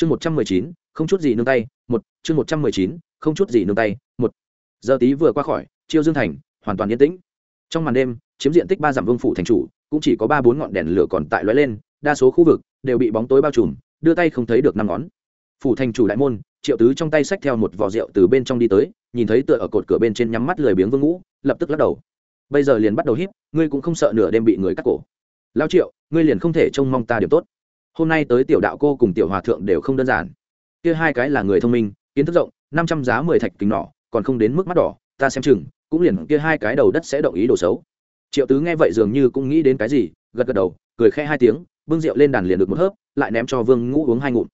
chương một trăm mười chín, không chút gì nương tay, một, chương một trăm mười chín, không chút gì nương tay, một. Giờ tí vừa qua khỏi, chiêu dương thành, hoàn toàn yên tĩnh. Trong màn đêm, chiếm diện tích ba dặm vương phủ thành chủ, cũng chỉ có ba bốn ngọn đèn lửa còn tại lóe lên, đa số khu vực đều bị bóng tối bao trùm, đưa tay không thấy được năm ngón. Phủ thành chủ đại môn, triệu tứ trong tay xách theo một vỏ rượu từ bên trong đi tới, nhìn thấy tựa ở cột cửa bên trên nhắm mắt lười biếng vương ngũ, lập tức lắc đầu. Bây giờ liền bắt đầu hít ngươi cũng không sợ nửa đêm bị người cắt cổ. Lao triệu, ngươi liền không thể trông mong ta điểm tốt hôm nay tới tiểu đạo cô cùng tiểu hòa thượng đều không đơn giản. Kia hai cái là người thông minh, kiến thức rộng, năm trăm giá mười thạch kính nỏ còn không đến mức mắt đỏ, ta xem chừng, cũng liền kia hai cái đầu đất sẽ động ý đồ xấu. Triệu tứ nghe vậy dường như cũng nghĩ đến cái gì, gật gật đầu, cười khẽ hai tiếng, bưng rượu lên đàn liền được một hớp, lại ném cho vương ngũ uống hai ngụm.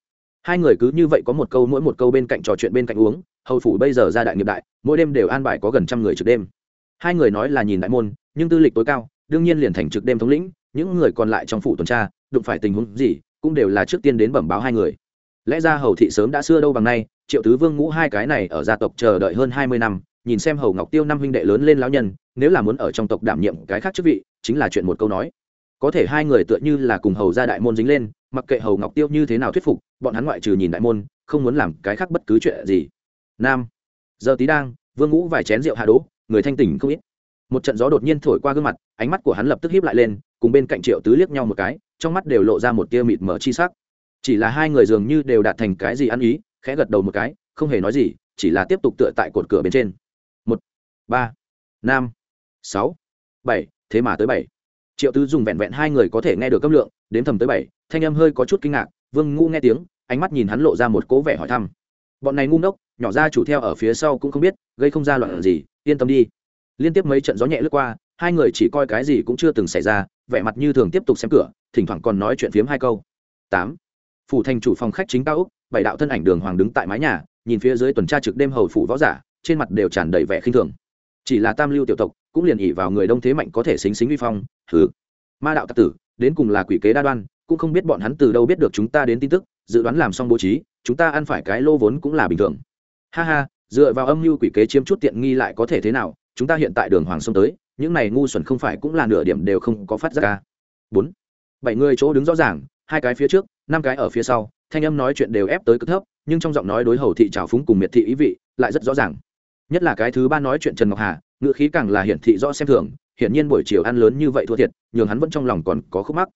Hai người cứ như vậy có một câu mỗi một câu bên cạnh trò chuyện bên cạnh uống, hầu phủ bây giờ ra đại nghiệp đại, mỗi đêm đều an bài có gần trăm người trực đêm. Hai người nói là nhìn đại môn, nhưng tư lịch tối cao, đương nhiên liền thành trực đêm thống lĩnh, những người còn lại trong phủ tuần tra, đụng phải tình huống gì cũng đều là trước tiên đến bẩm báo hai người. Lẽ ra hầu thị sớm đã xưa đâu bằng nay, triệu tứ vương ngũ hai cái này ở gia tộc chờ đợi hơn hai mươi năm, nhìn xem hầu ngọc tiêu năm huynh đệ lớn lên lão nhân, nếu là muốn ở trong tộc đảm nhiệm cái khác chức vị, chính là chuyện một câu nói. Có thể hai người tựa như là cùng hầu ra đại môn dính lên, mặc kệ hầu ngọc tiêu như thế nào thuyết phục, bọn hắn ngoại trừ nhìn đại môn, không muốn làm cái khác bất cứ chuyện gì. Nam, giờ tí đang, vương ngũ vài chén rượu hạ đỗ, người thanh tỉnh không ít. Một trận gió đột nhiên thổi qua gương mặt, ánh mắt của hắn lập tức hiếp lại lên, cùng bên cạnh triệu tứ liếc nhau một cái trong mắt đều lộ ra một tia mịt mở chi sắc. Chỉ là hai người dường như đều đạt thành cái gì ăn ý, khẽ gật đầu một cái, không hề nói gì, chỉ là tiếp tục tựa tại cột cửa bên trên. Một, ba, năm, sáu, bảy, thế mà tới bảy. Triệu tứ dùng vẹn vẹn hai người có thể nghe được cấp lượng, đến thầm tới bảy, thanh âm hơi có chút kinh ngạc, vương ngu nghe tiếng, ánh mắt nhìn hắn lộ ra một cố vẻ hỏi thăm. Bọn này ngu ngốc, nhỏ ra chủ theo ở phía sau cũng không biết, gây không ra loạn gì, yên tâm đi. Liên tiếp mấy trận gió nhẹ lướt qua hai người chỉ coi cái gì cũng chưa từng xảy ra, vẻ mặt như thường tiếp tục xem cửa, thỉnh thoảng còn nói chuyện phiếm hai câu. Tám. Phủ thành chủ phòng khách chính cao úc bảy đạo thân ảnh đường hoàng đứng tại mái nhà, nhìn phía dưới tuần tra trực đêm hầu phủ võ giả, trên mặt đều tràn đầy vẻ khinh thường. Chỉ là tam lưu tiểu tộc, cũng liền ỉ vào người đông thế mạnh có thể xính xính vi phong thứ ma đạo tặc tử, đến cùng là quỷ kế đa đoan, cũng không biết bọn hắn từ đâu biết được chúng ta đến tin tức, dự đoán làm xong bố trí, chúng ta ăn phải cái lô vốn cũng là bình thường. Ha ha, dựa vào âm mưu quỷ kế chiếm chút tiện nghi lại có thể thế nào, chúng ta hiện tại đường hoàng sông tới những này ngu xuẩn không phải cũng là nửa điểm đều không có phát ra ca. Bốn. Bảy người chỗ đứng rõ ràng, hai cái phía trước, năm cái ở phía sau, thanh âm nói chuyện đều ép tới cực thấp, nhưng trong giọng nói đối hầu thị trào phúng cùng miệt thị ý vị lại rất rõ ràng. Nhất là cái thứ ba nói chuyện trần ngọc hà, ngữ khí càng là hiển thị rõ xem thường, hiển nhiên buổi chiều ăn lớn như vậy thua thiệt, nhường hắn vẫn trong lòng còn có khúc mắc.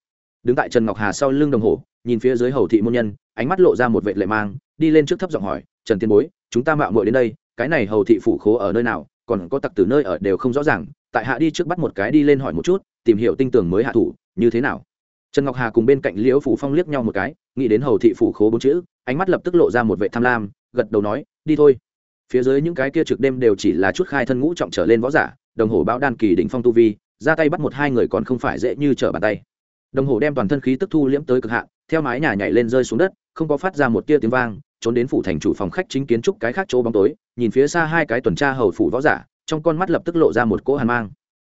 Đứng tại trần ngọc hà sau lưng đồng hồ, nhìn phía dưới hầu thị môn nhân, ánh mắt lộ ra một vệ lệ mang, đi lên trước thấp giọng hỏi, trần tiên bối, chúng ta mạo muội đến đây, cái này hầu thị phủ khố ở nơi nào, còn có tặc từ nơi ở đều không rõ ràng tại hạ đi trước bắt một cái đi lên hỏi một chút, tìm hiểu tinh tường mới hạ thủ, như thế nào? Trần ngọc hà cùng bên cạnh liễu phủ phong liếc nhau một cái, nghĩ đến hầu thị phủ khố bốn chữ, ánh mắt lập tức lộ ra một vệ tham lam, gật đầu nói, đi thôi. Phía dưới những cái kia trực đêm đều chỉ là chút khai thân ngũ trọng trở lên võ giả, đồng hồ báo đan kỳ đỉnh phong tu vi, ra tay bắt một hai người còn không phải dễ như trở bàn tay. Đồng hồ đem toàn thân khí tức thu liễm tới cực hạn, theo mái nhà nhảy lên rơi xuống đất, không có phát ra một tia tiếng vang, trốn đến phủ thành chủ phòng khách chính kiến trúc cái khác chỗ bóng tối, nhìn phía xa hai cái tuần tra hầu phủ võ giả trong con mắt lập tức lộ ra một cỗ hàn mang.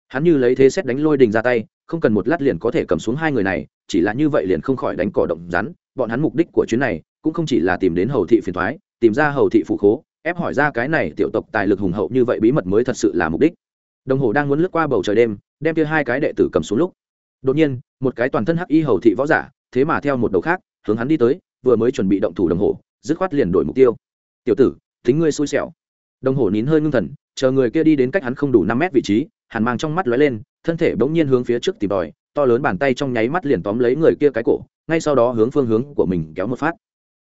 Hắn như lấy thế xét đánh lôi đình ra tay, không cần một lát liền có thể cầm xuống hai người này, chỉ là như vậy liền không khỏi đánh cỏ động rắn. Bọn hắn mục đích của chuyến này cũng không chỉ là tìm đến hầu thị phiền thoái tìm ra hầu thị phụ khố, ép hỏi ra cái này tiểu tộc tài lực hùng hậu như vậy bí mật mới thật sự là mục đích. Đồng hồ đang muốn lướt qua bầu trời đêm, đem kia hai cái đệ tử cầm xuống lúc, đột nhiên, một cái toàn thân hắc y hầu thị võ giả, thế mà theo một đầu khác, hướng hắn đi tới, vừa mới chuẩn bị động thủ đồng hồ, dứt khoát liền đổi mục tiêu. Tiểu tử, thính ngươi xui xẻo. Đồng hồ nín hơi ngưng thần chờ người kia đi đến cách hắn không đủ năm mét vị trí, hàn mang trong mắt lóe lên, thân thể bỗng nhiên hướng phía trước tìm tòi, to lớn bàn tay trong nháy mắt liền tóm lấy người kia cái cổ, ngay sau đó hướng phương hướng của mình kéo một phát.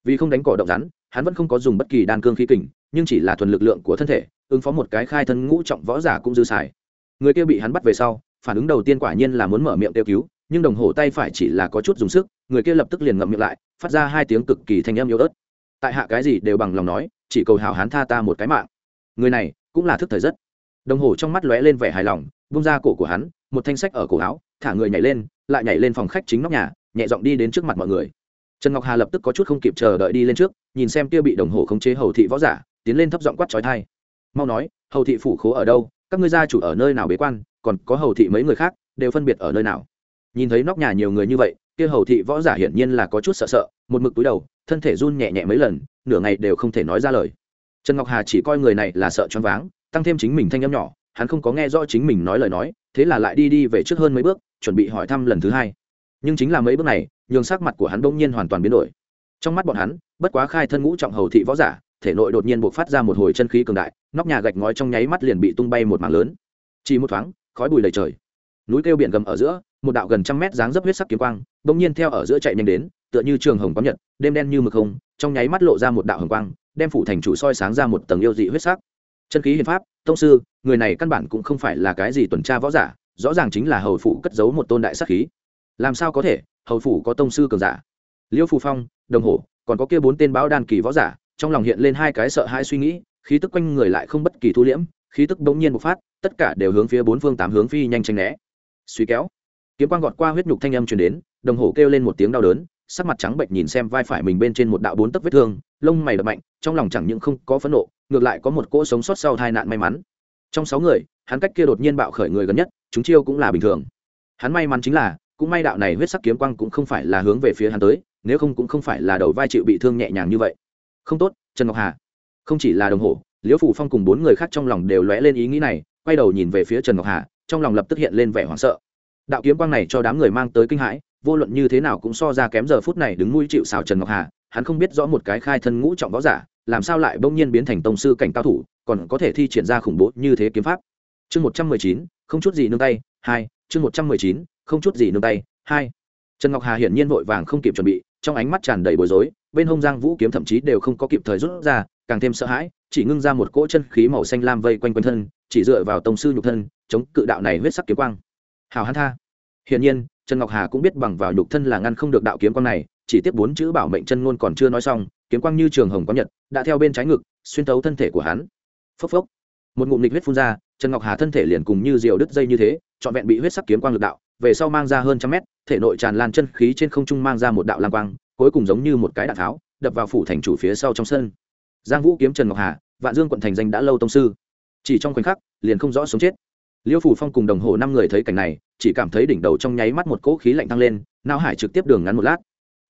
Vì không đánh cỏ động rắn, hắn vẫn không có dùng bất kỳ đan cương khí kình, nhưng chỉ là thuần lực lượng của thân thể, ứng phó một cái khai thân ngũ trọng võ giả cũng dư xài. Người kia bị hắn bắt về sau, phản ứng đầu tiên quả nhiên là muốn mở miệng kêu cứu, nhưng đồng hồ tay phải chỉ là có chút dùng sức, người kia lập tức liền ngậm miệng lại, phát ra hai tiếng cực kỳ thanh âm yếu ớt. Tại hạ cái gì đều bằng lòng nói, chỉ cầu hào hán tha ta một cái mạng. Người này cũng là thức thời rất. Đồng hồ trong mắt lóe lên vẻ hài lòng bung ra cổ của hắn, một thanh sách ở cổ áo, thả người nhảy lên, lại nhảy lên phòng khách chính nóc nhà, nhẹ giọng đi đến trước mặt mọi người. Trần ngọc hà lập tức có chút không kịp chờ đợi đi lên trước, nhìn xem kia bị đồng hồ khống chế hầu thị võ giả, tiến lên thấp giọng quát trói thai mau nói, hầu thị phủ khố ở đâu, các ngươi gia chủ ở nơi nào bế quan, còn có hầu thị mấy người khác, đều phân biệt ở nơi nào? Nhìn thấy nóc nhà nhiều người như vậy, kia hầu thị võ giả hiển nhiên là có chút sợ sợ, một mực túi đầu, thân thể run nhẹ nhẹ mấy lần, nửa ngày đều không thể nói ra lời trần ngọc hà chỉ coi người này là sợ choáng váng, tăng thêm chính mình thanh âm nhỏ, hắn không có nghe rõ chính mình nói lời nói, thế là lại đi đi về trước hơn mấy bước, chuẩn bị hỏi thăm lần thứ hai. Nhưng chính là mấy bước này, nhường sắc mặt của hắn bỗng nhiên hoàn toàn biến đổi. Trong mắt bọn hắn, bất quá khai thân ngũ trọng hầu thị võ giả, thể nội đột nhiên buộc phát ra một hồi chân khí cường đại, nóc nhà gạch ngói trong nháy mắt liền bị tung bay một mảng lớn. Chỉ một thoáng, khói bùi lầy trời. Núi kêu biển gầm ở giữa, một đạo gần trăm mét dáng dấp huyết sắc kiếm quang, bỗng nhiên theo ở giữa chạy nhanh đến, tựa như trường hồng có nhật, đêm đen như mực hồng, trong nháy mắt lộ ra một đạo hồng quang đem phủ thành chủ soi sáng ra một tầng yêu dị huyết sắc. Chân khí hiền pháp, tông sư, người này căn bản cũng không phải là cái gì tuần tra võ giả, rõ ràng chính là hầu phụ cất giấu một tôn đại sắc khí. Làm sao có thể, hầu phủ có tông sư cường giả? Liêu phù phong, đồng hồ, còn có kia bốn tên báo đan kỳ võ giả, trong lòng hiện lên hai cái sợ hai suy nghĩ, khí tức quanh người lại không bất kỳ thu liễm, khí tức bỗng nhiên bộc phát, tất cả đều hướng phía bốn phương tám hướng phi nhanh tranh né. Suy kéo, kiếm quang gọt qua huyết nhục thanh âm truyền đến, đồng hồ kêu lên một tiếng đau đớn sắc mặt trắng bệnh nhìn xem vai phải mình bên trên một đạo bốn tấc vết thương, lông mày đập mạnh, trong lòng chẳng những không có phẫn nộ, ngược lại có một cỗ sống sót sau tai nạn may mắn. Trong sáu người, hắn cách kia đột nhiên bạo khởi người gần nhất, chúng chiêu cũng là bình thường. Hắn may mắn chính là, cũng may đạo này huyết sắc kiếm quang cũng không phải là hướng về phía hắn tới, nếu không cũng không phải là đầu vai chịu bị thương nhẹ nhàng như vậy. Không tốt, trần ngọc hà. Không chỉ là đồng hồ, liễu phủ phong cùng bốn người khác trong lòng đều lóe lên ý nghĩ này, quay đầu nhìn về phía trần ngọc hà, trong lòng lập tức hiện lên vẻ hoảng sợ. Đạo kiếm quang này cho đám người mang tới kinh hãi vô luận như thế nào cũng so ra kém giờ phút này đứng mũi chịu xào trần ngọc hà, hắn không biết rõ một cái khai thân ngũ trọng võ giả, làm sao lại bỗng nhiên biến thành tông sư cảnh cao thủ, còn có thể thi triển ra khủng bố như thế kiếm pháp. Chương một trăm mười chín, không chút gì nương tay, hai, chương một trăm mười chín, không chút gì nương tay, hai. Trần ngọc hà hiển nhiên vội vàng không kịp chuẩn bị, trong ánh mắt tràn đầy bối rối, bên hông giang vũ kiếm thậm chí đều không có kịp thời rút ra, càng thêm sợ hãi, chỉ ngưng ra một cỗ chân khí màu xanh lam vây quanh quanh thân, chỉ dựa vào tông sư nhục thân, chống cự đạo này huyết sắc kiếm quang. Hào hắn tha hiển nhiên, trần ngọc hà cũng biết bằng vào nhục thân là ngăn không được đạo kiếm quang này, chỉ tiếp bốn chữ bảo mệnh chân ngôn còn chưa nói xong, kiếm quang như trường hồng có nhật, đã theo bên trái ngực, xuyên thấu thân thể của hắn. Phốc phốc. Một ngụm nghịch huyết phun ra, trần ngọc hà thân thể liền cùng như diều đứt dây như thế, trọn vẹn bị huyết sắc kiếm quang lực đạo, về sau mang ra hơn trăm mét, thể nội tràn lan chân khí trên không trung mang ra một đạo lang quang, cuối cùng giống như một cái đạn tháo, đập vào phủ thành chủ phía sau trong sân. Giang vũ kiếm trần ngọc hà, vạn dương quận thành danh đã lâu tông sư. Chỉ trong khoảnh khắc, liền không rõ sống chết liêu phủ phong cùng đồng hồ năm người thấy cảnh này, chỉ cảm thấy đỉnh đầu trong nháy mắt một cỗ khí lạnh tăng lên nao hải trực tiếp đường ngắn một lát.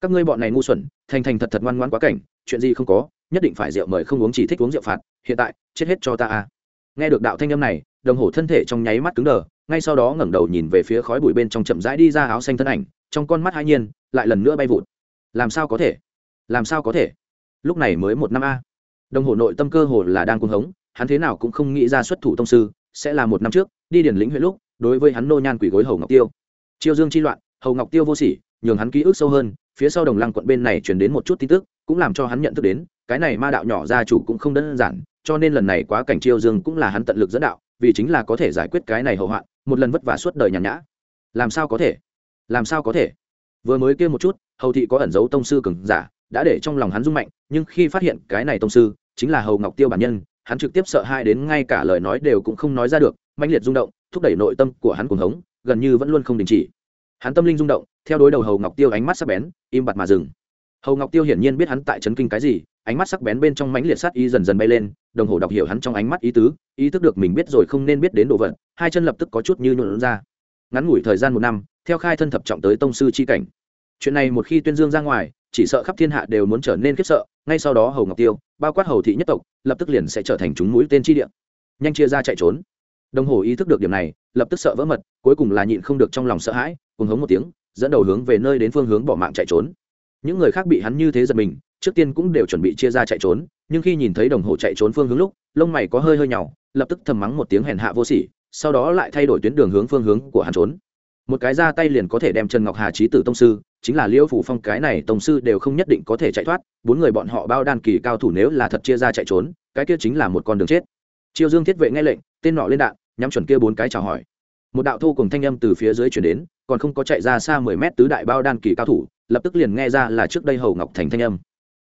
Các ngươi bọn này ngu xuẩn, thành thành thật thật ngoan ngoan quá cảnh, chuyện gì không có, nhất định phải rượu mời không uống chỉ thích uống rượu phạt, hiện tại, chết hết cho ta a nghe được đạo thanh âm này, đồng hồ thân thể trong nháy mắt cứng đờ, ngay sau đó ngẩng đầu nhìn về phía khói bụi bên trong chậm rãi đi ra áo xanh thân ảnh, trong con mắt hai nhiên, lại lần nữa bay vụt. Làm sao có thể? Làm sao có thể? Lúc này mới một năm a. Đồng hồ nội tâm cơ hồ là đang cuồng hống, hắn thế nào cũng không nghĩ ra xuất thủ tông sư, sẽ là một năm trước đi điển lĩnh huyện lúc, đối với hắn nô nhan quỷ gối hầu ngọc tiêu. Chiêu dương chi loạn, hầu ngọc tiêu vô sỉ, nhường hắn ký ức sâu hơn, phía sau đồng lăng quận bên này chuyển đến một chút tin tức, cũng làm cho hắn nhận thức đến, cái này ma đạo nhỏ gia chủ cũng không đơn giản, cho nên lần này quá cảnh chiêu dương cũng là hắn tận lực dẫn đạo, vì chính là có thể giải quyết cái này hậu hoạn, một lần vất vả suốt đời nhàn nhã. Làm sao có thể? Làm sao có thể? Vừa mới kêu một chút, hầu thị có ẩn dấu tông sư cường giả, đã để trong lòng hắn rung mạnh, nhưng khi phát hiện cái này tông sư, chính là hầu ngọc tiêu bản nhân, hắn trực tiếp sợ hai đến ngay cả lời nói đều cũng không nói ra được mãnh liệt rung động, thúc đẩy nội tâm của hắn cuồng hống, gần như vẫn luôn không đình chỉ. Hắn tâm linh rung động, theo đối đầu hầu ngọc tiêu ánh mắt sắc bén, im bặt mà dừng. Hầu ngọc tiêu hiển nhiên biết hắn tại chấn kinh cái gì, ánh mắt sắc bén bên trong mãnh liệt sát ý dần dần bay lên, đồng hồ đọc hiểu hắn trong ánh mắt ý tứ, ý thức được mình biết rồi không nên biết đến đồ vật, hai chân lập tức có chút như nhuộn ra. Ngắn ngủi thời gian một năm, theo khai thân thập trọng tới tông sư chi cảnh. Chuyện này một khi tuyên dương ra ngoài, chỉ sợ khắp thiên hạ đều muốn trở nên khiếp sợ, ngay sau đó hầu ngọc tiêu, bao quát hầu thị nhất tộc, lập tức liền sẽ trở thành chúng mũi tên chi địa. Nhanh chia ra chạy trốn đồng hồ ý thức được điểm này, lập tức sợ vỡ mật, cuối cùng là nhịn không được trong lòng sợ hãi cùng hống một tiếng, dẫn đầu hướng về nơi đến phương hướng bỏ mạng chạy trốn. Những người khác bị hắn như thế giật mình, trước tiên cũng đều chuẩn bị chia ra chạy trốn, nhưng khi nhìn thấy đồng hồ chạy trốn phương hướng lúc, lông mày có hơi hơi nhỏ lập tức thầm mắng một tiếng hèn hạ vô sỉ, sau đó lại thay đổi tuyến đường hướng phương hướng của hắn trốn. Một cái ra tay liền có thể đem trần ngọc hà trí tử tông sư, chính là liễu phủ phong cái này tông sư đều không nhất định có thể chạy thoát, bốn người bọn họ bao đan kỳ cao thủ nếu là thật chia ra chạy trốn, cái kia chính là một con đường chết. Chiêu dương thiết vệ nghe lệnh, tên nọ lên đạn nhắm chuẩn kia bốn cái chào hỏi. Một đạo thu cùng thanh âm từ phía dưới chuyển đến, còn không có chạy ra xa mười mét tứ đại bao đan kỳ cao thủ, lập tức liền nghe ra là trước đây hầu ngọc thành thanh âm.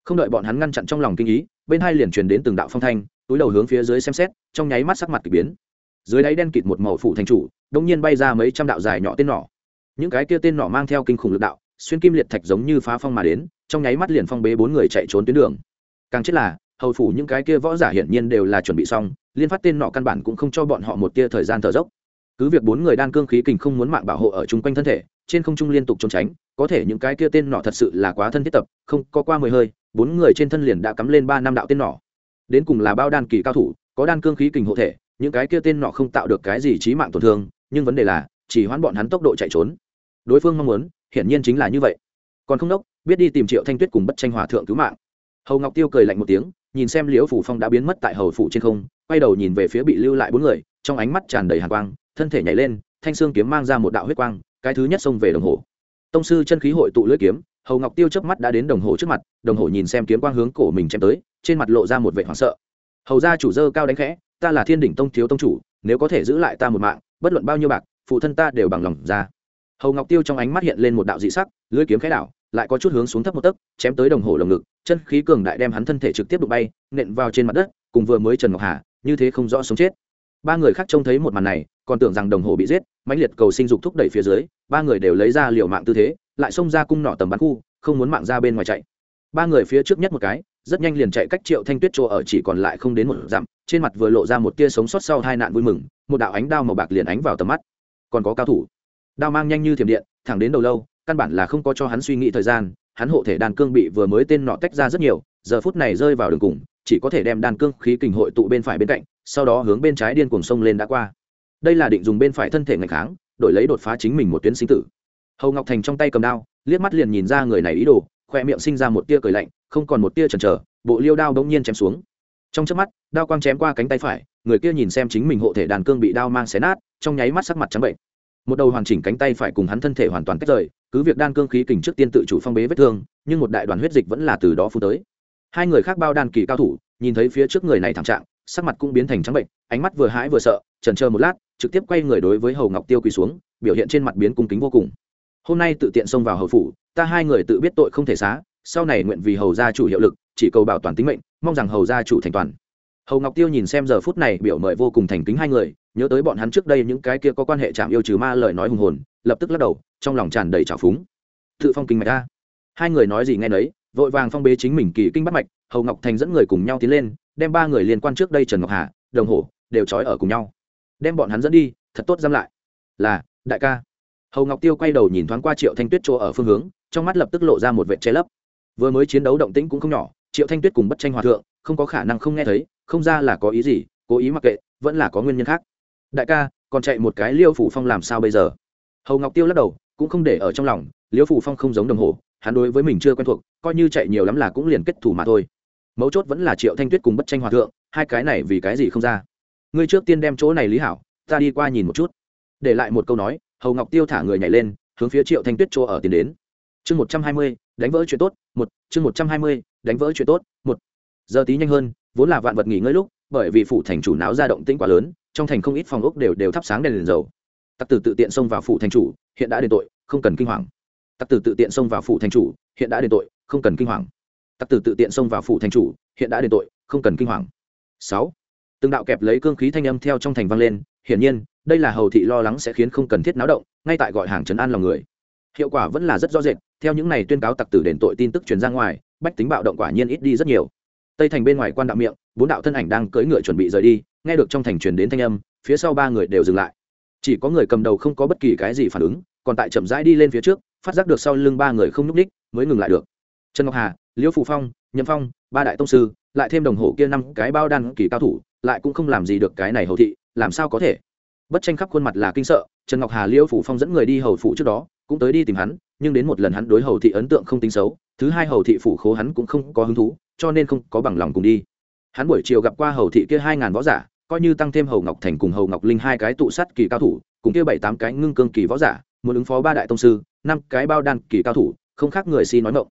Không đợi bọn hắn ngăn chặn trong lòng kinh ý, bên hai liền truyền đến từng đạo phong thanh, túi đầu hướng phía dưới xem xét, trong nháy mắt sắc mặt k ỳ biến. Dưới đáy đen kịt một màu phụ thành chủ đông nhiên bay ra mấy trăm đạo dài nhỏ tên nỏ. Những cái kia tên nỏ mang theo kinh khủng lực đạo, xuyên kim liệt thạch giống như phá phong mà đến, trong nháy mắt liền phong bế bốn người chạy trốn tuyến đường. Càng chết là, hầu phủ những cái kia võ giả hiển nhiên đều là chuẩn bị xong liên phát tên nọ căn bản cũng không cho bọn họ một tia thời gian thở dốc. Cứ việc bốn người đan cương khí kình không muốn mạng bảo hộ ở chung quanh thân thể, trên không trung liên tục trốn tránh, có thể những cái kia tên nọ thật sự là quá thân thiết tập, không, có qua mười hơi, bốn người trên thân liền đã cắm lên ba năm đạo tên nọ. Đến cùng là bao đan kỳ cao thủ, có đan cương khí kình hộ thể, những cái kia tên nọ không tạo được cái gì trí mạng tổn thương, nhưng vấn đề là, chỉ hoãn bọn hắn tốc độ chạy trốn. Đối phương mong muốn, hiển nhiên chính là như vậy. Còn không đốc, biết đi tìm triệu thanh tuyết cùng bất tranh hòa thượng cứu mạng. Hầu ngọc tiêu cười lạnh một tiếng, nhìn xem liễu phủ phong đã biến mất tại hầu phủ trên không quay đầu nhìn về phía bị lưu lại bốn người, trong ánh mắt tràn đầy hàn quang, thân thể nhảy lên, thanh xương kiếm mang ra một đạo huyết quang, cái thứ nhất xông về đồng hồ. Tông sư chân khí hội tụ lưỡi kiếm, hầu ngọc tiêu chớp mắt đã đến đồng hồ trước mặt, đồng hồ nhìn xem kiếm quang hướng cổ mình chém tới, trên mặt lộ ra một vẻ hoảng sợ. Hầu ra chủ dơ cao đánh khẽ, ta là thiên đỉnh tông thiếu tông chủ, nếu có thể giữ lại ta một mạng, bất luận bao nhiêu bạc, phụ thân ta đều bằng lòng ra. Hầu ngọc tiêu trong ánh mắt hiện lên một đạo dị sắc, lưỡi kiếm khẽ đảo, lại có chút hướng xuống thấp một tấc, chém tới đồng hồ lồng ngực, chân khí cường đại đem hắn thân thể trực tiếp đụng bay, nện vào trên mặt đất, cùng vừa mới trần ngọc hà như thế không rõ sống chết. Ba người khác trông thấy một màn này, còn tưởng rằng đồng hồ bị giết, mãnh liệt cầu sinh dục thúc đẩy phía dưới, ba người đều lấy ra liều mạng tư thế, lại xông ra cung nọ tầm bắn khu, không muốn mạng ra bên ngoài chạy. Ba người phía trước nhất một cái, rất nhanh liền chạy cách triệu thanh tuyết chỗ ở chỉ còn lại không đến một dặm, trên mặt vừa lộ ra một tia sống sót sau hai nạn vui mừng, một đạo ánh đao màu bạc liền ánh vào tầm mắt. Còn có cao thủ. Đao mang nhanh như thiểm điện, thẳng đến đầu lâu, căn bản là không có cho hắn suy nghĩ thời gian, hắn hộ thể đàn cương bị vừa mới tên nọ tách ra rất nhiều, giờ phút này rơi vào đường cùng chỉ có thể đem đan cương khí kình hội tụ bên phải bên cạnh, sau đó hướng bên trái điên cuồng sông lên đã qua. Đây là định dùng bên phải thân thể ngày kháng, đổi lấy đột phá chính mình một tuyến sinh tử. Hầu ngọc thành trong tay cầm đao, liếc mắt liền nhìn ra người này ý đồ, khoe miệng sinh ra một tia cười lạnh, không còn một tia chần chờ, bộ liêu đao bỗng nhiên chém xuống. Trong chớp mắt, đao quang chém qua cánh tay phải, người kia nhìn xem chính mình hộ thể đàn cương bị đao mang xé nát, trong nháy mắt sắc mặt trắng bệnh. Một đầu hoàn chỉnh cánh tay phải cùng hắn thân thể hoàn toàn tách rời, cứ việc đan cương khí kình trước tiên tự chủ phong bế vết thương, nhưng một đại đoàn huyết dịch vẫn là từ đó phun tới hai người khác bao đan kỳ cao thủ, nhìn thấy phía trước người này thảm trạng, sắc mặt cũng biến thành trắng bệnh, ánh mắt vừa hãi vừa sợ trần chờ một lát, trực tiếp quay người đối với hầu ngọc tiêu quỳ xuống, biểu hiện trên mặt biến cung kính vô cùng. Hôm nay tự tiện xông vào hầu phủ, ta hai người tự biết tội không thể xá, sau này nguyện vì hầu gia chủ hiệu lực, chỉ cầu bảo toàn tính mệnh, mong rằng hầu gia chủ thành toàn. Hầu ngọc tiêu nhìn xem giờ phút này biểu mời vô cùng thành kính hai người, nhớ tới bọn hắn trước đây những cái kia có quan hệ chạm yêu trừ ma lời nói hùng hồn, lập tức lắc đầu, trong lòng tràn đầy trào phúng. Tự phong kinh mạch ta hai người nói gì nghe nấy vội vàng phong bế chính mình kỳ kinh bắt mạch, hầu ngọc thành dẫn người cùng nhau tiến lên, đem ba người liên quan trước đây trần ngọc hà, đồng hổ đều trói ở cùng nhau. Đem bọn hắn dẫn đi, thật tốt giam lại. Là, đại ca. Hầu ngọc tiêu quay đầu nhìn thoáng qua triệu thanh tuyết chỗ ở phương hướng, trong mắt lập tức lộ ra một vệ che lấp. Vừa mới chiến đấu động tĩnh cũng không nhỏ, triệu thanh tuyết cùng bất tranh hòa thượng, không có khả năng không nghe thấy, không ra là có ý gì, cố ý mặc kệ, vẫn là có nguyên nhân khác. Đại ca, còn chạy một cái liêu phủ phong làm sao bây giờ? Hầu ngọc tiêu lắc đầu, cũng không để ở trong lòng, liêu phủ phong không giống đồng hồ hắn đối với mình chưa quen thuộc, coi như chạy nhiều lắm là cũng liền kết thủ mà thôi. Mấu chốt vẫn là triệu thanh tuyết cùng bất tranh hòa thượng, hai cái này vì cái gì không ra? Ngươi trước tiên đem chỗ này lý hảo, ta đi qua nhìn một chút. Để lại một câu nói, hầu ngọc tiêu thả người nhảy lên, hướng phía triệu thanh tuyết chỗ ở tiến đến. Chương một trăm hai mươi, đánh vỡ chuyện tốt, một, chương một trăm hai mươi, đánh vỡ chuyện tốt, một. Giờ tí nhanh hơn, vốn là vạn vật nghỉ ngơi lúc, bởi vì phủ thành chủ náo ra động tĩnh quá lớn, trong thành không ít phòng ốc đều đều thắp sáng đèn liền dầu. Tặc tử tự tiện xông vào phủ thành chủ, hiện đã đền tội, không cần kinh hoàng tặc tử tự tiện xông vào phủ thành chủ, hiện đã đền tội, không cần kinh hoàng. Tặc tử tự tiện xông vào phủ thành chủ, hiện đã đền tội, không cần kinh hoàng. Sáu. Từng đạo kẹp lấy cương khí thanh âm theo trong thành vang lên, hiển nhiên, đây là hầu thị lo lắng sẽ khiến không cần thiết náo động, ngay tại gọi hàng trấn an lòng người. Hiệu quả vẫn là rất rõ rệt, theo những này tuyên cáo tặc tử đền tội tin tức truyền ra ngoài, bách tính bạo động quả nhiên ít đi rất nhiều. Tây thành bên ngoài quan đạo miệng, bốn đạo thân ảnh đang cưỡi ngựa chuẩn bị rời đi, nghe được trong thành truyền đến thanh âm, phía sau ba người đều dừng lại. Chỉ có người cầm đầu không có bất kỳ cái gì phản ứng, còn tại chậm rãi đi lên phía trước phát giác được sau lưng ba người không nhúc ních mới ngừng lại được. Trần ngọc hà, liễu phù phong, nhậm phong, ba đại tông sư, lại thêm đồng hồ kia năm cái bao đan kỳ cao thủ, lại cũng không làm gì được cái này hầu thị, làm sao có thể? Bất tranh khắp khuôn mặt là kinh sợ, trần ngọc hà, liễu phủ phong dẫn người đi hầu phủ trước đó, cũng tới đi tìm hắn, nhưng đến một lần hắn đối hầu thị ấn tượng không tính xấu, thứ hai hầu thị phủ khố hắn cũng không có hứng thú, cho nên không có bằng lòng cùng đi. Hắn buổi chiều gặp qua hầu thị kia hai ngàn võ giả, coi như tăng thêm hầu ngọc thành cùng hầu ngọc linh hai cái tụ sắt kỳ cao thủ, cùng kia bảy tám cái ngưng cương kỳ võ giả, muốn ứng phó ba đại tông sư năm cái bao đan kỳ cao thủ, không khác người si nói ngộng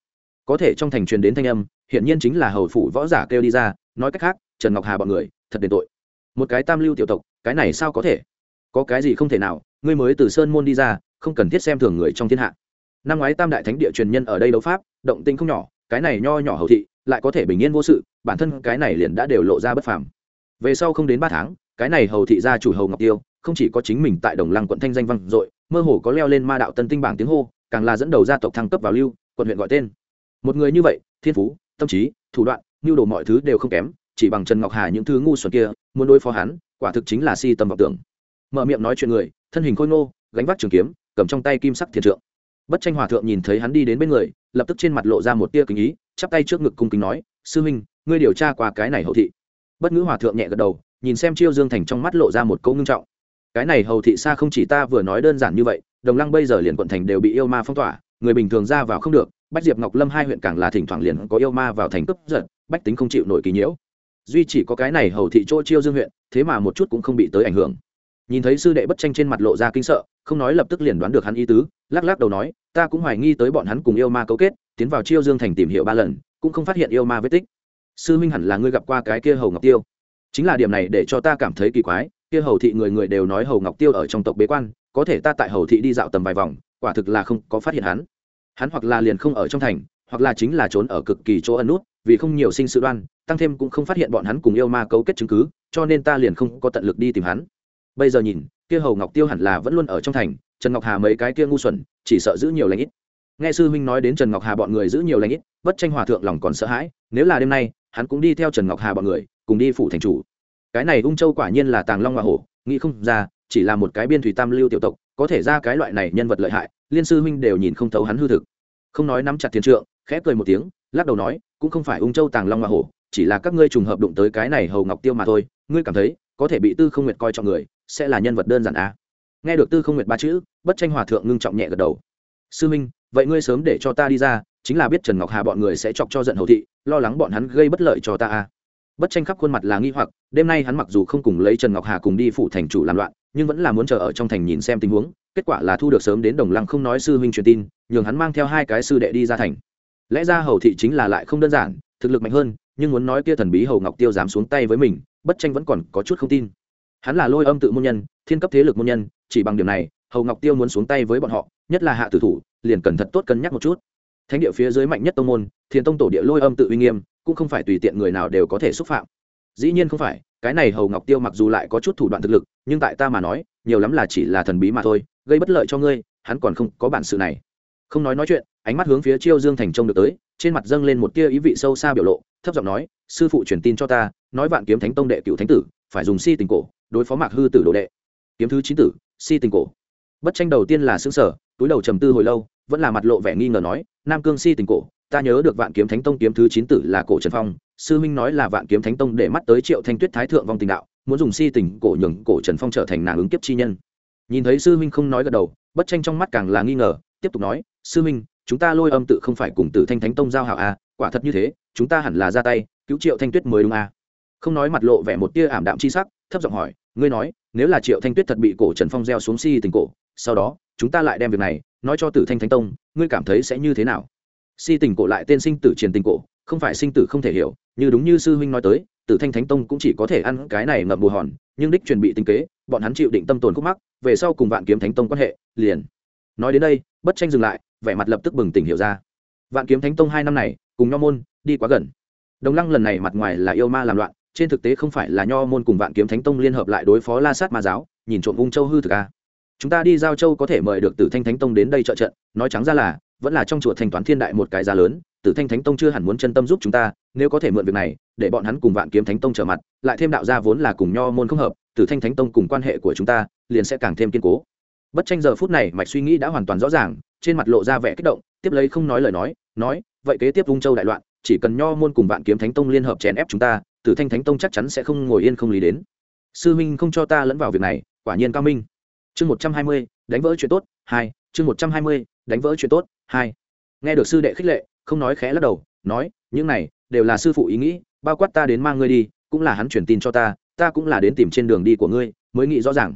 có thể trong thành truyền đến thanh âm hiện nhiên chính là hầu phủ võ giả kêu đi ra, nói cách khác, trần ngọc hà bọn người, thật đền tội. Một cái tam lưu tiểu tộc, cái này sao có thể? Có cái gì không thể nào, ngươi mới từ sơn môn đi ra, không cần thiết xem thường người trong thiên hạ. Năm ngoái tam đại thánh địa truyền nhân ở đây đấu pháp, động tinh không nhỏ, cái này nho nhỏ hầu thị, lại có thể bình yên vô sự, bản thân cái này liền đã đều lộ ra bất phàm. Về sau không đến ba tháng cái này hầu thị gia chủ hầu ngọc tiêu, không chỉ có chính mình tại đồng lăng quận thanh danh văn dội, mơ hồ có leo lên ma đạo tân tinh bảng tiếng hô, càng là dẫn đầu gia tộc thăng cấp vào lưu, quận huyện gọi tên. Một người như vậy, thiên phú, tâm trí, thủ đoạn nhu đồ mọi thứ đều không kém, chỉ bằng trần ngọc hà những thứ ngu xuẩn kia, muốn đối phó hắn, quả thực chính là si tâm vọng tưởng. Mở miệng nói chuyện người, thân hình khôi ngô, gánh vác trường kiếm, cầm trong tay kim sắc thiền trượng. Bất tranh hòa thượng nhìn thấy hắn đi đến bên người, lập tức trên mặt lộ ra một tia kính ý, chắp tay trước ngực cung kính nói, sư huynh, ngươi điều tra qua cái này hậu thị. Bất ngữ hòa thượng nhẹ gật đầu nhìn xem chiêu dương thành trong mắt lộ ra một câu ngưng trọng. Cái này hầu thị xa không chỉ ta vừa nói đơn giản như vậy, đồng lăng bây giờ liền quận thành đều bị yêu ma phong tỏa, người bình thường ra vào không được, bách diệp ngọc lâm hai huyện càng là thỉnh thoảng liền có yêu ma vào thành cướp giật, bách tính không chịu nổi kỳ nhiễu. Duy chỉ có cái này hầu thị chỗ chiêu dương huyện, thế mà một chút cũng không bị tới ảnh hưởng. Nhìn thấy sư đệ bất tranh trên mặt lộ ra kinh sợ, không nói lập tức liền đoán được hắn ý tứ, lắc lắc đầu nói, ta cũng hoài nghi tới bọn hắn cùng yêu ma cấu kết, tiến vào chiêu dương thành tìm hiểu ba lần, cũng không phát hiện yêu ma vết tích. Sư minh hẳn là ngươi gặp qua cái kia hầu ngọc tiêu chính là điểm này để cho ta cảm thấy kỳ quái, kia hầu thị người người đều nói hầu ngọc tiêu ở trong tộc bế quan, có thể ta tại hầu thị đi dạo tầm vài vòng, quả thực là không có phát hiện hắn. Hắn hoặc là liền không ở trong thành, hoặc là chính là trốn ở cực kỳ chỗ ẩn nút, vì không nhiều sinh sự đoan, tăng thêm cũng không phát hiện bọn hắn cùng yêu ma cấu kết chứng cứ, cho nên ta liền không có tận lực đi tìm hắn. Bây giờ nhìn, kia hầu ngọc tiêu hẳn là vẫn luôn ở trong thành, trần ngọc hà mấy cái kia ngu xuẩn, chỉ sợ giữ nhiều lãnh ít. Nghe sư huynh nói đến trần ngọc hà bọn người giữ nhiều lãnh ít, bất tranh hòa thượng lòng còn sợ hãi, nếu là đêm nay, hắn cũng đi theo trần ngọc hà bọn người cùng đi phủ thành chủ cái này ung châu quả nhiên là tàng long hoa hổ, nghĩ không ra, chỉ là một cái biên thủy tam lưu tiểu tộc, có thể ra cái loại này nhân vật lợi hại, liên sư huynh đều nhìn không thấu hắn hư thực không nói nắm chặt thiên trượng, khẽ cười một tiếng, lắc đầu nói, cũng không phải ung châu tàng long hoa hổ, chỉ là các ngươi trùng hợp đụng tới cái này hầu ngọc tiêu mà thôi, ngươi cảm thấy, có thể bị tư không nguyệt coi trọng người, sẽ là nhân vật đơn giản à. nghe được tư không nguyệt ba chữ, bất tranh hòa thượng ngưng trọng nhẹ gật đầu sư minh, vậy ngươi sớm để cho ta đi ra, chính là biết trần ngọc hà bọn người sẽ chọc cho giận hầu thị, lo lắng bọn hắn gây bất lợi cho ta à bất tranh khắp khuôn mặt là nghi hoặc, đêm nay hắn mặc dù không cùng lấy trần ngọc hà cùng đi phủ thành chủ làm loạn, nhưng vẫn là muốn chờ ở trong thành nhìn xem tình huống, kết quả là thu được sớm đến đồng lăng không nói sư huynh truyền tin, nhường hắn mang theo hai cái sư đệ đi ra thành. Lẽ ra hầu thị chính là lại không đơn giản, thực lực mạnh hơn, nhưng muốn nói kia thần bí hầu ngọc tiêu dám xuống tay với mình, bất tranh vẫn còn có chút không tin. Hắn là lôi âm tự môn nhân, thiên cấp thế lực môn nhân, chỉ bằng điểm này, hầu ngọc tiêu muốn xuống tay với bọn họ, nhất là hạ tử thủ, liền cần thật tốt cân nhắc một chút. Thánh địa phía dưới mạnh nhất tông môn thiên tông tổ địa lôi âm tự uy nghiêm cũng không phải tùy tiện người nào đều có thể xúc phạm. Dĩ nhiên không phải, cái này hầu ngọc tiêu mặc dù lại có chút thủ đoạn thực lực, nhưng tại ta mà nói, nhiều lắm là chỉ là thần bí mà thôi, gây bất lợi cho ngươi, hắn còn không có bản sự này. Không nói nói chuyện, ánh mắt hướng phía chiêu dương thành trông được tới, trên mặt dâng lên một tia ý vị sâu xa biểu lộ, thấp giọng nói, sư phụ truyền tin cho ta, nói vạn kiếm thánh tông đệ cựu thánh tử, phải dùng si tình cổ, đối phó mạc hư tử đồ đệ. Kiếm thứ chín tử, si tình cổ. Bất tranh đầu tiên là xương sở túi đầu trầm tư hồi lâu, vẫn là mặt lộ vẻ nghi ngờ nói, nam cương si tình cổ ta nhớ được vạn kiếm thánh tông kiếm thứ chín tử là cổ trần phong, sư minh nói là vạn kiếm thánh tông để mắt tới triệu thanh tuyết thái thượng vong tình đạo, muốn dùng si tình cổ nhường cổ trần phong trở thành nàng ứng kiếp chi nhân. Nhìn thấy sư minh không nói gật đầu, bất tranh trong mắt càng là nghi ngờ, tiếp tục nói, sư minh chúng ta lôi âm tự không phải cùng tử thanh thánh tông giao hảo à quả thật như thế, chúng ta hẳn là ra tay, cứu triệu thanh tuyết mới đúng à. Không nói mặt lộ vẻ một tia ảm đạm chi sắc, thấp giọng hỏi, ngươi nói, nếu là triệu thanh tuyết thật bị cổ trần phong gieo xuống si tình cổ, sau đó, chúng ta lại đem việc này, nói cho tử thanh thánh tông, ngươi cảm thấy sẽ như thế nào? Si tình cổ lại tên sinh tử triền tình cổ, không phải sinh tử không thể hiểu, như đúng như sư huynh nói tới, tử thanh thánh tông cũng chỉ có thể ăn cái này ngậm bù hòn, nhưng đích chuẩn bị tinh kế, bọn hắn chịu định tâm tồn khúc mắc, về sau cùng vạn kiếm thánh tông quan hệ, liền. Nói đến đây, bất tranh dừng lại, vẻ mặt lập tức bừng tỉnh hiểu ra. Vạn kiếm thánh tông hai năm này, cùng nho môn, đi quá gần. Đồng lăng lần này mặt ngoài là yêu ma làm loạn, trên thực tế không phải là nho môn cùng vạn kiếm thánh tông liên hợp lại đối phó la sát ma giáo, nhìn trộm ung châu hư thực a. Chúng ta đi giao châu có thể mời được tử thanh thánh tông đến đây trợ trận, nói trắng ra là vẫn là trong chùa thanh toán thiên đại một cái giá lớn, tử thanh thánh tông chưa hẳn muốn chân tâm giúp chúng ta, nếu có thể mượn việc này, để bọn hắn cùng vạn kiếm thánh tông trở mặt, lại thêm đạo gia vốn là cùng nho môn không hợp, tử thanh thánh tông cùng quan hệ của chúng ta, liền sẽ càng thêm kiên cố. Bất tranh giờ phút này, mạch suy nghĩ đã hoàn toàn rõ ràng, trên mặt lộ ra vẻ kích động, tiếp lấy không nói lời nói nói, vậy kế tiếp ung châu đại loạn, chỉ cần nho môn cùng vạn kiếm thánh tông liên hợp chèn ép chúng ta, tử thanh thánh tông chắc chắn sẽ không ngồi yên không lý đến. Sư minh không cho ta lẫn vào việc này, quả nhiên cao minh. Chương một trăm hai mươi, đánh vỡ chuyện tốt, hai, chương một trăm hai mươi đánh vỡ chuyện tốt, hai. Nghe được sư đệ khích lệ, không nói khẽ lắc đầu, nói, những này đều là sư phụ ý nghĩ, bao quát ta đến mang ngươi đi, cũng là hắn truyền tin cho ta ta cũng là đến tìm trên đường đi của ngươi, mới nghĩ rõ ràng.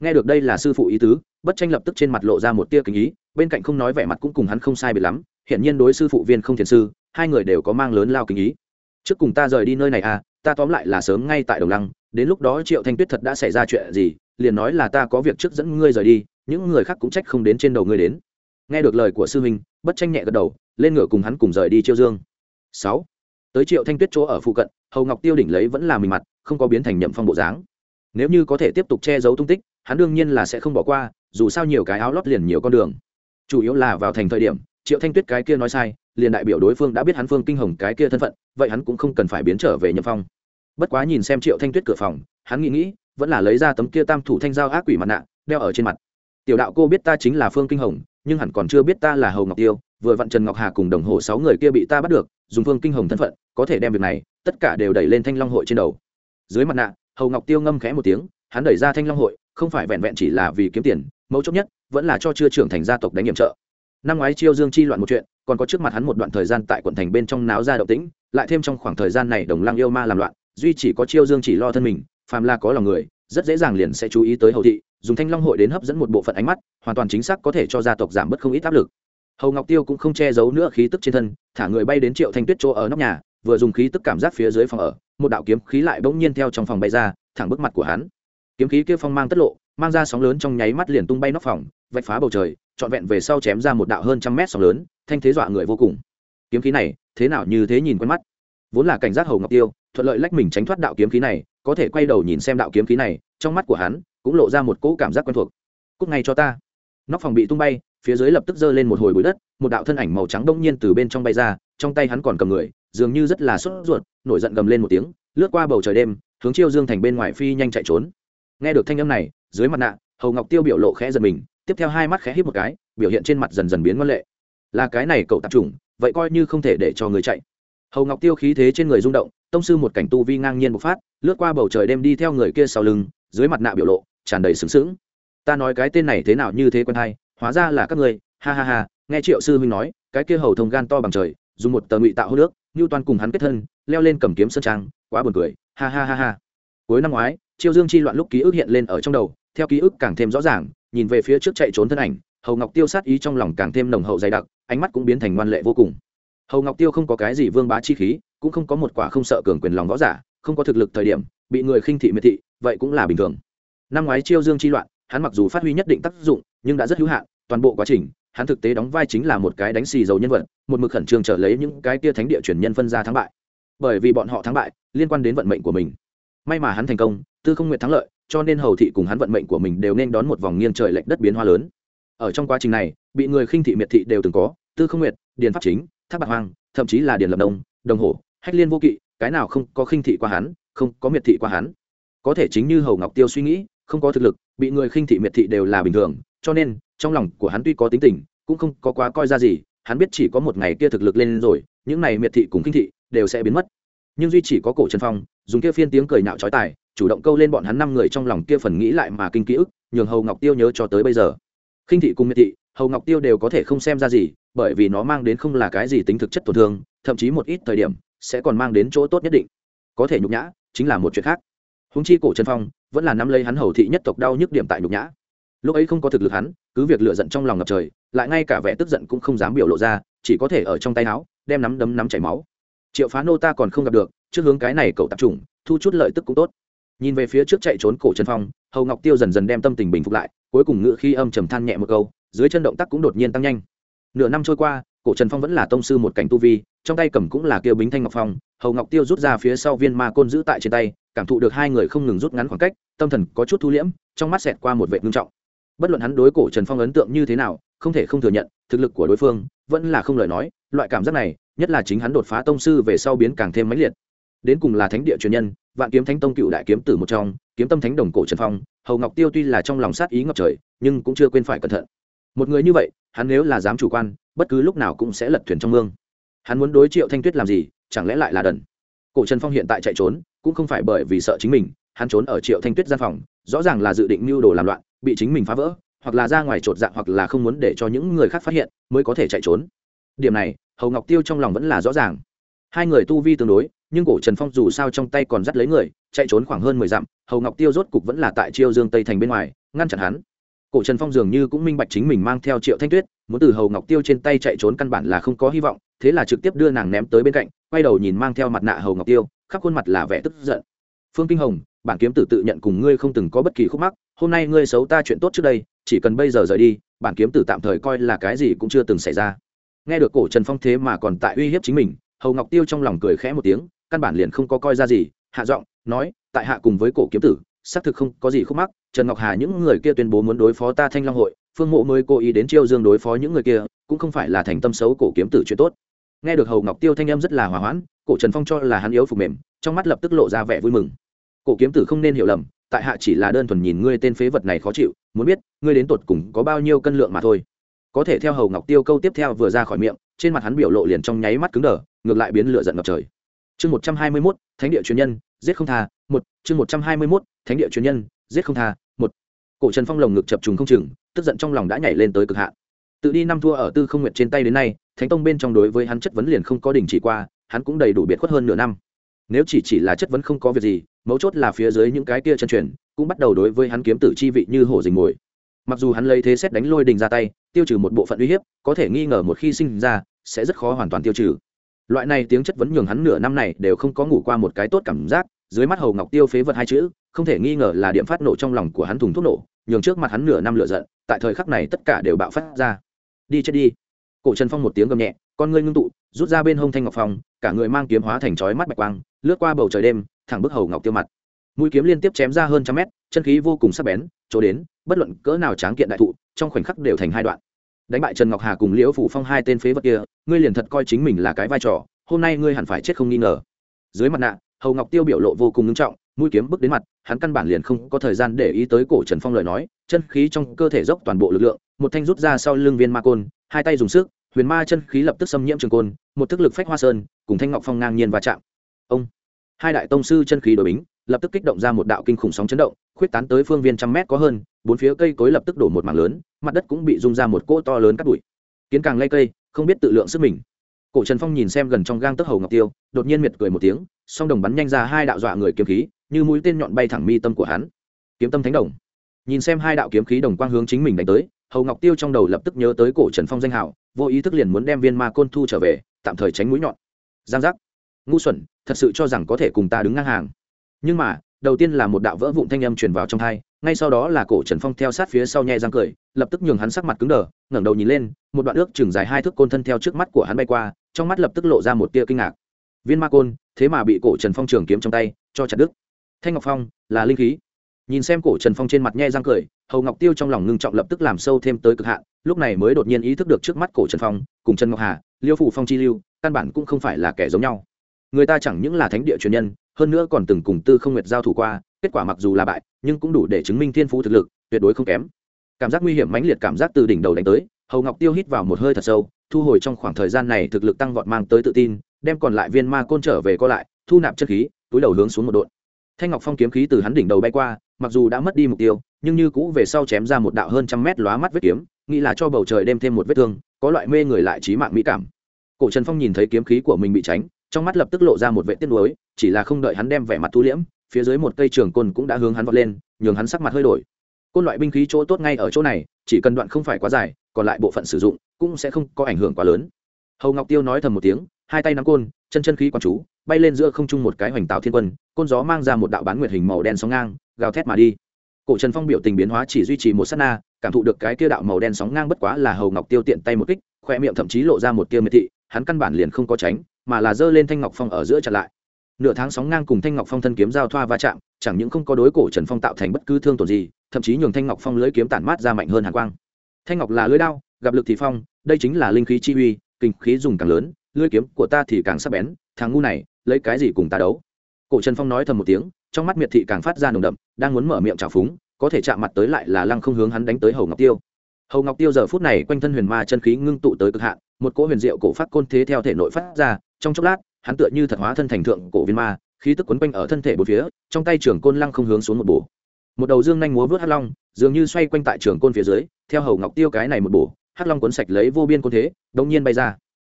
Nghe được đây là sư phụ ý tứ, bất tranh lập tức trên mặt lộ ra một tia kính ý, bên cạnh không nói vẻ mặt cũng cùng hắn không sai biệt lắm hiện nhiên đối sư phụ viên không thiền sư, hai người đều có mang lớn lao kính ý. Trước cùng ta rời đi nơi này à ta tóm lại là sớm ngay tại đồng lăng, đến lúc đó triệu thanh tuyết thật đã xảy ra chuyện gì, liền nói là ta có việc trước dẫn ngươi rời đi, những người khác cũng trách không đến trên đầu ngươi đến nghe được lời của sư huynh, bất tranh nhẹ gật đầu, lên ngựa cùng hắn cùng rời đi chiêu dương. Sáu, tới triệu thanh tuyết chỗ ở phụ cận, hầu ngọc tiêu đỉnh lấy vẫn là mình mặt, không có biến thành nhậm phong bộ dáng. Nếu như có thể tiếp tục che giấu tung tích, hắn đương nhiên là sẽ không bỏ qua, dù sao nhiều cái áo lót liền nhiều con đường. Chủ yếu là vào thành thời điểm, triệu thanh tuyết cái kia nói sai, liền đại biểu đối phương đã biết hắn phương kinh hồng cái kia thân phận, vậy hắn cũng không cần phải biến trở về nhậm phong. Bất quá nhìn xem triệu thanh tuyết cửa phòng, hắn nghĩ nghĩ, vẫn là lấy ra tấm kia tam thủ thanh giao ác quỷ mặt nạ, đeo ở trên mặt. Tiểu đạo cô biết ta chính là phương kinh hồng nhưng hẳn còn chưa biết ta là hầu ngọc tiêu, vừa vặn trần ngọc hà cùng đồng hồ sáu người kia bị ta bắt được, dùng phương kinh hồng thân phận, có thể đem việc này, tất cả đều đẩy lên thanh long hội trên đầu. Dưới mặt nạ, hầu ngọc tiêu ngâm khẽ một tiếng, hắn đẩy ra thanh long hội, không phải vẹn vẹn chỉ là vì kiếm tiền, mấu chốt nhất, vẫn là cho chưa trưởng thành gia tộc đánh nhiệm trợ. Năm ngoái chiêu dương chi loạn một chuyện, còn có trước mặt hắn một đoạn thời gian tại quận thành bên trong náo ra động tĩnh, lại thêm trong khoảng thời gian này đồng lăng yêu ma làm loạn, duy chỉ có chiêu dương chỉ lo thân mình, phàm là có lòng người, rất dễ dàng liền sẽ chú ý tới hầu thị dùng thanh long hội đến hấp dẫn một bộ phận ánh mắt, hoàn toàn chính xác có thể cho gia tộc giảm bớt không ít áp lực. Hầu ngọc tiêu cũng không che giấu nữa khí tức trên thân, thả người bay đến triệu thanh tuyết chỗ ở nóc nhà, vừa dùng khí tức cảm giác phía dưới phòng ở, một đạo kiếm khí lại bỗng nhiên theo trong phòng bay ra, thẳng bức mặt của hắn. Kiếm khí kia phong mang tất lộ, mang ra sóng lớn trong nháy mắt liền tung bay nóc phòng, vạch phá bầu trời, trọn vẹn về sau chém ra một đạo hơn trăm mét sóng lớn, thanh thế dọa người vô cùng. Kiếm khí này, thế nào như thế nhìn quen mắt. Vốn là cảnh giác hầu ngọc tiêu, thuận lợi lách mình tránh thoát đạo kiếm khí này, có thể quay đầu nhìn xem đạo kiếm khí này, trong mắt của hắn cũng lộ ra một cỗ cảm giác quen thuộc. Cúc ngay cho ta. Nóc phòng bị tung bay, phía dưới lập tức giơ lên một hồi bụi đất, một đạo thân ảnh màu trắng đông nhiên từ bên trong bay ra, trong tay hắn còn cầm người, dường như rất là sốt ruột, nổi giận gầm lên một tiếng, lướt qua bầu trời đêm, hướng chiêu dương thành bên ngoài phi nhanh chạy trốn. Nghe được thanh âm này, dưới mặt nạ, hầu ngọc tiêu biểu lộ khẽ giật mình, tiếp theo hai mắt khẽ hít một cái, biểu hiện trên mặt dần dần biến ngoan lệ. Là cái này cậu tạp chủng, vậy coi như không thể để cho người chạy. Hầu ngọc tiêu khí thế trên người rung động, tông sư một cảnh tu vi ngang nhiên bộc phát, lướt qua bầu trời đêm đi theo người kia sau lưng, dưới mặt nạ biểu lộ tràn đầy sướng sướng ta nói cái tên này thế nào như thế quen hay hóa ra là các ngươi, ha ha ha nghe triệu sư huynh nói cái kia hầu thông gan to bằng trời dùng một tờ ngụy tạo hô nước như toàn cùng hắn kết thân leo lên cầm kiếm sơn trang quá buồn cười. Ha ha ha ha. Cuối năm ngoái chiêu dương chi loạn lúc ký ức hiện lên ở trong đầu theo ký ức càng thêm rõ ràng nhìn về phía trước chạy trốn thân ảnh hầu ngọc tiêu sát ý trong lòng càng thêm nồng hậu dày đặc ánh mắt cũng biến thành ngoan lệ vô cùng. Hầu ngọc tiêu không có cái gì vương bá chi khí cũng không có một quả không sợ cường quyền lòng võ giả không có thực lực thời điểm bị người khinh thị miệt thị vậy cũng là bình thường năm ngoái chiêu dương chi loạn, hắn mặc dù phát huy nhất định tác dụng, nhưng đã rất hữu hạn, toàn bộ quá trình, hắn thực tế đóng vai chính là một cái đánh xì dầu nhân vật, một mực khẩn trương trở lấy những cái tia thánh địa truyền nhân phân ra thắng bại. Bởi vì bọn họ thắng bại, liên quan đến vận mệnh của mình. May mà hắn thành công, tư không nguyện thắng lợi, cho nên hầu thị cùng hắn vận mệnh của mình đều nên đón một vòng nghiêng trời lệch đất biến hoa lớn. Ở trong quá trình này, bị người khinh thị miệt thị đều từng có, tư không nguyệt, điền pháp chính, thác bạc hoang, thậm chí là điền lập đông đồng hồ hách liên vô kỵ, cái nào không có khinh thị qua hắn, không có miệt thị qua hắn. Có thể chính như hầu ngọc tiêu suy nghĩ không có thực lực, bị người khinh thị miệt thị đều là bình thường, cho nên, trong lòng của hắn tuy có tính tình, cũng không có quá coi ra gì, hắn biết chỉ có một ngày kia thực lực lên rồi, những này miệt thị cùng khinh thị đều sẽ biến mất. Nhưng duy chỉ có cổ trần phong, dùng kia phiên tiếng cười nhạo trói tài, chủ động câu lên bọn hắn năm người trong lòng kia phần nghĩ lại mà kinh ký ức, nhường hầu ngọc tiêu nhớ cho tới bây giờ. Khinh thị cùng miệt thị, hầu ngọc tiêu đều có thể không xem ra gì, bởi vì nó mang đến không là cái gì tính thực chất tổn thương, thậm chí một ít thời điểm, sẽ còn mang đến chỗ tốt nhất định. Có thể nhục nhã, chính là một chuyện khác húng chi cổ trần phong vẫn là nắm lấy hắn hầu thị nhất tộc đau nhức điểm tại nhục nhã. Lúc ấy không có thực lực hắn, cứ việc lựa giận trong lòng ngập trời, lại ngay cả vẻ tức giận cũng không dám biểu lộ ra, chỉ có thể ở trong tay áo, đem nắm đấm nắm chảy máu. Triệu phá nô ta còn không gặp được, trước hướng cái này cậu tập trung, thu chút lợi tức cũng tốt. Nhìn về phía trước chạy trốn cổ trần phong, hầu ngọc tiêu dần dần đem tâm tình bình phục lại, cuối cùng ngự khi âm trầm than nhẹ một câu, dưới chân động tác cũng đột nhiên tăng nhanh. Nửa năm trôi qua, cổ trần phong vẫn là tông sư một cảnh tu vi, trong tay cầm cũng là kêu bính thanh ngọc phong, hầu ngọc tiêu rút ra phía sau viên ma côn giữ tại trên tay cảm thụ được hai người không ngừng rút ngắn khoảng cách, tâm thần có chút thu liễm, trong mắt xẹt qua một vệ ngưng trọng. Bất luận hắn đối cổ trần phong ấn tượng như thế nào, không thể không thừa nhận, thực lực của đối phương vẫn là không lời nói, loại cảm giác này, nhất là chính hắn đột phá tông sư về sau biến càng thêm mãnh liệt. Đến cùng là thánh địa truyền nhân, vạn kiếm thánh tông cựu đại kiếm tử một trong, kiếm tâm thánh đồng cổ trần phong, hầu ngọc tiêu tuy là trong lòng sát ý ngập trời, nhưng cũng chưa quên phải cẩn thận. Một người như vậy, hắn nếu là dám chủ quan, bất cứ lúc nào cũng sẽ lật thuyền trong mương. Hắn muốn đối triệu thanh tuyết làm gì, chẳng lẽ lại là đần? Cổ trần phong hiện tại chạy trốn cũng không phải bởi vì sợ chính mình hắn trốn ở triệu thanh tuyết gian phòng rõ ràng là dự định mưu đồ làm loạn bị chính mình phá vỡ hoặc là ra ngoài chột dạng, hoặc là không muốn để cho những người khác phát hiện mới có thể chạy trốn. Điểm này hầu ngọc tiêu trong lòng vẫn là rõ ràng. Hai người tu vi tương đối nhưng cổ trần phong dù sao trong tay còn dắt lấy người chạy trốn khoảng hơn mười dặm hầu ngọc tiêu rốt cục vẫn là tại chiêu dương tây thành bên ngoài ngăn chặn hắn. Cổ trần phong dường như cũng minh bạch chính mình mang theo triệu thanh tuyết muốn từ hầu ngọc tiêu trên tay chạy trốn căn bản là không có hy vọng thế là trực tiếp đưa nàng ném tới bên cạnh quay đầu nhìn mang theo mặt nạ hầu ngọc tiêu khắp khuôn mặt là vẻ tức giận. Phương kinh hồng, bản kiếm tử tự nhận cùng ngươi không từng có bất kỳ khúc mắc, hôm nay ngươi xấu ta chuyện tốt trước đây, chỉ cần bây giờ rời đi, bản kiếm tử tạm thời coi là cái gì cũng chưa từng xảy ra. Nghe được cổ trần phong thế mà còn tại uy hiếp chính mình, hầu ngọc tiêu trong lòng cười khẽ một tiếng, căn bản liền không có coi ra gì, hạ giọng, nói, tại hạ cùng với cổ kiếm tử, xác thực không có gì khúc mắc, trần ngọc hà những người kia tuyên bố muốn đối phó ta thanh long hội, phương mộ mới cố ý đến chiêu dương đối phó những người kia, cũng không phải là thành tâm xấu cổ kiếm tử chuyện tốt. Nghe được hầu ngọc tiêu thanh âm rất là hòa hoãn cổ trần phong cho là hắn yếu phục mềm, trong mắt lập tức lộ ra vẻ vui mừng. Cổ kiếm tử không nên hiểu lầm, tại hạ chỉ là đơn thuần nhìn ngươi tên phế vật này khó chịu, muốn biết, ngươi đến tột cùng có bao nhiêu cân lượng mà thôi. Có thể theo hầu ngọc tiêu câu tiếp theo vừa ra khỏi miệng, trên mặt hắn biểu lộ liền trong nháy mắt cứng đờ, ngược lại biến lửa giận ngập trời. Chương một trăm hai mươi mốt, thánh địa truyền nhân, giết không tha, một, chương một trăm hai mươi mốt, thánh địa truyền nhân, giết không tha, một. Cổ trần phong lồng ngực chập trùng không chừng, tức giận trong lòng đã nhảy lên tới cực hạn. Tự đi năm thua ở tư không nguyện trên tay đến nay, thánh tông bên trong đối với hắn chất vấn liền không có đình chỉ qua hắn cũng đầy đủ biệt khuất hơn nửa năm. Nếu chỉ chỉ là chất vấn không có việc gì, mấu chốt là phía dưới những cái kia chân truyền, cũng bắt đầu đối với hắn kiếm tử chi vị như hổ dình mồi. Mặc dù hắn lấy thế xét đánh lôi đình ra tay, tiêu trừ một bộ phận uy hiếp, có thể nghi ngờ một khi sinh ra, sẽ rất khó hoàn toàn tiêu trừ. Loại này tiếng chất vấn nhường hắn nửa năm này đều không có ngủ qua một cái tốt cảm giác, dưới mắt hầu ngọc tiêu phế vật hai chữ, không thể nghi ngờ là điểm phát nổ trong lòng của hắn thùng thuốc nổ, nhường trước mặt hắn nửa năm lựa giận, tại thời khắc này tất cả đều bạo phát ra. Đi chết đi. Cổ trần phong một tiếng gầm nhẹ, con ngươi ngưng tụ, rút ra bên hông thanh ngọc phong cả người mang kiếm hóa thành chói mắt bạch quang, lướt qua bầu trời đêm, thẳng bức hầu ngọc tiêu mặt. Mũi kiếm liên tiếp chém ra hơn trăm mét, chân khí vô cùng sắc bén, chỗ đến, bất luận cỡ nào tráng kiện đại thụ, trong khoảnh khắc đều thành hai đoạn. Đánh bại trần ngọc hà cùng liễu phủ phong hai tên phế vật kia, ngươi liền thật coi chính mình là cái vai trò, hôm nay ngươi hẳn phải chết không nghi ngờ. Dưới mặt nạ, hầu ngọc tiêu biểu lộ vô cùng nghiêm trọng, mũi kiếm bước đến mặt, hắn căn bản liền không có thời gian để ý tới cổ trần phong lời nói, chân khí trong cơ thể dốc toàn bộ lực lượng, một thanh rút ra sau lưng viên ma côn, hai tay dùng sức, huyền ma chân khí lập tức xâm nhiễm trường côn một thức lực phách hoa sơn, cùng thanh ngọc phong ngang nhiên va chạm. Ông, hai đại tông sư chân khí đổi bính, lập tức kích động ra một đạo kinh khủng sóng chấn động, khuyết tán tới phương viên trăm mét có hơn, bốn phía cây cối lập tức đổ một mảng lớn, mặt đất cũng bị rung ra một cỗ to lớn cắt bụi. Kiến càng lay cây, không biết tự lượng sức mình. Cổ trần phong nhìn xem gần trong gang tấc hầu ngọc tiêu, đột nhiên miệt cười một tiếng, song đồng bắn nhanh ra hai đạo dọa người kiếm khí, như mũi tên nhọn bay thẳng mi tâm của hắn. Kiếm tâm thánh đồng. Nhìn xem hai đạo kiếm khí đồng quang hướng chính mình đánh tới, hầu ngọc tiêu trong đầu lập tức nhớ tới cổ trần phong danh hảo vô ý thức liền muốn đem viên ma côn thu trở về, tạm thời tránh mũi nhọn. Giang giác. Ngu xuẩn, thật sự cho rằng có thể cùng ta đứng ngang hàng. Nhưng mà, đầu tiên là một đạo vỡ vụn thanh âm truyền vào trong thai, ngay sau đó là cổ trần phong theo sát phía sau nhẹ răng cười, lập tức nhường hắn sắc mặt cứng đờ, ngẩng đầu nhìn lên, một đoạn ước chừng dài hai thước côn thân theo trước mắt của hắn bay qua, trong mắt lập tức lộ ra một tia kinh ngạc. Viên ma côn, thế mà bị cổ trần phong trường kiếm trong tay, cho chặt đứt. Thanh ngọc phong, là linh khí nhìn xem cổ trần phong trên mặt nhe răng cười, hầu ngọc tiêu trong lòng ngưng trọng lập tức làm sâu thêm tới cực hạn, lúc này mới đột nhiên ý thức được trước mắt cổ trần phong, cùng trần ngọc hà, liêu phủ phong chi lưu, căn bản cũng không phải là kẻ giống nhau. Người ta chẳng những là thánh địa truyền nhân, hơn nữa còn từng cùng tư không nguyệt giao thủ qua, kết quả mặc dù là bại, nhưng cũng đủ để chứng minh thiên phú thực lực, tuyệt đối không kém. Cảm giác nguy hiểm mãnh liệt cảm giác từ đỉnh đầu đánh tới, hầu ngọc tiêu hít vào một hơi thật sâu, thu hồi trong khoảng thời gian này thực lực tăng vọt mang tới tự tin, đem còn lại viên ma côn trở về co lại, thu nạp chất khí, túi đầu hướng xuống một đột thanh ngọc phong kiếm khí từ hắn đỉnh đầu bay qua mặc dù đã mất đi mục tiêu, nhưng như cũ về sau chém ra một đạo hơn trăm mét lóa mắt vết kiếm, nghĩ là cho bầu trời đem thêm một vết thương, có loại mê người lại trí mạng mỹ cảm. Cổ trần phong nhìn thấy kiếm khí của mình bị tránh, trong mắt lập tức lộ ra một vệ tiết lối chỉ là không đợi hắn đem vẻ mặt thu liễm, phía dưới một cây trường côn cũng đã hướng hắn vọt lên, nhường hắn sắc mặt hơi đổi. Côn loại binh khí chỗ tốt ngay ở chỗ này, chỉ cần đoạn không phải quá dài, còn lại bộ phận sử dụng cũng sẽ không có ảnh hưởng quá lớn. Hầu ngọc tiêu nói thầm một tiếng hai tay nắm côn, chân chân khí quán chú, bay lên giữa không trung một cái hoành tạo thiên quân, côn gió mang ra một đạo bán nguyệt hình màu đen sóng ngang, gào thét mà đi. Cổ trần phong biểu tình biến hóa chỉ duy trì một s á t na, cảm thụ được cái kia đạo màu đen sóng ngang bất quá là hầu ngọc tiêu tiện tay một kích, khoe miệng thậm chí lộ ra một tia miệt thị, hắn căn bản liền không có tránh, mà là giơ lên thanh ngọc phong ở giữa chặn lại. Nửa tháng sóng ngang cùng thanh ngọc phong thân kiếm giao thoa va chạm, chẳng những không có đối cổ trần phong tạo thành bất cứ thương tổn gì, thậm chí nhường thanh ngọc phong lưới kiếm tản mát ra mạnh hơn hàn quang. Thanh ngọc là lưới đao, gặp lực thì phong, đây chính là linh khí chi uy, kinh khí dùng càng lớn lưỡi kiếm của ta thì càng sắc bén, thằng ngu này, lấy cái gì cùng ta đấu? Cổ trần phong nói thầm một tiếng, trong mắt miệt thị càng phát ra nồng đậm, đang muốn mở miệng trào phúng, có thể chạm mặt tới lại là lăng không hướng hắn đánh tới hầu ngọc tiêu. Hầu ngọc tiêu giờ phút này quanh thân huyền ma chân khí ngưng tụ tới cực hạn, một cỗ huyền diệu cổ phát côn thế theo thể nội phát ra, trong chốc lát, hắn tựa như thật hóa thân thành thượng cổ viên ma, khí tức quấn quanh ở thân thể bốn phía, trong tay trưởng côn lăng không hướng xuống một bổ. Một đầu dương nhanh múa vớt hắc long, dường như xoay quanh tại trường côn phía dưới, theo hầu ngọc tiêu cái này một bổ, hắc long cuốn sạch lấy vô biên côn thế đông nhiên bay ra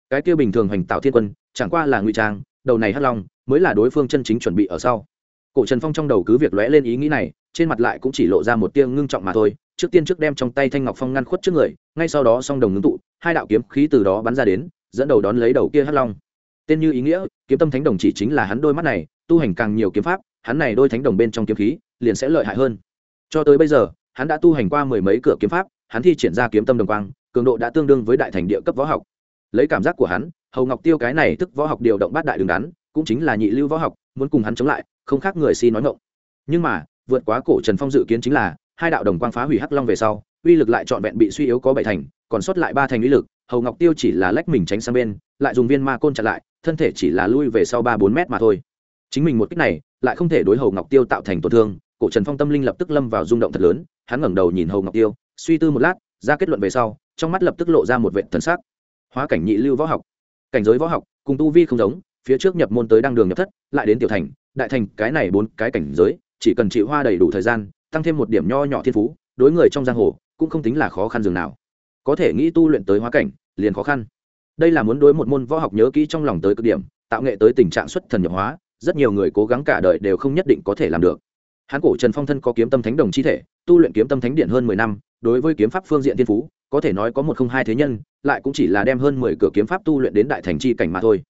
cái kia bình thường hoành tạo thiên quân, chẳng qua là ngụy trang, đầu này hắc long, mới là đối phương chân chính chuẩn bị ở sau. Cổ trần phong trong đầu cứ việc lóe lên ý nghĩ này, trên mặt lại cũng chỉ lộ ra một tia ngưng trọng mà thôi, trước tiên trước đem trong tay thanh ngọc phong ngăn khuất trước người, ngay sau đó song đồng ngưng tụ, hai đạo kiếm khí từ đó bắn ra đến, dẫn đầu đón lấy đầu kia hắc long. Tên như ý nghĩa, kiếm tâm thánh đồng chỉ chính là hắn đôi mắt này, tu hành càng nhiều kiếm pháp, hắn này đôi thánh đồng bên trong kiếm khí, liền sẽ lợi hại hơn. Cho tới bây giờ, hắn đã tu hành qua mười mấy cửa kiếm pháp, hắn thi triển ra kiếm tâm đồng quang, cường độ đã tương đương với đại thành địa cấp võ học lấy cảm giác của hắn, hầu ngọc tiêu cái này tức võ học điều động bát đại đường đắn, cũng chính là nhị lưu võ học, muốn cùng hắn chống lại, không khác người si nói ngộng nhưng mà, vượt quá cổ trần phong dự kiến chính là, hai đạo đồng quang phá hủy hắc long về sau, uy lực lại trọn vẹn bị suy yếu có bảy thành, còn sót lại ba thành uy lực, hầu ngọc tiêu chỉ là lách mình tránh sang bên, lại dùng viên ma côn chặn lại, thân thể chỉ là lui về sau ba bốn mét mà thôi. Chính mình một cách này, lại không thể đối hầu ngọc tiêu tạo thành tổn thương, cổ trần phong tâm linh lập tức lâm vào rung động thật lớn, hắn ngẩng đầu nhìn hầu ngọc tiêu, suy tư một lát, ra kết luận về sau, trong mắt lập tức lộ ra một vệ thần sắc hóa cảnh nhị lưu võ học. Cảnh giới võ học, cùng tu vi không giống, phía trước nhập môn tới đăng đường nhập thất, lại đến tiểu thành, đại thành, cái này bốn cái cảnh giới, chỉ cần chị hoa đầy đủ thời gian, tăng thêm một điểm nho nhỏ thiên phú, đối người trong giang hồ, cũng không tính là khó khăn dường nào. Có thể nghĩ tu luyện tới hóa cảnh, liền khó khăn. Đây là muốn đối một môn võ học nhớ kỹ trong lòng tới cực điểm, tạo nghệ tới tình trạng xuất thần nhập hóa, rất nhiều người cố gắng cả đời đều không nhất định có thể làm được. Hán cổ trần phong thân có kiếm tâm thánh đồng chi thể, tu luyện kiếm tâm thánh điện hơn mười năm, đối với kiếm pháp phương diện thiên phú có thể nói có một không hai thế nhân, lại cũng chỉ là đem hơn mười cửa kiếm pháp tu luyện đến đại thành chi cảnh mà thôi.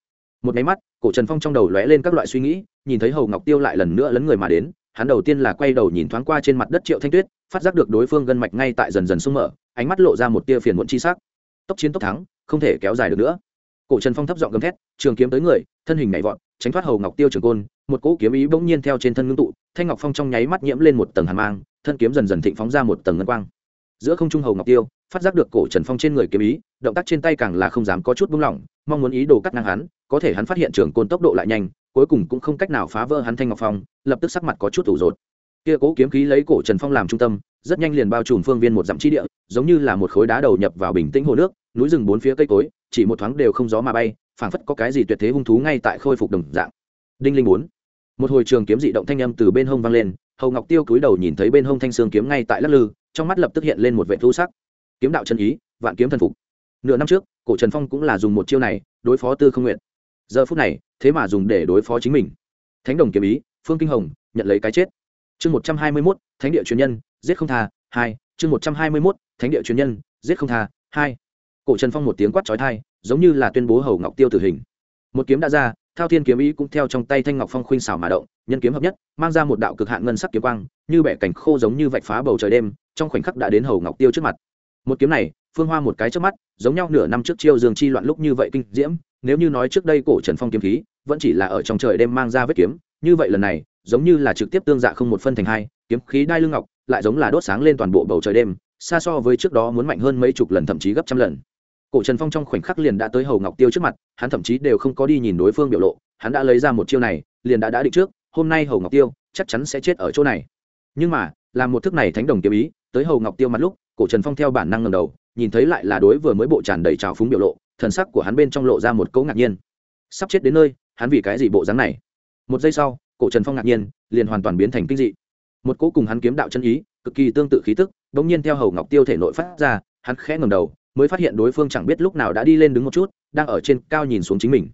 Một máy mắt, cổ trần phong trong đầu lóe lên các loại suy nghĩ, nhìn thấy hầu ngọc tiêu lại lần nữa lấn người mà đến, hắn đầu tiên là quay đầu nhìn thoáng qua trên mặt đất triệu thanh tuyết, phát giác được đối phương gân mạch ngay tại dần dần sung mở, ánh mắt lộ ra một tia phiền muộn chi sắc. Tốc chiến tốc thắng, không thể kéo dài được nữa. Cổ trần phong thấp giọng gầm thét, trường kiếm tới người, thân hình nhảy vọt, tránh thoát hầu ngọc tiêu trường côn, một cỗ kiếm ý bỗng nhiên theo trên thân ngưng tụ, thanh ngọc phong trong nháy mắt nhiễm lên một tầng hàn mang, thân kiếm dần dần thịnh phóng ra một tầng ngân quang. Giữa không trung hầu ngọc tiêu phát giác được cổ trần phong trên người kiếm ý, động tác trên tay càng là không dám có chút buông lỏng, mong muốn ý đồ cắt ngang hắn, có thể hắn phát hiện trường côn tốc độ lại nhanh, cuối cùng cũng không cách nào phá vỡ hắn thanh ngọc phong, lập tức sắc mặt có chút ủ rột. Kia cố kiếm khí lấy cổ trần phong làm trung tâm, rất nhanh liền bao trùm phương viên một dặm chi địa, giống như là một khối đá đầu nhập vào bình tĩnh hồ nước, núi rừng bốn phía cây cối, chỉ một thoáng đều không gió mà bay, phảng phất có cái gì tuyệt thế hung thú ngay tại khôi phục đồng dạng. Đinh linh bốn. Một hồi trường kiếm dị động thanh âm từ bên hông vang lên, hầu ngọc tiêu cúi đầu nhìn thấy bên hông thanh xương kiếm ngay tại lắc lư, trong mắt lập tức hiện lên một vệ thu sắc kiếm đạo chân ý, vạn kiếm thần phục. Nửa năm trước, cổ trần phong cũng là dùng một chiêu này đối phó tư không nguyện giờ phút này, thế mà dùng để đối phó chính mình. Thánh đồng kiếm ý, phương kinh hồng, nhận lấy cái chết. Chương một trăm hai mươi mốt, thánh địa truyền nhân, giết không tha, hai. Chương một trăm hai mươi mốt, thánh địa truyền nhân, giết không tha, hai. Cổ trần phong một tiếng quát trói thai giống như là tuyên bố hầu ngọc tiêu tử hình. Một kiếm đã ra, thao thiên kiếm ý cũng theo trong tay thanh ngọc phong khuynh xảo mà động, nhân kiếm hợp nhất, mang ra một đạo cực hạn ngân sắc kiếm quang, như bẻ cảnh khô giống như vạch phá bầu trời đêm, trong khoảnh khắc đã đến hầu ngọc tiêu trước mặt một kiếm này, phương hoa một cái trước mắt, giống nhau nửa năm trước chiêu dương chi loạn lúc như vậy kinh diễm, nếu như nói trước đây cổ trần phong kiếm khí, vẫn chỉ là ở trong trời đêm mang ra vết kiếm, như vậy lần này, giống như là trực tiếp tương dạ không một phân thành hai, kiếm khí đai lưng ngọc, lại giống là đốt sáng lên toàn bộ bầu trời đêm, xa so với trước đó muốn mạnh hơn mấy chục lần, thậm chí gấp trăm lần. Cổ trần phong trong khoảnh khắc liền đã tới hầu ngọc tiêu trước mặt, hắn thậm chí đều không có đi nhìn đối phương biểu lộ, hắn đã lấy ra một chiêu này, liền đã đã định trước, hôm nay hầu ngọc tiêu chắc chắn sẽ chết ở chỗ này. Nhưng mà làm một thức này thánh đồng kiếm ý, tới hầu ngọc tiêu mặt lúc, cổ trần phong theo bản năng ngầm đầu, nhìn thấy lại là đối vừa mới bộ tràn đầy trào phúng biểu lộ, thần sắc của hắn bên trong lộ ra một cấu ngạc nhiên. Sắp chết đến nơi, hắn vì cái gì bộ dáng này? Một giây sau, cổ trần phong ngạc nhiên, liền hoàn toàn biến thành kinh dị. Một cỗ cùng hắn kiếm đạo chân ý, cực kỳ tương tự khí tức đ ỗ n g nhiên theo hầu ngọc tiêu thể nội phát ra, hắn khẽ ngầm đầu, mới phát hiện đối phương chẳng biết lúc nào đã đi lên đứng một chút, đang ở trên cao nhìn xuống chính mình.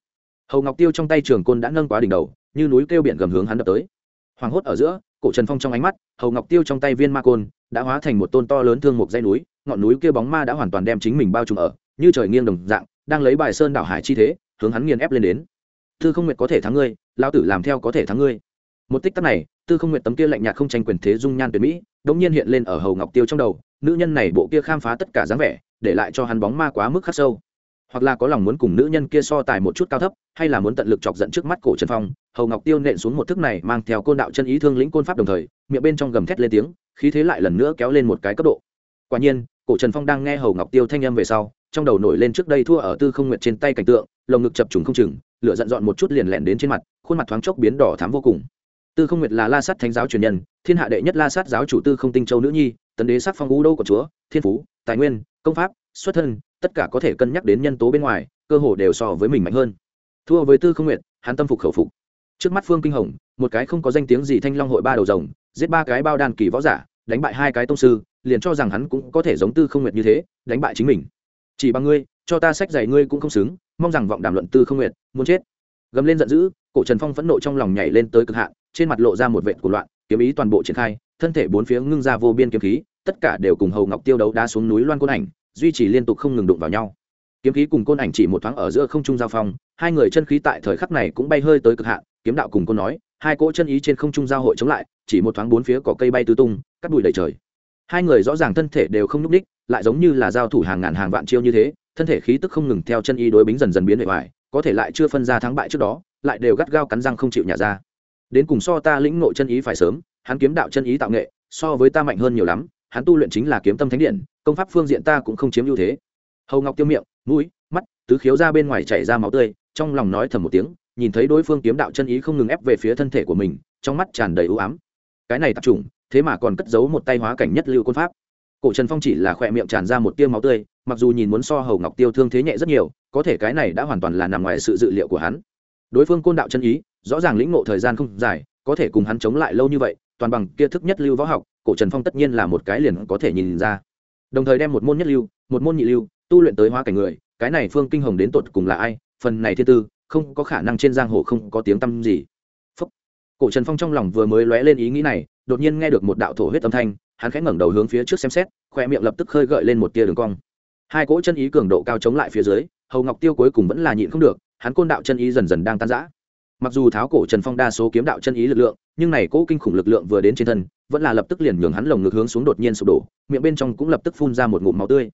Hầu ngọc tiêu trong tay trường côn đã nâng quá đỉnh đầu, như núi kêu biển gầm hướng hắn đập tới. Hoảng hốt ở giữa cổ trần phong trong ánh mắt, hầu ngọc tiêu trong tay viên ma côn, đã hóa thành một tôn to lớn thương một dây núi, ngọn núi kia bóng ma đã hoàn toàn đem chính mình bao trùm ở, như trời nghiêng đồng dạng, đang lấy bài sơn đảo hải chi thế, hướng hắn nghiền ép lên đến. Tư không nguyệt có thể thắng ngươi lao tử làm theo có thể thắng ngươi. Một tích tắc này, tư không nguyệt tấm kia lạnh nhạt không tranh quyền thế dung nhan tuyệt mỹ, đống nhiên hiện lên ở hầu ngọc tiêu trong đầu, nữ nhân này bộ kia khám phá tất cả dáng vẻ, để lại cho hắn bóng ma quá mức khắc sâu. Hoặc là có lòng muốn cùng nữ nhân kia so tài một chút cao thấp, hay là muốn tận lực chọc giận trước mắt cổ trần phong hầu ngọc tiêu nện xuống một thức này mang theo côn đạo chân ý thương lĩnh côn pháp đồng thời, miệng bên trong gầm thét lên tiếng, khí thế lại lần nữa kéo lên một cái cấp độ. Quả nhiên, cổ trần phong đang nghe hầu ngọc tiêu thanh âm về sau, trong đầu nổi lên trước đây thua ở tư không nguyện trên tay cảnh tượng, lồng ngực chập trùng không chừng, lửa giận dọn một chút liền lẹn đến trên mặt, khuôn mặt thoáng chốc biến đỏ thám vô cùng. Tư không nguyệt là la sát thánh giáo truyền nhân, thiên hạ đệ nhất la sát giáo chủ tư không tinh châu nữ nhi, tấn đế sắc phong u đô của chúa, thiên phú, tài nguyên, công pháp, xuất thân, tất cả có thể cân nhắc đến nhân tố bên ngoài, cơ hồ đều so với mình mạnh hơn. Thua với tư không nguyệt, hắn tâm phục khẩu phục trước mắt phương kinh hồng, một cái không có danh tiếng gì thanh long hội ba đầu rồng, giết ba cái bao đàn kỳ võ giả, đánh bại hai cái tông sư, liền cho rằng hắn cũng có thể giống tư không nguyệt như thế, đánh bại chính mình. Chỉ bằng ngươi, cho ta sách giày ngươi cũng không xứng, mong rằng vọng đàm luận tư không nguyệt, muốn chết. Gầm lên giận dữ, cổ trần phong phẫn nộ trong lòng nhảy lên tới cực hạn, trên mặt lộ ra một vệt của loạn, kiếm ý toàn bộ triển khai, thân thể bốn phía ngưng ra vô biên kiếm khí, tất cả đều cùng hầu ngọc tiêu đấu đá xuống núi loan côn ảnh, duy trì liên tục không ngừng đụng vào nhau. Kiếm khí cùng côn ảnh chỉ một thoáng ở giữa không trung giao phong hai người chân khí tại thời khắc này cũng bay hơi tới cực hạn, kiếm đạo cùng cô nói, hai cỗ chân ý trên không trung giao hội chống lại, chỉ một thoáng bốn phía có cây bay tứ tung, cắt bụi đầy trời. Hai người rõ ràng thân thể đều không n ú c ních lại giống như là giao thủ hàng ngàn hàng vạn chiêu như thế, thân thể khí tức không ngừng theo chân y đối bính dần dần biến hệ hoài có thể lại chưa phân ra thắng bại trước đó, lại đều gắt gao cắn răng không chịu nhả ra. Đến cùng so ta lĩnh nội chân ý phải sớm, hắn kiếm đạo chân ý tạo nghệ, so với ta mạnh hơn nhiều lắm, hắn tu luyện chính là kiếm tâm thánh điện, công pháp phương diện ta cũng không chiếm ưu thế. Hầu ngọc tiêu miệng, mũi, mắt, tứ khiếu ra bên ngoài chảy ra máu tươi trong lòng nói thầm một tiếng, nhìn thấy đối phương kiếm đạo chân ý không ngừng ép về phía thân thể của mình, trong mắt tràn đầy ưu ám. Cái này tập trung thế mà còn cất giấu một tay hóa cảnh nhất lưu côn pháp. Cổ trần phong chỉ là khỏe miệng tràn ra một tiêu máu tươi, mặc dù nhìn muốn so hầu ngọc tiêu thương thế nhẹ rất nhiều, có thể cái này đã hoàn toàn là nằm ngoài sự dự liệu của hắn. Đối phương côn đạo chân ý, rõ ràng lĩnh ngộ thời gian không dài, có thể cùng hắn chống lại lâu như vậy, toàn bằng kia thức nhất lưu võ học, cổ trần phong tất nhiên là một cái liền có thể nhìn ra. Đồng thời đem một môn nhất lưu, một môn nhị lưu, tu luyện tới hóa cảnh người, cái này phương kinh hồng đến tột cùng là ai phần này thiên tư, không có khả năng trên giang hồ không có tiếng tăm gì. Phúc. cổ trần phong trong lòng vừa mới lóe lên ý nghĩ này, đột nhiên nghe được một đạo thổ huyết âm thanh, hắn khẽ ngẩng đầu hướng phía trước xem xét khoe miệng lập tức khơi gợi lên một tia đường cong. Hai cỗ chân ý cường độ cao chống lại phía dưới, hầu ngọc tiêu cuối cùng vẫn là nhịn không được, hắn côn đạo chân ý dần dần đang tan rã. Mặc dù tháo cổ trần phong đa số kiếm đạo chân ý lực lượng, nhưng này cỗ kinh khủng lực lượng vừa đến trên thân, vẫn là lập tức liền nhường hắn lồng ngực hướng xuống đột nhiên sụp đổ, miệng bên trong cũng lập tức phun ra một ngụm máu tươi.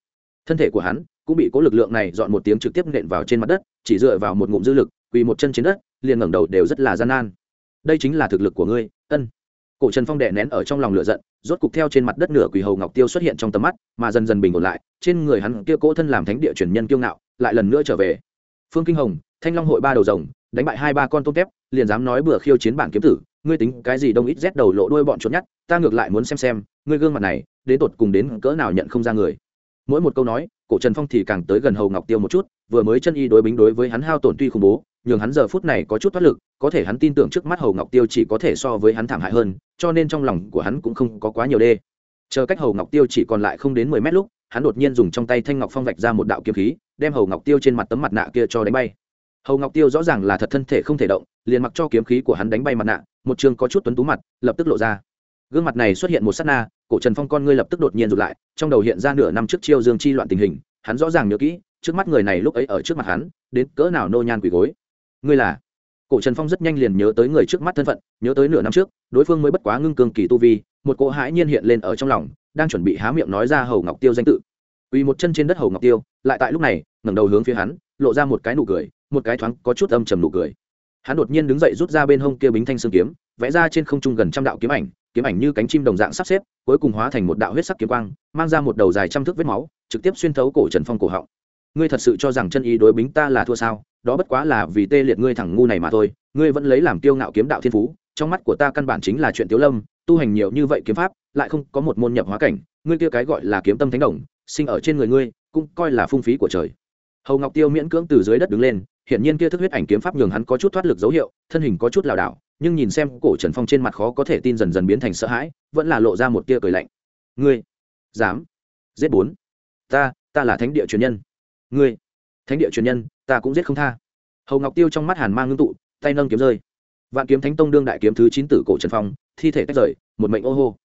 Thân thể của hắn cũng bị cố lực lượng này dọn một tiếng trực tiếp nện vào trên mặt đất, chỉ dựa vào một ngụm dư lực, quỳ một chân trên đất, liền ngẩng đầu đều rất là gian nan. Đây chính là thực lực của ngươi, ân. Cổ trần phong đệ nén ở trong lòng lửa giận, rốt cục theo trên mặt đất nửa quỳ hầu ngọc tiêu xuất hiện trong tầm mắt, mà dần dần bình ổn lại, trên người hắn kia cỗ thân làm thánh địa truyền nhân kiêu ngạo, lại lần nữa trở về. Phương kinh hồng, thanh long hội ba đầu rồng, đánh bại hai ba con tôm tép, liền dám nói bừa khiêu chiến bản kiếm tử, ngươi tính cái gì đông ít rét đầu lộ đuôi bọn trốn nhát ta ngược lại muốn xem xem, ngươi gương mặt này, đến tột cùng đến cỡ nào nhận không ra người. Mỗi một câu nói cổ trần phong thì càng tới gần hầu ngọc tiêu một chút, vừa mới chân y đối bính đối với hắn hao tổn tuy khủng bố, nhường hắn giờ phút này có chút thoát lực, có thể hắn tin tưởng trước mắt hầu ngọc tiêu chỉ có thể so với hắn thảm hại hơn, cho nên trong lòng của hắn cũng không có quá nhiều đê. Chờ cách hầu ngọc tiêu chỉ còn lại không đến mười mét lúc, hắn đột nhiên dùng trong tay thanh ngọc phong vạch ra một đạo kiếm khí, đem hầu ngọc tiêu trên mặt tấm mặt nạ kia cho đánh bay. Hầu ngọc tiêu rõ ràng là thật thân thể không thể động, liền mặc cho kiếm khí của hắn đánh bay mặt nạ, một chương có chút tuấn tú mặt, lập tức lộ ra. Gương mặt này xuất hiện một s á t na cổ trần phong con ngươi lập tức đột nhiên rụt lại, trong đầu hiện ra nửa năm trước chiêu dương chi loạn tình hình, hắn rõ ràng nhớ kỹ, trước mắt người này lúc ấy ở trước mặt hắn, đến cỡ nào nô nhan quỳ gối. Ngươi là? Cổ trần phong rất nhanh liền nhớ tới người trước mắt thân phận, nhớ tới nửa năm trước, đối phương mới bất quá ngưng cường kỳ tu vi, một cỗ hãi nhiên hiện lên ở trong lòng, đang chuẩn bị há miệng nói ra hầu ngọc tiêu danh tự. Uy một chân trên đất hầu ngọc tiêu, lại tại lúc này, ngẩng đầu hướng phía hắn, lộ ra một cái nụ cười, một cái thoáng có chút âm trầm nụ cười. Hắn đột nhiên đứng dậy rút ra bên hông kia bính thanh xương kiếm, vẽ ra trên không trung gần trăm đạo kiếm ảnh kiếm ảnh như cánh chim đồng dạng sắp xếp, cuối cùng hóa thành một đạo huyết sắc kiếm quang, mang ra một đầu dài trăm thước vết máu, trực tiếp xuyên thấu cổ trần phong cổ họng. Ngươi thật sự cho rằng chân ý đối bính ta là thua sao? Đó bất quá là vì tê liệt ngươi thẳng ngu này mà thôi. Ngươi vẫn lấy làm kiêu ngạo kiếm đạo thiên phú, trong mắt của ta căn bản chính là chuyện tiếu lâm, tu hành nhiều như vậy kiếm pháp, lại không có một môn nhập hóa cảnh. Ngươi kia cái gọi là kiếm tâm thánh đồng, sinh ở trên người ngươi, cũng coi là phung phí của trời hầu ngọc tiêu miễn cưỡng từ dưới đất đứng lên hiện nhiên kia thức huyết ảnh kiếm pháp nhường hắn có chút thoát lực dấu hiệu, thân hình có chút lảo đảo, nhưng nhìn xem cổ trần phong trên mặt khó có thể tin dần dần biến thành sợ hãi, vẫn là lộ ra một tia cười lạnh. Ngươi dám giết bốn? Ta ta là thánh địa truyền nhân. Ngươi, thánh địa truyền nhân, ta cũng giết không tha. Hầu ngọc tiêu trong mắt hàn mang ngưng tụ, tay nâng kiếm rơi. Vạn kiếm thánh tông đương đại kiếm thứ chín tử cổ trần phong, thi thể tách rời, một mệnh ô hô.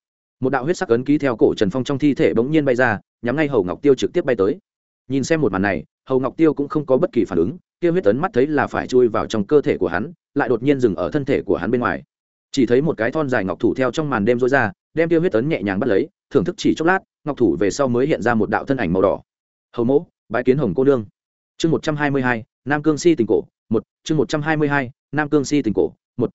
Một đạo huyết sắc ấn ký theo cổ trần phong trong thi thể bỗng nhiên bay ra, nhắm ngay hầu ngọc tiêu trực tiếp bay tới. Nhìn xem một màn này hầu ngọc tiêu cũng không có bất kỳ phản ứng, kia huyết Tấn mắt thấy là phải chui vào trong cơ thể của hắn, lại đột nhiên dừng ở thân thể của hắn bên ngoài. Chỉ thấy một cái thon dài ngọc thủ theo trong màn đêm rối ra, đem tiêu huyết Tấn nhẹ nhàng bắt lấy, thưởng thức chỉ chốc lát, ngọc thủ về sau mới hiện ra một đạo thân ảnh màu đỏ. Hầu mỗ bãi kiến hồng cô nương. Chương một trăm hai mươi hai, nam cương si tình cổ, một, chương một trăm hai mươi hai, nam cương si tình cổ, một.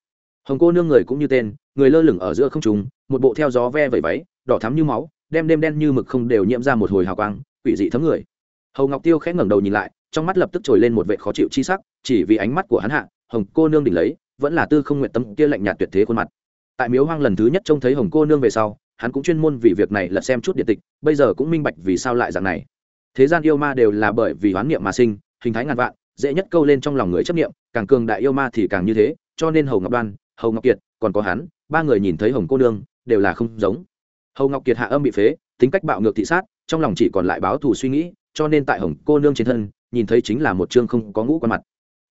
Hồng cô nương người cũng như tên, người lơ lửng ở giữa không trùng một bộ theo gió ve vẩy váy, đỏ thắm như máu, đem đêm đen như mực không đều nhiễm ra một hồi hào quang, quỷ dị thấm người hầu ngọc tiêu khẽ ngẩng đầu nhìn lại trong mắt lập tức trồi lên một vệ khó chịu chi sắc chỉ vì ánh mắt của hắn hạ hồng cô nương đỉnh lấy vẫn là tư không nguyện tâm kia lạnh nhạt tuyệt thế khuôn mặt tại miếu hoang lần thứ nhất trông thấy hồng cô nương về sau hắn cũng chuyên môn vì việc này là xem chút điện tịch bây giờ cũng minh bạch vì sao lại dạng này thế gian yêu ma đều là bởi vì hoán niệm mà sinh hình thái ngàn vạn dễ nhất câu lên trong lòng người chấp niệm càng cường đại yêu ma thì càng như thế cho nên hầu ngọc đoan hầu ngọc kiệt còn có hắn ba người nhìn thấy hồng cô nương đều là không giống hầu ngọc kiệt hạ âm bị phế tính cách bạo ngược thị sát trong lòng chỉ còn lại báo thù suy nghĩ cho nên tại hồng cô nương trên thân, nhìn thấy chính là một chương không có ngũ quan mặt.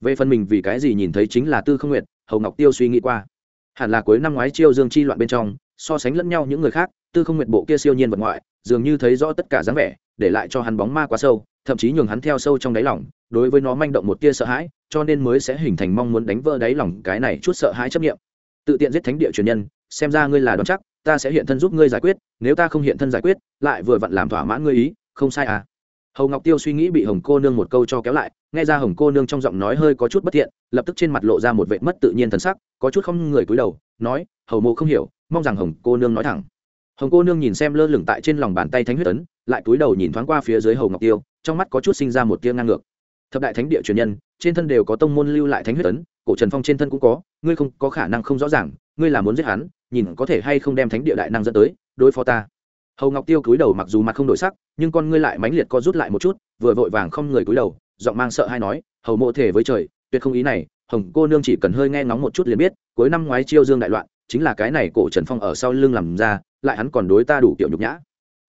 Về phần mình vì cái gì nhìn thấy chính là tư không nguyện hầu ngọc tiêu suy nghĩ qua. Hẳn là cuối năm ngoái chiêu dương chi loạn bên trong, so sánh lẫn nhau những người khác, tư không nguyện bộ kia siêu nhiên vật ngoại, dường như thấy rõ tất cả dáng vẻ, để lại cho hắn bóng ma quá sâu, thậm chí nhường hắn theo sâu trong đáy lòng, đối với nó manh động một tia sợ hãi, cho nên mới sẽ hình thành mong muốn đánh vỡ đáy lòng cái này chút sợ hãi chấp nghiệm tự tiện giết thánh địa truyền nhân, xem ra ngươi là đón chắc, ta sẽ hiện thân giúp ngươi giải quyết, nếu ta không hiện thân giải quyết, lại vừa vặn làm thỏa mãn ngươi ý, không sai à? Hầu ngọc tiêu suy nghĩ bị hồng cô nương một câu cho kéo lại nghe ra hồng cô nương trong giọng nói hơi có chút bất thiện lập tức trên mặt lộ ra một vệ mất tự nhiên thần sắc có chút không người cúi đầu nói hầu mộ không hiểu mong rằng hồng cô nương nói thẳng hồng cô nương nhìn xem lơ lửng tại trên lòng bàn tay thánh huyết ấn lại cúi đầu nhìn thoáng qua phía dưới hầu ngọc tiêu trong mắt có chút sinh ra một tia ngang ngược thập đại thánh địa truyền nhân trên thân đều có tông môn lưu lại thánh huyết ấn cổ trần phong trên thân cũng có ngươi không có khả năng không rõ ràng ngươi là muốn giết hắn nhìn có thể hay không đem thánh địa đại năng dẫn tới đối phó ta hầu ngọc tiêu cúi đầu mặc dù mặt không đổi sắc, nhưng con ngươi lại mãnh liệt co rút lại một chút, vừa vội vàng không người cúi đầu, giọng mang sợ hay nói, hầu mộ thể với trời, tuyệt không ý này, hồng cô nương chỉ cần hơi nghe ngóng một chút liền biết, cuối năm ngoái chiêu dương đại loạn, chính là cái này cổ trần phong ở sau lưng làm ra, lại hắn còn đối ta đủ kiểu nhục nhã.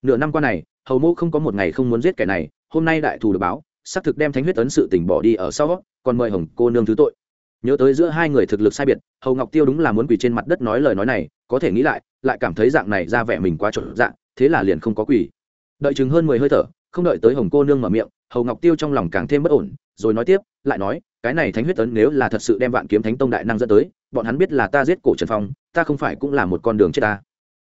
Nửa năm qua này, hầu mộ không có một ngày không muốn giết kẻ này, hôm nay đại thù được báo, xác thực đem thánh huyết ấn sự tình bỏ đi ở sau, còn mời hồng cô nương thứ tội. Nhớ tới giữa hai người thực lực sai biệt, hầu ngọc tiêu đúng là muốn quỳ trên mặt đất nói lời nói này, có thể nghĩ lại lại cảm thấy dạng này ra vẻ mình quá trộn dạng thế là liền không có quỳ. Đợi chừng hơn mười hơi thở, không đợi tới hồng cô nương mở miệng, hầu ngọc tiêu trong lòng càng thêm bất ổn, rồi nói tiếp, lại nói, cái này thánh huyết tấn nếu là thật sự đem vạn kiếm thánh tông đại năng dẫn tới, bọn hắn biết là ta giết cổ trần phong, ta không phải cũng là một con đường chết ta.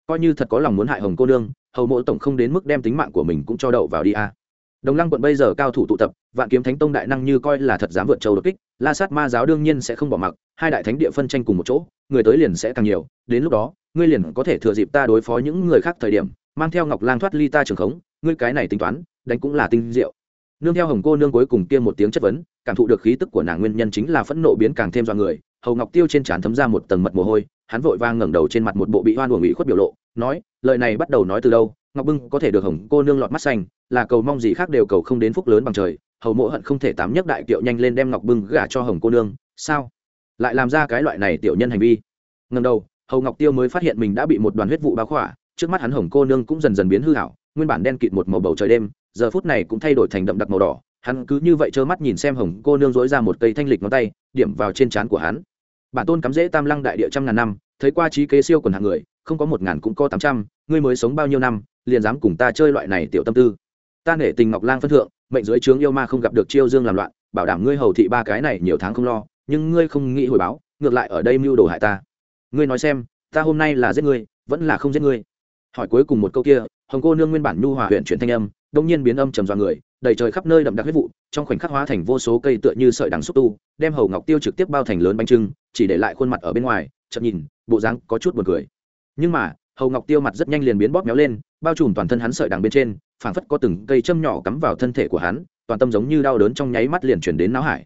Coi như thật có lòng muốn hại hồng cô nương, hầu mộ tổng không đến mức đem tính mạng của mình cũng cho đậu vào đi a. Đồng lăng quận bây giờ cao thủ tụ tập, vạn kiếm thánh tông đại năng như coi là thật dám vượt châu đột kích, la sát ma giáo đương nhiên sẽ không bỏ mặc, hai đại thánh địa phân tranh cùng một chỗ, người tới liền sẽ càng nhiều, đến lúc đó, ngươi liền có thể thừa dịp ta đối phó những người khác thời điểm mang theo ngọc lang thoát ly ta trường khống, ngươi cái này tính toán, đánh cũng là tinh diệu. Nương theo hồng cô nương cuối cùng kia một tiếng chất vấn, cảm thụ được khí tức của nàng nguyên nhân chính là phẫn nộ biến càng thêm do người, hầu ngọc tiêu trên trán thấm ra một tầng mật mồ hôi, hắn vội vang ngẩng đầu trên mặt một bộ bị hoan uổng ủy khuất biểu lộ, nói, lời này bắt đầu nói từ đâu, ngọc bưng có thể được hồng cô nương lọt mắt xanh, là cầu mong gì khác đều cầu không đến phúc lớn bằng trời, hầu mộ hận không thể tám nhất đại kiệu nhanh lên đem ngọc bưng gả cho hồng cô nương, sao? Lại làm ra cái loại này tiểu nhân hành vi. Ngần đầu, hầu ngọc tiêu mới phát hiện mình đã bị một đoàn huyết vụ bao khỏa trước mắt hắn hồng cô nương cũng dần dần biến hư hảo nguyên bản đen kịt một màu bầu trời đêm, giờ phút này cũng thay đổi thành đậm đặc màu đỏ. Hắn cứ như vậy trơ mắt nhìn xem hồng cô nương dối ra một cây thanh lịch ngón tay, điểm vào trên trán của hắn. Bản tôn cắm rễ tam lăng đại địa trăm ngàn năm, thấy qua trí kế siêu quần hạng người, không có một ngàn cũng có tám trăm, ngươi mới sống bao nhiêu năm, liền dám cùng ta chơi loại này tiểu tâm tư. Ta nể tình ngọc lang phân thượng, mệnh dưới trướng yêu ma không gặp được chiêu dương làm loạn, bảo đảm ngươi hầu thị ba cái này nhiều tháng không lo, nhưng ngươi không nghĩ hồi báo, ngược lại ở đây mưu đồ hại ta. Ngươi nói xem, ta hôm nay là giết ngươi, vẫn là không giết ngươi hỏi cuối cùng một câu kia, hồng cô nương nguyên bản nhu hòa huyện chuyển thanh âm đông nhiên biến âm trầm dọa người, đầy trời khắp nơi đậm đặc huyết vụ, trong khoảnh khắc hóa thành vô số cây tựa như sợi đằng xúc tu, đem hầu ngọc tiêu trực tiếp bao thành lớn bánh trưng, chỉ để lại khuôn mặt ở bên ngoài chậm nhìn, bộ dáng có chút buồn cười. Nhưng mà, hầu ngọc tiêu mặt rất nhanh liền biến bóp méo lên, bao trùm toàn thân hắn sợi đằng bên trên, phảng phất có từng cây châm nhỏ cắm vào thân thể của hắn, toàn tâm giống như đau đớn trong nháy mắt liền chuyển đến não hải.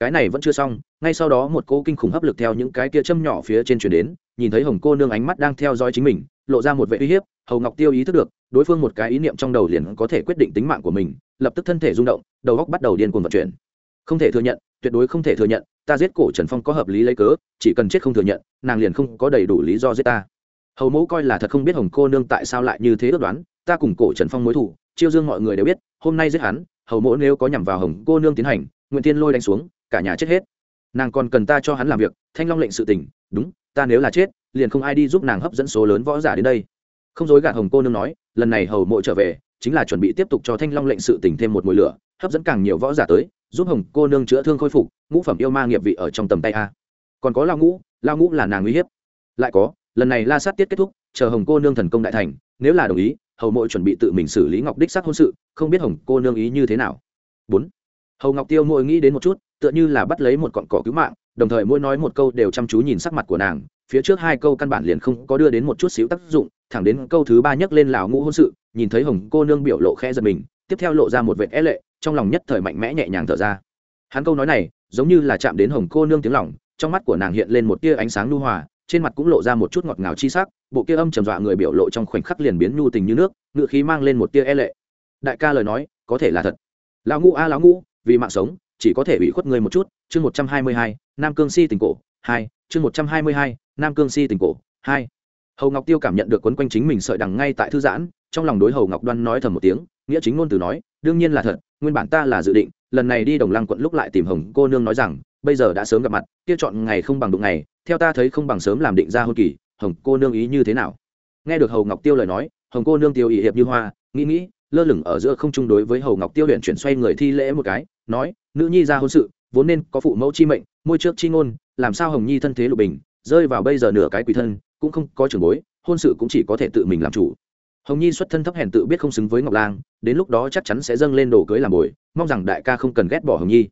Cái này vẫn chưa xong, ngay sau đó một cô kinh khủng hấp lực theo những cái kia châm nhỏ phía trên chuyển đến, nhìn thấy hồng cô nương ánh mắt đang theo dõi chính mình lộ ra một vệ uy hiếp, hầu ngọc tiêu ý thức được, đối phương một cái ý niệm trong đầu liền có thể quyết định tính mạng của mình, lập tức thân thể rung động, đầu góc bắt đầu điên cuồng vận chuyển. Không thể thừa nhận, tuyệt đối không thể thừa nhận, ta giết cổ trần phong có hợp lý lấy cớ, chỉ cần chết không thừa nhận, nàng liền không có đầy đủ lý do giết ta. Hầu mẫu coi là thật không biết hồng cô nương tại sao lại như thế ước đoán, ta cùng cổ trần phong mối thủ chiêu dương mọi người đều biết, hôm nay giết hắn, hầu mẫu nếu có nhằm vào hồng cô nương tiến hành nguyện tiên lôi đánh xuống, cả nhà chết hết. Nàng còn cần ta cho hắn làm việc, thanh long lệnh sự tình, đúng, ta nếu là chết liền không ai đi giúp nàng hấp dẫn số lớn võ giả đến đây. Không dối gạt hồng cô nương nói, lần này hầu mộ trở về, chính là chuẩn bị tiếp tục cho thanh long lệnh sự tình thêm một mùi lửa, hấp dẫn càng nhiều võ giả tới, giúp hồng cô nương chữa thương khôi phục, ngũ phẩm yêu ma nghiệp vị ở trong tầm tay a. Còn có lao ngũ lao ngũ là nàng uy hiếp. Lại có, lần này la sát tiết kết thúc, chờ hồng cô nương thần công đại thành, nếu là đồng ý, hầu mộ chuẩn bị tự mình xử lý ngọc đích sắc hôn sự, không biết hồng cô nương ý như thế nào. Bốn, hầu ngọc tiêu mỗi nghĩ đến một chút, tựa như là bắt lấy một cọn cỏ cứu mạng đồng thời mỗi nói một câu đều chăm chú nhìn sắc mặt của nàng, phía trước hai câu căn bản liền không có đưa đến một chút xíu tác dụng, thẳng đến câu thứ ba nhấc lên lào ngũ hôn sự, nhìn thấy hồng cô nương biểu lộ khẽ giật mình, tiếp theo lộ ra một vệ é e lệ, trong lòng nhất thời mạnh mẽ nhẹ nhàng thở ra. Hắn câu nói này, giống như là chạm đến hồng cô nương tiếng lòng, trong mắt của nàng hiện lên một tia ánh sáng nhu hòa, trên mặt cũng lộ ra một chút ngọt ngào chi sắc, bộ kia âm trầm dọa người biểu lộ trong khoảnh khắc liền biến nhu tình như nước, ngựa khí mang lên một tia e lệ. Đại ca lời nói, có thể là thật. Lão ngũ a, lão ngũ, vì mạng sống chỉ có thể ủy khuất ngươi một chút, chương một trăm hai mươi hai, nam cương si tình cổ, hai, chương một trăm hai mươi hai, nam cương si tình cổ, hai. Hầu ngọc tiêu cảm nhận được quấn quanh chính mình sợi đằng ngay tại thư giãn, trong lòng đối hầu ngọc đoan nói thầm một tiếng, nghĩa chính ngôn từ nói, đương nhiên là thật, nguyên bản ta là dự định, lần này đi đồng lăng quận lúc lại tìm hồng cô nương nói rằng, bây giờ đã sớm gặp mặt, kia chọn ngày không bằng đụng ngày, theo ta thấy không bằng sớm làm định ra hôn kỳ, hồng cô nương ý như thế nào? Nghe được hầu ngọc tiêu lời nói, hồng cô nương tiêu ý hiệp như hoa, nghĩ nghĩ, lơ lửng ở giữa không trung đối với hầu ngọc tiêu luyện chuyển xoay người thi lễ một cái nói, nữ nhi ra hôn sự, vốn nên có phụ mẫu chi mệnh, môi trước chi ngôn, làm sao hồng nhi thân thế lục bình, rơi vào bây giờ nửa cái quỷ thân, cũng không có trường bối, hôn sự cũng chỉ có thể tự mình làm chủ. Hồng nhi xuất thân thấp hèn tự biết không xứng với ngọc lang, đến lúc đó chắc chắn sẽ dâng lên đồ cưới làm bồi, mong rằng đại ca không cần ghét bỏ hồng nhi.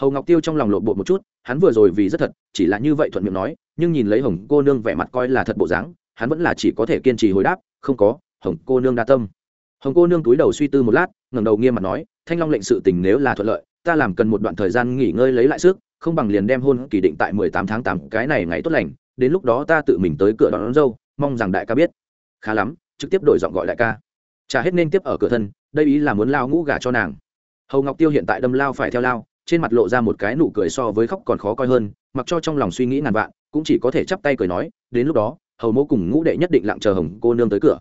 Hầu ngọc tiêu trong lòng lộn bột một chút, hắn vừa rồi vì rất thật, chỉ là như vậy thuận miệng nói, nhưng nhìn lấy hồng cô nương vẻ mặt coi là thật bộ dáng, hắn vẫn là chỉ có thể kiên trì hồi đáp, không có, hồng cô nương đa tâm. Hồng cô nương túi đầu suy tư một lát, ngẩng đầu nghiêm mặt nói, thanh long lệnh sự tình nếu là thuận lợi ta làm cần một đoạn thời gian nghỉ ngơi lấy lại sức không bằng liền đem hôn kỳ định tại mười tám tháng tám cái này ngày tốt lành đến lúc đó ta tự mình tới cửa đón, đón dâu mong rằng đại ca biết. Khá lắm trực tiếp đổi giọng gọi đại ca. Trả hết nên tiếp ở cửa thân đây ý là muốn lao ngũ gà cho nàng. Hầu ngọc tiêu hiện tại đâm lao phải theo lao trên mặt lộ ra một cái nụ cười so với khóc còn khó coi hơn mặc cho trong lòng suy nghĩ ngàn vạn cũng chỉ có thể chắp tay cười nói đến lúc đó hầu mẫu cùng ngũ đệ nhất định lặng chờ hồng cô nương tới cửa.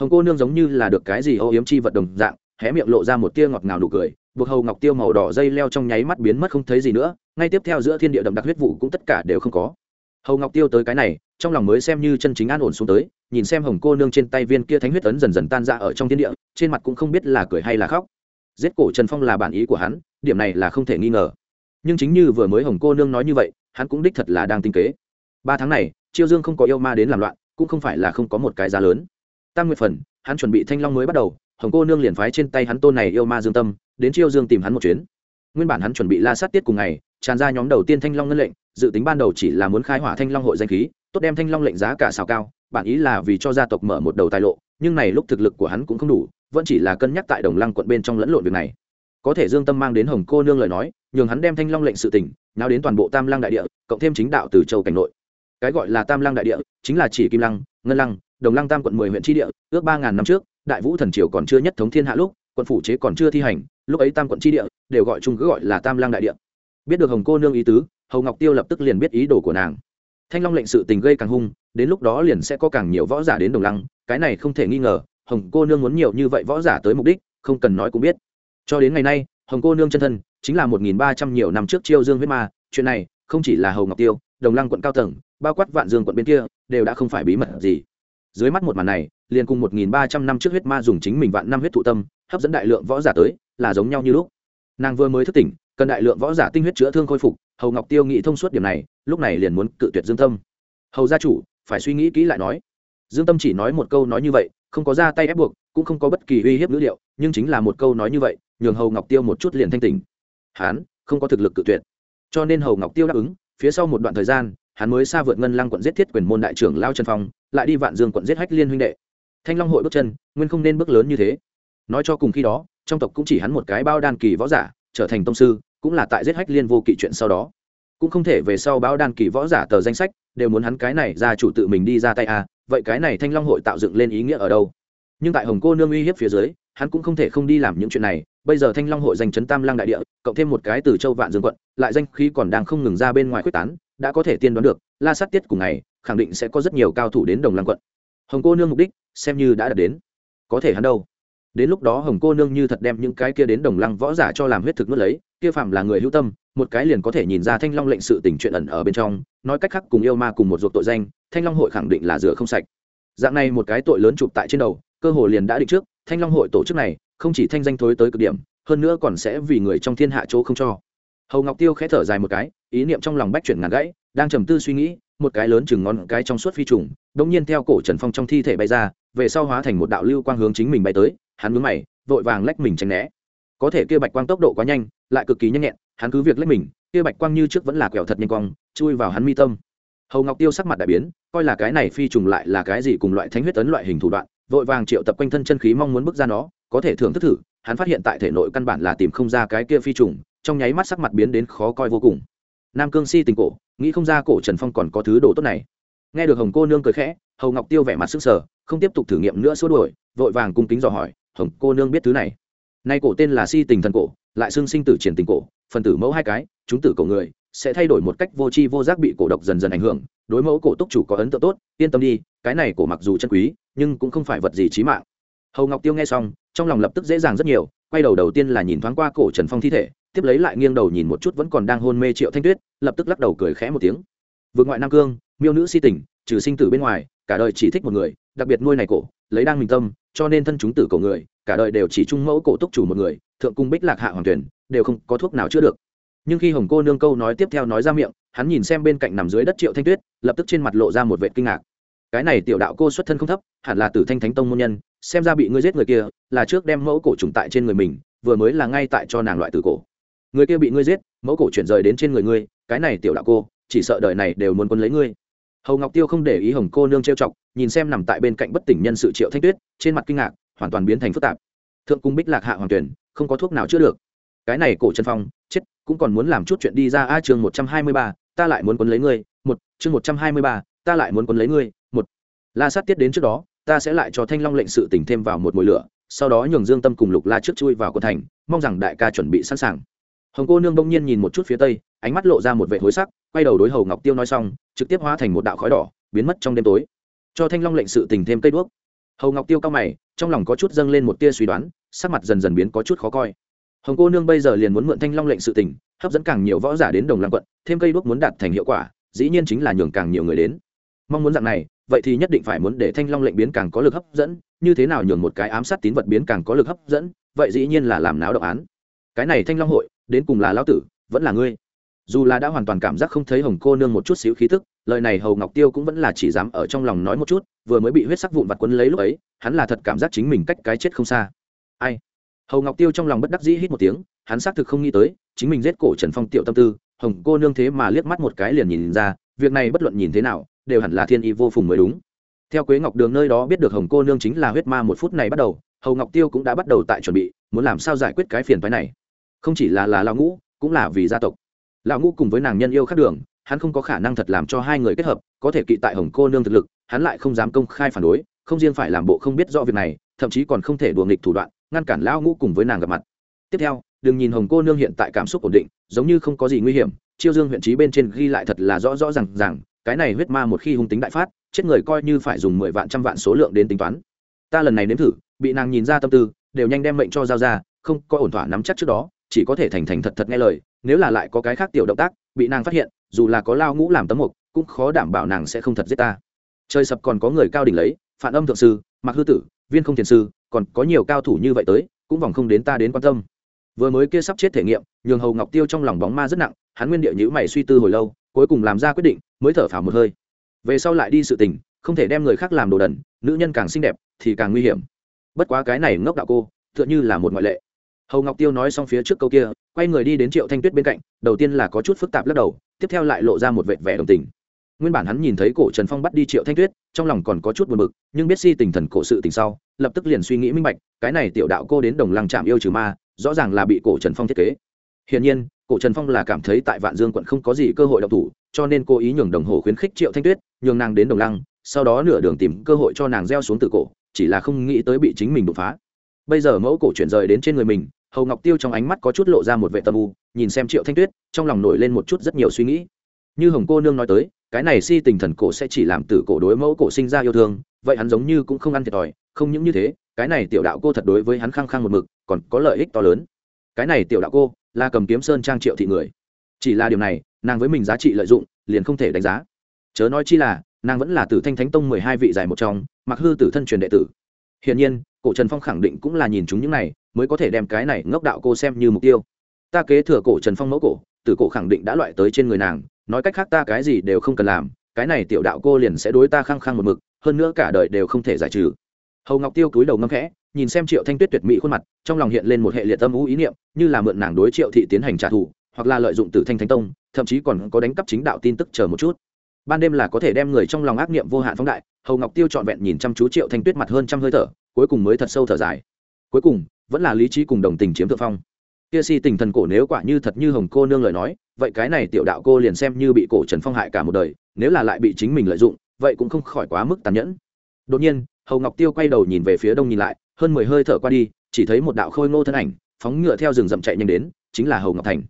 Hồng cô nương giống như là được cái gì âu yếm chi vật đồng dạng hé miệng lộ ra một tia ngọt ngào nụ cười buộc hầu ngọc tiêu màu đỏ dây leo trong nháy mắt biến mất không thấy gì nữa, ngay tiếp theo giữa thiên địa đậm đặc huyết vụ cũng tất cả đều không có. Hầu ngọc tiêu tới cái này, trong lòng mới xem như chân chính an ổn xuống tới, nhìn xem hồng cô nương trên tay viên kia thánh huyết ấn dần dần tan ra ở trong thiên địa, trên mặt cũng không biết là cười hay là khóc. Giết cổ trần phong là bản ý của hắn, điểm này là không thể nghi ngờ. Nhưng chính như vừa mới hồng cô nương nói như vậy, hắn cũng đích thật là đang tinh kế. Ba tháng này, chiêu dương không có yêu ma đến làm loạn, cũng không phải là không có một cái giá lớn. Tam nguyệt phần, hắn chuẩn bị thanh long mới bắt đầu hồng cô nương liền phái trên tay hắn tôn này yêu ma dương tâm, đến chiêu dương tìm hắn một chuyến. Nguyên bản hắn chuẩn bị la sát tiết cùng ngày, tràn ra nhóm đầu tiên thanh long ngân lệnh, dự tính ban đầu chỉ là muốn khai hỏa thanh long hội danh khí, tốt đem thanh long lệnh giá cả xào cao, bản ý là vì cho gia tộc mở một đầu tài lộ, nhưng này lúc thực lực của hắn cũng không đủ, vẫn chỉ là cân nhắc tại đồng lăng quận bên trong lẫn lộn việc này. Có thể dương tâm mang đến hồng cô nương lời nói, nhường hắn đem thanh long lệnh sự tỉnh nào đến toàn bộ tam lăng đại địa, cộng thêm chính đạo từ châu cảnh nội. Cái gọi là tam lăng đại địa, chính là chỉ kim lăng, ngân lăng đồng lăng tam quận mười huyện tri địa, ước ba ngàn năm trước, đại vũ thần triều còn chưa nhất thống thiên hạ lúc, quận phủ chế còn chưa thi hành, lúc ấy tam quận tri địa đều gọi chung cứ gọi là tam lăng đại địa. Biết được hồng cô nương ý tứ, hầu ngọc tiêu lập tức liền biết ý đồ của nàng. Thanh long lệnh sự tình gây càng hung, đến lúc đó liền sẽ có càng nhiều võ giả đến đồng lăng, cái này không thể nghi ngờ, hồng cô nương muốn nhiều như vậy võ giả tới mục đích, không cần nói cũng biết. Cho đến ngày nay, hồng cô nương chân thân chính là một nghìn ba trăm nhiều năm trước chiêu dương huyết ma, chuyện này không chỉ là hầu ngọc tiêu, đồng lăng quận cao tầng, bao quát vạn dương quận bên kia, đều đã không phải bí mật gì dưới mắt một màn này, liền cùng một nghìn ba trăm năm trước huyết ma dùng chính mình vạn năm huyết thụ tâm, hấp dẫn đại lượng võ giả tới, là giống nhau như lúc. Nàng vừa mới thức tỉnh, cần đại lượng võ giả tinh huyết chữa thương khôi phục, hầu ngọc tiêu nghĩ thông suốt điểm này, lúc này liền muốn cự tuyệt dương tâm hầu gia chủ, phải suy nghĩ kỹ lại nói. Dương tâm chỉ nói một câu nói như vậy, không có ra tay ép buộc, cũng không có bất kỳ uy hiếp ngữ liệu nhưng chính là một câu nói như vậy, nhường hầu ngọc tiêu một chút liền thanh tỉnh. Hán, không có thực lực cự tuyệt. Cho nên hầu ngọc tiêu đáp ứng, phía sau một đoạn thời gian hắn mới xa vượt ngân lăng quận giết thiết quyền môn đại trưởng lao trần phong, lại đi vạn dương quận giết hách liên huynh đệ. Thanh long hội bước chân, nguyên không nên bước lớn như thế. Nói cho cùng khi đó, trong tộc cũng chỉ hắn một cái bao đan kỳ võ giả, trở thành tông sư, cũng là tại giết hách liên vô kỵ chuyện sau đó. Cũng không thể về sau báo đan kỳ võ giả tờ danh sách, đều muốn hắn cái này ra chủ tự mình đi ra tay à vậy cái này thanh long hội tạo dựng lên ý nghĩa ở đâu? Nhưng tại hồng cô nương uy hiếp phía dưới, hắn cũng không thể không đi làm những chuyện này. Bây giờ thanh long hội danh chấn tam lang đại địa, cộng thêm một cái từ châu vạn dương quận, lại danh khí còn đang không ngừng ra bên ngoài quyết tán đã có thể tiên đoán được, la sát tiết cùng ngày, khẳng định sẽ có rất nhiều cao thủ đến đồng lăng quận. Hồng cô nương mục đích, xem như đã đạt đến. Có thể hắn đâu? Đến lúc đó hồng cô nương như thật đem những cái kia đến đồng lăng võ giả cho làm huyết thực nuốt lấy, kia phạm là người hữu tâm, một cái liền có thể nhìn ra thanh long lệnh sự tình chuyện ẩn ở bên trong, nói cách khác cùng yêu ma cùng một ruột tội danh, thanh long hội khẳng định là rửa không sạch. Dạng này một cái tội lớn chụp tại trên đầu, cơ hồ liền đã định trước, thanh long hội tổ chức này, không chỉ thanh danh thối tới cực điểm, hơn nữa còn sẽ vì người trong thiên hạ chỗ không cho hầu ngọc tiêu khẽ thở dài một cái, ý niệm trong lòng bách chuyển ngàn gãy, đang trầm tư suy nghĩ, một cái lớn chừng ngón cái trong suốt phi trùng đống nhiên theo cổ trần phong trong thi thể bay ra, về sau hóa thành một đạo lưu quang hướng chính mình bay tới, hắn mướn mày, vội vàng lách mình tránh né. Có thể kia bạch quang tốc độ quá nhanh, lại cực kỳ nhanh nhẹn, hắn cứ việc lách mình, kia bạch quang như trước vẫn là quẹo thật nhanh quang, chui vào hắn mi tâm. Hầu ngọc tiêu sắc mặt đại biến, coi là cái này phi trùng lại là cái gì cùng loại thánh huyết tấn loại hình thủ đoạn, vội vàng triệu tập quanh thân chân khí mong muốn bước ra nó, có thể thưởng thức thử, hắn phát hiện tại thể nội căn bản là tìm không ra cái kia phi trùng trong nháy mắt sắc mặt biến đến khó coi vô cùng. Nam cương si tình cổ, nghĩ không ra cổ trần phong còn có thứ đồ tốt này. Nghe được hồng cô nương cười khẽ, hầu ngọc tiêu vẻ mặt sức sở không tiếp tục thử nghiệm nữa xua đuổi, vội vàng cung kính dò hỏi, hồng cô nương biết thứ này? Nay cổ tên là si tình thần cổ, lại xưng sinh tử triển tình cổ, phần tử mẫu hai cái, chúng tử cổ người, sẽ thay đổi một cách vô tri vô giác bị cổ độc dần dần ảnh hưởng, đối mẫu cổ túc chủ có ấn tượng tốt, yên tâm đi, cái này cổ mặc dù chân quý, nhưng cũng không phải vật gì trí mạng. Hầu ngọc tiêu nghe xong, trong lòng lập tức dễ dàng rất nhiều, quay đầu đầu tiên là nhìn thoáng qua cổ trần phong thi thể tiếp lấy lại nghiêng đầu nhìn một chút vẫn còn đang hôn mê triệu thanh tuyết, lập tức lắc đầu cười khẽ một tiếng. Vượt ngoại nam cương, miêu nữ si tình, trừ sinh tử bên ngoài, cả đời chỉ thích một người, đặc biệt nuôi này cổ, lấy đang mình tâm, cho nên thân chúng tử cổ người, cả đời đều chỉ trung mẫu cổ túc chủ một người, thượng cung bích lạc hạ hoàng tuyển đều không có thuốc nào chữa được. Nhưng khi hồng cô nương câu nói tiếp theo nói ra miệng, hắn nhìn xem bên cạnh nằm dưới đất triệu thanh tuyết, lập tức trên mặt lộ ra một vệ kinh ngạc. Cái này tiểu đạo cô xuất thân không thấp, hẳn là tử thanh thánh tông môn nhân, xem ra bị ngươi giết người kia, là trước đem mẫu cổ trùng tại trên người mình, vừa mới là ngay tại cho nàng loại tử cổ người kia bị ngươi giết, mẫu cổ chuyển rời đến trên người ngươi, cái này tiểu đạo cô, chỉ sợ đời này đều muốn quân lấy ngươi. Hầu ngọc tiêu không để ý hồng cô nương trêu chọc, nhìn xem nằm tại bên cạnh bất tỉnh nhân sự triệu thanh tuyết, trên mặt kinh ngạc, hoàn toàn biến thành phức tạp. Thượng cung bích lạc hạ hoàng tuyển, không có thuốc nào chữa được. Cái này cổ chân phong, chết, cũng còn muốn làm chút chuyện đi ra a chương một trăm hai mươi ba, ta lại muốn quân lấy ngươi, một, chương một trăm hai mươi ba, ta lại muốn quân lấy ngươi, một. La sát tiết đến trước đó, ta sẽ lại cho thanh long lệnh sự tỉnh thêm vào một mùi lửa, sau đó nhường dương tâm cùng lục la trước chui vào quận thành, mong rằng đại ca chuẩn bị sẵn sàng hồng cô nương bỗng nhiên nhìn một chút phía tây, ánh mắt lộ ra một vệ hối sắc, quay đầu đối hầu ngọc tiêu nói xong, trực tiếp hóa thành một đạo khói đỏ, biến mất trong đêm tối. Cho thanh long lệnh sự tình thêm cây đuốc. Hầu ngọc tiêu cao mày, trong lòng có chút dâng lên một tia suy đoán, sắc mặt dần dần biến có chút khó coi. Hồng cô nương bây giờ liền muốn mượn thanh long lệnh sự tình, hấp dẫn càng nhiều võ giả đến đồng lăng quận, thêm cây đuốc muốn đạt thành hiệu quả, dĩ nhiên chính là nhường càng nhiều người đến. Mong muốn dạng này, vậy thì nhất định phải muốn để thanh long lệnh biến càng có lực hấp dẫn, như thế nào nhường một cái ám sát tín vật biến càng có lực hấp dẫn, vậy dĩ nhiên là làm náo động án. Cái này thanh long hội đến cùng là lão tử, vẫn là ngươi. Dù là đã hoàn toàn cảm giác không thấy hồng cô nương một chút xíu khí thức lời này hầu ngọc tiêu cũng vẫn là chỉ dám ở trong lòng nói một chút, vừa mới bị huyết sắc vụn vặt quấn lấy lúc ấy, hắn là thật cảm giác chính mình cách cái chết không xa. Ai? Hầu ngọc tiêu trong lòng bất đắc dĩ hít một tiếng, hắn xác thực không nghĩ tới, chính mình giết cổ trần phong tiểu tâm tư, hồng cô nương thế mà liếc mắt một cái liền nhìn ra, việc này bất luận nhìn thế nào, đều hẳn là thiên y vô phùng mới đúng. Theo quế ngọc đường nơi đó biết được hồng cô nương chính là huyết ma một phút này bắt đầu, hầu ngọc tiêu cũng đã bắt đầu tại chuẩn bị, muốn làm sao giải quyết cái phiền phái này không chỉ là là lão ngũ, cũng là vì gia tộc. Lão ngũ cùng với nàng nhân yêu khác đường, hắn không có khả năng thật làm cho hai người kết hợp, có thể kỵ tại hồng cô nương thực lực, hắn lại không dám công khai phản đối, không riêng phải làm bộ không biết rõ việc này, thậm chí còn không thể đùa nghịch thủ đoạn, ngăn cản lão ngũ cùng với nàng gặp mặt. Tiếp theo, đừng nhìn hồng cô nương hiện tại cảm xúc ổn định, giống như không có gì nguy hiểm, chiêu dương huyện trí bên trên ghi lại thật là rõ rõ rằng rằng cái này huyết ma một khi hung tính đại phát, chết người coi như phải dùng mười vạn trăm vạn số lượng đến tính toán. Ta lần này nếm thử, bị nàng nhìn ra tâm tư, đều nhanh đem mệnh cho giao ra, không có ổn thỏa nắm chắc trước đó chỉ có thể thành thành thật thật nghe lời, nếu là lại có cái khác tiểu động tác, bị nàng phát hiện, dù là có lao ngũ làm tấm mục, cũng khó đảm bảo nàng sẽ không thật giết ta. Trời sập còn có người cao đỉnh lấy phản âm thượng sư mặc hư tử, viên không thiền sư, còn có nhiều cao thủ như vậy tới, cũng vòng không đến ta đến quan tâm. Vừa mới kia sắp chết thể nghiệm, nhường hầu ngọc tiêu trong lòng bóng ma rất nặng, hắn nguyên địa nhữ mày suy tư hồi lâu, cuối cùng làm ra quyết định, mới thở phào một hơi. Về sau lại đi sự tình, không thể đem người khác làm đồ đần, nữ nhân càng xinh đẹp, thì càng nguy hiểm. Bất quá cái này ngốc đạo cô, tựa như là một ngoại lệ hầu ngọc tiêu nói xong phía trước câu kia, quay người đi đến triệu thanh tuyết bên cạnh, đầu tiên là có chút phức tạp lắc đầu, tiếp theo lại lộ ra một vệt vẻ đồng tình. Nguyên bản hắn nhìn thấy cổ trần phong bắt đi triệu thanh tuyết, trong lòng còn có chút buồn bực, nhưng biết si tình thần cổ sự tình sau, lập tức liền suy nghĩ minh bạch, cái này tiểu đạo cô đến đồng lăng trạm yêu trừ ma, rõ ràng là bị cổ trần phong thiết kế. Hiển nhiên, cổ trần phong là cảm thấy tại vạn dương quận không có gì cơ hội động thủ, cho nên cô ý nhường đồng hồ khuyến khích triệu thanh tuyết, nhường nàng đến đồng lăng, sau đó nửa đường tìm cơ hội cho nàng gieo xuống từ cổ, chỉ là không nghĩ tới bị chính mình đột phá bây giờ mẫu cổ chuyển rời đến trên người mình, hầu ngọc tiêu trong ánh mắt có chút lộ ra một vệ tâm u, nhìn xem triệu thanh tuyết, trong lòng nổi lên một chút rất nhiều suy nghĩ. Như hồng cô nương nói tới, cái này si tình thần cổ sẽ chỉ làm tử cổ đối mẫu cổ sinh ra yêu thương, vậy hắn giống như cũng không ăn thiệt thòi, không những như thế, cái này tiểu đạo cô thật đối với hắn khăng khăng một mực, còn có lợi ích to lớn. Cái này tiểu đạo cô là cầm kiếm sơn trang triệu thị người. Chỉ là điều này, nàng với mình giá trị lợi dụng, liền không thể đánh giá. Chớ nói chi là, nàng vẫn là tử thanh thánh tông mười hai vị giải một trong, mặc hư tử thân truyền đệ tử. Hiển nhiên cổ trần phong khẳng định cũng là nhìn chúng những này, mới có thể đem cái này ngốc đạo cô xem như mục tiêu. Ta kế thừa cổ trần phong mẫu cổ, tử cổ khẳng định đã loại tới trên người nàng, nói cách khác ta cái gì đều không cần làm, cái này tiểu đạo cô liền sẽ đối ta khăng khăng một mực, hơn nữa cả đời đều không thể giải trừ. Hầu ngọc tiêu cúi đầu ngâm khẽ, nhìn xem triệu thanh tuyết tuyệt mỹ khuôn mặt, trong lòng hiện lên một hệ liệt tâm ú ý niệm, như là mượn nàng đối triệu thị tiến hành trả thù, hoặc là lợi dụng từ thanh thánh tông, thậm chí còn có đánh cắp chính đạo tin tức chờ một chút. Ban đêm là có thể đem người trong lòng ác niệm vô hạn phóng đại, hầu ngọc tiêu trọn vẹn nhìn chăm chú triệu thanh tuyết mặt hơn trăm hơi thở cuối cùng mới thật sâu thở dài. Cuối cùng, vẫn là lý trí cùng đồng tình chiếm thượng phong. Kia si tình thần cổ nếu quả như thật như hồng cô nương lời nói, vậy cái này tiểu đạo cô liền xem như bị cổ trần phong hại cả một đời, nếu là lại bị chính mình lợi dụng, vậy cũng không khỏi quá mức tàn nhẫn. Đột nhiên, hầu ngọc tiêu quay đầu nhìn về phía đông nhìn lại, hơn mười hơi thở qua đi, chỉ thấy một đạo khôi ngô thân ảnh, phóng ngựa theo rừng rậm chạy nhanh đến, chính là hầu ngọc thành.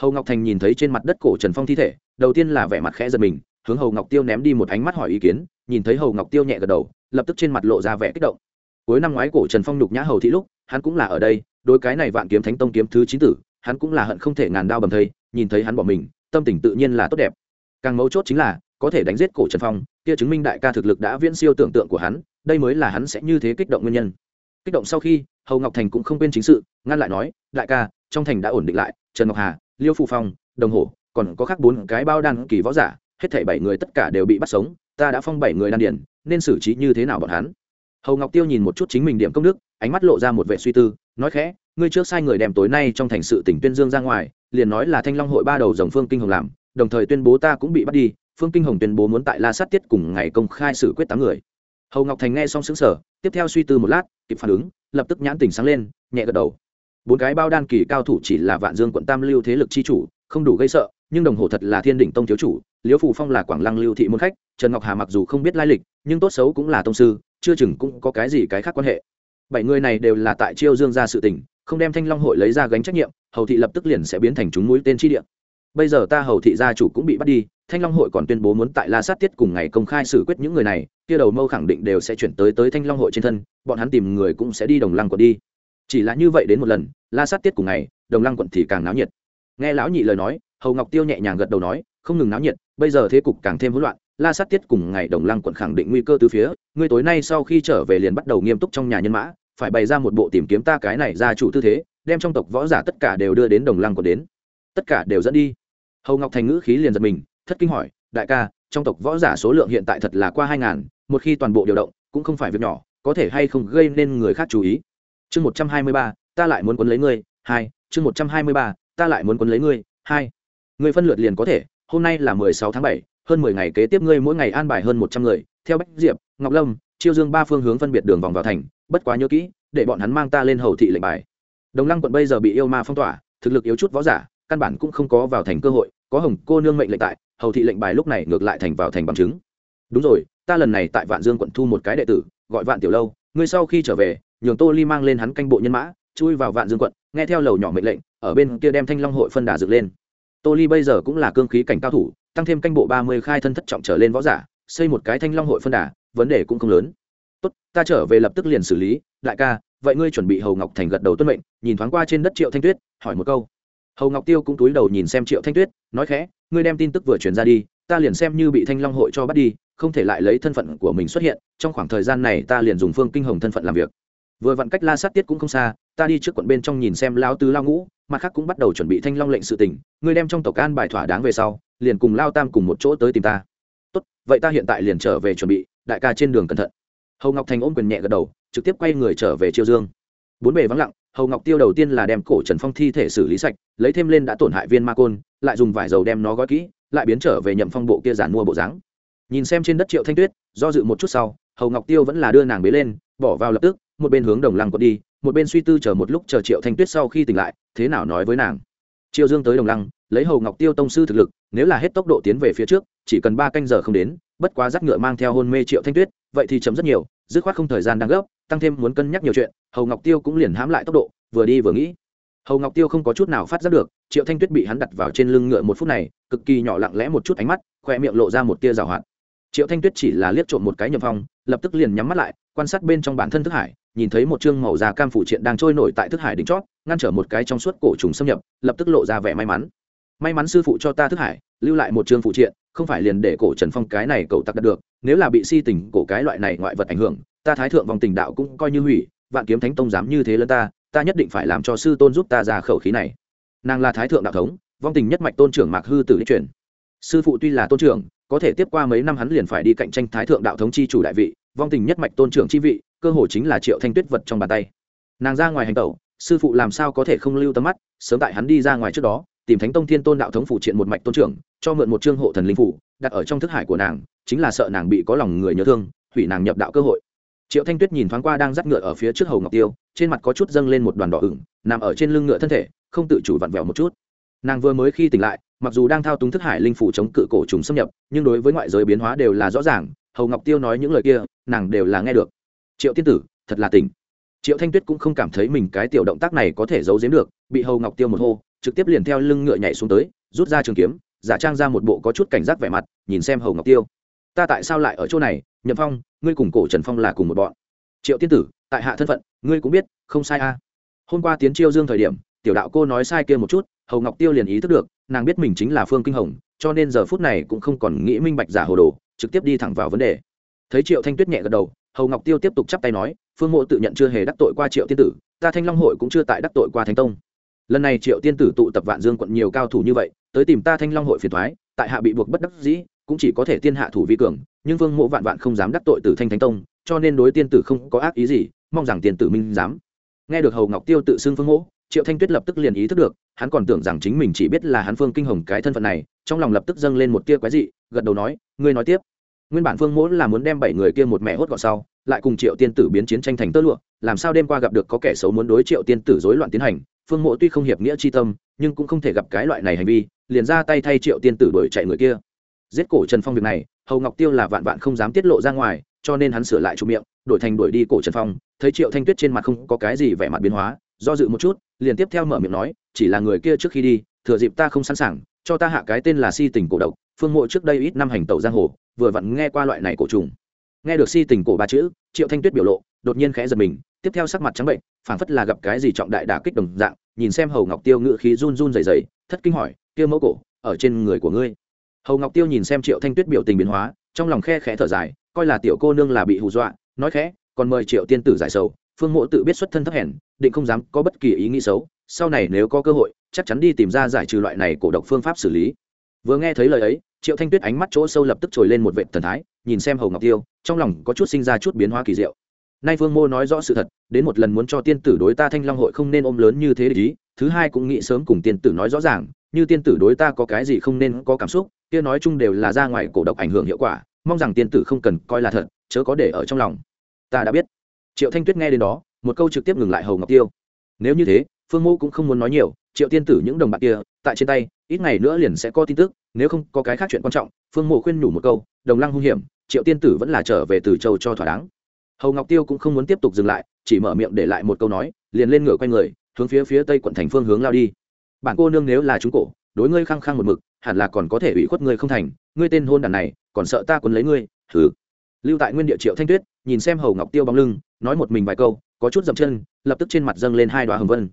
Hầu ngọc thành nhìn thấy trên mặt đất cổ trần phong thi thể, đầu tiên là vẻ mặt khẽ giật mình, hướng hầu ngọc tiêu ném đi một ánh mắt hỏi ý kiến, nhìn thấy hầu ngọc tiêu nhẹ gật đầu, lập tức trên mặt lộ ra vẻ kích động cuối năm ngoái cổ trần phong nhục nhã hầu thị lúc hắn cũng là ở đây đôi cái này vạn kiếm thánh tông kiếm thứ chín tử hắn cũng là hận không thể ngàn đao bầm thây nhìn thấy hắn bỏ mình tâm tình tự nhiên là tốt đẹp. Càng mấu chốt chính là có thể đánh giết cổ trần phong kia chứng minh đại ca thực lực đã viễn siêu tưởng tượng của hắn đây mới là hắn sẽ như thế kích động nguyên nhân. Kích động sau khi hầu ngọc thành cũng không quên chính sự ngăn lại nói đại ca trong thành đã ổn định lại trần ngọc hà liêu phụ phong đồng hồ còn có khác bốn cái bao đan kỳ võ giả hết thảy bảy người tất cả đều bị bắt sống ta đã phong bảy người đan điền, nên xử trí như thế nào bọn hắn? Hầu ngọc tiêu nhìn một chút chính mình điểm công đức, ánh mắt lộ ra một vệ suy tư, nói khẽ, ngươi trước sai người đem tối nay trong thành sự tỉnh tuyên dương ra ngoài, liền nói là thanh long hội ba đầu dòng phương kinh hồng làm, đồng thời tuyên bố ta cũng bị bắt đi, phương kinh hồng tuyên bố muốn tại la sát tiết cùng ngày công khai xử quyết tám người. Hầu ngọc thành nghe xong xứng sở tiếp theo suy tư một lát, kịp phản ứng, lập tức nhãn tỉnh sáng lên, nhẹ gật đầu. Bốn cái bao đan kỳ cao thủ chỉ là vạn dương quận tam lưu thế lực chi chủ, không đủ gây sợ, nhưng đồng hồ thật là thiên đỉnh tông thiếu chủ, liễu phù phong là quảng lăng lưu thị môn khách, trần ngọc hà mặc dù không biết lai lịch, nhưng tốt xấu cũng là tông sư chưa chừng cũng có cái gì cái khác quan hệ. Bảy người này đều là tại chiêu dương ra sự tình, không đem thanh long hội lấy ra gánh trách nhiệm, hầu thị lập tức liền sẽ biến thành chúng mũi tên chi địa. Bây giờ ta hầu thị gia chủ cũng bị bắt đi, thanh long hội còn tuyên bố muốn tại la sát tiết cùng ngày công khai xử quyết những người này, kia đầu mâu khẳng định đều sẽ chuyển tới tới thanh long hội trên thân, bọn hắn tìm người cũng sẽ đi đồng lăng quận đi. Chỉ là như vậy đến một lần, la sát tiết cùng ngày, đồng lăng quận thì càng náo nhiệt. Nghe lão nhị lời nói, hầu ngọc tiêu nhẹ nhàng gật đầu nói, không ngừng náo nhiệt, bây giờ thế cục càng thêm hỗn loạn la sát tiết cùng ngày đồng lăng quận khẳng định nguy cơ từ phía, ngươi tối nay sau khi trở về liền bắt đầu nghiêm túc trong nhà nhân mã, phải bày ra một bộ tìm kiếm ta cái này ra chủ tư thế, đem trong tộc võ giả tất cả đều đưa đến đồng lăng quận đến. Tất cả đều dẫn đi. Hầu ngọc thành ngữ khí liền giật mình, thất kinh hỏi, đại ca, trong tộc võ giả số lượng hiện tại thật là qua hai ngàn, một khi toàn bộ điều động, cũng không phải việc nhỏ, có thể hay không gây nên người khác chú ý? Chương một trăm hai mươi ba, ta lại muốn quấn lấy ngươi, hai, chương một trăm hai mươi ba, ta lại muốn quấn lấy ngươi, hai. Người phân lượt liền có thể, hôm nay là mười sáu tháng bảy hơn mười ngày kế tiếp ngươi mỗi ngày an bài hơn một trăm người, theo bách diệp, ngọc lâm, chiêu dương ba phương hướng phân biệt đường vòng vào thành, bất quá nhớ kỹ, để bọn hắn mang ta lên hầu thị lệnh bài. Đồng lăng quận bây giờ bị yêu ma phong tỏa, thực lực yếu chút võ giả, căn bản cũng không có vào thành cơ hội, có hồng cô nương mệnh lệnh tại, hầu thị lệnh bài lúc này ngược lại thành vào thành bằng chứng. Đúng rồi, ta lần này tại vạn dương quận thu một cái đệ tử, gọi vạn tiểu lâu, ngươi sau khi trở về, nhường tô ly mang lên hắn canh bộ nhân mã, chui vào vạn dương quận, nghe theo lầu nhỏ mệnh lệnh, ở bên kia đem thanh long hội phân đà dựng lên. Tô ly bây giờ cũng là cương khí cảnh cao thủ tăng thêm canh bộ ba mươi khai thân thất trọng trở lên võ giả, xây một cái thanh long hội phân đà, vấn đề cũng không lớn. Tốt, ta trở về lập tức liền xử lý, đại ca, vậy ngươi chuẩn bị hầu ngọc thành gật đầu tuân mệnh, nhìn thoáng qua trên đất triệu thanh tuyết, hỏi một câu. Hầu ngọc tiêu cũng túi đầu nhìn xem triệu thanh tuyết, nói khẽ, ngươi đem tin tức vừa truyền ra đi, ta liền xem như bị thanh long hội cho bắt đi, không thể lại lấy thân phận của mình xuất hiện, trong khoảng thời gian này ta liền dùng phương kinh hồng thân phận làm việc. Vừa vặn cách la sát tiết cũng không xa, ta đi trước quận bên trong nhìn xem lao tứ lao ngũ, mặt khác cũng bắt đầu chuẩn bị thanh long lệnh sự tình, ngươi đem trong tộc an bài thỏa đáng về sau liền cùng lao tam cùng một chỗ tới tìm ta. Tốt, vậy ta hiện tại liền trở về chuẩn bị, đại ca trên đường cẩn thận. Hầu ngọc thành ôm quyền nhẹ gật đầu, trực tiếp quay người trở về triều dương. Bốn bề vắng lặng, hầu ngọc tiêu đầu tiên là đem cổ trần phong thi thể xử lý sạch, lấy thêm lên đã tổn hại viên ma côn, lại dùng vải dầu đem nó gói kỹ, lại biến trở về nhậm phong bộ kia giản mua bộ dáng. Nhìn xem trên đất triệu thanh tuyết, do dự một chút sau, hầu ngọc tiêu vẫn là đưa nàng bế lên, bỏ vào lập tức, một bên hướng đồng lăng quật đi, một bên suy tư chờ một lúc chờ triệu thanh tuyết sau khi tỉnh lại, thế nào nói với nàng triệu dương tới đồng lăng, lấy hầu ngọc tiêu tông sư thực lực, nếu là hết tốc độ tiến về phía trước, chỉ cần ba canh giờ không đến, bất quá rắc ngựa mang theo hôn mê triệu thanh tuyết, vậy thì chấm rất nhiều, dứt khoát không thời gian đang gấp, tăng thêm muốn cân nhắc nhiều chuyện, hầu ngọc tiêu cũng liền hãm lại tốc độ, vừa đi vừa nghĩ. Hầu ngọc tiêu không có chút nào phát giác được, triệu thanh tuyết bị hắn đặt vào trên lưng ngựa một phút này, cực kỳ nhỏ lặng lẽ một chút ánh mắt, khoe miệng lộ ra một tia rào hoạt. Triệu thanh tuyết chỉ là liếc trộm một cái nhầm phong, lập tức liền nhắm mắt lại, quan sát bên trong bản thân thức hải nhìn thấy một chương màu da cam phụ triện đang trôi nổi tại thức hải đỉnh chót, ngăn trở một cái trong suốt cổ trùng xâm nhập, lập tức lộ ra vẻ may mắn. May mắn sư phụ cho ta thức hải, lưu lại một chương phụ triện, không phải liền để cổ trần phong cái này cậu tặc đạt được, nếu là bị si tình cổ cái loại này ngoại vật ảnh hưởng, ta thái thượng vòng tình đạo cũng coi như hủy, vạn kiếm thánh tông dám như thế lân ta ta nhất định phải làm cho sư tôn giúp ta ra khẩu khí này. Nàng là thái thượng đạo thống, vong tình nhất mạch tôn trưởng mạc hư tử lý truyền. Sư phụ tuy là tôn trưởng, có thể tiếp qua mấy năm hắn liền phải đi cạnh tranh thái thượng đạo thống chi chủ đại vị, vong tình nhất mạch tôn trưởng chi vị cơ hồ chính là triệu thanh tuyết vật trong bàn tay. Nàng ra ngoài hành tẩu, sư phụ làm sao có thể không lưu tâm mắt, sớm tại hắn đi ra ngoài trước đó, tìm thánh tông thiên tôn đạo thống phụ triện một mạch tôn trưởng, cho mượn một chương hộ thần linh phủ, đặt ở trong thức hải của nàng, chính là sợ nàng bị có lòng người nhớ thương, hủy nàng nhập đạo cơ hội. Triệu thanh tuyết nhìn thoáng qua đang dắt ngựa ở phía trước hầu ngọc tiêu, trên mặt có chút dâng lên một đoàn đỏ ửng, nằm ở trên lưng ngựa thân thể, không tự chủ vặn vẹo một chút. Nàng vừa mới khi tỉnh lại, mặc dù đang thao túng thức hải linh phủ chống cự cổ trùng xâm nhập, nhưng đối với ngoại giới biến hóa đều là rõ ràng, hầu ngọc tiêu nói những lời kia, nàng đều là nghe được triệu tiên tử, thật là tỉnh. Triệu thanh tuyết cũng không cảm thấy mình cái tiểu động tác này có thể giấu giếm được, bị hầu ngọc tiêu một hô, trực tiếp liền theo lưng ngựa nhảy xuống tới, rút ra trường kiếm, giả trang ra một bộ có chút cảnh giác vẻ mặt, nhìn xem hầu ngọc tiêu. Ta tại sao lại ở chỗ này? Nhậm phong, ngươi cùng cổ trần phong là cùng một bọn. Triệu tiên tử, tại hạ thân phận, ngươi cũng biết, không sai a. Hôm qua tiến chiêu dương thời điểm, tiểu đạo cô nói sai kia một chút, hầu ngọc tiêu liền ý thức được, nàng biết mình chính là phương kinh hồng, cho nên giờ phút này cũng không còn nghĩ minh bạch giả hồ đồ, trực tiếp đi thẳng vào vấn đề. Thấy triệu thanh tuyết nhẹ gật đầu hầu ngọc tiêu tiếp tục chắp tay nói, phương mộ tự nhận chưa hề đắc tội qua triệu tiên tử, ta thanh long hội cũng chưa tại đắc tội qua thánh tông. Lần này triệu tiên tử tụ tập vạn dương quận nhiều cao thủ như vậy, tới tìm ta thanh long hội phiền thoái, tại hạ bị buộc bất đắc dĩ, cũng chỉ có thể tiên hạ thủ vi cường, nhưng vương mộ vạn vạn không dám đắc tội từ thanh thánh tông, cho nên đối tiên tử không có ác ý gì, mong rằng tiên tử minh dám nghe được hầu ngọc tiêu tự xưng phương mộ, triệu thanh tuyết lập tức liền ý thức được, hắn còn tưởng rằng chính mình chỉ biết là hắn phương kinh hồng cái thân phận này, trong lòng lập tức dâng lên một tia quái dị, gật đầu nói, ngươi nói tiếp nguyên bản phương mỗ là muốn đem bảy người kia một mẹ hốt gọn sau, lại cùng triệu tiên tử biến chiến tranh thành tơ lụa, làm sao đêm qua gặp được có kẻ xấu muốn đối triệu tiên tử rối loạn tiến hành, phương mộ tuy không hiệp nghĩa chi tâm, nhưng cũng không thể gặp cái loại này hành vi, liền ra tay thay triệu tiên tử đuổi chạy người kia. Giết cổ trần phong việc này, hầu ngọc tiêu là vạn vạn không dám tiết lộ ra ngoài, cho nên hắn sửa lại chủ miệng, đổi thành đuổi đi cổ trần phong, thấy triệu thanh tuyết trên mặt không có cái gì vẻ mặt biến hóa, do dự một chút, liền tiếp theo mở miệng nói, chỉ là người kia trước khi đi, thừa dịp ta không sẵn sàng, cho ta hạ cái tên là si tình cổ độc phương mộ trước đây ít năm hành tẩu giang hồ, vừa vặn nghe qua loại này cổ trùng. Nghe được si tình cổ ba chữ, triệu thanh tuyết biểu lộ, đột nhiên khẽ giật mình, tiếp theo sắc mặt trắng bệnh, phảng phất là gặp cái gì trọng đại đả kích đồng dạng, nhìn xem hầu ngọc tiêu ngự khí run run dày dày thất kinh hỏi kia mẫu cổ, ở trên người của ngươi? Hầu ngọc tiêu nhìn xem triệu thanh tuyết biểu tình biến hóa, trong lòng khe khẽ thở dài, coi là tiểu cô nương là bị hù dọa, nói khẽ, còn mời triệu tiên tử giải sầu, phương mộ tự biết xuất thân thấp hèn, định không dám có bất kỳ ý nghĩ xấu, sau này nếu có cơ hội, chắc chắn đi tìm ra giải trừ loại này cổ độc phương pháp xử lý vừa nghe thấy lời ấy, triệu thanh tuyết ánh mắt chỗ sâu lập tức trồi lên một vệ thần thái, nhìn xem hầu ngọc tiêu, trong lòng có chút sinh ra chút biến hóa kỳ diệu. Nay vương mô nói rõ sự thật, đến một lần muốn cho tiên tử đối ta thanh long hội không nên ôm lớn như thế để ý, thứ hai cũng nghĩ sớm cùng tiên tử nói rõ ràng, như tiên tử đối ta có cái gì không nên có cảm xúc, kia nói chung đều là ra ngoài cổ độc ảnh hưởng hiệu quả, mong rằng tiên tử không cần coi là thật, chớ có để ở trong lòng. Ta đã biết. Triệu thanh tuyết nghe đến đó, một câu trực tiếp ngừng lại hầu ngọc tiêu. Nếu như thế phương mô cũng không muốn nói nhiều, triệu tiên tử những đồng bạc kia, tại trên tay, ít ngày nữa liền sẽ có tin tức, nếu không có cái khác chuyện quan trọng, phương mộ khuyên nhủ một câu, đồng lăng hung hiểm, triệu tiên tử vẫn là trở về từ châu cho thỏa đáng. Hầu ngọc tiêu cũng không muốn tiếp tục dừng lại, chỉ mở miệng để lại một câu nói, liền lên ngựa quay người, hướng phía phía tây quận thành phương hướng lao đi. Bản cô nương nếu là chúng cổ, đối ngươi khăng khăng một mực, hẳn là còn có thể ủy khuất ngươi không thành, ngươi tên hôn đàn này, còn sợ ta quấn lấy ngươi thử lưu tại nguyên địa triệu thanh tuyết nhìn xem hầu ngọc tiêu bóng lưng, nói một mình vài câu, có chút dậm chân, lập tức trên mặt dâng lên hai đoá hồng vân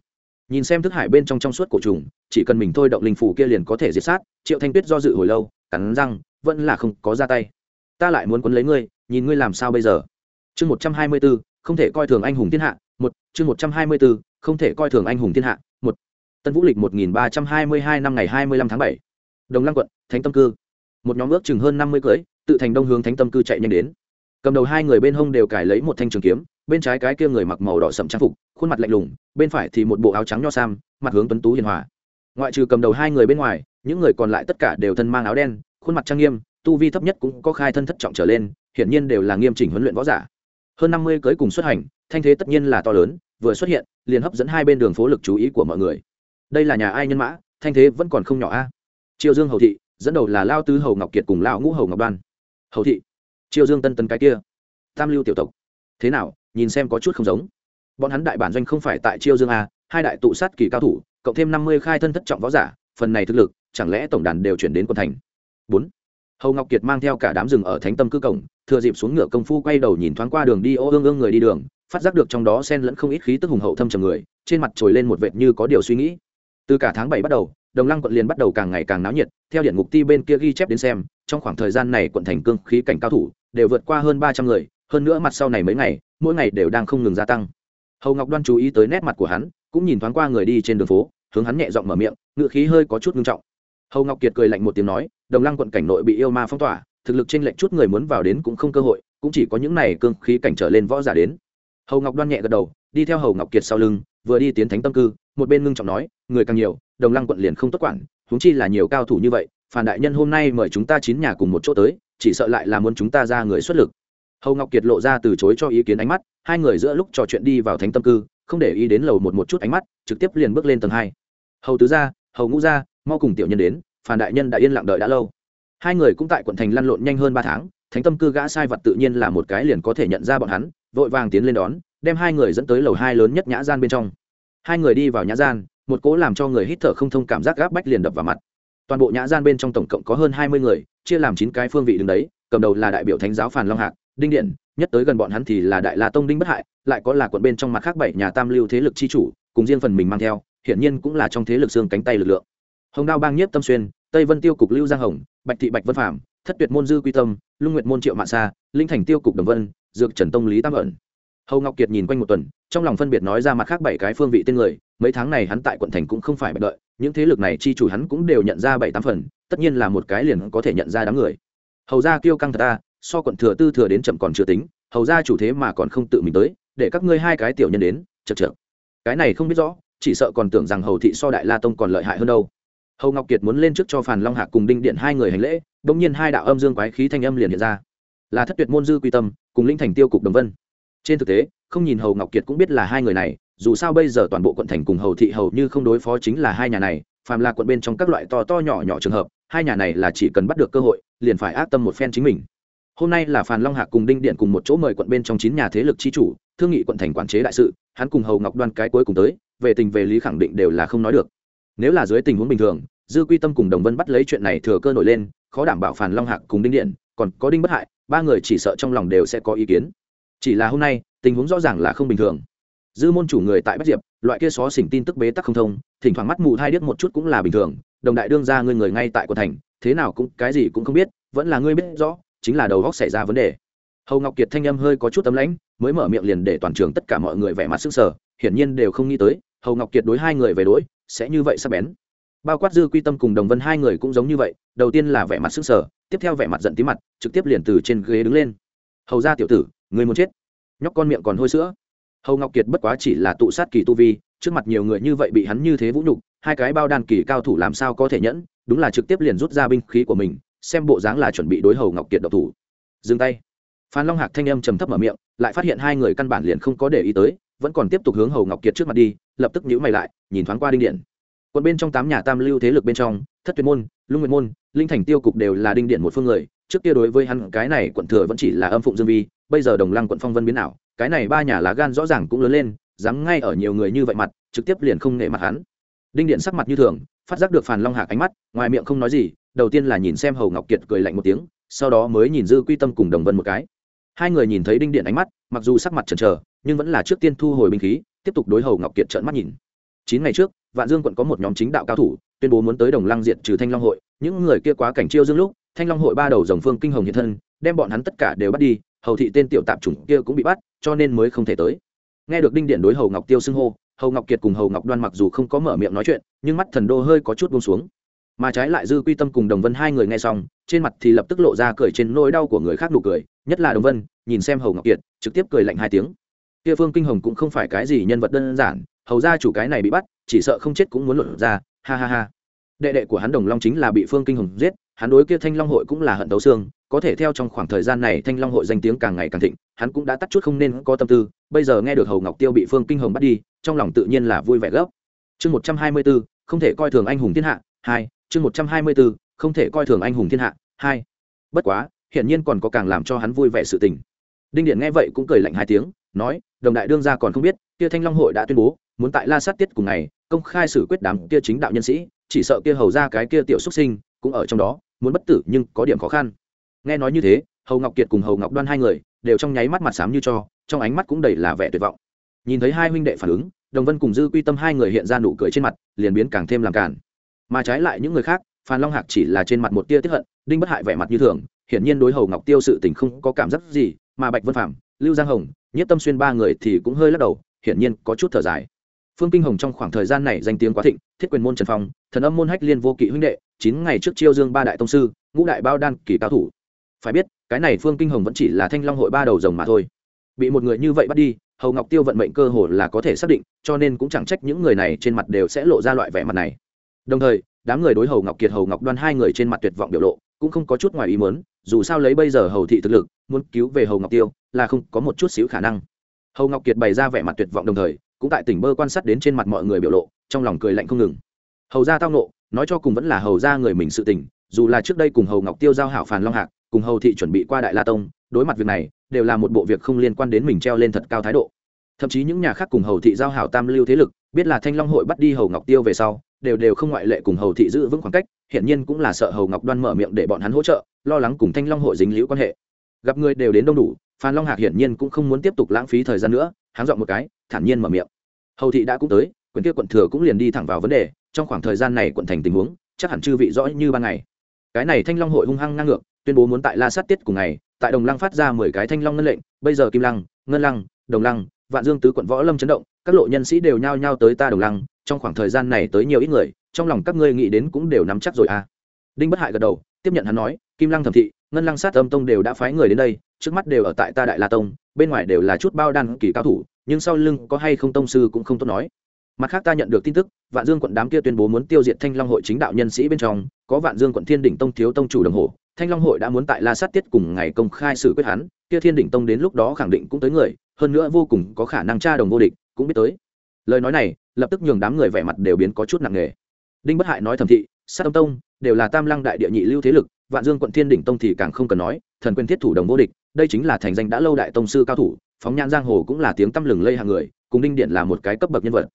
nhìn xem thức hải bên trong trong suốt cổ trùng, chỉ cần mình thôi động linh phủ kia liền có thể diệt sát, triệu thanh tuyết do dự hồi lâu, cắn răng, vẫn là không có ra tay. Ta lại muốn quấn lấy ngươi, nhìn ngươi làm sao bây giờ? Chương một trăm hai mươi b ố không thể coi thường anh hùng thiên hạ, một, chương một trăm hai mươi b ố không thể coi thường anh hùng thiên hạ, một. Tân vũ lịch một nghìn ba trăm hai mươi hai năm ngày hai mươi lăm tháng bảy. Đồng lăng quận, thánh tâm cư. Một nhóm ước chừng hơn năm mươi cưỡi, tự thành đông hướng thánh tâm cư chạy nhanh đến. Cầm đầu hai người bên hông đều cài lấy một thanh trường kiếm bên trái cái kia người mặc màu đỏ sậm trang phục, khuôn mặt lạnh lùng, bên phải thì một bộ áo trắng nho sam, mặt hướng tuấn tú hiền hòa. Ngoại trừ cầm đầu hai người bên ngoài, những người còn lại tất cả đều thân mang áo đen, khuôn mặt trang nghiêm, tu vi thấp nhất cũng có khai thân thất trọng trở lên, hiển nhiên đều là nghiêm chỉnh huấn luyện võ giả. Hơn năm mươi cưới cùng xuất hành, thanh thế tất nhiên là to lớn, vừa xuất hiện, liền hấp dẫn hai bên đường phố lực chú ý của mọi người. Đây là nhà ai nhân mã, thanh thế vẫn còn không nhỏ a. Triều dương hầu thị, dẫn đầu là lao tứ hầu ngọc kiệt cùng lao ngũ hầu ngọc đoan. Hầu thị, triều dương tân tân cái kia. Tam lưu tiểu tộc. Thế nào nhìn xem có chút không giống. Bọn hắn đại bản doanh không phải tại chiêu dương a, hai đại tụ sát kỳ cao thủ, cộng thêm năm mươi khai thân thất trọng võ giả, phần này thực lực, chẳng lẽ tổng đàn đều chuyển đến quân thành? Bốn. Hầu ngọc kiệt mang theo cả đám rừng ở thánh tâm cư cổng, thừa dịp xuống ngựa công phu quay đầu nhìn thoáng qua đường đi ô ương ương người đi đường, phát giác được trong đó sen lẫn không ít khí tức hùng hậu thâm trầm người, trên mặt trồi lên một vệt như có điều suy nghĩ. Từ cả tháng bảy bắt đầu, đồng lăng quận liền bắt đầu càng ngày càng náo nhiệt, theo điện ngục ti bên kia ghi chép đến xem, trong khoảng thời gian này quận thành cương khí cảnh cao thủ, đều vượt qua hơn ba trăm người hơn nữa mặt sau này mấy ngày, mỗi ngày đều đang không ngừng gia tăng. Hầu ngọc đoan chú ý tới nét mặt của hắn, cũng nhìn thoáng qua người đi trên đường phố, hướng hắn nhẹ giọng mở miệng ngựa khí hơi có chút ngưng trọng. Hầu ngọc kiệt cười lạnh một tiếng nói, đồng lăng quận cảnh nội bị yêu ma phong tỏa, thực lực trên lệnh chút người muốn vào đến cũng không cơ hội, cũng chỉ có những này cương khí cảnh trở lên võ giả đến. Hầu ngọc đoan nhẹ gật đầu, đi theo hầu ngọc kiệt sau lưng, vừa đi tiến thánh tâm cư, một bên ngưng trọng nói, người càng nhiều, đồng lăng quận liền không tốt quản, huống chi là nhiều cao thủ như vậy, phản đại nhân hôm nay mời chúng ta chín nhà cùng một chỗ tới, chỉ sợ lại là muốn chúng ta ra người xuất lực hầu ngọc kiệt lộ ra từ chối cho ý kiến ánh mắt, hai người giữa lúc trò chuyện đi vào thánh tâm cư, không để ý đến lầu một một chút ánh mắt, trực tiếp liền bước lên tầng hai. Hầu tứ gia, hầu ngũ gia, mau cùng tiểu nhân đến phản đại nhân đã yên lặng đợi đã lâu. Hai người cũng tại quận thành lăn lộn nhanh hơn ba tháng, thánh tâm cư gã sai vật tự nhiên là một cái liền có thể nhận ra bọn hắn, vội vàng tiến lên đón, đem hai người dẫn tới lầu hai lớn nhất nhã gian bên trong. Hai người đi vào nhã gian, một cỗ làm cho người hít thở không thông cảm giác gáp bách liền đập vào mặt. Toàn bộ nhã gian bên trong tổng cộng có hơn hai mươi người, chia làm chín cái phương vị đứng đấy, cầm đầu là đại biểu thánh giáo phàn long hạc đinh điện, nhất tới gần bọn hắn thì là đại la tông đinh bất hại, lại có là quận bên trong mặt khác bảy nhà tam lưu thế lực chi chủ, cùng riêng phần mình mang theo, hiển nhiên cũng là trong thế lực xương cánh tay lực lượng. Hồng đao bang nhiếp tâm xuyên, tây vân tiêu cục lưu giang hồng, bạch thị bạch vân phạm thất tuyệt môn dư quy tâm, lung nguyệt môn triệu mạn sa, linh thành tiêu cục đồng vân, dược trần tông lý tam ẩn. Hầu ngọc kiệt nhìn quanh một tuần, trong lòng phân biệt nói ra mặt khác bảy cái phương vị tên người, mấy tháng này hắn tại quận thành cũng không phải bạch đợi, những thế lực này chi chủ hắn cũng đều nhận ra bảy tám phần, tất nhiên là một cái liền có thể nhận ra đám người. Hầu ra kêu căng thật ta so quận thừa tư thừa đến chậm còn chưa tính, hầu ra chủ thế mà còn không tự mình tới, để các ngươi hai cái tiểu nhân đến chật chật cái này không biết rõ, chỉ sợ còn tưởng rằng hầu thị so đại la tông còn lợi hại hơn đâu. Hầu ngọc kiệt muốn lên trước cho phàn long hạc cùng đinh điện hai người hành lễ đ ỗ n g nhiên hai đạo âm dương quái khí thanh âm liền hiện ra. Là thất tuyệt môn dư quy tâm, cùng linh thành tiêu cục đồng vân. Trên thực tế, không nhìn hầu ngọc kiệt cũng biết là hai người này, dù sao bây giờ toàn bộ quận thành cùng hầu thị hầu như không đối phó chính là hai nhà này, phàm là quận bên trong các loại to to nhỏ nhỏ trường hợp, hai nhà này là chỉ cần bắt được cơ hội, liền phải ác tâm một phen chính mình hôm nay là phàn long hạc cùng đinh điện cùng một chỗ mời quận bên trong chín nhà thế lực chi chủ, thương nghị quận thành quản chế đại sự, hắn cùng hầu ngọc đoan cái cuối cùng tới, về tình về lý khẳng định đều là không nói được. Nếu là dưới tình huống bình thường, dư quy tâm cùng đồng vân bắt lấy chuyện này thừa cơ nổi lên, khó đảm bảo phàn long hạc cùng đinh điện, còn có đinh bất hại, ba người chỉ sợ trong lòng đều sẽ có ý kiến. Chỉ là hôm nay, tình huống rõ ràng là không bình thường. Dư môn chủ người tại Bắc diệp, loại kia xó xỉnh tin tức bế tắc không thông, thỉnh thoảng mắt mù hai điếc một chút cũng là bình thường, đồng đại đương ra ngươi người ngay tại quận thành, thế nào cũng, cái gì cũng không biết, vẫn là ngươi biết rõ chính là đầu góc xảy ra vấn đề. Hầu ngọc kiệt thanh âm hơi có chút tấm lãnh, mới mở miệng liền để toàn trường tất cả mọi người vẻ mặt sức sở hiển nhiên đều không nghĩ tới, hầu ngọc kiệt đối hai người về đối, sẽ như vậy sắp bén. Bao quát dư quy tâm cùng đồng vân hai người cũng giống như vậy, đầu tiên là vẻ mặt sức sở tiếp theo vẻ mặt giận tí mặt, trực tiếp liền từ trên ghế đứng lên. Hầu ra tiểu tử người muốn chết? Nhóc con miệng còn hôi sữa. Hầu ngọc kiệt bất quá chỉ là tụ sát kỳ tu vi, trước mặt nhiều người như vậy bị hắn như thế vũ nhục, hai cái bao đan kỳ cao thủ làm sao có thể nhẫn, đúng là trực tiếp liền rút ra binh khí của mình xem bộ dáng là chuẩn bị đối hầu ngọc kiệt độc thủ. Dừng tay. Phan long hạc thanh âm trầm thấp mở miệng, lại phát hiện hai người căn bản liền không có để ý tới, vẫn còn tiếp tục hướng hầu ngọc kiệt trước mặt đi, lập tức nhíu mày lại, nhìn thoáng qua đinh điện. Quận bên trong tám nhà tam lưu thế lực bên trong, thất tuyệt môn, lung nguyệt môn, linh thành tiêu cục đều là đinh điện một phương người, trước kia đối với hắn, cái này quận thừa vẫn chỉ là âm phụng dương vi, bây giờ đồng lăng quận phong vân biến ảo, cái này ba nhà lá gan rõ ràng cũng lớn lên, dám ngay ở nhiều người như vậy mặt, trực tiếp liền không nể mặt hắn. Đinh điện sắc mặt như thường, phát giác được phàn long hạc ánh mắt, ngoài miệng không nói gì đầu tiên là nhìn xem hầu ngọc kiệt cười lạnh một tiếng, sau đó mới nhìn dư quy tâm cùng đồng vân một cái. Hai người nhìn thấy đinh điện ánh mắt, mặc dù sắc mặt chần chờ, nhưng vẫn là trước tiên thu hồi binh khí, tiếp tục đối hầu ngọc kiệt trợn mắt nhìn. Chín ngày trước, vạn dương quận có một nhóm chính đạo cao thủ, tuyên bố muốn tới đồng lăng diện trừ thanh long hội. Những người kia quá cảnh chiêu dương lúc, thanh long hội ba đầu dòng phương kinh hồng hiện thân, đem bọn hắn tất cả đều bắt đi, hầu thị tên tiểu tạp chủng kia cũng bị bắt, cho nên mới không thể tới. Nghe được đinh điện đối hầu ngọc tiêu xưng hô, hầu ngọc kiệt cùng hầu ngọc đoan mặc dù không có mở miệng nói chuyện, nhưng mắt thần đô hơi có chút buông xuống mà trái lại dư quy tâm cùng đồng vân hai người nghe xong, trên mặt thì lập tức lộ ra cười trên nỗi đau của người khác nụ cười, nhất là đồng vân, nhìn xem hầu ngọc kiệt, trực tiếp cười lạnh hai tiếng. Kia phương kinh hồng cũng không phải cái gì nhân vật đơn giản, hầu ra chủ cái này bị bắt, chỉ sợ không chết cũng muốn luận ra, ha ha ha. Đệ đệ của hắn đồng long chính là bị phương kinh hồng giết, hắn đối kia thanh long hội cũng là hận tấu xương, có thể theo trong khoảng thời gian này thanh long hội danh tiếng càng ngày càng thịnh, hắn cũng đã tắt chút không nên có tâm tư, bây giờ nghe được hầu ngọc tiêu bị phương kinh hồng bắt đi, trong lòng tự nhiên là vui vẻ gấp. Chương một trăm hai mươi b ố không thể coi thường anh hùng thiên hạ, hai chương một trăm hai mươi b ố không thể coi thường anh hùng thiên hạ, hai. Bất quá, hiển nhiên còn có càng làm cho hắn vui vẻ sự tình. Đinh điện nghe vậy cũng cười lạnh hai tiếng, nói, đồng đại đương gia còn không biết, kia thanh long hội đã tuyên bố, muốn tại la sát tiết cùng ngày, công khai xử quyết đám kia chính đạo nhân sĩ, chỉ sợ kia hầu ra cái kia tiểu xuất sinh, cũng ở trong đó, muốn bất tử nhưng có điểm khó khăn. Nghe nói như thế, hầu ngọc kiệt cùng hầu ngọc đoan hai người, đều trong nháy mắt mặt xám như cho, trong ánh mắt cũng đầy là vẻ tuyệt vọng. Nhìn thấy hai huynh đệ phản ứng, đồng vân cùng dư quy tâm hai người hiện ra nụ cười trên mặt, liền biến càng thêm làm cản mà trái lại những người khác, phan long hạc chỉ là trên mặt một tia tiếp hận, đinh bất hại vẻ mặt như thường, hiển nhiên đối hầu ngọc tiêu sự tình không có cảm giác gì, mà bạch vân phạm lưu giang hồng nhất tâm xuyên ba người thì cũng hơi lắc đầu, hiển nhiên có chút thở dài. Phương kinh hồng trong khoảng thời gian này danh tiếng quá thịnh, thiết quyền môn trần phong, thần âm môn hách liên vô kỵ huynh đệ, chín ngày trước chiêu dương ba đại tông sư, ngũ đại bao đan kỳ cao thủ. Phải biết, cái này phương kinh hồng vẫn chỉ là thanh long hội ba đầu rồng mà thôi. Bị một người như vậy bắt đi, hầu ngọc tiêu vận mệnh cơ hồ là có thể xác định, cho nên cũng chẳng trách những người này trên mặt đều sẽ lộ ra loại vẻ mặt này đồng thời, đám người đối hầu ngọc kiệt, hầu ngọc đoan hai người trên mặt tuyệt vọng biểu lộ cũng không có chút ngoài ý muốn, dù sao lấy bây giờ hầu thị thực lực, muốn cứu về hầu ngọc tiêu là không có một chút xíu khả năng. Hầu ngọc kiệt bày ra vẻ mặt tuyệt vọng đồng thời, cũng tại tỉnh bơ quan sát đến trên mặt mọi người biểu lộ, trong lòng cười lạnh không ngừng. Hầu ra tao nộ nói cho cùng vẫn là hầu ra người mình sự tình, dù là trước đây cùng hầu ngọc tiêu giao hảo phàn long hạc, cùng hầu thị chuẩn bị qua đại la tông, đối mặt việc này, đều là một bộ việc không liên quan đến mình treo lên thật cao thái độ thậm chí những nhà khác cùng hầu thị giao hảo tam lưu thế lực, biết là thanh long hội bắt đi hầu ngọc tiêu về sau, đều đều không ngoại lệ cùng hầu thị giữ vững khoảng cách hiện nhiên cũng là sợ hầu ngọc đoan mở miệng để bọn hắn hỗ trợ, lo lắng cùng thanh long hội dính liễu quan hệ. Gặp người đều đến đông đủ, phan long hạc hiển nhiên cũng không muốn tiếp tục lãng phí thời gian nữa, hắn dọn một cái, thản nhiên mở miệng. Hầu thị đã cũng tới quyền kia quận thừa cũng liền đi thẳng vào vấn đề, trong khoảng thời gian này quận thành tình huống, chắc hẳn chư vị rõ như ban ngày. Cái này thanh long hội hung hăng ngang ngược, tuyên bố muốn tại la sát tiết cùng ngày, tại đồng lăng phát ra mười cái thanh long ngân lệnh, bây giờ kim lăng, ngân lăng, đồng lăng vạn dương tứ quận võ lâm chấn động, các lộ nhân sĩ đều nhao nhao tới ta đồng lăng, trong khoảng thời gian này tới nhiều ít người, trong lòng các ngươi nghĩ đến cũng đều nắm chắc rồi à. Đinh bất hại gật đầu, tiếp nhận hắn nói, kim lăng thẩm thị, ngân lăng sát âm tông đều đã phái người đến đây, trước mắt đều ở tại ta đại la tông, bên ngoài đều là chút bao đan kỳ cao thủ, nhưng sau lưng có hay không tông sư cũng không tốt nói. Mặt khác ta nhận được tin tức, vạn dương quận đám kia tuyên bố muốn tiêu diệt thanh long hội chính đạo nhân sĩ bên trong, có vạn dương quận thiên đỉnh tông thiếu tông chủ đồng hồ, thanh long hội đã muốn tại la sát tiết cùng ngày công khai xử quyết hắn, kia thiên đỉnh tông đến lúc đó khẳng định cũng tới người hơn nữa vô cùng có khả năng tra đồng vô địch cũng biết tới. Lời nói này, lập tức nhường đám người vẻ mặt đều biến có chút nặng nề. Đinh bất hại nói thẩm thị, sát âm tông, đều là tam lăng đại địa nhị lưu thế lực, vạn dương quận thiên đỉnh tông thì càng không cần nói, thần quyền thiết thủ đồng vô địch, đây chính là thành danh đã lâu đại tông sư cao thủ, phóng nhan giang hồ cũng là tiếng tăm lừng lây hàng người, cùng đinh điện là một cái cấp bậc nhân vật.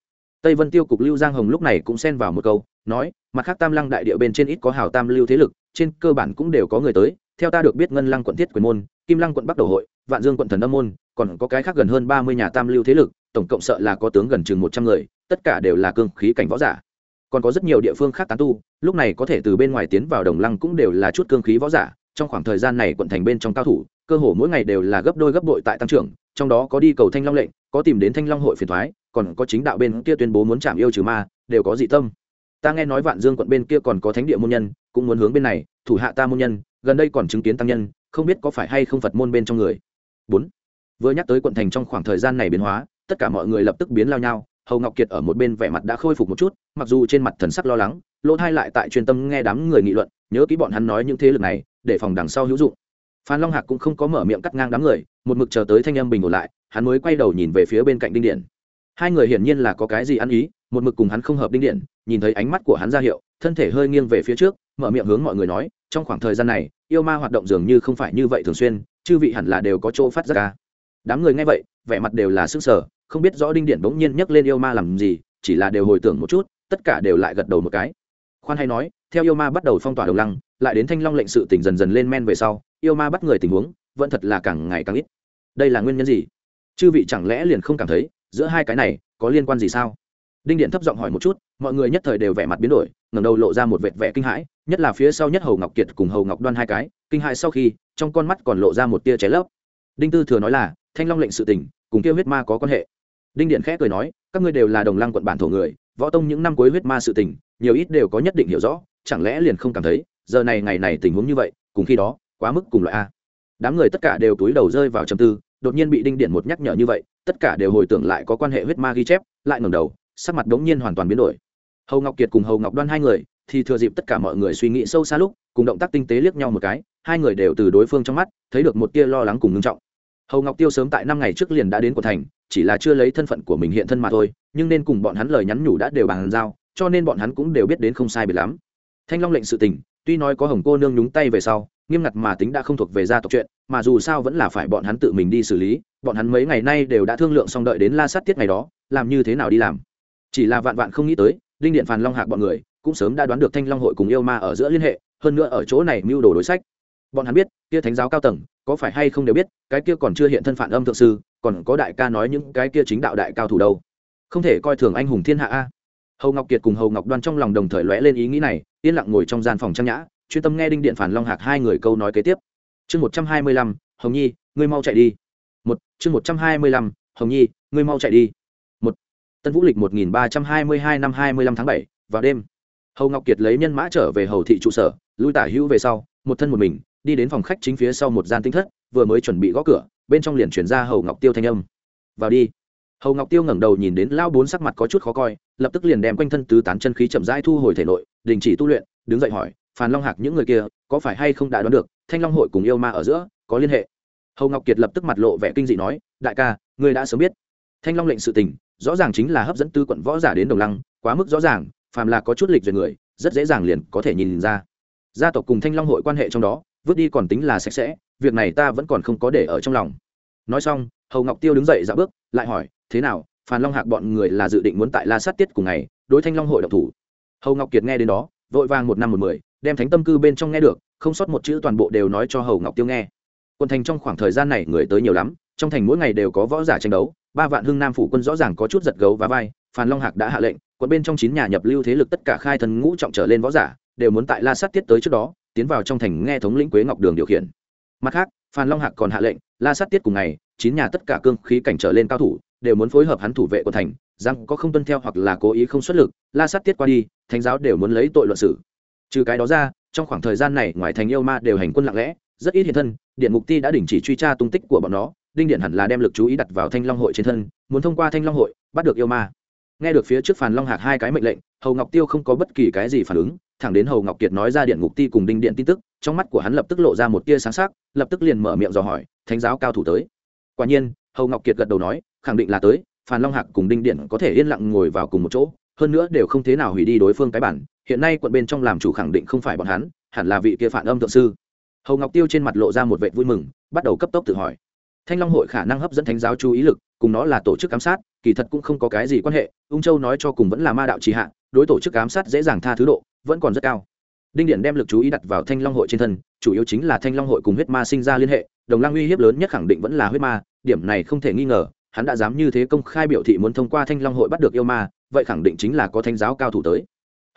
Tây vân tiêu cục lưu giang hồng lúc này cũng xen vào một câu, nói, mặt khác tam lăng đại địa bên trên ít có hào tam lưu thế lực, trên cơ bản cũng đều có người tới, theo ta được biết ngân lăng quận thiết quyền môn, kim lăng quận bắc đầu hội, vạn dương quận thần âm môn còn có cái khác gần hơn ba mươi nhà tam lưu thế lực, tổng cộng sợ là có tướng gần chừng một trăm người, tất cả đều là cương khí cảnh võ giả. Còn có rất nhiều địa phương khác tán tu, lúc này có thể từ bên ngoài tiến vào đồng lăng cũng đều là chút cương khí võ giả, trong khoảng thời gian này quận thành bên trong cao thủ, cơ hồ mỗi ngày đều là gấp đôi gấp bội tại tăng trưởng, trong đó có đi cầu thanh long lệnh, có tìm đến thanh long hội phiền thoái, còn có chính đạo bên kia tuyên bố muốn chạm yêu trừ ma, đều có dị tâm. Ta nghe nói vạn dương quận bên kia còn có thánh địa môn nhân, cũng muốn hướng bên này, thủ hạ ta môn nhân, gần đây còn chứng kiến tăng nhân, không biết có phải hay không phật môn bên trong người. Bốn vừa nhắc tới quận thành trong khoảng thời gian này biến hóa, tất cả mọi người lập tức biến lao nhau, hầu ngọc kiệt ở một bên vẻ mặt đã khôi phục một chút, mặc dù trên mặt thần sắc lo lắng, lỗ thai lại tại chuyên tâm nghe đám người nghị luận, nhớ kỹ bọn hắn nói những thế lực này, để phòng đằng sau hữu dụng. Phan long hạc cũng không có mở miệng cắt ngang đám người, một mực chờ tới thanh âm bình ổn lại, hắn mới quay đầu nhìn về phía bên cạnh đinh điện. Hai người hiển nhiên là có cái gì ăn ý, một mực cùng hắn không hợp đinh điện, nhìn thấy ánh mắt của hắn ra hiệu, thân thể hơi nghiêng về phía trước, mở miệng hướng mọi người nói, trong khoảng thời gian này, yêu ma hoạt động dường như không phải như vậy thường xuyên, chư vị hẳn là đều có chỗ phát ra ca à đám người nghe vậy, vẻ mặt đều là sức sở không biết rõ đinh điện bỗng nhiên nhấc lên yêu ma làm gì, chỉ là đều hồi tưởng một chút, tất cả đều lại gật đầu một cái. Khoan hay nói, theo yêu ma bắt đầu phong tỏa đồng lăng, lại đến thanh long lệnh sự tỉnh dần dần lên men về sau, yêu ma bắt người tình huống, vẫn thật là càng ngày càng ít. Đây là nguyên nhân gì? Chư vị chẳng lẽ liền không cảm thấy, giữa hai cái này, có liên quan gì sao? Đinh điện thấp giọng hỏi một chút, mọi người nhất thời đều vẻ mặt biến đổi, ngẩng đầu lộ ra một vệt vẻ kinh hãi, nhất là phía sau nhất hầu ngọc kiệt cùng hầu ngọc đoan hai cái, kinh hãi sau khi, trong con mắt còn lộ ra một tia cháy lấp. Đinh tư thừa nói là thanh long lệnh sự tỉnh cùng kia huyết ma có quan hệ. Đinh điện khẽ cười nói, các ngươi đều là đồng lăng quận bản thổ người, võ tông những năm cuối huyết ma sự tình, nhiều ít đều có nhất định hiểu rõ, chẳng lẽ liền không cảm thấy, giờ này ngày này tình huống như vậy, cùng khi đó, quá mức cùng loại a. Đám người tất cả đều túi đầu rơi vào trầm tư, đột nhiên bị đinh điện một nhắc nhở như vậy, tất cả đều hồi tưởng lại có quan hệ huyết ma ghi chép, lại ngẩng đầu, sắc mặt đống nhiên hoàn toàn biến đổi. Hầu ngọc kiệt cùng hầu ngọc đoan hai người, thì thừa dịp tất cả mọi người suy nghĩ sâu xa lúc, cùng động tác tinh tế liếc nhau một cái, hai người đều từ đối phương trong mắt, thấy được một tia lo lắng cùng ngưng trọng hầu ngọc tiêu sớm tại năm ngày trước liền đã đến của thành, chỉ là chưa lấy thân phận của mình hiện thân mà thôi, nhưng nên cùng bọn hắn lời nhắn nhủ đã đều bàn giao, cho nên bọn hắn cũng đều biết đến không sai biệt lắm. Thanh long lệnh sự tình, tuy nói có hồng cô nương nhúng tay về sau, nghiêm ngặt mà tính đã không thuộc về gia tộc chuyện, mà dù sao vẫn là phải bọn hắn tự mình đi xử lý, bọn hắn mấy ngày nay đều đã thương lượng xong đợi đến la sát tiết ngày đó, làm như thế nào đi làm. Chỉ là vạn vạn không nghĩ tới, đinh điện phàn long hạc bọn người, cũng sớm đã đoán được thanh long hội cùng yêu ma ở giữa liên hệ, hơn nữa ở chỗ này mưu đồ đối sách bọn hắn biết, kia thánh giáo cao tầng, có phải hay không đều biết, cái kia còn chưa hiện thân phản âm thượng sư, còn có đại ca nói những cái kia chính đạo đại cao thủ đâu. Không thể coi thường anh hùng thiên hạ a. Hầu ngọc kiệt cùng hầu ngọc đoan trong lòng đồng thời lóe lên ý nghĩ này, yên lặng ngồi trong gian phòng trang nhã, chuyên tâm nghe đinh điện phản long hạc hai người câu nói kế tiếp. Chương một trăm hai mươi lăm, hồng nhi, ngươi mau chạy đi. Một, chương một trăm hai mươi lăm, hồng nhi, ngươi mau chạy đi. Một, tân vũ lịch một nghìn ba trăm hai mươi hai năm hai mươi lăm tháng bảy, vào đêm. Hầu ngọc kiệt lấy nhân mã trở về hầu thị trụ sở, lui tả hữu về sau, một thân một mình đi đến phòng khách chính phía sau một gian tinh thất, vừa mới chuẩn bị gõ cửa, bên trong liền chuyển ra hầu ngọc tiêu thanh âm. Vào đi. Hầu ngọc tiêu ngẩng đầu nhìn đến lao bốn sắc mặt có chút khó coi, lập tức liền đem quanh thân tứ tán chân khí chậm rãi thu hồi thể nội, đình chỉ tu luyện, đứng dậy hỏi, phàn long hạc những người kia, có phải hay không đã đoán được, thanh long hội cùng yêu ma ở giữa, có liên hệ? Hầu ngọc kiệt lập tức mặt lộ vẻ kinh dị nói, đại ca, ngươi đã sớm biết. Thanh long lệnh sự tình, rõ ràng chính là hấp dẫn tư quận võ giả đến đồng lăng, quá mức rõ ràng, phàm là có chút lịch duyệt người, rất dễ dàng liền có thể nhìn ra. Gia tộc cùng thanh long hội quan hệ trong đó vứt đi còn tính là sạch sẽ, việc này ta vẫn còn không có để ở trong lòng. Nói xong, hầu ngọc tiêu đứng dậy dạo bước, lại hỏi, thế nào, phan long hạc bọn người là dự định muốn tại la sát tiết cùng ngày đối thanh long hội độc thủ? Hầu ngọc kiệt nghe đến đó, vội vàng một năm một mười, đem thánh tâm cư bên trong nghe được, không sót một chữ toàn bộ đều nói cho hầu ngọc tiêu nghe. Quân thành trong khoảng thời gian này người tới nhiều lắm, trong thành mỗi ngày đều có võ giả tranh đấu, ba vạn hưng nam phủ quân rõ ràng có chút giật gấu và vai, phan long hạc đã hạ lệnh, quận bên trong chín nhà nhập lưu thế lực tất cả khai thần ngũ trọng trở lên võ giả, đều muốn tại la sát tiết tới trước đó tiến vào trong thành nghe thống lĩnh quế ngọc đường điều khiển. Mặt khác, phan long hạc còn hạ lệnh, la sát tiết cùng ngày, chín nhà tất cả cương khí cảnh trở lên cao thủ, đều muốn phối hợp hắn thủ vệ của thành, rằng có không tuân theo hoặc là cố ý không xuất lực, la sát tiết qua đi, thánh giáo đều muốn lấy tội luận xử. Trừ cái đó ra, trong khoảng thời gian này, ngoài thành yêu ma đều hành quân lặng lẽ, rất ít hiện thân, điện mục ti đã đình chỉ truy tra tung tích của bọn nó, đinh điện hẳn là đem lực chú ý đặt vào thanh long hội trên thân, muốn thông qua thanh long hội bắt được yêu ma. Nghe được phía trước phàn long hạc hai cái mệnh lệnh, hầu ngọc tiêu không có bất kỳ cái gì phản ứng thẳng đến hầu ngọc kiệt nói ra điện ngục ti cùng đinh điện tin tức, trong mắt của hắn lập tức lộ ra một tia sáng sắc, lập tức liền mở miệng dò hỏi, thánh giáo cao thủ tới? Quả nhiên, hầu ngọc kiệt gật đầu nói, khẳng định là tới, phan long hạc cùng đinh điện có thể yên lặng ngồi vào cùng một chỗ, hơn nữa đều không thế nào hủy đi đối phương cái bản, hiện nay quận bên trong làm chủ khẳng định không phải bọn hắn, hẳn là vị kia phản âm thượng sư. Hầu ngọc tiêu trên mặt lộ ra một vệ vui mừng, bắt đầu cấp tốc tự hỏi. Thanh long hội khả năng hấp dẫn thánh giáo chú ý lực, cùng nó là tổ chức ám sát, kỳ thật cũng không có cái gì quan hệ, ung châu nói cho cùng vẫn là ma đạo trì hạ, đối tổ chức ám sát dễ dàng tha thứ độ vẫn còn rất cao. Đinh điện đem lực chú ý đặt vào thanh long hội trên thân, chủ yếu chính là thanh long hội cùng huyết ma sinh ra liên hệ, đồng lăng uy hiếp lớn nhất khẳng định vẫn là huyết ma, điểm này không thể nghi ngờ, hắn đã dám như thế công khai biểu thị muốn thông qua thanh long hội bắt được yêu ma, vậy khẳng định chính là có thanh giáo cao thủ tới.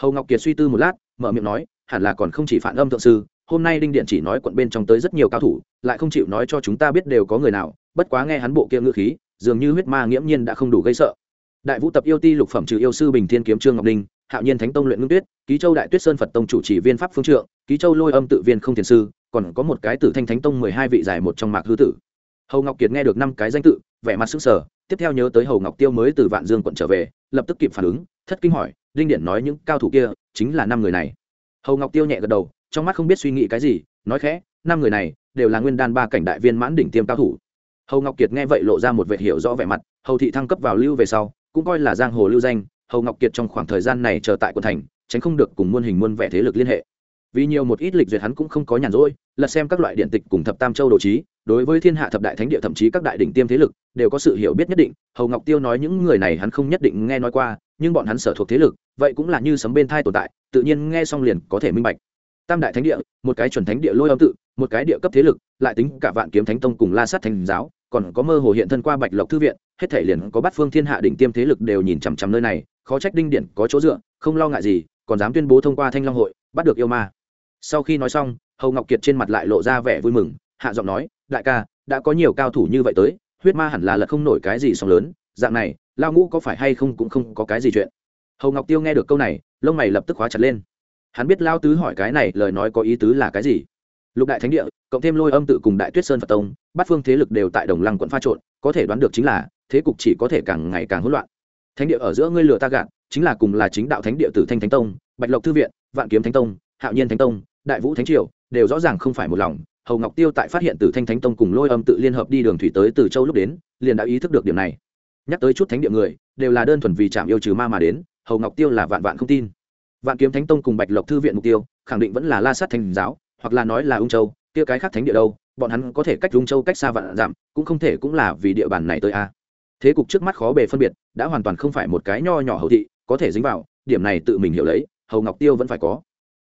Hầu ngọc kiệt suy tư một lát, mở miệng nói, hẳn là còn không chỉ phản âm thượng sư, hôm nay đinh điện chỉ nói quận bên trong tới rất nhiều cao thủ, lại không chịu nói cho chúng ta biết đều có người nào, bất quá nghe hắn bộ kia ngữ khí, dường như huyết ma nghiễm nhiên đã không đủ gây sợ. Đại vũ tập yêu ti lục phẩm trừ yêu sư bình thiên kiếm trương ngọc đinh hạo nhiên thánh tông luyện ngưng tuyết, ký châu đại tuyết sơn phật tông chủ trì viên pháp phương trượng, ký châu lôi âm tự viên không thiền sư, còn có một cái tử thanh thánh tông mười hai vị giải một trong mạc hư tử. Hầu ngọc kiệt nghe được năm cái danh tự, vẻ mặt sức sở tiếp theo nhớ tới hầu ngọc tiêu mới từ vạn dương quận trở về, lập tức kịp phản ứng, thất kinh hỏi, đinh điển nói những cao thủ kia chính là năm người này? Hầu ngọc tiêu nhẹ gật đầu, trong mắt không biết suy nghĩ cái gì, nói khẽ, năm người này đều là nguyên đan ba cảnh đại viên mãn đỉnh tiêm cao thủ. Hầu ngọc kiệt nghe vậy lộ ra một vệ hiểu rõ vẻ mặt, hầu thị thăng cấp vào lưu về sau, cũng coi là giang hồ lưu danh hầu ngọc kiệt trong khoảng thời gian này chờ tại quận thành, tránh không được cùng muôn hình muôn vẻ thế lực liên hệ. Vì nhiều một ít lịch duyệt hắn cũng không có nhàn rỗi lật xem các loại điện tịch cùng thập tam châu đồ trí đối với thiên hạ thập đại thánh địa thậm chí các đại đỉnh tiêm thế lực, đều có sự hiểu biết nhất định. Hầu ngọc tiêu nói những người này hắn không nhất định nghe nói qua, nhưng bọn hắn sở thuộc thế lực, vậy cũng là như sấm bên thai tồn tại, tự nhiên nghe xong liền có thể minh bạch. Tam đại thánh địa, một cái chuẩn thánh địa lôi âm tự, một cái địa cấp thế lực, lại tính cả vạn kiếm thánh tông cùng la sát thành giáo, còn có mơ hồ hiện thân qua bạch lộc thư viện, hết thể liền có bắt phương thiên hạ đỉnh tiêm thế lực đều nhìn chằm chằm nơi này khó trách đinh điện có chỗ dựa, không lo ngại gì, còn dám tuyên bố thông qua thanh long hội, bắt được yêu ma. Sau khi nói xong, hầu ngọc kiệt trên mặt lại lộ ra vẻ vui mừng, hạ giọng nói, đại ca, đã có nhiều cao thủ như vậy tới, huyết ma hẳn là lật không nổi cái gì sóng lớn, dạng này lao ngũ có phải hay không cũng không có cái gì chuyện. Hầu ngọc tiêu nghe được câu này, lông mày lập tức khóa chặt lên. Hắn biết lao tứ hỏi cái này, lời nói có ý tứ là cái gì? Lục đại thánh địa, cộng thêm lôi âm tự cùng đại tuyết sơn phật tông bát phương thế lực đều tại đồng lăng quận pha trộn, có thể đoán được chính là, thế cục chỉ có thể càng ngày càng hỗn loạn thánh địa ở giữa ngươi lừa ta gạt, chính là cùng là chính đạo thánh địa tử thanh thánh tông, bạch lộc thư viện, vạn kiếm thánh tông, hạo nhiên thánh tông, đại vũ thánh triều, đều rõ ràng không phải một lòng. Hầu ngọc tiêu tại phát hiện tử thanh thánh tông cùng lôi âm tự liên hợp đi đường thủy tới từ châu lúc đến, liền đã ý thức được điểm này. Nhắc tới chút thánh địa người, đều là đơn thuần vì chạm yêu trừ ma mà đến, hầu ngọc tiêu là vạn vạn không tin. Vạn kiếm thánh tông cùng bạch lộc thư viện mục tiêu, khẳng định vẫn là la sát thành giáo, hoặc là nói là ung châu, kia cái khác thánh địa đâu, bọn hắn có thể cách ung châu cách xa vạn giảm, cũng không thể cũng là vì địa bàn này tới a thế cục trước mắt khó bề phân biệt, đã hoàn toàn không phải một cái nho nhỏ hầu thị, có thể dính vào, điểm này tự mình hiểu lấy, hầu ngọc tiêu vẫn phải có.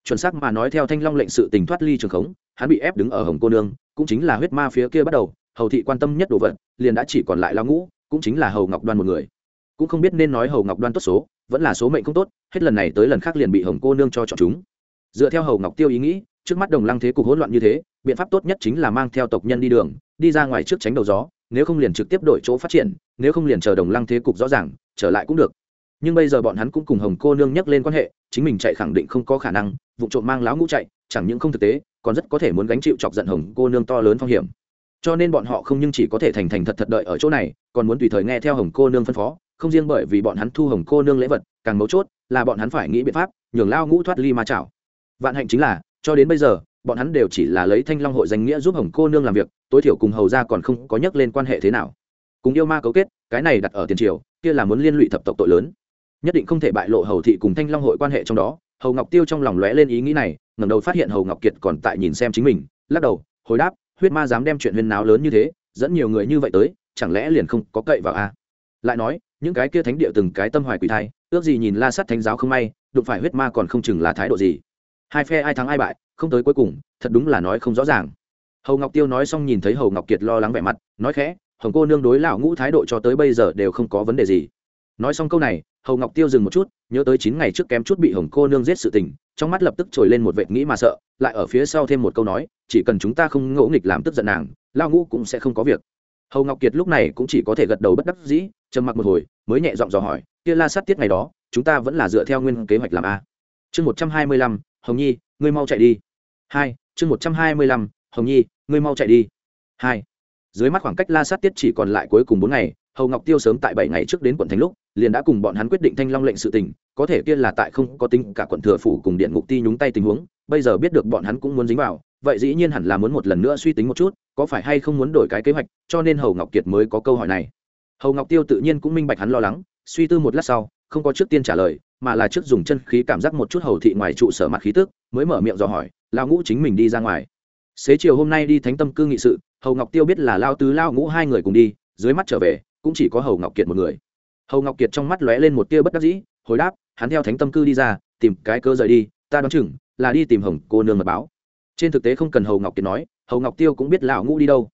Chuẩn xác mà nói theo thanh long lệnh sự tình thoát ly trường khống, hắn bị ép đứng ở hồng cô nương, cũng chính là huyết ma phía kia bắt đầu, hầu thị quan tâm nhất đồ vật, liền đã chỉ còn lại lao ngũ, cũng chính là hầu ngọc đoan một người. Cũng không biết nên nói hầu ngọc đoan tốt số, vẫn là số mệnh không tốt, hết lần này tới lần khác liền bị hồng cô nương cho chọn chúng. Dựa theo hầu ngọc tiêu ý nghĩ, trước mắt đồng lăng thế cục hỗn loạn như thế, biện pháp tốt nhất chính là mang theo tộc nhân đi đường đi ra ngoài trước tránh đầu gió, nếu không liền trực tiếp đổi chỗ phát triển, nếu không liền chờ đồng lăng thế cục rõ ràng, trở lại cũng được. Nhưng bây giờ bọn hắn cũng cùng hồng cô nương nhắc lên quan hệ, chính mình chạy khẳng định không có khả năng, vụ trộm mang láo ngũ chạy, chẳng những không thực tế, còn rất có thể muốn gánh chịu chọc giận hồng cô nương to lớn phong hiểm. Cho nên bọn họ không nhưng chỉ có thể thành thành thật thật đợi ở chỗ này, còn muốn tùy thời nghe theo hồng cô nương phân phó, không riêng bởi vì bọn hắn thu hồng cô nương lễ vật, càng mấu chốt là bọn hắn phải nghĩ biện pháp nhường lao ngũ thoát ly ma chảo. Vạn hạnh chính là, cho đến bây giờ bọn hắn đều chỉ là lấy thanh long hội danh nghĩa giúp hồng cô nương làm việc, tối thiểu cùng hầu ra còn không có nhắc lên quan hệ thế nào. Cùng yêu ma cấu kết, cái này đặt ở tiền triều, kia là muốn liên lụy thập tộc tội lớn. Nhất định không thể bại lộ hầu thị cùng thanh long hội quan hệ trong đó. Hầu ngọc tiêu trong lòng lóe lên ý nghĩ này, ngẩng đầu phát hiện hầu ngọc kiệt còn tại nhìn xem chính mình, lắc đầu, hồi đáp, huyết ma dám đem chuyện huyên náo lớn như thế, dẫn nhiều người như vậy tới, chẳng lẽ liền không có cậy vào a lại nói, những cái kia thánh địa từng cái tâm hoài quỷ thai, ước gì nhìn la sắt thánh giáo không may, đụng phải huyết ma còn không chừng là thái độ gì? Hai phe ai thắng ai bại, không tới cuối cùng, thật đúng là nói không rõ ràng. Hầu ngọc tiêu nói xong nhìn thấy hầu ngọc kiệt lo lắng vẻ mặt, nói khẽ, hồng cô nương đối lão ngũ thái độ cho tới bây giờ đều không có vấn đề gì. Nói xong câu này, hầu ngọc tiêu dừng một chút, nhớ tới chín ngày trước kém chút bị hồng cô nương giết sự tình, trong mắt lập tức trồi lên một vệt nghĩ mà sợ, lại ở phía sau thêm một câu nói, chỉ cần chúng ta không ngỗ nghịch làm tức giận nàng lao ngũ cũng sẽ không có việc. Hầu ngọc kiệt lúc này cũng chỉ có thể gật đầu bất đắc dĩ, trầm mặc một hồi, mới nhẹ giọng dò hỏi, kia la sát tiết ngày đó, chúng ta vẫn là dựa theo nguyên kế hoạch làm a? Chương một trăm hai mươi lăm hồng nhi, ngươi mau chạy đi. Hai, chương một trăm hai mươi lăm, hồng nhi, ngươi mau chạy đi. Hai, dưới mắt khoảng cách la sát tiết chỉ còn lại cuối cùng bốn ngày, hầu ngọc tiêu sớm tại bảy ngày trước đến quận thành lúc, liền đã cùng bọn hắn quyết định thanh long lệnh sự tình, có thể kia là tại không có tính cả quận thừa phủ cùng điện ngục ti nhúng tay tình huống, bây giờ biết được bọn hắn cũng muốn dính vào, vậy dĩ nhiên hẳn là muốn một lần nữa suy tính một chút, có phải hay không muốn đổi cái kế hoạch, cho nên hầu ngọc kiệt mới có câu hỏi này. Hầu ngọc tiêu tự nhiên cũng minh bạch hắn lo lắng, suy tư một lát sau, không có trước tiên trả lời mà là trước dùng chân khí cảm giác một chút hầu thị ngoài trụ sở mặt khí tức, mới mở miệng dò hỏi lao ngũ chính mình đi ra ngoài. Xế chiều hôm nay đi thánh tâm cư nghị sự, hầu ngọc tiêu biết là lao tứ lao ngũ hai người cùng đi, dưới mắt trở về, cũng chỉ có hầu ngọc kiệt một người. Hầu ngọc kiệt trong mắt lóe lên một tia bất đắc dĩ, hồi đáp, hắn theo thánh tâm cư đi ra, tìm cái cơ rời đi, ta đoán chừng là đi tìm hồng cô nương mật báo. Trên thực tế không cần hầu ngọc kiệt nói, hầu ngọc tiêu cũng biết lão ngũ đi đâu.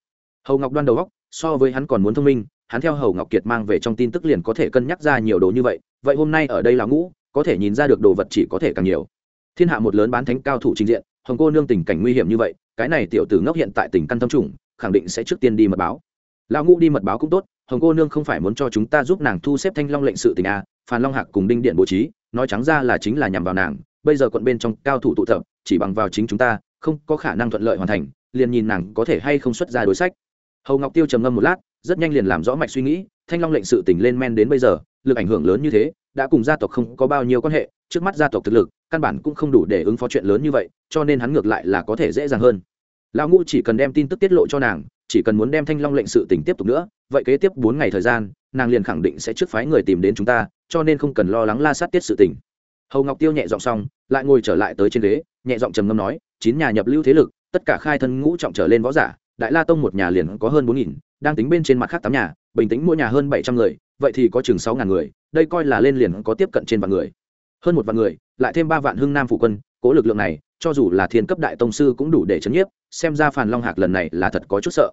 Hầu ngọc đoan đầu góc so với hắn còn muốn thông minh, hắn theo hầu ngọc kiệt mang về trong tin tức liền có thể cân nhắc ra nhiều đồ như vậy vậy hôm nay ở đây lão ngũ có thể nhìn ra được đồ vật chỉ có thể càng nhiều. Thiên hạ một lớn bán thánh cao thủ trình diện hồng cô nương tình cảnh nguy hiểm như vậy cái này tiểu tử ngốc hiện tại tỉnh căn tâm trùng khẳng định sẽ trước tiên đi mật báo. Lão ngũ đi mật báo cũng tốt hồng cô nương không phải muốn cho chúng ta giúp nàng thu xếp thanh long lệnh sự tình a à, phan long hạc cùng đinh điện bố trí nói trắng ra là chính là nhằm vào nàng bây giờ quận bên trong cao thủ tụ tập chỉ bằng vào chính chúng ta không có khả năng thuận lợi hoàn thành liền nhìn nàng có thể hay không xuất ra đối sách. Hầu ngọc tiêu trầm ngâm một lát rất nhanh liền làm rõ mạch suy nghĩ thanh long lệnh sự tình lên men đến bây giờ lực ảnh hưởng lớn như thế đã cùng gia tộc không có bao nhiêu quan hệ, trước mắt gia tộc thực lực, căn bản cũng không đủ để ứng phó chuyện lớn như vậy, cho nên hắn ngược lại là có thể dễ dàng hơn lão ngũ chỉ cần đem tin tức tiết lộ cho nàng, chỉ cần muốn đem thanh long lệnh sự tình tiếp tục nữa, vậy kế tiếp bốn ngày thời gian, nàng liền khẳng định sẽ trước phái người tìm đến chúng ta, cho nên không cần lo lắng la sát tiết sự tình. hầu ngọc tiêu nhẹ giọng xong, lại ngồi trở lại tới trên ghế, nhẹ giọng trầm ngâm nói, chín nhà nhập lưu thế lực, tất cả khai thân ngũ trọng trở lên võ giả, đại la tông một nhà liền có hơn bốn nghìn, đang tính bên trên mặt khác tám nhà, bình tĩnh mỗi nhà hơn bảy trăm người vậy thì có chừng sáu ngàn người, đây coi là lên liền có tiếp cận trên vạn người. Hơn một vạn người, lại thêm ba vạn hưng nam phụ quân, cố lực lượng này, cho dù là thiên cấp đại tông sư cũng đủ để chấn nhiếp, xem ra phàn long hạc lần này là thật có chút sợ.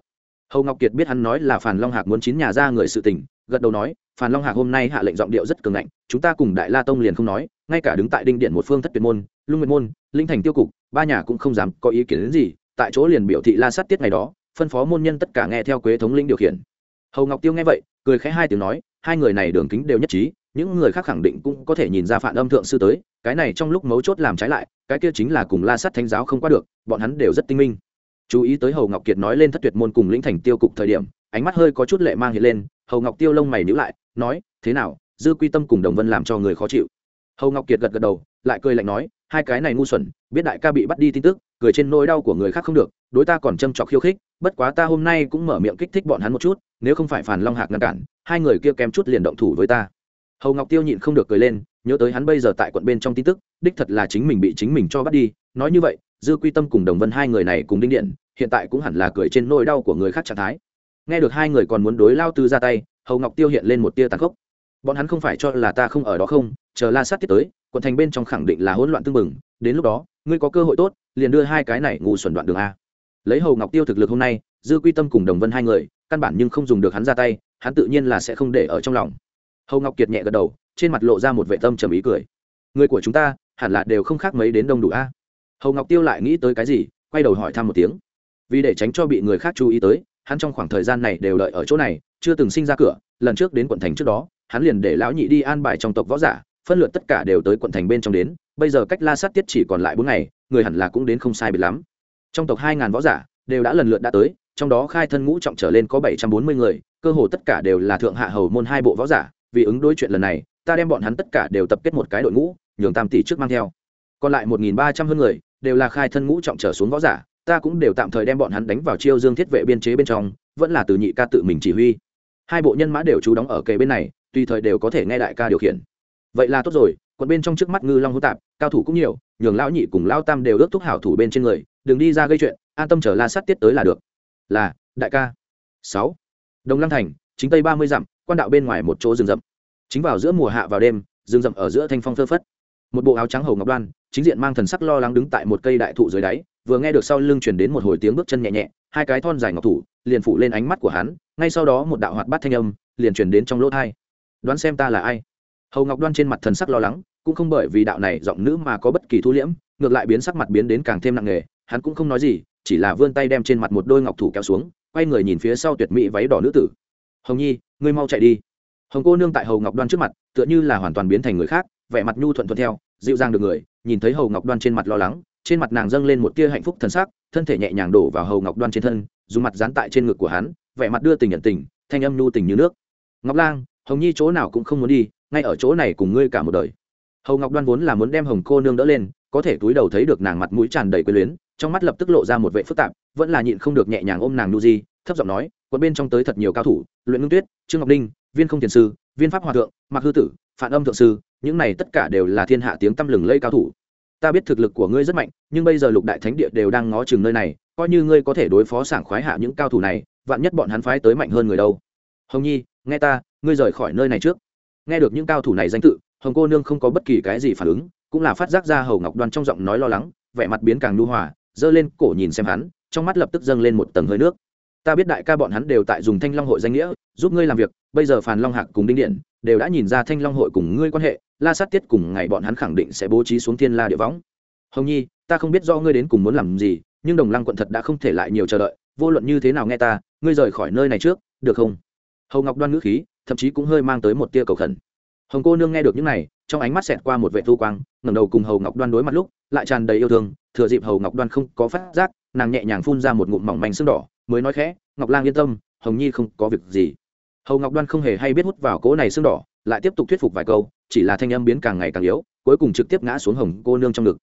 Hầu ngọc kiệt biết hắn nói là phàn long hạc muốn chín nhà ra người sự tình, gật đầu nói, phàn long hạc hôm nay hạ lệnh giọng điệu rất cường ngạnh, chúng ta cùng đại la tông liền không nói, ngay cả đứng tại đinh điện một phương thất tuyệt môn, lung nguyệt môn, linh thành tiêu cục, ba nhà cũng không dám có ý kiến đến gì, tại chỗ liền biểu thị la sát tiết ngày đó, phân phó môn nhân tất cả nghe theo quế thống lĩnh điều khiển. Hầu ngọc tiêu nghe vậy, cười khẽ hai tiếng nói hai người này đường kính đều nhất trí, những người khác khẳng định cũng có thể nhìn ra phản âm thượng sư tới, cái này trong lúc mấu chốt làm trái lại, cái kia chính là cùng la sát thánh giáo không qua được, bọn hắn đều rất tinh minh. Chú ý tới hầu ngọc kiệt nói lên thất tuyệt môn cùng lĩnh thành tiêu cục thời điểm, ánh mắt hơi có chút lệ mang hiện lên, hầu ngọc tiêu lông mày nhữ lại, nói, thế nào, dư quy tâm cùng đồng vân làm cho người khó chịu? Hầu ngọc kiệt gật gật đầu, lại cười lạnh nói, hai cái này ngu xuẩn, biết đại ca bị bắt đi tin tức, cười trên nỗi đau của người khác không được, đối ta còn châm trọc khiêu khích, bất quá ta hôm nay cũng mở miệng kích thích bọn hắn một chút, nếu không phải phản long hạc ngăn cản hai người kia kém chút liền động thủ với ta. Hầu ngọc tiêu nhịn không được cười lên, nhớ tới hắn bây giờ tại quận bên trong tin tức, đích thật là chính mình bị chính mình cho bắt đi. Nói như vậy, dư quy tâm cùng đồng vân hai người này cùng đinh điện, hiện tại cũng hẳn là cười trên nỗi đau của người khác trạng thái. Nghe được hai người còn muốn đối lao tư ra tay, hầu ngọc tiêu hiện lên một tia tàn khốc. Bọn hắn không phải cho là ta không ở đó không, chờ la sát tiếp tới, quận thành bên trong khẳng định là hỗn loạn tương mừng đến lúc đó, ngươi có cơ hội tốt, liền đưa hai cái này ngủ xuẩn đoạn đường a. Lấy hầu ngọc tiêu thực lực hôm nay, dư quy tâm cùng đồng vân hai người, căn bản nhưng không dùng được hắn ra tay hắn tự nhiên là sẽ không để ở trong lòng. Hầu ngọc kiệt nhẹ gật đầu, trên mặt lộ ra một vệ tâm trầm ý cười. Người của chúng ta, hẳn là đều không khác mấy đến đông đủ a. Hầu ngọc tiêu lại nghĩ tới cái gì, quay đầu hỏi thăm một tiếng. Vì để tránh cho bị người khác chú ý tới, hắn trong khoảng thời gian này đều đợi ở chỗ này, chưa từng sinh ra cửa, lần trước đến quận thành trước đó, hắn liền để lão nhị đi an bài trong tộc võ giả, phân lượt tất cả đều tới quận thành bên trong đến, bây giờ cách la sát tiết chỉ còn lại bốn ngày, người hẳn là cũng đến không sai biệt lắm. Trong tộc hai ngàn võ giả, đều đã lần lượt đã tới, trong đó khai thân ngũ trọng trở lên có bảy trăm bốn mươi người cơ hồ tất cả đều là thượng hạ hầu môn hai bộ võ giả, vì ứng đối chuyện lần này, ta đem bọn hắn tất cả đều tập kết một cái đội ngũ, nhường tam tỷ trước mang theo. Còn lại một nghìn ba trăm hơn người, đều là khai thân ngũ trọng trở xuống võ giả, ta cũng đều tạm thời đem bọn hắn đánh vào chiêu dương thiết vệ biên chế bên trong, vẫn là từ nhị ca tự mình chỉ huy. Hai bộ nhân mã đều trú đóng ở kề bên này, tùy thời đều có thể nghe đại ca điều khiển. Vậy là tốt rồi còn bên trong trước mắt ngư long hữu tạp, cao thủ cũng nhiều, nhường lão nhị cùng lão tam đều ước thúc hảo thủ bên trên người, đừng đi ra gây chuyện, an tâm chờ la sát tiết tới là được. Là, đại ca. Sáu đồng lăng thành, chính tây ba mươi dặm, quan đạo bên ngoài một chỗ rừng rậm. Chính vào giữa mùa hạ vào đêm, rừng rậm ở giữa thanh phong phơ phất. Một bộ áo trắng hầu ngọc đoan, chính diện mang thần sắc lo lắng đứng tại một cây đại thụ dưới đáy, vừa nghe được sau lưng truyền đến một hồi tiếng bước chân nhẹ nhẹ, hai cái thon dài ngọc thủ, liền phủ lên ánh mắt của hắn, ngay sau đó một đạo hoạt bát thanh âm, liền truyền đến trong lỗ thai. Đoán xem ta là ai? Hầu ngọc đoan trên mặt thần sắc lo lắng, cũng không bởi vì đạo này giọng nữ mà có bất kỳ thu liễm, ngược lại biến sắc mặt biến đến càng thêm nặng nề, hắn cũng không nói gì, chỉ là vươn tay đem trên mặt một đôi ngọc thủ kéo xuống quay người nhìn phía sau tuyệt mỹ váy đỏ nữ tử. Hồng nhi, ngươi mau chạy đi. Hồng cô nương tại hầu ngọc đoan trước mặt, tựa như là hoàn toàn biến thành người khác, vẻ mặt nhu thuận thuận theo, dịu dàng được người, nhìn thấy hầu ngọc đoan trên mặt lo lắng, trên mặt nàng dâng lên một tia hạnh phúc thần sắc, thân thể nhẹ nhàng đổ vào hầu ngọc đoan trên thân, dùng mặt dán tại trên ngực của hắn, vẻ mặt đưa tình nhận tình, thanh âm nhu tình như nước. Ngọc lang, hồng nhi chỗ nào cũng không muốn đi, ngay ở chỗ này cùng ngươi cả một đời. Hầu ngọc đoan vốn là muốn đem hồng cô nương đỡ lên có thể túi đầu thấy được nàng mặt mũi tràn đầy quyến luyến, trong mắt lập tức lộ ra một vệ phức tạp, vẫn là nhịn không được nhẹ nhàng ôm nàng nu di, thấp giọng nói, quận bên trong tới thật nhiều cao thủ, luyện ngưng tuyết, trương ngọc ninh, viên không thiền sư, viên pháp hòa thượng mặc hư tử phản âm thượng sư, những này tất cả đều là thiên hạ tiếng tăm lừng lây cao thủ. Ta biết thực lực của ngươi rất mạnh, nhưng bây giờ lục đại thánh địa đều đang ngó chừng nơi này, coi như ngươi có thể đối phó sảng khoái hạ những cao thủ này, vạn nhất bọn hắn phái tới mạnh hơn người đâu. Hồng nhi, nghe ta, ngươi rời khỏi nơi này trước. Nghe được những cao thủ này danh tự, hồng cô nương không có bất kỳ cái gì phản ứng cũng là phát giác ra hầu ngọc đoan trong giọng nói lo lắng, vẻ mặt biến càng nhu hòa, giơ lên cổ nhìn xem hắn, trong mắt lập tức dâng lên một tầng hơi nước. Ta biết đại ca bọn hắn đều tại dùng thanh long hội danh nghĩa, giúp ngươi làm việc, bây giờ phàn long hạc cùng đinh điện đều đã nhìn ra thanh long hội cùng ngươi quan hệ, la sát tiết cùng ngày bọn hắn khẳng định sẽ bố trí xuống thiên la địa võng. Hồng nhi, ta không biết do ngươi đến cùng muốn làm gì, nhưng đồng lăng quận thật đã không thể lại nhiều chờ đợi, vô luận như thế nào nghe ta, ngươi rời khỏi nơi này trước, được không? Hầu ngọc đoan ngữ khí, thậm chí cũng hơi mang tới một tia cầu khẩn. Hồng cô nương nghe được những này trong ánh mắt xẹt qua một vệ thu quang, ngẩng đầu cùng hầu ngọc đoan đối mặt lúc, lại tràn đầy yêu thương, thừa dịp hầu ngọc đoan không có phát giác, nàng nhẹ nhàng phun ra một ngụm mỏng manh sương đỏ, mới nói khẽ, ngọc lang yên tâm, hồng nhi không có việc gì. Hầu ngọc đoan không hề hay biết hút vào cỗ này sương đỏ, lại tiếp tục thuyết phục vài câu, chỉ là thanh âm biến càng ngày càng yếu, cuối cùng trực tiếp ngã xuống hồng cô nương trong ngực.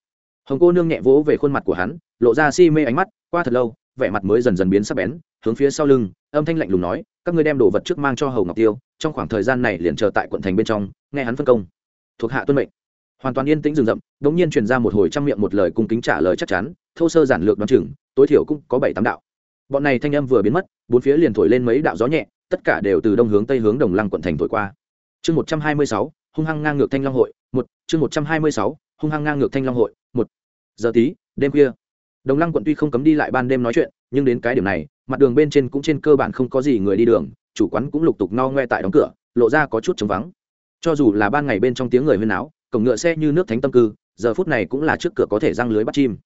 Hồng cô nương nhẹ vỗ về khuôn mặt của hắn, lộ ra si mê ánh mắt, qua thật lâu, vẻ mặt mới dần dần biến sắc bén, hướng phía sau lưng, âm thanh lạnh lùng nói, các ngươi đem đồ vật trước mang cho hầu ngọc tiêu, trong khoảng thời gian này liền chờ tại quận thành bên trong, nghe hắn phân công thuộc hạ tuân mệnh. Hoàn toàn yên tĩnh rừng rậm đ ỗ n g nhiên truyền ra một hồi trăm miệng một lời cung kính trả lời chắc chắn, thô sơ giản lược đ o á n chừng, tối thiểu cũng có bảy tám đạo. Bọn này thanh âm vừa biến mất, bốn phía liền thổi lên mấy đạo gió nhẹ, tất cả đều từ đông hướng tây hướng đồng lăng quận thành thổi qua. Chương một trăm hai mươi sáu, hung hăng ngang ngược thanh long hội, một, chương một trăm hai mươi sáu, hung hăng ngang ngược thanh long hội, một. Giờ tí, đêm khuya. Đồng lăng quận tuy không cấm đi lại ban đêm nói chuyện, nhưng đến cái điểm này, mặt đường bên trên cũng trên cơ bản không có gì người đi đường, chủ quán cũng lục tục no ngoe tại đóng cửa, lộ ra có chút trống vắng cho dù là ban ngày bên trong tiếng người huyên náo, cổng ngựa xe như nước thánh tâm cư, giờ phút này cũng là trước cửa có thể răng lưới bắt chim.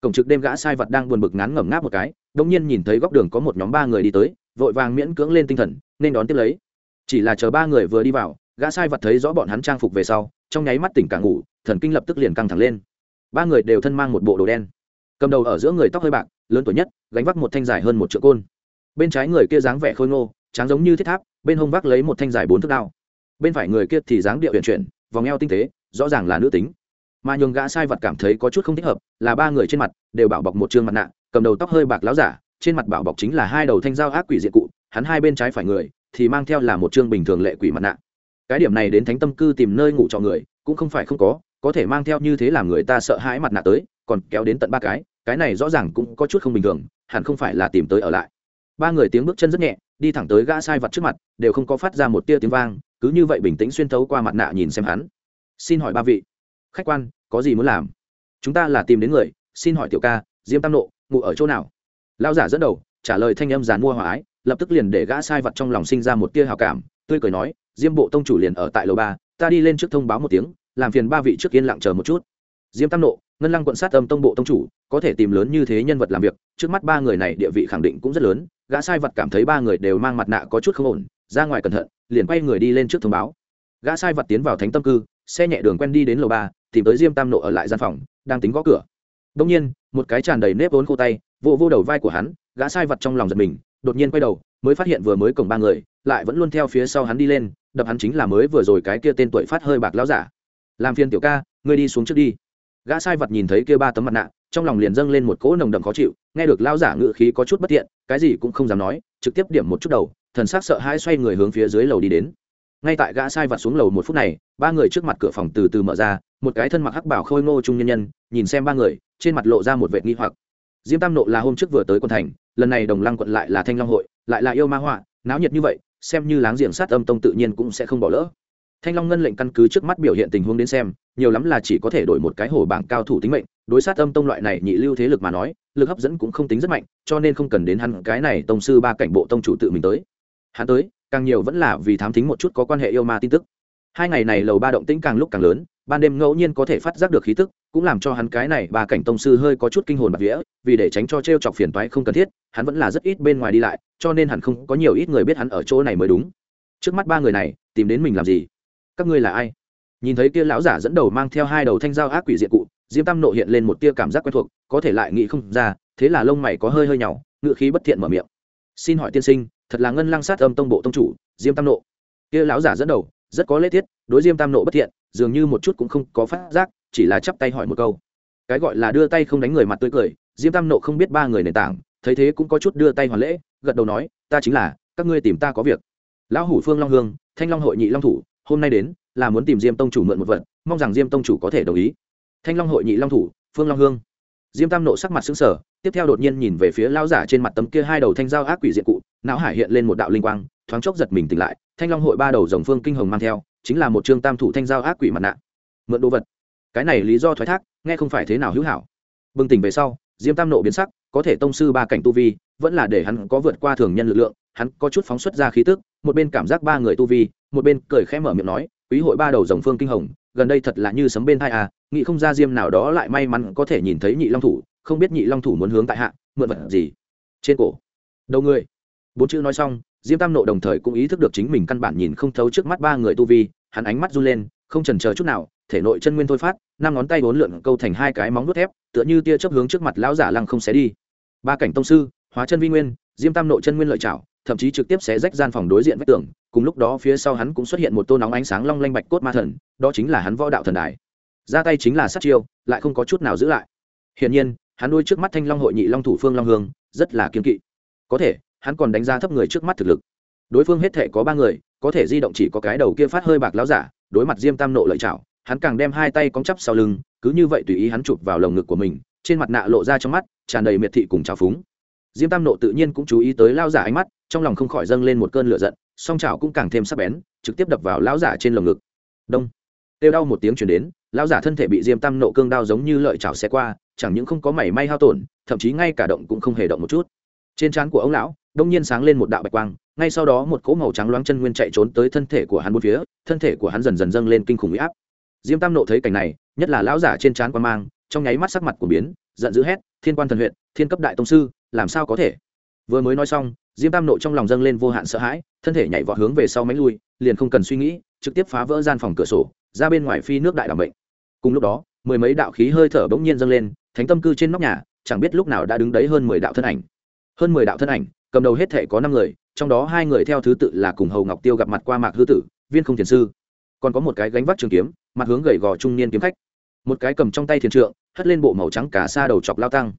Cổng trực đêm gã sai vật đang buồn bực ngán ngẩm ngáp một cái đông nhiên nhìn thấy góc đường có một nhóm ba người đi tới, vội vàng miễn cưỡng lên tinh thần, nên đón tiếp lấy. Chỉ là chờ ba người vừa đi vào, gã sai vật thấy rõ bọn hắn trang phục về sau, trong nháy mắt tỉnh cả ngủ, thần kinh lập tức liền căng thẳng lên. Ba người đều thân mang một bộ đồ đen, cầm đầu ở giữa người tóc hơi bạc, lớn tuổi nhất, gánh vác một thanh dài hơn một triệu côn. Bên trái người kia dáng vẻ khôi ngô, tráng giống như thiết tháp, bên hông vác lấy một thanh dài bốn thước đao bên phải người kia thì dáng điệu huyền chuyển, vòng eo tinh tế, rõ ràng là nữ tính. Mà nhường gã sai vật cảm thấy có chút không thích hợp, là ba người trên mặt đều bảo bọc một chương mặt nạ, cầm đầu tóc hơi bạc láo giả, trên mặt bảo bọc chính là hai đầu thanh dao ác quỷ diện cụ, hắn hai bên trái phải người thì mang theo là một chương bình thường lệ quỷ mặt nạ. Cái điểm này đến thánh tâm cư tìm nơi ngủ cho người, cũng không phải không có có thể mang theo như thế làm người ta sợ hãi mặt nạ tới, còn kéo đến tận ba cái cái này rõ ràng cũng có chút không bình thường, hẳn không phải là tìm tới ở lại. Ba người tiếng bước chân rất nhẹ, đi thẳng tới gã sai vật trước mặt, đều không có phát ra một tia tiếng vang cứ như vậy bình tĩnh xuyên thấu qua mặt nạ nhìn xem hắn. Xin hỏi ba vị, khách quan, có gì muốn làm? Chúng ta là tìm đến người, xin hỏi tiểu ca, diêm tam nộ ngụ ở chỗ nào? Lao giả dẫn đầu, trả lời thanh âm giàn mua hòa ái, lập tức liền để gã sai vật trong lòng sinh ra một tia hào cảm, tươi cười nói, diêm bộ tông chủ liền ở tại lầu ba, ta đi lên trước thông báo một tiếng, làm phiền ba vị trước yên lặng chờ một chút. Diêm tam nộ ngân lăng quận sát âm tông bộ tông chủ, có thể tìm lớn như thế nhân vật làm việc, trước mắt ba người này địa vị khẳng định cũng rất lớn, gã sai vật cảm thấy ba người đều mang mặt nạ có chút không ổn, ra ngoài cẩn thận, liền quay người đi lên trước thông báo. Gã sai vật tiến vào thánh tâm cư, xe nhẹ đường quen đi đến lầu ba, tìm tới diêm tam nộ ở lại gian phòng, đang tính gõ cửa. Đông nhiên, một cái tràn đầy nếp vốn khô tay, vô vô đầu vai của hắn, gã sai vật trong lòng giật mình, đột nhiên quay đầu, mới phát hiện vừa mới cổng ba người, lại vẫn luôn theo phía sau hắn đi lên, đập hắn chính là mới vừa rồi cái kia tên tuổi phát hơi bạc láo giả. Làm phiền tiểu ca, ngươi đi xuống trước đi gã sai vật nhìn thấy kia ba tấm mặt nạ, trong lòng liền dâng lên một cỗ nồng đậm khó chịu, nghe được lao giả ngự khí có chút bất thiện cái gì cũng không dám nói, trực tiếp điểm một chút đầu, thần sắc sợ hãi xoay người hướng phía dưới lầu đi đến. Ngay tại gã sai vặt xuống lầu một phút này, ba người trước mặt cửa phòng từ từ mở ra, một cái thân mặc hắc bảo khôi ngô trung nhân nhân, nhìn xem ba người, trên mặt lộ ra một vệ nghi hoặc. Diêm tam nộ là hôm trước vừa tới quân thành, lần này đồng lăng quận lại là thanh long hội, lại là yêu ma họa, náo nhiệt như vậy, xem như láng giềng sát âm tông tự nhiên cũng sẽ không bỏ lỡ thanh long ngân lệnh căn cứ trước mắt biểu hiện tình huống đến xem, nhiều lắm là chỉ có thể đổi một cái hổ bảng cao thủ tính mệnh, đối sát âm tông loại này nhị lưu thế lực mà nói, lực hấp dẫn cũng không tính rất mạnh, cho nên không cần đến hắn cái này tông sư ba cảnh bộ tông chủ tự mình tới. Hắn tới, càng nhiều vẫn là vì thám thính một chút có quan hệ yêu ma tin tức. Hai ngày này lầu ba động tĩnh càng lúc càng lớn, ban đêm ngẫu nhiên có thể phát giác được khí tức, cũng làm cho hắn cái này ba cảnh tông sư hơi có chút kinh hồn bạc vía, vì để tránh cho t r e o chọc phiền toái không cần thiết, hắn vẫn là rất ít bên ngoài đi lại, cho nên hẳn không có nhiều ít người biết hắn ở chỗ này mới đúng. Trước mắt ba người này, tìm đến mình làm gì? Các ngươi là ai? Nhìn thấy kia lão giả dẫn đầu mang theo hai đầu thanh dao ác quỷ diện cụ, diêm tam nộ hiện lên một tia cảm giác quen thuộc, có thể lại nghĩ không ra, thế là lông mày có hơi hơi nhỏ ngựa khí bất thiện mở miệng. Xin hỏi tiên sinh, thật là ngân lăng sát âm tông bộ tông chủ, diêm tam nộ? Kia lão giả dẫn đầu, rất có lễ tiết, đối diêm tam nộ bất thiện, dường như một chút cũng không có phát giác, chỉ là chắp tay hỏi một câu. Cái gọi là đưa tay không đánh người mặt tươi cười, diêm tam nộ không biết ba người nền tảng, thấy thế cũng có chút đưa tay hoàn lễ, gật đầu nói, ta chính là, các ngươi tìm ta có việc. Lão hủ phương long hương, thanh long hội nhị long thủ hôm nay đến, là muốn tìm diêm tông chủ mượn một vật, mong rằng diêm tông chủ có thể đồng ý. Thanh long hội nhị long thủ, phương long hương. Diêm tam nộ sắc mặt xứng sở tiếp theo đột nhiên nhìn về phía lao giả trên mặt tấm kia hai đầu thanh dao ác quỷ diện cụ, não hải hiện lên một đạo linh quang, thoáng chốc giật mình tỉnh lại, thanh long hội ba đầu dòng phương kinh hồng mang theo, chính là một trương tam thủ thanh dao ác quỷ mặt nạ. Mượn đồ vật. Cái này lý do thoái thác, nghe không phải thế nào hữu hảo. Bừng tỉnh về sau, diêm tam nộ biến sắc, có thể tông sư ba cảnh tu vi, vẫn là để hắn có vượt qua thường nhân lực lượng, hắn có chút phóng xuất ra khí tức một bên cảm giác ba người tu vi, một bên cười khẽ mở miệng nói, quý hội ba đầu dòng phương kinh hồng, gần đây thật là như sấm bên thai à nghĩ không ra diêm nào đó lại may mắn có thể nhìn thấy nhị long thủ, không biết nhị long thủ muốn hướng tại hạ, mượn vật gì? Trên cổ. Đầu người. Bốn chữ nói xong, diêm tam nộ đồng thời cũng ý thức được chính mình căn bản nhìn không thấu trước mắt ba người tu vi, hắn ánh mắt run lên, không trần chờ chút nào, thể nội chân nguyên thôi phát, năm ngón tay bốn lượn câu thành hai cái móng vuốt thép, tựa như tia chớp hướng trước mặt lão giả lăng không xé đi. Ba cảnh tông sư, hóa chân vi nguyên, diêm tam nộ chân nguyên lợi chảo thậm chí trực tiếp xé rách gian phòng đối diện vách tường, cùng lúc đó phía sau hắn cũng xuất hiện một tô nóng ánh sáng long lanh bạch cốt ma thần, đó chính là hắn võ đạo thần đài. Ra tay chính là sát chiêu, lại không có chút nào giữ lại. Hiển nhiên, hắn đôi trước mắt thanh long hội nhị long thủ phương long hương, rất là kiên kỵ. Có thể, hắn còn đánh giá thấp người trước mắt thực lực. Đối phương hết thể có ba người, có thể di động chỉ có cái đầu kia phát hơi bạc láo giả, đối mặt diêm tam nộ lợi chảo hắn càng đem hai tay cong chắp sau lưng, cứ như vậy tùy ý hắn chụp vào lồng ngực của mình, trên mặt nạ lộ ra trong mắt, tràn đầy miệt thị cùng trào phúng. Diêm tam nộ tự nhiên cũng chú ý tới lao giả ánh mắt trong lòng không khỏi dâng lên một cơn lửa giận, song chảo cũng càng thêm sắc bén, trực tiếp đập vào lão giả trên lồng ngực. Đông. Têu đau một tiếng chuyển đến, lão giả thân thể bị diêm tam nộ cương đao giống như lợi chảo xe qua, chẳng những không có mảy may hao tổn, thậm chí ngay cả động cũng không hề động một chút. Trên trán của ông lão, đông nhiên sáng lên một đạo bạch quang, ngay sau đó một cỗ màu trắng loáng chân nguyên chạy trốn tới thân thể của hắn bốn phía, thân thể của hắn dần dần dâng lên kinh khủng huy áp. Diêm tam nộ thấy cảnh này, nhất là lão giả trên trán quan mang, trong nháy mắt sắc mặt của biến, giận dữ hét, thiên quan thần huyện thiên cấp đại tông sư, làm sao có thể? Vừa mới nói xong diêm tam nộ trong lòng dâng lên vô hạn sợ hãi, thân thể nhảy vọt hướng về sau mánh lui, liền không cần suy nghĩ, trực tiếp phá vỡ gian phòng cửa sổ, ra bên ngoài phi nước đại đảm bệnh cùng lúc đó, mười mấy đạo khí hơi thở bỗng nhiên dâng lên, thánh tâm cư trên nóc nhà, chẳng biết lúc nào đã đứng đấy hơn mười đạo thân ảnh. Hơn mười đạo thân ảnh, cầm đầu hết thể có năm người, trong đó hai người theo thứ tự là cùng hầu ngọc tiêu gặp mặt qua mạc hư tử, viên không thiền sư. Còn có một cái gánh vác trường kiếm, mặt hướng gầy gò trung niên kiếm khách. Một cái cầm trong tay thiền trượng, hất lên bộ màu trắng cả xa đầu chọc lao tăng.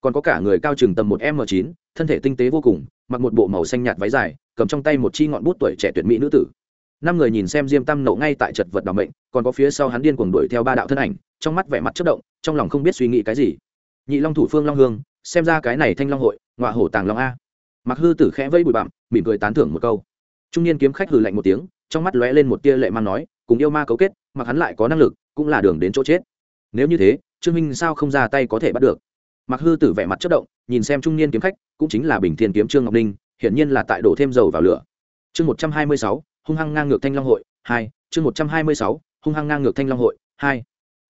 Còn có cả người cao chừng tầm một m chín, thân thể tinh tế vô cùng mặc một bộ màu xanh nhạt váy dài, cầm trong tay một chi ngọn bút tuổi trẻ tuyệt mỹ nữ tử. Năm người nhìn xem diêm tam nộ ngay tại chật vật đ ỏ mệnh, còn có phía sau hắn điên cuồng đuổi theo ba đạo thân ảnh, trong mắt vẻ mặt chất động, trong lòng không biết suy nghĩ cái gì. Nhị long thủ phương long hương, xem ra cái này thanh long hội, ngọa hổ tàng long a. Mặc hư tử khẽ vẫy bụi bặm, mỉm cười tán thưởng một câu. Trung niên kiếm khách hừ lạnh một tiếng, trong mắt lóe lên một tia lệ man nói, cùng yêu ma cấu kết, mặc hắn lại có năng lực, cũng là đường đến chỗ chết. Nếu như thế, trương minh sao không ra tay có thể bắt được? Mặc hư tử vẻ mặt chất động, nhìn xem trung niên kiếm khách cũng chính là bình thiên kiếm trương ngọc ninh, hiển nhiên là tại đổ thêm dầu vào lửa. Chương một trăm hai mươi sáu, hung hăng ngang ngược thanh long hội, hai, chương một trăm hai mươi sáu, hung hăng ngang ngược thanh long hội, hai.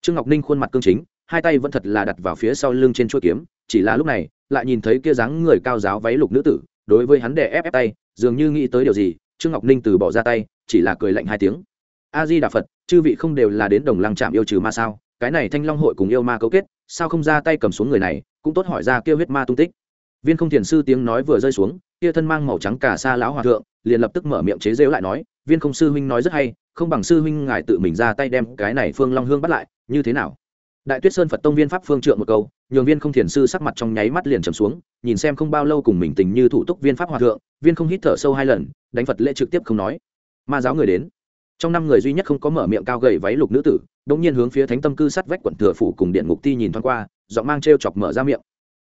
Trương ngọc ninh khuôn mặt cương chính, hai tay vẫn thật là đặt vào phía sau lưng trên chuôi kiếm, chỉ là lúc này, lại nhìn thấy kia dáng người cao giáo váy lục nữ tử, đối với hắn đè ép ép tay, dường như nghĩ tới điều gì, trương ngọc ninh từ bỏ ra tay, chỉ là cười lạnh hai tiếng. A di đà phật, chư vị không đều là đến đồng lăng trạm yêu trừ ma sao? Cái này thanh long hội cùng yêu ma cấu kết, sao không ra tay cầm xuống người này, cũng tốt hỏi ra kêu huyết ma tung tích viên không thiền sư tiếng nói vừa rơi xuống, kia thân mang màu trắng cả xa lão hòa thượng, liền lập tức mở miệng chế rêu lại nói, viên không sư huynh nói rất hay, không bằng sư huynh ngài tự mình ra tay đem cái này phương long hương bắt lại, như thế nào? Đại tuyết sơn phật tông viên pháp phương trượng một câu, nhường viên không thiền sư sắc mặt trong nháy mắt liền trầm xuống, nhìn xem không bao lâu cùng mình tình như thủ túc viên pháp hòa thượng, viên không hít thở sâu hai lần, đánh phật lễ trực tiếp không nói. Ma giáo người đến. Trong năm người duy nhất không có mở miệng cao gầy váy lục nữ tử đ nhiên hướng phía thánh tâm cư sát vách quận thừa phủ cùng điện ngục ti nhìn thoáng qua, giọng mang t chọc mở ra miệng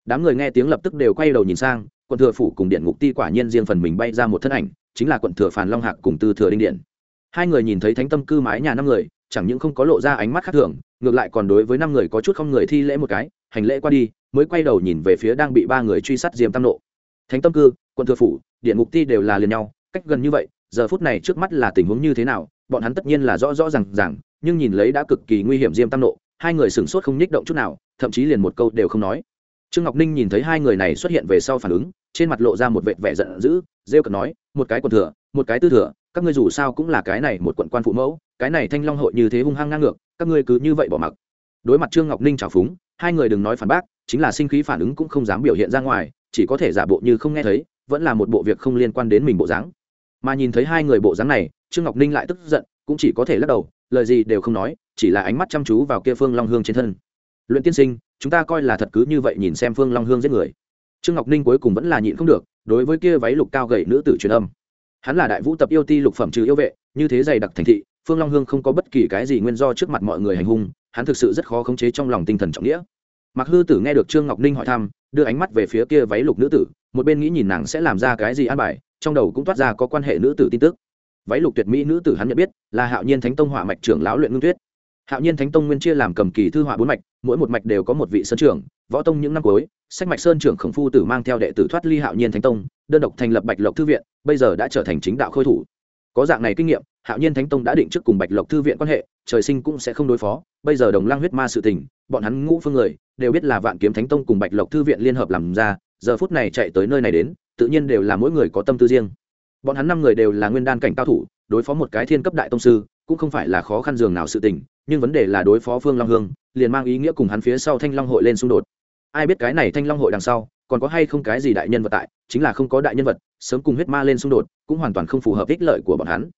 đám người nghe tiếng lập tức đều quay đầu nhìn sang, quận thừa phủ cùng điện ngục ti quả nhiên riêng phần mình bay ra một thân ảnh, chính là quận thừa phàn long hạc cùng tư thừa đinh điện. Hai người nhìn thấy thánh tâm cư mái nhà năm người, chẳng những không có lộ ra ánh mắt khác thường, ngược lại còn đối với năm người có chút không người thi lễ một cái, hành lễ qua đi, mới quay đầu nhìn về phía đang bị ba người truy sát diêm tam nộ. Thánh tâm cư, quận thừa phủ, điện ngục ti đều là liền nhau, cách gần như vậy, giờ phút này trước mắt là tình huống như thế nào, bọn hắn tất nhiên là rõ rõ r à n g rằng nhưng nhìn lấy đã cực kỳ nguy hiểm diêm tam nộ, hai người sửng sốt không nhích động chút nào, thậm chí liền một câu đều không nói trương ngọc ninh nhìn thấy hai người này xuất hiện về sau phản ứng, trên mặt lộ ra một vệ vẻ giận dữ, rêu cợt nói, một cái quần thừa, một cái tư thừa, các ngươi dù sao cũng là cái này một quận quan phụ mẫu, cái này thanh long hội như thế hung hăng ngang ngược, các ngươi cứ như vậy bỏ mặc. Đối mặt trương ngọc ninh trào phúng, hai người đừng nói phản bác, chính là sinh khí phản ứng cũng không dám biểu hiện ra ngoài, chỉ có thể giả bộ như không nghe thấy, vẫn là một bộ việc không liên quan đến mình bộ dáng. Mà nhìn thấy hai người bộ dáng này, trương ngọc ninh lại tức giận, cũng chỉ có thể lắc đầu, lời gì đều không nói, chỉ là ánh mắt chăm chú vào kia phương long hương trên thân. Luyện tiên sinh chúng ta coi là thật cứ như vậy nhìn xem phương long hương giết người. Trương ngọc ninh cuối cùng vẫn là nhịn không được, đối với kia váy lục cao gầy nữ tử truyền âm. Hắn là đại vũ tập yêu ti lục phẩm trừ yêu vệ, như thế dày đặc thành thị, phương long hương không có bất kỳ cái gì nguyên do trước mặt mọi người hành hung, hắn thực sự rất khó khống chế trong lòng tinh thần trọng nghĩa. Mặc hư tử nghe được trương ngọc ninh hỏi thăm, đưa ánh mắt về phía kia váy lục nữ tử, một bên nghĩ nhìn nàng sẽ làm ra cái gì an bài, trong đầu cũng toát ra có quan hệ nữ tử tin tức. Váy lục tuyệt mỹ nữ tử hắn nhận biết, là hạo nhiên thánh tông hỏa mạch trưởng lão luyện ngưng tuyết hạo nhiên thánh tông nguyên chia làm cầm kỳ thư họa bốn mạch, mỗi một mạch đều có một vị sơn trưởng, võ tông những năm cuối, sách mạch sơn trưởng khổng phu tử mang theo đệ tử thoát ly hạo nhiên thánh tông, đơn độc thành lập bạch lộc thư viện, bây giờ đã trở thành chính đạo khôi thủ. Có dạng này kinh nghiệm, hạo nhiên thánh tông đã định trước cùng bạch lộc thư viện quan hệ, trời sinh cũng sẽ không đối phó, bây giờ đồng lang huyết ma sự tình, bọn hắn ngũ phương người, đều biết là vạn kiếm thánh tông cùng bạch lộc thư viện liên hợp làm ra, giờ phút này chạy tới nơi này đến, tự nhiên đều là mỗi người có tâm tư riêng. Bọn hắn năm người đều là nguyên đan cảnh cao thủ, đối phó một cái thiên cấp đại tông sư, cũng không phải là khó khăn dường nào sự tình nhưng vấn đề là đối phó phương long hương, liền mang ý nghĩa cùng hắn phía sau thanh long hội lên xung đột. Ai biết cái này thanh long hội đằng sau, còn có hay không cái gì đại nhân vật tại, chính là không có đại nhân vật, sớm cùng huyết ma lên xung đột, cũng hoàn toàn không phù hợp ích lợi của bọn hắn.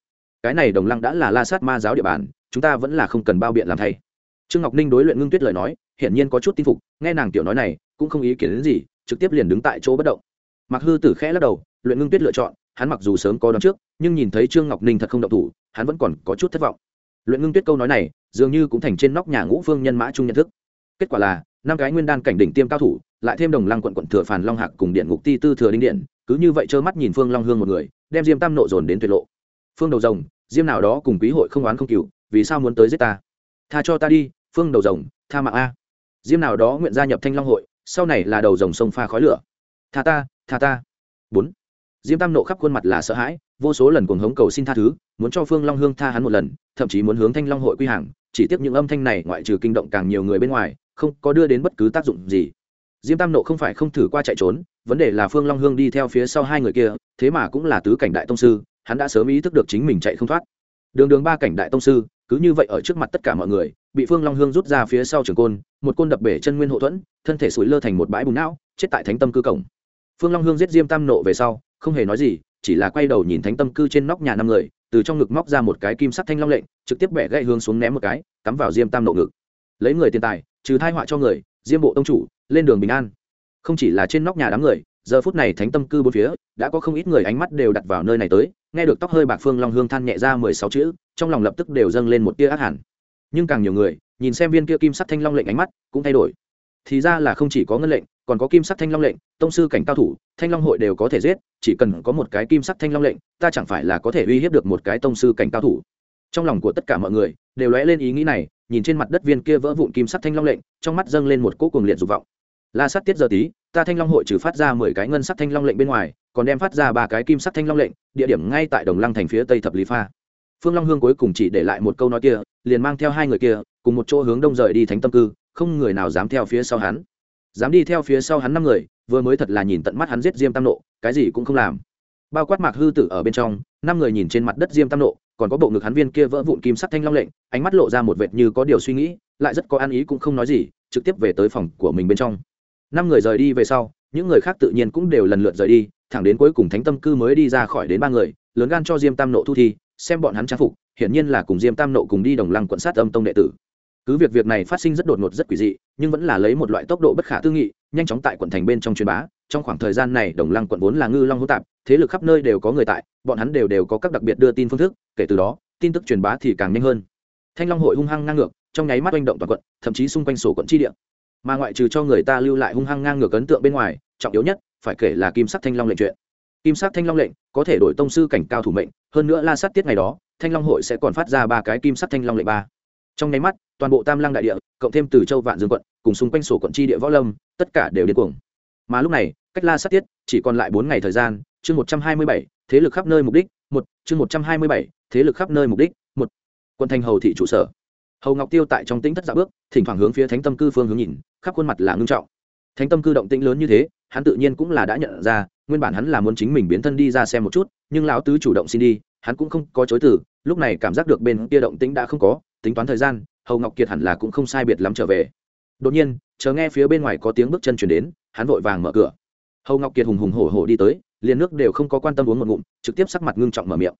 Cái này đồng lăng đã là la sát ma giáo địa bàn, chúng ta vẫn là không cần bao biện làm thay. Trương ngọc ninh đối luyện ngưng tuyết lời nói, hiển nhiên có chút tin phục, nghe nàng tiểu nói này, cũng không ý kiến đến gì, trực tiếp liền đứng tại chỗ bất động. Mặc hư tử khẽ lắc đầu, luyện ngưng tuyết lựa chọn, hắn mặc dù sớm có đón trước, nhưng nhìn thấy trương ngọc ninh thật không động thủ, hắn vẫn còn có chút thất vọng luyện ngưng tuyết câu nói này, dường như cũng thành trên nóc nhà ngũ phương nhân mã chung nhận thức. Kết quả là, năm cái nguyên đan cảnh đỉnh tiêm cao thủ, lại thêm đồng lăng quận quận thừa phàn long hạc cùng điện ngục ti tư thừa đinh điện, cứ như vậy trơ mắt nhìn phương long hương một người, đem diêm tam nộ dồn đến tuyệt lộ. Phương đầu rồng, diêm nào đó cùng quý hội không oán không cừu, vì sao muốn tới giết ta? Tha cho ta đi, phương đầu rồng, tha mạng a. Diêm nào đó nguyện gia nhập thanh long hội, sau này là đầu rồng sông pha khói lửa. Tha ta tha ta. Bốn. Diêm tam nộ khắp khuôn mặt là sợ hãi vô số lần cuồng hống cầu xin tha thứ, muốn cho phương long hương tha hắn một lần, thậm chí muốn hướng thanh long hội quy hàng, chỉ tiếc những âm thanh này ngoại trừ kinh động càng nhiều người bên ngoài, không có đưa đến bất cứ tác dụng gì. Diêm tam nộ không phải không thử qua chạy trốn, vấn đề là phương long hương đi theo phía sau hai người kia, thế mà cũng là tứ cảnh đại tông sư, hắn đã sớm ý thức được chính mình chạy không thoát. Đường đường ba cảnh đại tông sư, cứ như vậy ở trước mặt tất cả mọi người, bị phương long hương rút ra phía sau trường côn, một côn đập bể chân nguyên hộ thuẫn, thân thể sủi lơ thành một bãi bùn não, chết tại thánh tâm cư cổng. Phương long hương giết diêm tam nộ về sau, không hề nói gì chỉ là quay đầu nhìn thánh tâm cư trên nóc nhà năm người, từ trong ngực móc ra một cái kim sắc thanh long lệnh, trực tiếp bẻ gãy hướng xuống ném một cái, cắm vào diêm tam nộ ngực. Lấy người tiền tài, trừ thai họa cho người, diêm bộ tông chủ, lên đường bình an. Không chỉ là trên nóc nhà đám người, giờ phút này thánh tâm cư bốn phía, đã có không ít người ánh mắt đều đặt vào nơi này tới, nghe được tóc hơi bạc phương long hương than nhẹ ra mười sáu chữ, trong lòng lập tức đều dâng lên một tia ác hẳn. Nhưng càng nhiều người, nhìn xem viên kia kim sắc thanh long lệnh ánh mắt, cũng thay đổi. Thì ra là không chỉ có ngân lệnh còn có kim sắc thanh long lệnh, tông sư cảnh cao thủ, thanh long hội đều có thể giết, chỉ cần có một cái kim sắc thanh long lệnh, ta chẳng phải là có thể uy hiếp được một cái tông sư cảnh cao thủ. Trong lòng của tất cả mọi người, đều lóe lên ý nghĩ này, nhìn trên mặt đất viên kia vỡ vụn kim sắc thanh long lệnh, trong mắt dâng lên một cỗ cuồng liệt dục vọng. La sát tiết giờ tí, ta thanh long hội trừ phát ra mười cái ngân sắc thanh long lệnh bên ngoài, còn đem phát ra ba cái kim sắc thanh long lệnh, địa điểm ngay tại đồng lăng thành phía tây thập lý pha. Phương long hương cuối cùng chỉ để lại một câu nói kia, liền mang theo hai người kia, cùng một chỗ hướng đông rời đi thánh tâm cư, không người nào dám theo phía sau hắn dám đi theo phía sau hắn năm người, vừa mới thật là nhìn tận mắt hắn giết diêm tam nộ, cái gì cũng không làm. Bao quát mạc hư tử ở bên trong, năm người nhìn trên mặt đất diêm tam nộ, còn có bộ ngực hắn viên kia vỡ vụn kim sắc thanh long lệnh, ánh mắt lộ ra một vệt như có điều suy nghĩ, lại rất có ăn ý cũng không nói gì, trực tiếp về tới phòng của mình bên trong. Năm người rời đi về sau, những người khác tự nhiên cũng đều lần lượt rời đi, thẳng đến cuối cùng thánh tâm cư mới đi ra khỏi đến ba người, lớn gan cho diêm tam nộ thu thi, xem bọn hắn trang phục, hiển nhiên là cùng diêm tam nộ cùng đi đồng lăng quận sát âm tông đệ tử. Cứ việc việc này phát sinh rất đột ngột rất quỷ dị nhưng vẫn là lấy một loại tốc độ bất khả tư nghị, nhanh chóng tại quận thành bên trong truyền bá. Trong khoảng thời gian này, đồng lăng quận vốn là ngư long hỗn tạp, thế lực khắp nơi đều có người tại, bọn hắn đều đều có các đặc biệt đưa tin phương thức, kể từ đó, tin tức truyền bá thì càng nhanh hơn. Thanh long hội hung hăng ngang ngược, trong nháy mắt oanh động toàn quận, thậm chí xung quanh sổ quận chi địa. Mà ngoại trừ cho người ta lưu lại hung hăng ngang ngược ấn tượng bên ngoài, trọng yếu nhất, phải kể là kim sắc thanh long lệnh chuyện. Kim sắc thanh long lệnh có thể đổi tông sư cảnh cao thủ mệnh, hơn nữa la sát tiết ngày đó, thanh long hội sẽ còn phát ra ba cái kim sắc thanh long lệnh ba trong nháy mắt, toàn bộ tam lăng đại địa, cộng thêm từ châu vạn dương quận, cùng xung quanh sổ quận tri địa võ lâm, tất cả đều điên cuồng. Mà lúc này, cách la sát tiết, chỉ còn lại bốn ngày thời gian, chương một trăm hai mươi bảy, thế lực khắp nơi mục đích, một, chương một trăm hai mươi bảy, thế lực khắp nơi mục đích, một. Quân thành hầu thị trụ sở. Hầu ngọc tiêu tại trong tĩnh thất dạ bước, thỉnh thoảng hướng phía thánh tâm cư phương hướng nhìn, khắp khuôn mặt là ngưng trọng. Thánh tâm cư động tĩnh lớn như thế, hắn tự nhiên cũng là đã nhận ra, nguyên bản hắn là muốn chính mình biến thân đi ra xem một chút, nhưng lão tứ chủ động xin đi, hắn cũng không có chối từ, lúc này cảm giác được bên kia động tĩnh đã không có tính toán thời gian, hầu ngọc kiệt hẳn là cũng không sai biệt lắm trở về. Đột nhiên chờ nghe phía bên ngoài có tiếng bước chân chuyển đến, hắn vội vàng mở cửa. Hầu ngọc kiệt hùng hùng hổ hổ đi tới, liền nước đều không có quan tâm uống một ngụm, trực tiếp sắc mặt ngưng trọng mở miệng.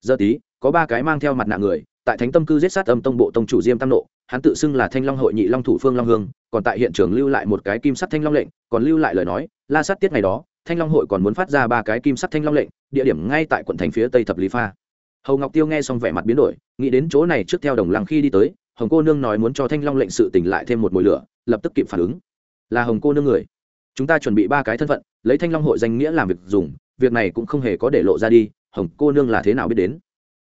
Giờ tí, có ba cái mang theo mặt nạ người, tại thánh tâm cư giết sát âm tông bộ tông chủ diêm tam nộ, hắn tự xưng là thanh long hội nhị long thủ phương long hương, còn tại hiện trường lưu lại một cái kim sắt thanh long lệnh, còn lưu lại lời nói, la sát tiết ngày đó, thanh long hội còn muốn phát ra ba cái kim sắt thanh long lệnh, địa điểm ngay tại quận thành phía tây thập lý pha hầu ngọc tiêu nghe xong vẻ mặt biến đổi nghĩ đến chỗ này trước theo đồng lăng khi đi tới hồng cô nương nói muốn cho thanh long lệnh sự tỉnh lại thêm một mồi lửa lập tức kịp phản ứng là hồng cô nương người chúng ta chuẩn bị ba cái thân phận lấy thanh long hội danh nghĩa làm việc dùng việc này cũng không hề có để lộ ra đi hồng cô nương là thế nào biết đến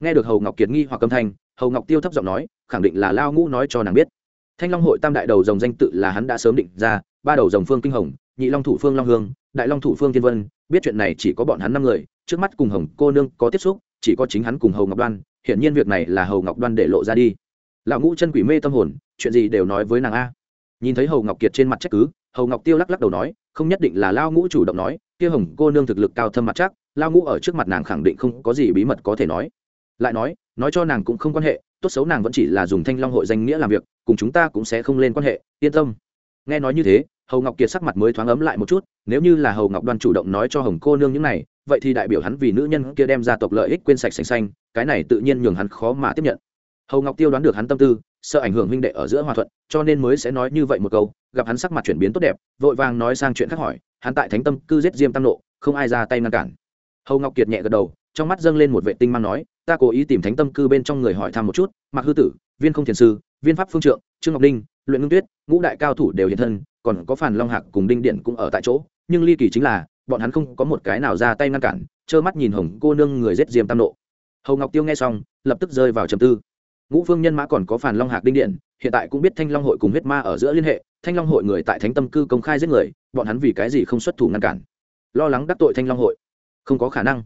nghe được hầu ngọc kiệt nghi hoặc âm thanh hầu ngọc tiêu thấp giọng nói khẳng định là lao ngũ nói cho nàng biết thanh long hội tam đại đầu dòng danh tự là hắn đã sớm định ra ba đầu dòng phương kinh hồng nhị long thủ phương long hương đại long thủ phương thiên vân biết chuyện này chỉ có bọn hắn năm người trước mắt cùng hồng cô nương có tiếp xúc chỉ có chính hắn cùng hầu ngọc đoan, hiển nhiên việc này là hầu ngọc đoan để lộ ra đi. Lão ngũ chân quỷ mê tâm hồn, chuyện gì đều nói với nàng a. Nhìn thấy hầu ngọc kiệt trên mặt trách cứ, hầu ngọc tiêu lắc lắc đầu nói, không nhất định là lao ngũ chủ động nói, kia hồng cô nương thực lực cao thâm mặt chắc lao ngũ ở trước mặt nàng khẳng định không có gì bí mật có thể nói. Lại nói nói cho nàng cũng không quan hệ, tốt xấu nàng vẫn chỉ là dùng thanh long hội danh nghĩa làm việc, cùng chúng ta cũng sẽ không lên quan hệ, yên tâm. Nghe nói như thế hầu ngọc kiệt sắc mặt mới thoáng ấm lại một chút, nếu như là hầu ngọc đoan chủ động nói cho hồng cô nương những này, vậy thì đại biểu hắn vì nữ nhân kia đem ra tộc lợi ích quên sạch sành xanh cái này tự nhiên nhường hắn khó mà tiếp nhận. Hầu ngọc tiêu đoán được hắn tâm tư, sợ ảnh hưởng huynh đệ ở giữa hòa thuận, cho nên mới sẽ nói như vậy một câu, gặp hắn sắc mặt chuyển biến tốt đẹp, vội vàng nói sang chuyện khác hỏi, hắn tại thánh tâm cư giết diêm tam nộ không ai ra tay ngăn cản. Hầu ngọc kiệt nhẹ gật đầu, trong mắt dâng lên một vệ tinh mang nói ta cố ý tìm thánh tâm cư bên trong người hỏi thăm một chút mặc hư tử, viên không thiền sư, viên pháp phương trượng, trương ngọc đinh, luyện ngưng tuyết, ngũ đại cao thủ đều hiện thân, còn có phản long hạc cùng đinh điện cũng ở tại chỗ, nhưng ly kỳ chính là, bọn hắn không có một cái nào ra tay ngăn cản, trơ mắt nhìn hồng cô nương người giết diêm tam nộ. Hầu ngọc tiêu nghe xong, lập tức rơi vào trầm tư. Ngũ phương nhân mã còn có phản long hạc đinh điện, hiện tại cũng biết thanh long hội cùng huyết ma ở giữa liên hệ, thanh long hội người tại thánh tâm cư công khai giết người, bọn hắn vì cái gì không xuất thủ ngăn cản? Lo lắng đắc tội thanh long hội. Không có khả năng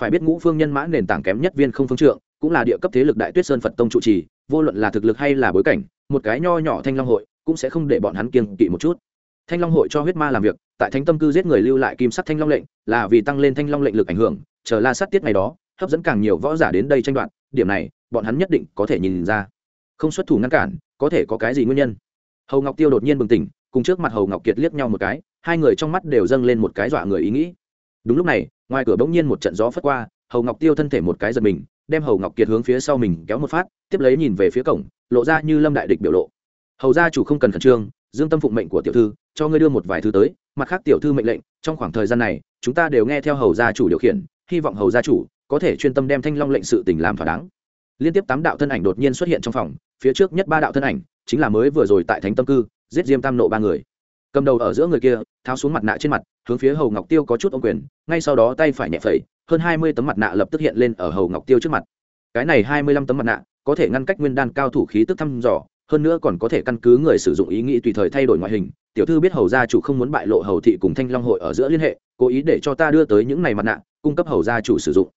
phải biết ngũ phương nhân mã nền tảng kém nhất viên không phương trượng, cũng là địa cấp thế lực đại tuyết sơn phật tông trụ trì, vô luận là thực lực hay là bối cảnh, một cái nho nhỏ thanh long hội cũng sẽ không để bọn hắn kiên kỵ một chút. Thanh long hội cho huyết ma làm việc, tại thánh tâm cư giết người lưu lại kim sắc thanh long lệnh, là vì tăng lên thanh long lệnh lực ảnh hưởng, chờ la sát tiết ngày đó, hấp dẫn càng nhiều võ giả đến đây tranh đoạt, điểm này, bọn hắn nhất định có thể nhìn ra. Không xuất thủ ngăn cản, có thể có cái gì nguyên nhân? Hầu ngọc tiêu đột nhiên bừng tỉnh, cùng trước mặt hầu ngọc kiệt liếc nhau một cái, hai người trong mắt đều dâng lên một cái dọa người ý nghĩ. Đúng lúc này ngoài cửa bỗng nhiên một trận gió phất qua, hầu ngọc tiêu thân thể một cái giật mình, đem hầu ngọc kiệt hướng phía sau mình kéo một phát, tiếp lấy nhìn về phía cổng, lộ ra như lâm đại địch biểu lộ. Hầu gia chủ không cần khẩn trương, dương tâm phụng mệnh của tiểu thư, cho ngươi đưa một vài thứ tới, mặt khác tiểu thư mệnh lệnh, trong khoảng thời gian này, chúng ta đều nghe theo hầu gia chủ điều khiển, hy vọng hầu gia chủ có thể chuyên tâm đem thanh long lệnh sự tình làm thỏa đáng. Liên tiếp tám đạo thân ảnh đột nhiên xuất hiện trong phòng, phía trước nhất ba đạo thân ảnh, chính là mới vừa rồi tại thánh tâm cư, giết diêm tam nộ ba người cầm đầu ở giữa người kia, tháo xuống mặt nạ trên mặt, hướng phía hầu ngọc tiêu có chút ô quyền, ngay sau đó tay phải nhẹ phẩy, hơn hai mươi tấm mặt nạ lập tức hiện lên ở hầu ngọc tiêu trước mặt. Cái này hai mươi lăm tấm mặt nạ, có thể ngăn cách nguyên đan cao thủ khí tức thăm dò, hơn nữa còn có thể căn cứ người sử dụng ý nghĩ tùy thời thay đổi ngoại hình. Tiểu thư biết hầu gia chủ không muốn bại lộ hầu thị cùng thanh long hội ở giữa liên hệ, cố ý để cho ta đưa tới những này mặt nạ, cung cấp hầu gia chủ sử dụng.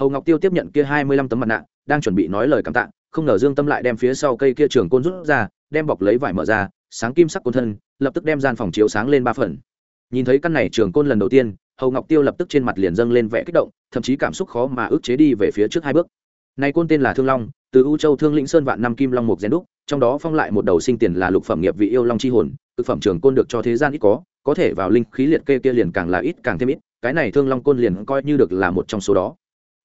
Hầu ngọc tiêu tiếp nhận kia hai mươi lăm tấm mặt nạ, đang chuẩn bị nói lời cảm tạ, không ngờ dương tâm lại đem phía sau cây kia trường côn rút ra, đem bọc lấy vải mở ra, sáng kim sắc côn thân lập tức đem gian phòng chiếu sáng lên ba phần. Nhìn thấy căn này trường côn lần đầu tiên, hầu ngọc tiêu lập tức trên mặt liền dâng lên vẻ kích động, thậm chí cảm xúc khó mà ức chế đi về phía trước hai bước. Này côn tên là thương long, từ u châu thương lĩnh sơn vạn năm kim long mục rèn đúc, trong đó phong lại một đầu sinh tiền là lục phẩm nghiệp vị yêu long chi hồn thực phẩm trường côn được cho thế gian ít có có thể vào linh khí liệt kê kia liền càng là ít càng thêm ít, cái này thương long côn liền coi như được là một trong số đó.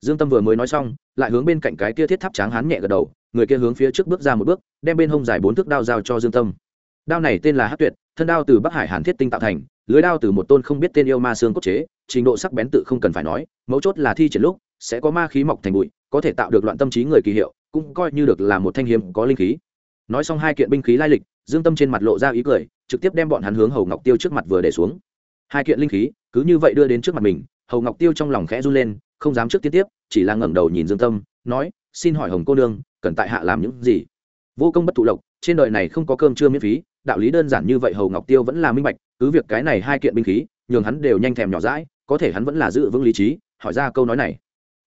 Dương tâm vừa mới nói xong, lại hướng bên cạnh cái kia thiết tháp tráng hán nhẹ gật đầu, người kia hướng phía trước bước ra một bước, đem bên hông dài bốn thước đao giao cho dương tâm đao này tên là hát tuyệt, thân đao từ bắc hải hàn thiết tinh tạo thành, lưới đao từ một tôn không biết tên yêu ma xương cốt chế, trình độ sắc bén tự không cần phải nói, mấu chốt là thi triển lúc, sẽ có ma khí mọc thành bụi, có thể tạo được loạn tâm trí người kỳ hiệu, cũng coi như được là một thanh hiếm có linh khí. Nói xong hai kiện binh khí lai lịch, dương tâm trên mặt lộ ra ý cười, trực tiếp đem bọn hắn hướng hầu ngọc tiêu trước mặt vừa để xuống. Hai kiện linh khí, cứ như vậy đưa đến trước mặt mình, hầu ngọc tiêu trong lòng khẽ run lên, không dám trước tiên tiếp, chỉ là ngẩng đầu nhìn dương tâm, nói, xin hỏi hồng cô nương, cần tại hạ làm những gì? Vô công bất thụ lộc trên đời này không có cơm chưa miễn phí, đạo lý đơn giản như vậy hầu ngọc tiêu vẫn là minh bạch, cứ việc cái này hai kiện binh khí, nhường hắn đều nhanh thèm nhỏ rãi có thể hắn vẫn là giữ vững lý trí, hỏi ra câu nói này.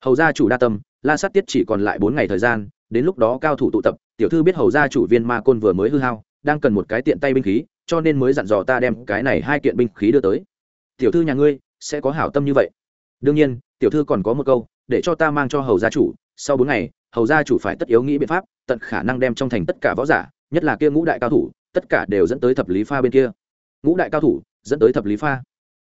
Hầu gia chủ đa tâm, la sát tiết chỉ còn lại bốn ngày thời gian, đến lúc đó cao thủ tụ tập, tiểu thư biết hầu gia chủ viên ma côn vừa mới hư hao, đang cần một cái tiện tay binh khí, cho nên mới dặn dò ta đem cái này hai kiện binh khí đưa tới. Tiểu thư nhà ngươi, sẽ có hảo tâm như vậy. Đương nhiên, tiểu thư còn có một câu, để cho ta mang cho hầu gia chủ, sau bốn ngày, hầu gia chủ phải tất yếu nghĩ biện pháp, tận khả năng đem trong thành tất cả võ giả nhất là kia ngũ đại cao thủ, tất cả đều dẫn tới thập lý pha bên kia. Ngũ đại cao thủ, dẫn tới thập lý pha.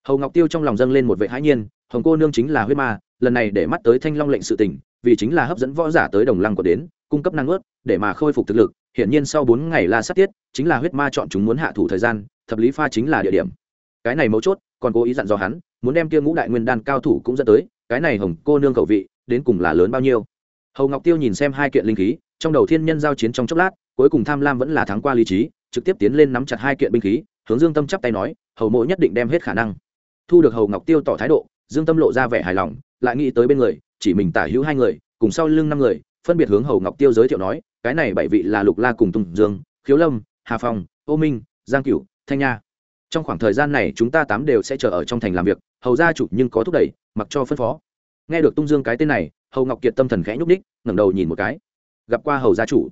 Hầu ngọc tiêu trong lòng dâng lên một vệ hãi nhiên, hồng cô nương chính là huyết ma, lần này để mắt tới thanh long lệnh sự tình, vì chính là hấp dẫn võ giả tới đồng lăng của đến, cung cấp năng ướt để mà khôi phục thực lực, hiển nhiên sau bốn ngày la sát tiết, chính là huyết ma chọn chúng muốn hạ thủ thời gian, thập lý pha chính là địa điểm. Cái này mấu chốt, còn cố ý dặn dò hắn, muốn đem kia ngũ đại nguyên đan cao thủ cũng dẫn tới, cái này hồng cô nương cầu vị, đến cùng là lớn bao nhiêu. Hầu ngọc tiêu nhìn xem hai kiện linh khí, trong đầu thiên nhân giao chiến trong chốc lát cuối cùng tham lam vẫn là thắng qua lý trí, trực tiếp tiến lên nắm chặt hai kiện binh khí, hướng dương tâm chắp tay nói, hầu mộ nhất định đem hết khả năng. Thu được hầu ngọc tiêu tỏ thái độ, dương tâm lộ ra vẻ hài lòng, lại nghĩ tới bên người, chỉ mình tả hữu hai người, cùng sau lưng năm người, phân biệt hướng hầu ngọc tiêu giới thiệu nói, cái này bảy vị là lục la cùng tùng dương, khiếu lâm, hà phong, ô minh, giang cửu, thanh nha. Trong khoảng thời gian này chúng ta tám đều sẽ chờ ở trong thành làm việc, hầu gia chủ nhưng có thúc đẩy, mặc cho phân phó. Nghe được tung dương cái tên này, hầu ngọc kiệt tâm thần khẽ nhúc ních ngẩng đầu nhìn một cái. Gặp qua hầu gia chủ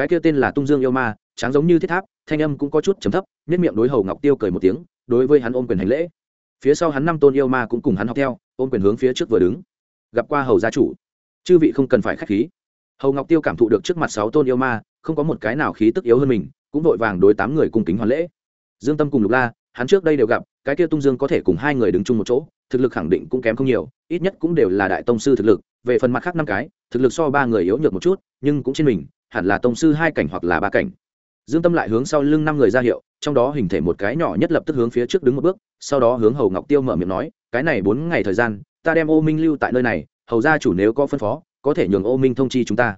cái kia tên là tung dương yêu ma, tráng giống như thiết tháp, thanh âm cũng có chút chấm thấp, nhất miệng đối hầu ngọc tiêu cười một tiếng, đối với hắn ôm quyền hành lễ. Phía sau hắn năm tôn yêu ma cũng cùng hắn học theo, ôm quyền hướng phía trước vừa đứng. Gặp qua hầu gia chủ. Chư vị không cần phải k h á c h khí. Hầu ngọc tiêu cảm thụ được trước mặt sáu tôn yêu ma, không có một cái nào khí tức yếu hơn mình, cũng vội vàng đối tám người cùng kính hoàn lễ. Dương tâm cùng lục la, hắn trước đây đều gặp, cái kia tung dương có thể cùng hai người đứng chung một chỗ, thực lực khẳng định cũng kém không nhiều, ít nhất cũng đều là đại tông sư thực lực, về phần mặt khác năm cái, thực lực so ba người yếu nhược một chút, nhưng cũng trên mình hẳn là tông sư hai cảnh hoặc là ba cảnh. Dương tâm lại hướng sau lưng năm người ra hiệu, trong đó hình thể một cái nhỏ nhất lập tức hướng phía trước đứng một bước, sau đó hướng hầu ngọc tiêu mở miệng nói, cái này bốn ngày thời gian, ta đem ô minh lưu tại nơi này, hầu gia chủ nếu có phân phó, có thể nhường ô minh thông chi chúng ta.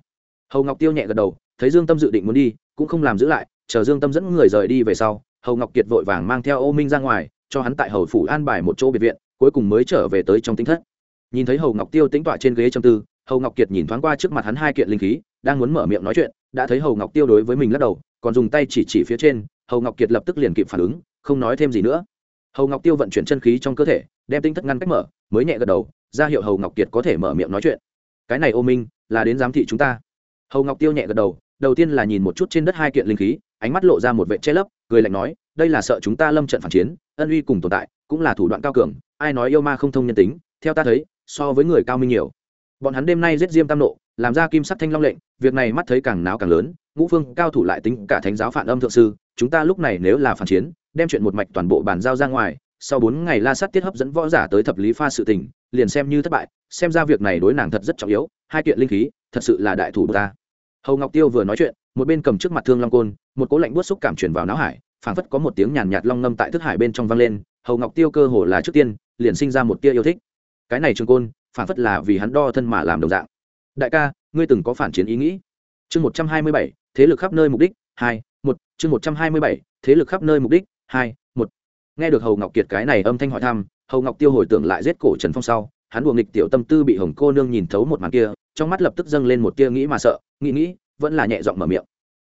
Hầu ngọc tiêu nhẹ gật đầu, thấy dương tâm dự định muốn đi, cũng không làm giữ lại, chờ dương tâm dẫn người rời đi về sau, hầu ngọc kiệt vội vàng mang theo ô minh ra ngoài, cho hắn tại hầu phủ an bài một chỗ biệt viện, cuối cùng mới trở về tới trong tính thất. Nhìn thấy hầu ngọc tiêu tính tọa trên ghế trong tư, hầu ngọc kiệt nhìn thoáng qua trước mặt hắn hai kiện linh khí đang muốn mở miệng nói chuyện, đã thấy hầu ngọc tiêu đối với mình lắc đầu, còn dùng tay chỉ chỉ phía trên, hầu ngọc kiệt lập tức liền kịp phản ứng, không nói thêm gì nữa. Hầu ngọc tiêu vận chuyển chân khí trong cơ thể, đem tinh thất ngăn cách mở, mới nhẹ gật đầu, ra hiệu hầu ngọc kiệt có thể mở miệng nói chuyện. Cái này ô minh, là đến giám thị chúng ta. Hầu ngọc tiêu nhẹ gật đầu đầu tiên là nhìn một chút trên đất hai kiện linh khí, ánh mắt lộ ra một vệ che lấp, cười lạnh nói, đây là sợ chúng ta lâm trận phản chiến, ân uy cùng tồn tại, cũng là thủ đoạn cao cường, ai nói yêu ma không thông nhân tính, theo ta thấy, so với người cao minh nhiều bọn hắn đêm nay giết diêm tam nộ, làm ra kim sắc thanh long lệnh, việc này mắt thấy càng náo càng lớn, ngũ phương cao thủ lại tính cả thánh giáo phản âm thượng sư, chúng ta lúc này nếu là phản chiến, đem chuyện một mạch toàn bộ bàn giao ra ngoài, sau bốn ngày la sát tiết hấp dẫn võ giả tới thập lý pha sự tình, liền xem như thất bại, xem ra việc này đối nàng thật rất trọng yếu, hai kiện linh khí, thật sự là đại thủ ta. Hầu ngọc tiêu vừa nói chuyện, một bên cầm trước mặt thương long côn, một cố lạnh buốt xúc cảm chuyển vào não hải, phảng phất có một tiếng nhàn nhạt long ngâm tại thức hải bên trong vang lên, hầu ngọc tiêu cơ hồ là trước tiên, liền sinh ra một tia yêu thích cái này trường côn, phản phất là vì hắn đo thân mà làm đồng dạng. Đại ca, ngươi từng có phản chiến ý nghĩ? Chương một trăm hai mươi bảy, thế lực khắp nơi mục đích, hai, một, chương một trăm hai mươi bảy, thế lực khắp nơi mục đích, hai, một. Nghe được hầu ngọc kiệt cái này âm thanh hỏi thăm, hầu ngọc tiêu hồi tưởng lại giết cổ trần phong sau, hắn buồng nghịch tiểu tâm tư bị hồng cô nương nhìn thấu một màn kia, trong mắt lập tức dâng lên một tia nghĩ mà sợ, nghĩ nghĩ, vẫn là nhẹ giọng mở miệng.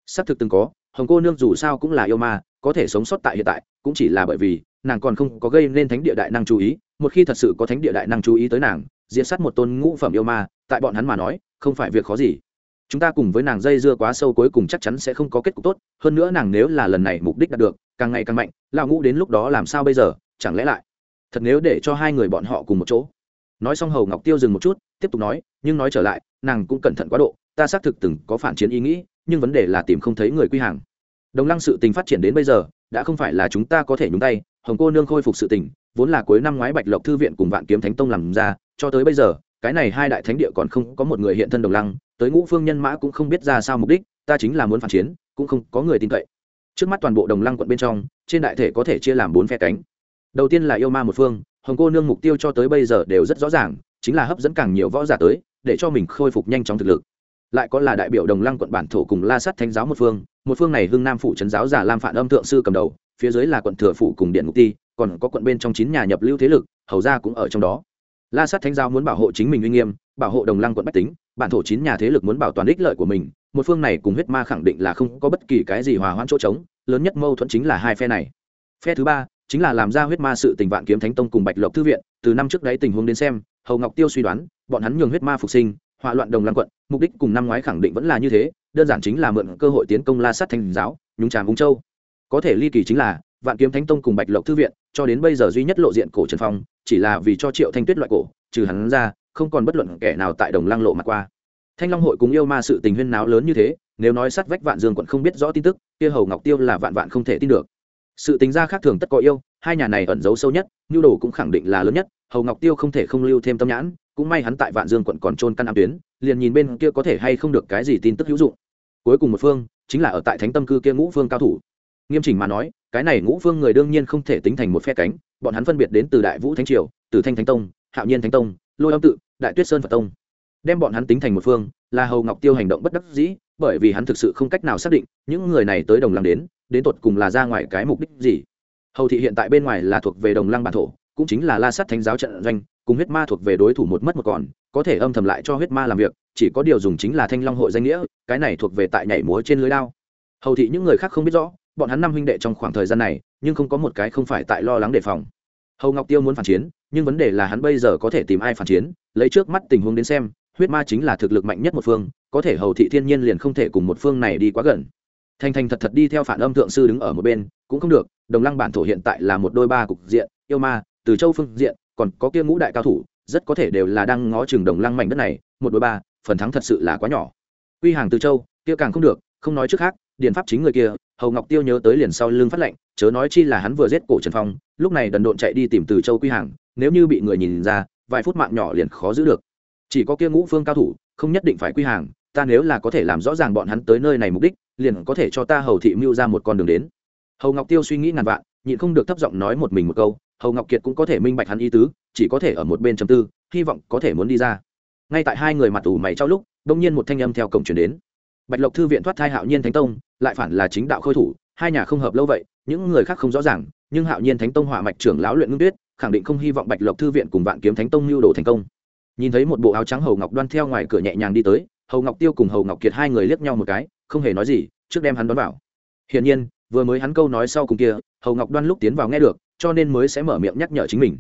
Xác thực từng có, hồng cô nương dù sao cũng là yêu ma, có thể sống sót tại hiện tại, cũng chỉ là bởi vì nàng còn không có gây nên thánh địa đại năng chú ý, một khi thật sự có thánh địa đại năng chú ý tới nàng diễn sát một tôn ngũ phẩm yêu ma, tại bọn hắn mà nói, không phải việc khó gì. Chúng ta cùng với nàng dây dưa quá sâu cuối cùng chắc chắn sẽ không có kết cục tốt, hơn nữa nàng nếu là lần này mục đích đạt được, càng ngày càng mạnh, lão ngũ đến lúc đó làm sao bây giờ, chẳng lẽ lại? Thật nếu để cho hai người bọn họ cùng một chỗ. Nói xong hầu ngọc tiêu dừng một chút, tiếp tục nói, nhưng nói trở lại, nàng cũng cẩn thận quá độ, ta xác thực từng có phản chiến ý nghĩ, nhưng vấn đề là tìm không thấy người quy hàng. Đồng lăng sự tình phát triển đến bây giờ, đã không phải là chúng ta có thể nhúng tay hồng cô nương khôi phục sự tỉnh, vốn là cuối năm ngoái bạch lộc thư viện cùng vạn kiếm thánh tông làm ra cho tới bây giờ cái này hai đại thánh địa còn không có một người hiện thân đồng lăng tới ngũ phương nhân mã cũng không biết ra sao mục đích ta chính là muốn phản chiến cũng không có người tin cậy. Trước mắt toàn bộ đồng lăng quận bên trong trên đại thể có thể chia làm bốn phe cánh. Đầu tiên là yêu ma một phương hồng cô nương mục tiêu cho tới bây giờ đều rất rõ ràng chính là hấp dẫn càng nhiều võ giả tới để cho mình khôi phục nhanh chóng thực lực. Lại có là đại biểu đồng lăng quận bản thổ cùng la sắt thánh giáo một phương một phương này hưng nam phủ trấn giáo giả lam phản âm thượng sư cầm đầu phía dưới là quận thừa phủ cùng điện ngục ti, còn có quận bên trong chín nhà nhập lưu thế lực, hầu ra cũng ở trong đó. La Sát thánh giáo muốn bảo hộ chính mình uy nghiêm, bảo hộ đồng lăng quận bách tính, bản thổ chín nhà thế lực muốn bảo toàn ích lợi của mình, một phương này cùng huyết ma khẳng định là không có bất kỳ cái gì hòa hoãn chỗ trống, lớn nhất mâu thuẫn chính là hai phe này. Phe thứ ba chính là làm ra huyết ma sự tình vạn kiếm thánh tông cùng bạch lộc thư viện, từ năm trước đấy tình huống đến xem, hầu ngọc tiêu suy đoán, bọn hắn nhường huyết ma phục sinh, hỏa loạn đồng lăng quận, mục đích cùng năm ngoái khẳng định vẫn là như thế, đơn giản chính là mượn cơ hội tiến công la sát thành giáo, nhúng tràm ung châu có thể ly kỳ chính là, vạn kiếm thánh tông cùng bạch lộc thư viện, cho đến bây giờ duy nhất lộ diện cổ trần phong, chỉ là vì cho triệu thanh tuyết loại cổ, trừ hắn ra, không còn bất luận kẻ nào tại đồng lăng lộ mặt qua. Thanh long hội cùng yêu ma sự tình huyên náo lớn như thế, nếu nói sát vách vạn dương quận không biết rõ tin tức, kia hầu ngọc tiêu là vạn vạn không thể tin được. Sự tính ra khác thường tất có yêu, hai nhà này ẩn giấu sâu nhất, nhu đồ cũng khẳng định là lớn nhất, hầu ngọc tiêu không thể không lưu thêm tâm nhãn, cũng may hắn tại vạn dương quận còn trôn căn ám tuyến, liền nhìn bên kia có thể hay không được cái gì tin tức hữu dụng. Cuối cùng một phương, chính là ở tại thánh tâm cư kia ngũ phương cao thủ nghiêm chỉnh mà nói, cái này ngũ phương người đương nhiên không thể tính thành một phe cánh, bọn hắn phân biệt đến từ đại vũ thánh triều, từ thanh thánh tông, hạo nhiên thánh tông, lôi âm tự, đại tuyết sơn phật tông. Đem bọn hắn tính thành một phương, là hầu ngọc tiêu hành động bất đắc dĩ, bởi vì hắn thực sự không cách nào xác định, những người này tới đồng lăng đến đến tột cùng là ra ngoài cái mục đích gì. Hầu thị hiện tại bên ngoài là thuộc về đồng lăng bản thổ, cũng chính là la sát thánh giáo trận doanh, cùng huyết ma thuộc về đối thủ một mất một còn, có thể âm thầm lại cho huyết ma làm việc, chỉ có điều dùng chính là thanh long hội danh nghĩa, cái này thuộc về tại nhảy múa trên lưới lao hầu thị những người khác không biết rõ bọn hắn năm huynh đệ trong khoảng thời gian này, nhưng không có một cái không phải tại lo lắng đề phòng. Hầu ngọc tiêu muốn phản chiến, nhưng vấn đề là hắn bây giờ có thể tìm ai phản chiến, lấy trước mắt tình huống đến xem, huyết ma chính là thực lực mạnh nhất một phương, có thể hầu thị thiên nhiên liền không thể cùng một phương này đi quá gần. Thành thành thật thật đi theo phản âm thượng sư đứng ở một bên, cũng không được, đồng lăng bản thổ hiện tại là một đôi ba cục diện, yêu ma, từ châu phương diện, còn có kia ngũ đại cao thủ, rất có thể đều là đang ngó chừng đồng lăng mảnh đất này, một đôi ba, phần thắng thật sự là quá nhỏ. Quy hàng từ châu, kia càng không được, không nói trước khác điền pháp chính người kia hầu ngọc tiêu nhớ tới liền sau lưng phát lệnh, chớ nói chi là hắn vừa giết cổ trần phong, lúc này đần độn chạy đi tìm từ châu quy hàng, nếu như bị người nhìn ra, vài phút mạng nhỏ liền khó giữ được. chỉ có kia ngũ phương cao thủ, không nhất định phải quy hàng, ta nếu là có thể làm rõ ràng bọn hắn tới nơi này mục đích, liền có thể cho ta hầu thị mưu ra một con đường đến. hầu ngọc tiêu suy nghĩ ngàn vạn, nhịn không được thấp giọng nói một mình một câu, hầu ngọc kiệt cũng có thể minh bạch hắn ý tứ, chỉ có thể ở một bên chầm tư, hy vọng có thể muốn đi ra. ngay tại hai người mặt ủ mày trao lúc đông nhiên một thanh âm theo cổng chuyển đến bạch lộc thư viện thoát thai hạo nhiên thánh tông, lại phản là chính đạo khôi thủ, hai nhà không hợp lâu vậy, những người khác không rõ ràng, nhưng hạo nhiên thánh tông hỏa mạch trưởng lão luyện ngưng tuyết, khẳng định không hy vọng bạch lộc thư viện cùng vạn kiếm thánh tông mưu đồ thành công. Nhìn thấy một bộ áo trắng hầu ngọc đoan theo ngoài cửa nhẹ nhàng đi tới, hầu ngọc tiêu cùng hầu ngọc kiệt hai người liếc nhau một cái, không hề nói gì, trước đem hắn đón vào. Hiển nhiên, vừa mới hắn câu nói sau cùng kia, hầu ngọc đoan lúc tiến vào nghe được, cho nên mới sẽ mở miệng nhắc nhở chính mình.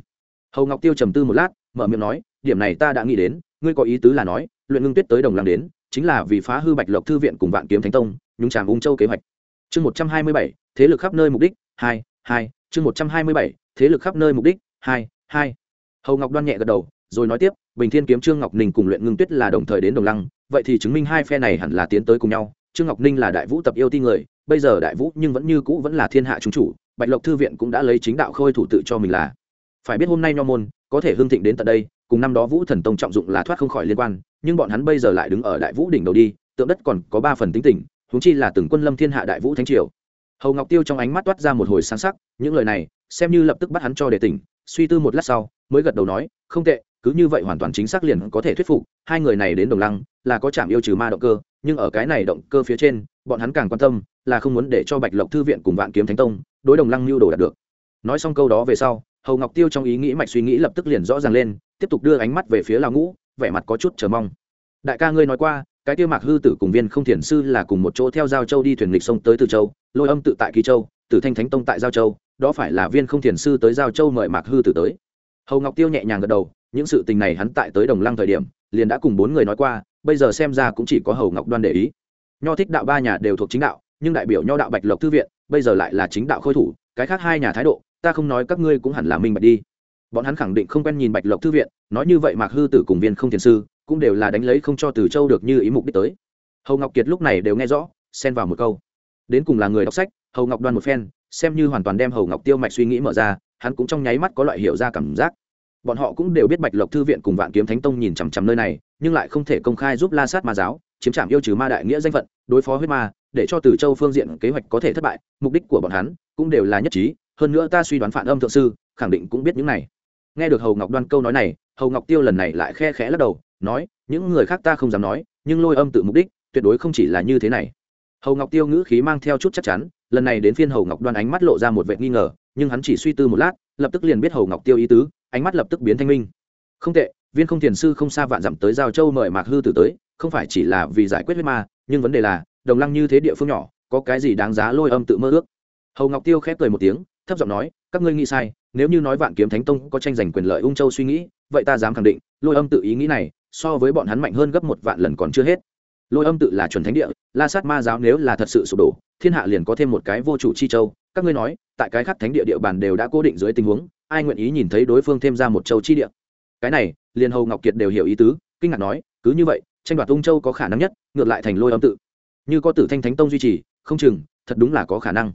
Hầu ngọc tiêu trầm tư một lát, mở miệng nói, điểm này ta đã nghĩ đến, ngươi có ý tứ là nói, luyện ngưng tuyết tới đồng làm đến chính là vì phá hư bạch lộc thư viện cùng vạn kiếm thánh tông, nhúng tràm ung châu kế hoạch. Chương một trăm hai mươi bảy, thế lực khắp nơi mục đích, hai hai, chương một trăm hai mươi bảy, thế lực khắp nơi mục đích, hai hai. Hầu ngọc đoan nhẹ gật đầu, rồi nói tiếp, bình thiên kiếm trương ngọc ninh cùng luyện ngưng tuyết là đồng thời đến đồng lăng, vậy thì chứng minh hai phe này hẳn là tiến tới cùng nhau. Trương ngọc ninh là đại vũ tập yêu ti người, bây giờ đại vũ nhưng vẫn như cũ vẫn là thiên hạ chúng chủ, bạch lộc thư viện cũng đã lấy chính đạo khôi thủ tự cho mình là. Phải biết hôm nay nho môn có thể hưng thịnh đến tận đây cùng năm đó vũ thần tông trọng dụng là thoát không khỏi liên quan, nhưng bọn hắn bây giờ lại đứng ở đại vũ đỉnh đầu đi, tượng đất còn có ba phần tính tình húng chi là từng quân lâm thiên hạ đại vũ thánh triều. Hầu ngọc tiêu trong ánh mắt toát ra một hồi sáng sắc, những lời này, xem như lập tức bắt hắn cho đề tỉnh, suy tư một lát sau, mới gật đầu nói, không tệ, cứ như vậy hoàn toàn chính xác liền có thể thuyết phục, hai người này đến đồng lăng, là có chạm yêu trừ ma động cơ, nhưng ở cái này động cơ phía trên, bọn hắn càng quan tâm, là không muốn để cho bạch lộc thư viện cùng vạn kiếm thánh tông đối đồng lăng mưu đồ đạt được. Nói xong câu đó về sau, hầu ngọc tiêu trong ý nghĩ mạch suy nghĩ lập tức liền rõ ràng lên tiếp tục đưa ánh mắt về phía lão ngũ, vẻ mặt có chút chờ mong. Đại ca ngươi nói qua, cái tiêu mạc hư tử cùng viên không thiền sư là cùng một chỗ theo giao châu đi thuyền lịch sông tới từ châu, lôi âm tự tại kỳ châu, tử thanh thánh tông tại giao châu, đó phải là viên không thiền sư tới giao châu mời mạc hư tử tới. Hầu ngọc tiêu nhẹ nhàng gật đầu, những sự tình này hắn tại tới đồng lăng thời điểm, liền đã cùng bốn người nói qua, bây giờ xem ra cũng chỉ có hầu ngọc đoan để ý. Nho thích đạo ba nhà đều thuộc chính đạo, nhưng đại biểu nho đạo bạch lộc thư viện, bây giờ lại là chính đạo khôi thủ, cái khác hai nhà thái độ, ta không nói các ngươi cũng hẳn là minh bạch đi bọn hắn khẳng định không quen nhìn bạch lộc thư viện, nói như vậy mạc hư tử cùng viên không thiền sư cũng đều là đánh lấy không cho từ châu được như ý mục đích tới. Hầu ngọc kiệt lúc này đều nghe rõ, xen vào một câu. Đến cùng là người đọc sách, hầu ngọc đoan một phen, xem như hoàn toàn đem hầu ngọc tiêu mạch suy nghĩ mở ra, hắn cũng trong nháy mắt có loại hiểu ra cảm giác. Bọn họ cũng đều biết bạch lộc thư viện cùng vạn kiếm thánh tông nhìn chằm chằm nơi này, nhưng lại không thể công khai giúp la sát ma giáo chiếm trạm yêu trừ ma đại nghĩa danh phận, đối phó huyết ma, để cho từ châu phương diện kế hoạch có thể thất bại, mục đích của bọn hắn cũng đều là nhất trí, hơn nữa ta suy đoán phản âm thượng sư khẳng định cũng biết những này nghe được hầu ngọc đoan câu nói này, hầu ngọc tiêu lần này lại khe khẽ lắc đầu, nói, những người khác ta không dám nói, nhưng lôi âm tự mục đích, tuyệt đối không chỉ là như thế này. Hầu ngọc tiêu ngữ khí mang theo chút chắc chắn, lần này đến phiên hầu ngọc đoan ánh mắt lộ ra một vệ nghi ngờ, nhưng hắn chỉ suy tư một lát, lập tức liền biết hầu ngọc tiêu ý tứ, ánh mắt lập tức biến thanh minh. Không tệ, viên không thiền sư không xa vạn dặm tới giao châu mời mạc hư tử tới, không phải chỉ là vì giải quyết huyết ma, nhưng vấn đề là, đồng lăng như thế địa phương nhỏ, có cái gì đáng giá lôi âm tự mơ ước? Hầu ngọc tiêu khép cười một tiếng, thấp giọng nói, các ngươi nghĩ sai nếu như nói vạn kiếm thánh tông có tranh giành quyền lợi ung châu suy nghĩ, vậy ta dám khẳng định, lôi âm tự ý nghĩ này, so với bọn hắn mạnh hơn gấp một vạn lần còn chưa hết. Lôi âm tự là chuẩn thánh địa, la sát ma giáo nếu là thật sự sụp đổ, thiên hạ liền có thêm một cái vô chủ chi châu. Các ngươi nói, tại cái khác thánh địa địa bàn đều đã cố định dưới tình huống, ai nguyện ý nhìn thấy đối phương thêm ra một châu chi địa? Cái này, liền hầu ngọc kiệt đều hiểu ý tứ, kinh ngạc nói, cứ như vậy, tranh đoạt ung châu có khả năng nhất, ngược lại thành lôi âm tự. Như có tử thanh thánh tông duy trì, không chừng, thật đúng là có khả năng.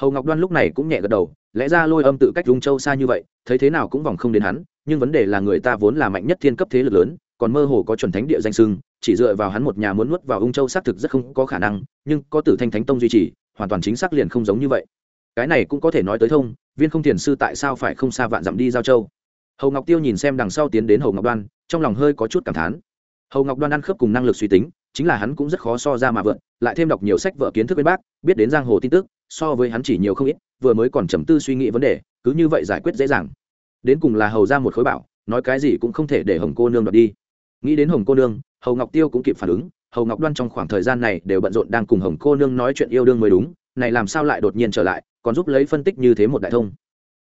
Hầu ngọc đoan lúc này cũng nhẹ gật đầu lẽ ra lôi âm tự cách ung châu xa như vậy, thấy thế nào cũng vòng không đến hắn, nhưng vấn đề là người ta vốn là mạnh nhất thiên cấp thế lực lớn, còn mơ hồ có chuẩn thánh địa danh sưng, chỉ dựa vào hắn một nhà muốn nuốt vào ung châu xác thực rất không có khả năng, nhưng có tử thanh thánh tông duy trì, hoàn toàn chính xác liền không giống như vậy. Cái này cũng có thể nói tới thông, viên không thiền sư tại sao phải không xa vạn dặm đi giao châu? Hầu ngọc tiêu nhìn xem đằng sau tiến đến hầu ngọc đoan, trong lòng hơi có chút cảm thán. Hầu ngọc đoan ăn khớp cùng năng lực suy tính, chính là hắn cũng rất khó so ra mà vượn, lại thêm đọc nhiều sách vở kiến thức bên bác, biết đến giang hồ tin tức so với hắn chỉ nhiều không ít, vừa mới còn trầm tư suy nghĩ vấn đề, cứ như vậy giải quyết dễ dàng. Đến cùng là hầu ra một khối bảo, nói cái gì cũng không thể để hồng cô nương đoạt đi. Nghĩ đến hồng cô nương, hầu ngọc tiêu cũng kịp phản ứng, hầu ngọc đoan trong khoảng thời gian này đều bận rộn đang cùng hồng cô nương nói chuyện yêu đương mới đúng, này làm sao lại đột nhiên trở lại, còn giúp lấy phân tích như thế một đại thông.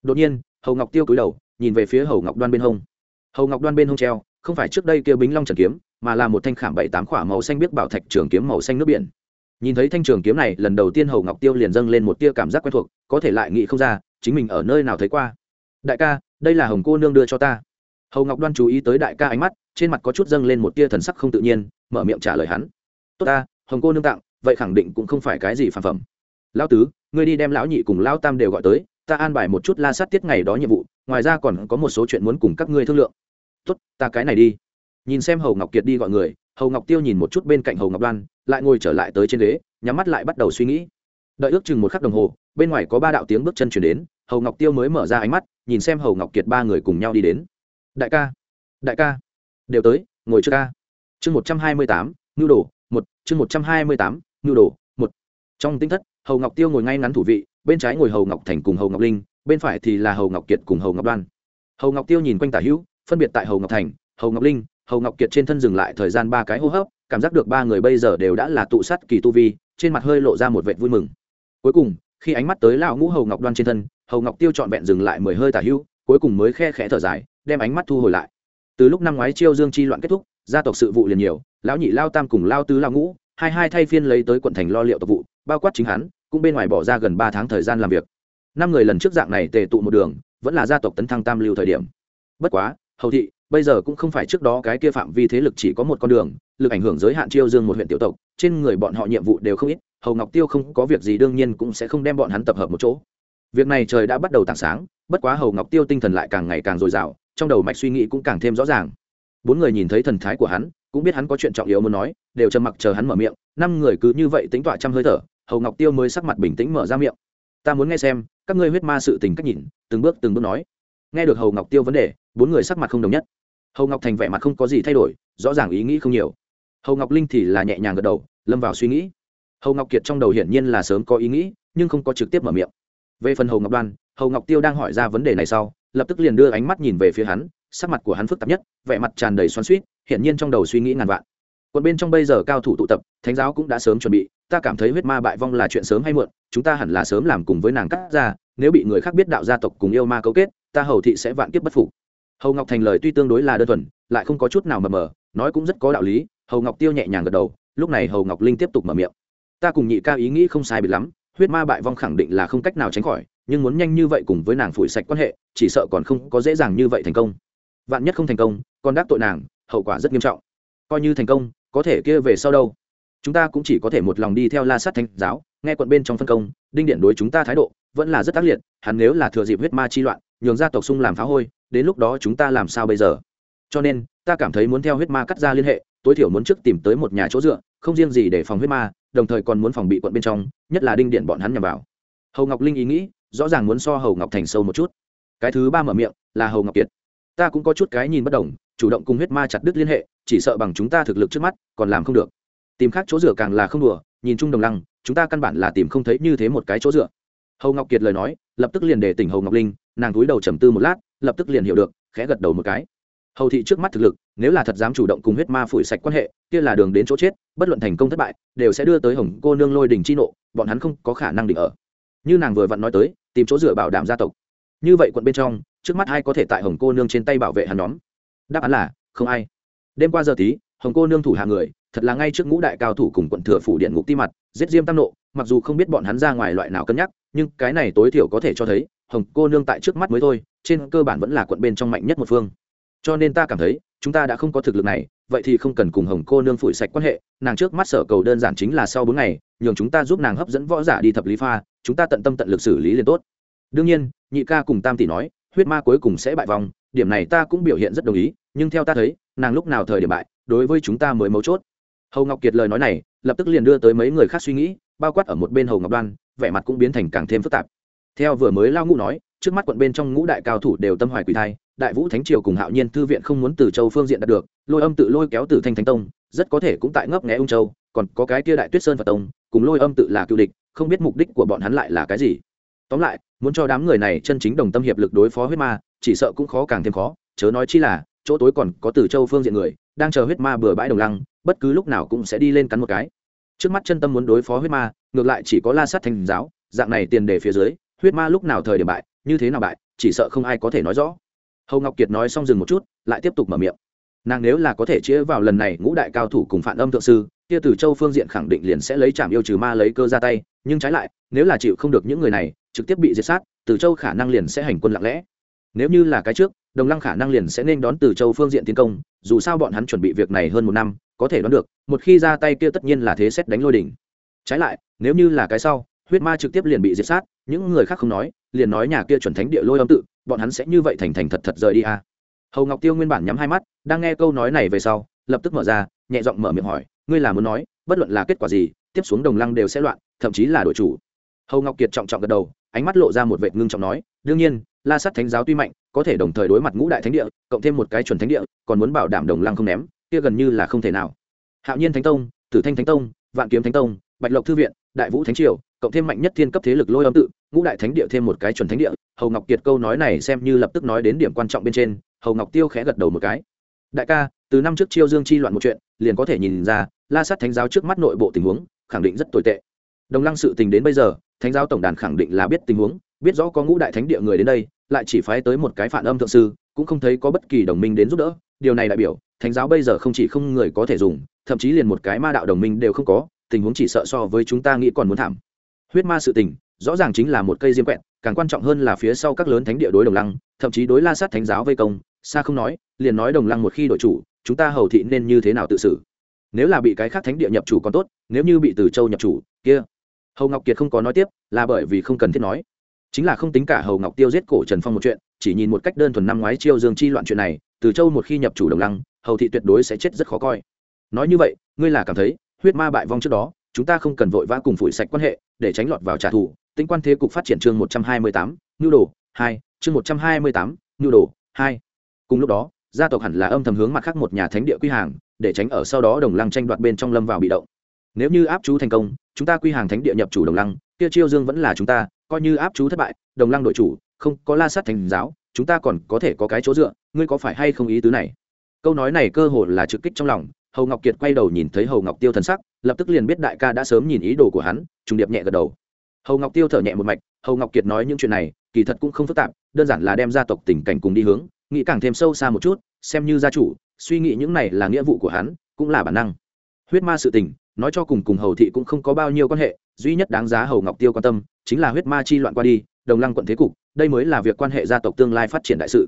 Đột nhiên, hầu ngọc tiêu cúi đầu, nhìn về phía hầu ngọc đoan bên hông. Hầu ngọc đoan bên hông treo, không phải trước đây kia bính long trần kiếm, mà là một thanh khảm bảy tám khỏa màu xanh biết bảo thạch trường kiếm màu xanh nước biển nhìn thấy thanh trường kiếm này, lần đầu tiên hầu ngọc tiêu liền dâng lên một tia cảm giác quen thuộc, có thể lại nghĩ không ra, chính mình ở nơi nào thấy qua. Đại ca, đây là hồng cô nương đưa cho ta. Hầu ngọc đoan chú ý tới đại ca ánh mắt, trên mặt có chút dâng lên một tia thần sắc không tự nhiên, mở miệng trả lời hắn. Tốt ta, hồng cô nương tặng, vậy khẳng định cũng không phải cái gì phản phẩm. Lão tứ, ngươi đi đem lão nhị cùng lão tam đều gọi tới, ta an bài một chút la sát tiết ngày đó nhiệm vụ, ngoài ra còn có một số chuyện muốn cùng các ngươi thương lượng. Tốt, ta cái này đi. Nhìn xem hầu ngọc kiệt đi gọi người hầu ngọc tiêu nhìn một chút bên cạnh hầu ngọc đoan lại ngồi trở lại tới trên ghế nhắm mắt lại bắt đầu suy nghĩ đợi ước chừng một khắc đồng hồ bên ngoài có ba đạo tiếng bước chân chuyển đến hầu ngọc tiêu mới mở ra ánh mắt nhìn xem hầu ngọc kiệt ba người cùng nhau đi đến đại ca đại ca đều tới ngồi trước ca chương một trăm hai mươi tám ngưu đồ một chương một trăm hai mươi tám ngưu đồ một trong tính thất hầu ngọc tiêu ngồi ngay ngắn thủ vị bên trái ngồi hầu ngọc thành cùng hầu ngọc linh bên phải thì là hầu ngọc kiệt cùng hầu ngọc đoan hầu ngọc tiêu nhìn quanh tả hữu phân biệt tại hầu ngọc thành hầu ngọc linh hầu ngọc kiệt trên thân dừng lại thời gian ba cái hô hấp cảm giác được ba người bây giờ đều đã là tụ sắt kỳ tu vi trên mặt hơi lộ ra một vệ vui mừng. Cuối cùng khi ánh mắt tới lão ngũ hầu ngọc đoan trên thân hầu ngọc tiêu trọn vẹn dừng lại mười hơi tả hưu, cuối cùng mới khe khẽ thở dài đem ánh mắt thu hồi lại. Từ lúc năm ngoái chiêu dương chi loạn kết thúc gia tộc sự vụ liền nhiều lão nhị lao tam cùng lao tứ lao ngũ hai hai thay phiên lấy tới quận thành lo liệu tộc vụ bao quát chính hắn cũng bên ngoài bỏ ra gần ba tháng thời gian làm việc. Năm người lần trước dạng này tề tụ một đường vẫn là gia tộc tấn thăng tam lưu thời điểm. Bất quá hầu thị bây giờ cũng không phải trước đó cái kia phạm vi thế lực chỉ có một con đường, lực ảnh hưởng giới hạn chiêu dương một huyện tiểu tộc, trên người bọn họ nhiệm vụ đều không ít, hầu ngọc tiêu không có việc gì đương nhiên cũng sẽ không đem bọn hắn tập hợp một chỗ. Việc này trời đã bắt đầu tảng sáng, bất quá hầu ngọc tiêu tinh thần lại càng ngày càng dồi dào, trong đầu mạch suy nghĩ cũng càng thêm rõ ràng. Bốn người nhìn thấy thần thái của hắn, cũng biết hắn có chuyện trọng yếu muốn nói, đều trầm mặc chờ hắn mở miệng, năm người cứ như vậy tính tọa trăm hơi thở, hầu ngọc tiêu mới sắc mặt bình tĩnh mở ra miệng. Ta muốn nghe xem, các ngươi huyết ma sự tình cách nhìn, từng bước từng bước nói nghe được hầu ngọc tiêu vấn đề, bốn người sắc mặt không đồng nhất. Hầu ngọc thành vẻ mặt không có gì thay đổi, rõ ràng ý nghĩ không nhiều. Hầu ngọc linh thì là nhẹ nhàng gật đầu, lâm vào suy nghĩ. Hầu ngọc kiệt trong đầu hiển nhiên là sớm có ý nghĩ, nhưng không có trực tiếp mở miệng. Về phần hầu ngọc đoan, hầu ngọc tiêu đang hỏi ra vấn đề này sau, lập tức liền đưa ánh mắt nhìn về phía hắn, sắc mặt của hắn phức tạp nhất, vẻ mặt tràn đầy xoắn suýt hiển nhiên trong đầu suy nghĩ ngàn vạn. Còn bên trong bây giờ cao thủ tụ tập, thánh giáo cũng đã sớm chuẩn bị, ta cảm thấy huyết ma bại vong là chuyện sớm hay muộn, chúng ta hẳn là sớm làm cùng với nàng cắt ra, nếu bị người khác biết đạo gia tộc cùng yêu ma cấu kết ta hầu thị sẽ vạn kiếp bất phục. Hầu ngọc thành lời tuy tương đối là đơn thuần, lại không có chút nào mờ mờ, nói cũng rất có đạo lý, hầu ngọc tiêu nhẹ nhàng gật đầu, lúc này hầu ngọc linh tiếp tục mở miệng. Ta cùng nhị ca ý nghĩ không sai biệt lắm, huyết ma bại vong khẳng định là không cách nào tránh khỏi, nhưng muốn nhanh như vậy cùng với nàng phủi sạch quan hệ, chỉ sợ còn không có dễ dàng như vậy thành công. Vạn nhất không thành công, còn đắc tội nàng, hậu quả rất nghiêm trọng. Coi như thành công, có thể kia về sau đâu? Chúng ta cũng chỉ có thể một lòng đi theo la sát thánh giáo, nghe quận bên trong phân công, đinh điện đối chúng ta thái độ, vẫn là rất ác liệt, hắn nếu là thừa dịp huyết ma chi loạn nhường ra tộc sung làm phá hôi, đến lúc đó chúng ta làm sao bây giờ? Cho nên, ta cảm thấy muốn theo huyết ma cắt ra liên hệ, tối thiểu muốn trước tìm tới một nhà chỗ dựa, không riêng gì để phòng huyết ma, đồng thời còn muốn phòng bị quận bên trong, nhất là đinh điện bọn hắn nhằm vào. Hầu ngọc linh ý nghĩ, rõ ràng muốn so hầu ngọc thành sâu một chút. Cái thứ ba mở miệng, là hầu ngọc kiệt. Ta cũng có chút cái nhìn bất đồng, chủ động cùng huyết ma chặt đứt liên hệ, chỉ sợ bằng chúng ta thực lực trước mắt, còn làm không được. Tìm khác chỗ dựa càng là không đùa, nhìn chung đồng lăng, chúng ta căn bản là tìm không thấy như thế một cái chỗ dựa. Hầu ngọc kiệt lời nói, lập tức liền để tỉnh hầu ngọc linh nàng túi đầu trầm tư một lát, lập tức liền hiểu được, khẽ gật đầu một cái. Hầu thị trước mắt thực lực, nếu là thật dám chủ động cùng huyết ma phủi sạch quan hệ, kia là đường đến chỗ chết, bất luận thành công thất bại, đều sẽ đưa tới hồng cô nương lôi đình chi nộ, bọn hắn không có khả năng định ở. Như nàng vừa vặn nói tới, tìm chỗ dựa bảo đảm gia tộc. Như vậy quận bên trong, trước mắt ai có thể tại hồng cô nương trên tay bảo vệ hắn nhóm? Đáp án là, không ai. Đêm qua giờ tí, hồng cô nương thủ hạ người, thật là ngay trước ngũ đại cao thủ cùng quận thừa phủ điện ngục ti mặt, giết diêm tam nộ, mặc dù không biết bọn hắn ra ngoài loại nào cân nhắc, nhưng cái này tối thiểu có thể cho thấy hồng cô nương tại trước mắt mới thôi, trên cơ bản vẫn là quận bên trong mạnh nhất một phương. Cho nên ta cảm thấy, chúng ta đã không có thực lực này, vậy thì không cần cùng hồng cô nương phủi sạch quan hệ, nàng trước mắt sở cầu đơn giản chính là sau bốn ngày, nhường chúng ta giúp nàng hấp dẫn võ giả đi thập lý pha, chúng ta tận tâm tận lực xử lý liền tốt. Đương nhiên, nhị ca cùng tam tỷ nói, huyết ma cuối cùng sẽ bại vòng điểm này ta cũng biểu hiện rất đồng ý, nhưng theo ta thấy, nàng lúc nào thời điểm bại, đối với chúng ta mới mấu chốt. Hầu ngọc kiệt lời nói này, lập tức liền đưa tới mấy người khác suy nghĩ, bao quát ở một bên hầu ngọc đoan, vẻ mặt cũng biến thành càng thêm phức tạp theo vừa mới lao ngũ nói, trước mắt quận bên trong ngũ đại cao thủ đều tâm hoài quỷ thai, đại vũ thánh triều cùng hạo nhiên thư viện không muốn từ châu phương diện đạt được, lôi âm tự lôi kéo từ thanh thánh tông, rất có thể cũng tại ngấp nghé ung châu, còn có cái kia đại tuyết sơn phật tông, cùng lôi âm tự là cựu địch, không biết mục đích của bọn hắn lại là cái gì. Tóm lại, muốn cho đám người này chân chính đồng tâm hiệp lực đối phó huyết ma, chỉ sợ cũng khó càng thêm khó, chớ nói chi là, chỗ tối còn có từ châu phương diện người, đang chờ huyết ma bừa bãi đồng lăng, bất cứ lúc nào cũng sẽ đi lên cắn một cái. Trước mắt chân tâm muốn đối phó huyết ma, ngược lại chỉ có la sát thành giáo, dạng này tiền đề phía dưới huyết ma lúc nào thời điểm bại, như thế nào bại, chỉ sợ không ai có thể nói rõ. Hầu ngọc kiệt nói xong dừng một chút, lại tiếp tục mở miệng. Nàng nếu là có thể chĩa vào lần này ngũ đại cao thủ cùng phản âm thượng sư, kia Tử châu phương diện khẳng định liền sẽ lấy trảm yêu trừ ma lấy cơ ra tay, nhưng trái lại, nếu là chịu không được những người này, trực tiếp bị diệt sát Tử châu khả năng liền sẽ hành quân lặng lẽ. Nếu như là cái trước, đồng lăng khả năng liền sẽ nên đón từ châu phương diện tiến công, dù sao bọn hắn chuẩn bị việc này hơn một năm, có thể đoán được, một khi ra tay kia tất nhiên là thế xét đánh lôi đỉnh. Trái lại, nếu như là cái sau huyết ma trực tiếp liền bị diệt sát, những người khác không nói, liền nói nhà kia chuẩn thánh địa lôi âm tự, bọn hắn sẽ như vậy thành thành thật thật rời đi à. hầu ngọc tiêu nguyên bản nhắm hai mắt, đang nghe câu nói này về sau, lập tức mở ra, nhẹ giọng mở miệng hỏi, ngươi là muốn nói, bất luận là kết quả gì, tiếp xuống đồng lăng đều sẽ loạn, thậm chí là đội chủ hầu ngọc kiệt trọng trọng gật đầu, ánh mắt lộ ra một vệ ngưng trọng nói, đương nhiên, la sắt thánh giáo tuy mạnh, có thể đồng thời đối mặt ngũ đại thánh địa, cộng thêm một cái chuẩn thánh địa, còn muốn bảo đảm đồng lăng không ném, kia gần như là không thể nào hạo nhiên thánh tông, tử thanh thánh tông, vạn kiếm thánh tông, bạch lộc thư viện đại vũ thánh triều, cộng thêm mạnh nhất thiên cấp thế lực lôi âm tự, ngũ đại thánh địa thêm một cái chuẩn thánh địa, hầu ngọc kiệt câu nói này xem như lập tức nói đến điểm quan trọng bên trên, hầu ngọc tiêu khẽ gật đầu một cái. Đại ca, từ năm trước chiêu dương chi loạn một chuyện, liền có thể nhìn ra, la sát thánh giáo trước mắt nội bộ tình huống, khẳng định rất tồi tệ. Đồng lăng sự tình đến bây giờ, thánh giáo tổng đàn khẳng định là biết tình huống, biết rõ có ngũ đại thánh địa người đến đây, lại chỉ phái tới một cái phản âm thượng sư, cũng không thấy có bất kỳ đồng minh đến giúp đỡ. Điều này đại biểu, thánh giáo bây giờ không chỉ không người có thể dùng, thậm chí liền một cái ma đạo đồng minh đều không có tình huống chỉ sợ so với chúng ta nghĩ còn muốn thảm. Huyết ma sự tình, rõ ràng chính là một cây diêm quẹt, càng quan trọng hơn là phía sau các lớn thánh địa đối đồng lăng, thậm chí đối la sát thánh giáo vây công xa không nói, liền nói đồng lăng một khi đội chủ, chúng ta hầu thị nên như thế nào tự xử? Nếu là bị cái khác thánh địa nhập chủ còn tốt, nếu như bị từ châu nhập chủ, kia. Hầu ngọc kiệt không có nói tiếp, là bởi vì không cần thiết nói. Chính là không tính cả hầu ngọc tiêu giết cổ trần phong một chuyện, chỉ nhìn một cách đơn thuần năm ngoái chiêu dương chi loạn chuyện này, từ châu một khi nhập chủ đồng lăng, hầu thị tuyệt đối sẽ chết rất khó coi. Nói như vậy, ngươi là cảm thấy huyết ma bại vong trước đó, chúng ta không cần vội vã cùng phủi sạch quan hệ, để tránh lọt vào trả thù. Tính quan thế cục phát triển chương một trăm hai mươi tám, nhu đồ, hai, chương một trăm hai mươi tám, nhu đồ, hai. Cùng lúc đó, gia tộc hẳn là âm thầm hướng mặt khác một nhà thánh địa quy hàng, để tránh ở sau đó đồng lăng tranh đoạt bên trong lâm vào bị động. Nếu như áp chú thành công, chúng ta quy hàng thánh địa nhập chủ đồng lăng, kia chiêu dương vẫn là chúng ta, coi như áp chú thất bại, đồng lăng đội chủ, không có la sát thành giáo, chúng ta còn có thể có cái chỗ dựa, ngươi có phải hay không ý tứ này? Câu nói này cơ hồ là trực kích trong lòng hầu ngọc kiệt quay đầu nhìn thấy hầu ngọc tiêu thần sắc, lập tức liền biết đại ca đã sớm nhìn ý đồ của hắn, trùng điệp nhẹ gật đầu. Hầu ngọc tiêu thở nhẹ một mạch, hầu ngọc kiệt nói những chuyện này, kỳ thật cũng không phức tạp, đơn giản là đem gia tộc tình cảnh cùng đi hướng, nghĩ càng thêm sâu xa một chút, xem như gia chủ, suy nghĩ những này là nghĩa vụ của hắn, cũng là bản năng. Huyết ma sự tình, nói cho cùng cùng hầu thị cũng không có bao nhiêu quan hệ, duy nhất đáng giá hầu ngọc tiêu quan tâm, chính là huyết ma chi loạn qua đi, đồng lăng quận thế cục, đây mới là việc quan hệ gia tộc tương lai phát triển đại sự.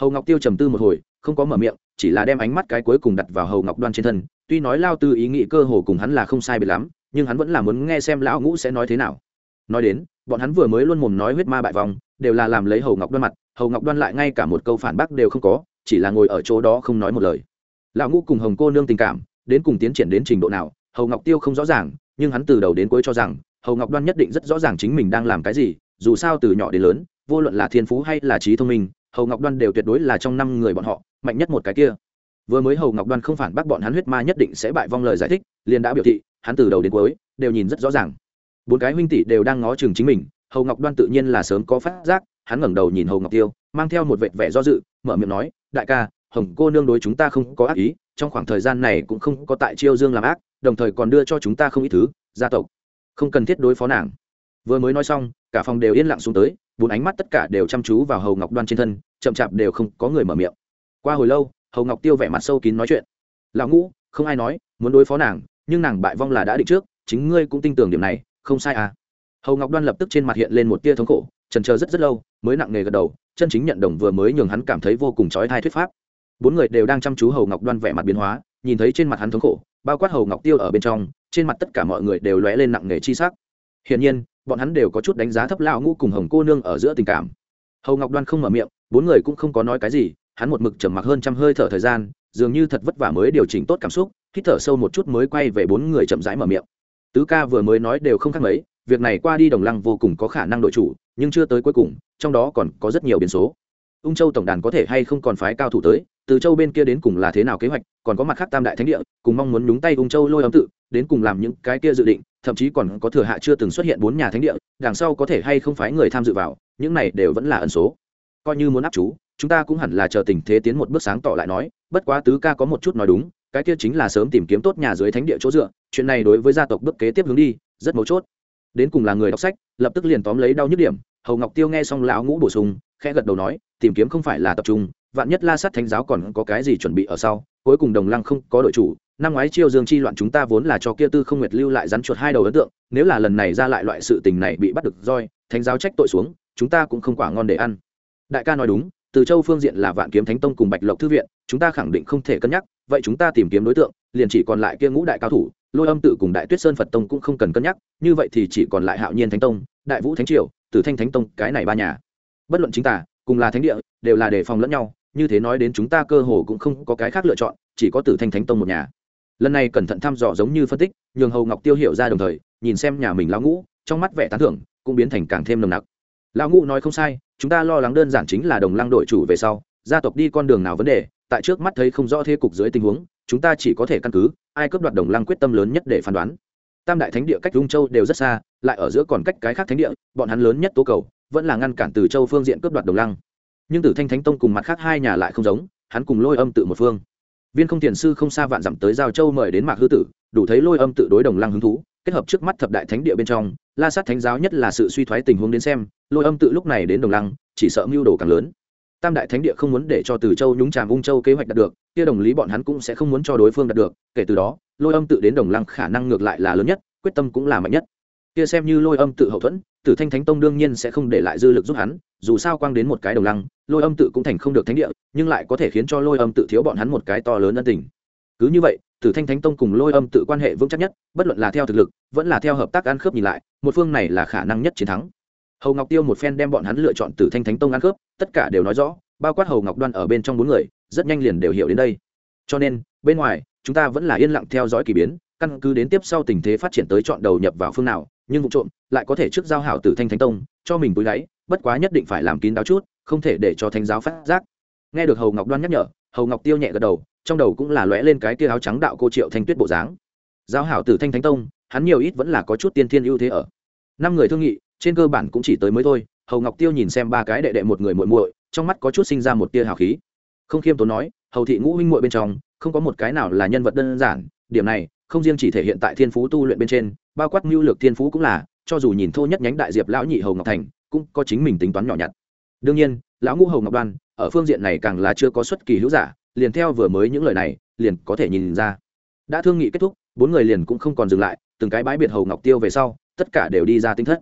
Hầu ngọc tiêu trầm tư một hồi, không có mở miệng chỉ là đem ánh mắt cái cuối cùng đặt vào hầu ngọc đoan trên thân, tuy nói lao tư ý nghĩ cơ hồ cùng hắn là không sai biệt lắm, nhưng hắn vẫn là muốn nghe xem lão ngũ sẽ nói thế nào. Nói đến, bọn hắn vừa mới luôn mồm nói huyết ma bại vòng đều là làm lấy hầu ngọc đoan mặt, hầu ngọc đoan lại ngay cả một câu phản bác đều không có, chỉ là ngồi ở chỗ đó không nói một lời. Lão ngũ cùng hồng cô nương tình cảm, đến cùng tiến triển đến trình độ nào, hầu ngọc tiêu không rõ ràng, nhưng hắn từ đầu đến cuối cho rằng, hầu ngọc đoan nhất định rất rõ ràng chính mình đang làm cái gì, dù sao từ nhỏ đến lớn, vô luận là thiên phú hay là trí thông minh hầu ngọc đoan đều tuyệt đối là trong năm người bọn họ, mạnh nhất một cái kia. Vừa mới hầu ngọc đoan không phản bác bọn hắn huyết ma nhất định sẽ bại vong lời giải thích, liền đã biểu thị, hắn từ đầu đến cuối, đều nhìn rất rõ ràng. Bốn cái huynh tỷ đều đang ngó chừng chính mình, hầu ngọc đoan tự nhiên là sớm có phát giác, hắn ngẩng đầu nhìn hầu ngọc tiêu, mang theo một vệt vẻ do dự, mở miệng nói, đại ca, hồng cô nương đối chúng ta không có ác ý, trong khoảng thời gian này cũng không có tại chiêu dương làm ác, đồng thời còn đưa cho chúng ta không ít thứ, gia tộc. Không cần thiết đối phó nàng. Vừa mới nói xong, cả phòng đều yên lặng xuống tới bốn ánh mắt tất cả đều chăm chú vào hầu ngọc đoan trên thân, chậm chạp đều không có người mở miệng. Qua hồi lâu, hầu ngọc tiêu vẻ mặt sâu kín nói chuyện. Lão ngũ, không ai nói, muốn đối phó nàng, nhưng nàng bại vong là đã định trước, chính ngươi cũng tin tưởng điểm này, không sai à. Hầu ngọc đoan lập tức trên mặt hiện lên một tia thống khổ trần chờ rất rất lâu, mới nặng nề gật đầu, chân chính nhận đồng vừa mới nhường hắn cảm thấy vô cùng trói thai thuyết pháp. Bốn người đều đang chăm chú hầu ngọc đoan vẻ mặt biến hóa, nhìn thấy trên mặt hắn thống khổ, bao quát hầu ngọc tiêu ở bên trong, trên mặt tất cả mọi người đều lóe lên nặng nề chi sắc. Hiển nhiên bọn hắn đều có chút đánh giá thấp lão ngũ cùng hồng cô nương ở giữa tình cảm. Hầu ngọc đoan không mở miệng, bốn người cũng không có nói cái gì, hắn một mực trầm mặc hơn trăm hơi thở thời gian, dường như thật vất vả mới điều chỉnh tốt cảm xúc, hít thở sâu một chút mới quay về bốn người chậm rãi mở miệng. Tứ ca vừa mới nói đều không khác mấy, việc này qua đi đồng lăng vô cùng có khả năng đội chủ, nhưng chưa tới cuối cùng, trong đó còn có rất nhiều biến số. Ung châu tổng đàn có thể hay không còn phái cao thủ tới từ châu bên kia đến cùng là thế nào kế hoạch, còn có mặt khác tam đại thánh địa, cùng mong muốn nhúng tay ung châu lôi ấm tự, đến cùng làm những cái kia dự định, thậm chí còn có thừa hạ chưa từng xuất hiện bốn nhà thánh địa, đằng sau có thể hay không phái người tham dự vào, những này đều vẫn là ẩn số. Coi như muốn áp chú, chúng ta cũng hẳn là chờ tình thế tiến một bước sáng tỏ lại nói, bất quá tứ ca có một chút nói đúng, cái kia chính là sớm tìm kiếm tốt nhà dưới thánh địa chỗ dựa, chuyện này đối với gia tộc bước kế tiếp hướng đi, rất mấu chốt. Đến cùng là người đọc sách, lập tức liền tóm lấy đau nhức điểm, hầu ngọc tiêu nghe xong lão ngũ bổ sung, khẽ gật đầu nói, tìm kiếm không phải là tập trung vạn nhất la sát thánh giáo còn có cái gì chuẩn bị ở sau, cuối cùng đồng lăng không có đội chủ. Năm ngoái chiêu dương chi loạn chúng ta vốn là cho kia tư không nguyệt lưu lại rắn chuột hai đầu ấn tượng, nếu là lần này ra lại loại sự tình này bị bắt được roi, thánh giáo trách tội xuống, chúng ta cũng không quả ngon để ăn. Đại ca nói đúng, từ châu phương diện là vạn kiếm thánh tông cùng bạch lộc thư viện, chúng ta khẳng định không thể cân nhắc, vậy chúng ta tìm kiếm đối tượng, liền chỉ còn lại kia ngũ đại cao thủ, lôi âm tự cùng đại tuyết sơn phật tông cũng không cần cân nhắc, như vậy thì chỉ còn lại hạo nhiên thánh tông, đại vũ thánh triều, tử thanh thánh tông cái này ba nhà. Bất luận chính tả cùng là thánh địa, đều là đề phòng lẫn nhau như thế nói đến chúng ta cơ hồ cũng không có cái khác lựa chọn, chỉ có tử thanh thánh tông một nhà. Lần này cẩn thận thăm dò giống như phân tích, nhường hầu ngọc tiêu hiểu ra đồng thời, nhìn xem nhà mình lão ngũ, trong mắt vẻ tán thưởng, cũng biến thành càng thêm nồng nặc. Lão ngũ nói không sai, chúng ta lo lắng đơn giản chính là đồng lăng đội chủ về sau, gia tộc đi con đường nào vấn đề, tại trước mắt thấy không rõ thế cục dưới tình huống, chúng ta chỉ có thể căn cứ, ai cướp đoạt đồng lăng quyết tâm lớn nhất để phán đoán. Tam đại thánh địa cách dung châu đều rất xa, lại ở giữa còn cách cái khác thánh địa, bọn hắn lớn nhất tố cầu, vẫn là ngăn cản từ châu phương diện cướp đoạt đồng lăng nhưng tử thanh thánh tông cùng mặt khác hai nhà lại không giống, hắn cùng lôi âm tự một phương. Viên không tiền sư không xa vạn dặm tới giao châu mời đến mạc hư tử, đủ thấy lôi âm tự đối đồng lăng hứng thú, kết hợp trước mắt thập đại thánh địa bên trong, la sát thánh giáo nhất là sự suy thoái tình huống đến xem, lôi âm tự lúc này đến đồng lăng, chỉ sợ mưu đồ càng lớn. Tam đại thánh địa không muốn để cho từ châu nhúng tràm ung châu kế hoạch đạt được, kia đồng lý bọn hắn cũng sẽ không muốn cho đối phương đạt được, kể từ đó, lôi âm tự đến đồng lăng khả năng ngược lại là lớn nhất, quyết tâm cũng là mạnh nhất. Kia xem như lôi âm tự hậu thuẫn, tử thanh thánh tông đương nhiên sẽ không để lại dư lực giúp hắn, dù sao quang đến một cái đồng lăng lôi âm tự cũng thành không được thánh địa, nhưng lại có thể khiến cho lôi âm tự thiếu bọn hắn một cái to lớn ân tình. Cứ như vậy, tử thanh thánh tông cùng lôi âm tự quan hệ vững chắc nhất, bất luận là theo thực lực, vẫn là theo hợp tác ăn khớp nhìn lại, một phương này là khả năng nhất chiến thắng. Hầu ngọc tiêu một phen đem bọn hắn lựa chọn tử thanh thánh tông ăn khớp, tất cả đều nói rõ, bao quát hầu ngọc đoan ở bên trong bốn người, rất nhanh liền đều hiểu đến đây. Cho nên, bên ngoài, chúng ta vẫn là yên lặng theo dõi k ỳ biến, căn cứ đến tiếp sau tình thế phát triển tới chọn đầu nhập vào phương nào, nhưng vụ trộm lại có thể trước giao hảo tử thanh thánh tông, cho mình túi đáy, bất quá nhất định phải làm kín đáo chút không thể để cho thánh giáo phát giác. Nghe được hầu ngọc đoan nhắc nhở, hầu ngọc tiêu nhẹ gật đầu, trong đầu cũng là lóe lên cái kia áo trắng đạo cô triệu thanh tuyết bộ dáng. Giao hảo tử thanh thánh tông, hắn nhiều ít vẫn là có chút tiên thiên ưu thế ở. Năm người thương nghị, trên cơ bản cũng chỉ tới mới thôi, hầu ngọc tiêu nhìn xem ba cái đệ đệ một người muội muội, trong mắt có chút sinh ra một tia hào khí. Không khiêm tốn nói, hầu thị ngũ huynh muội bên trong, không có một cái nào là nhân vật đơn giản, điểm này, không riêng chỉ thể hiện tại thiên phú tu luyện bên trên, bao quát mưu lược thiên phú cũng là, cho dù nhìn thô nhất nhánh đại diệp lão nhị hầu ngọc thành, cũng có chính mình tính toán nhỏ nhặt đương nhiên, lão ngũ hầu ngọc đoan, ở phương diện này càng là chưa có xuất kỳ hữu giả, liền theo vừa mới những lời này, liền có thể nhìn ra. Đã thương nghị kết thúc, bốn người liền cũng không còn dừng lại, từng cái bãi biệt hầu ngọc tiêu về sau, tất cả đều đi ra tinh thất.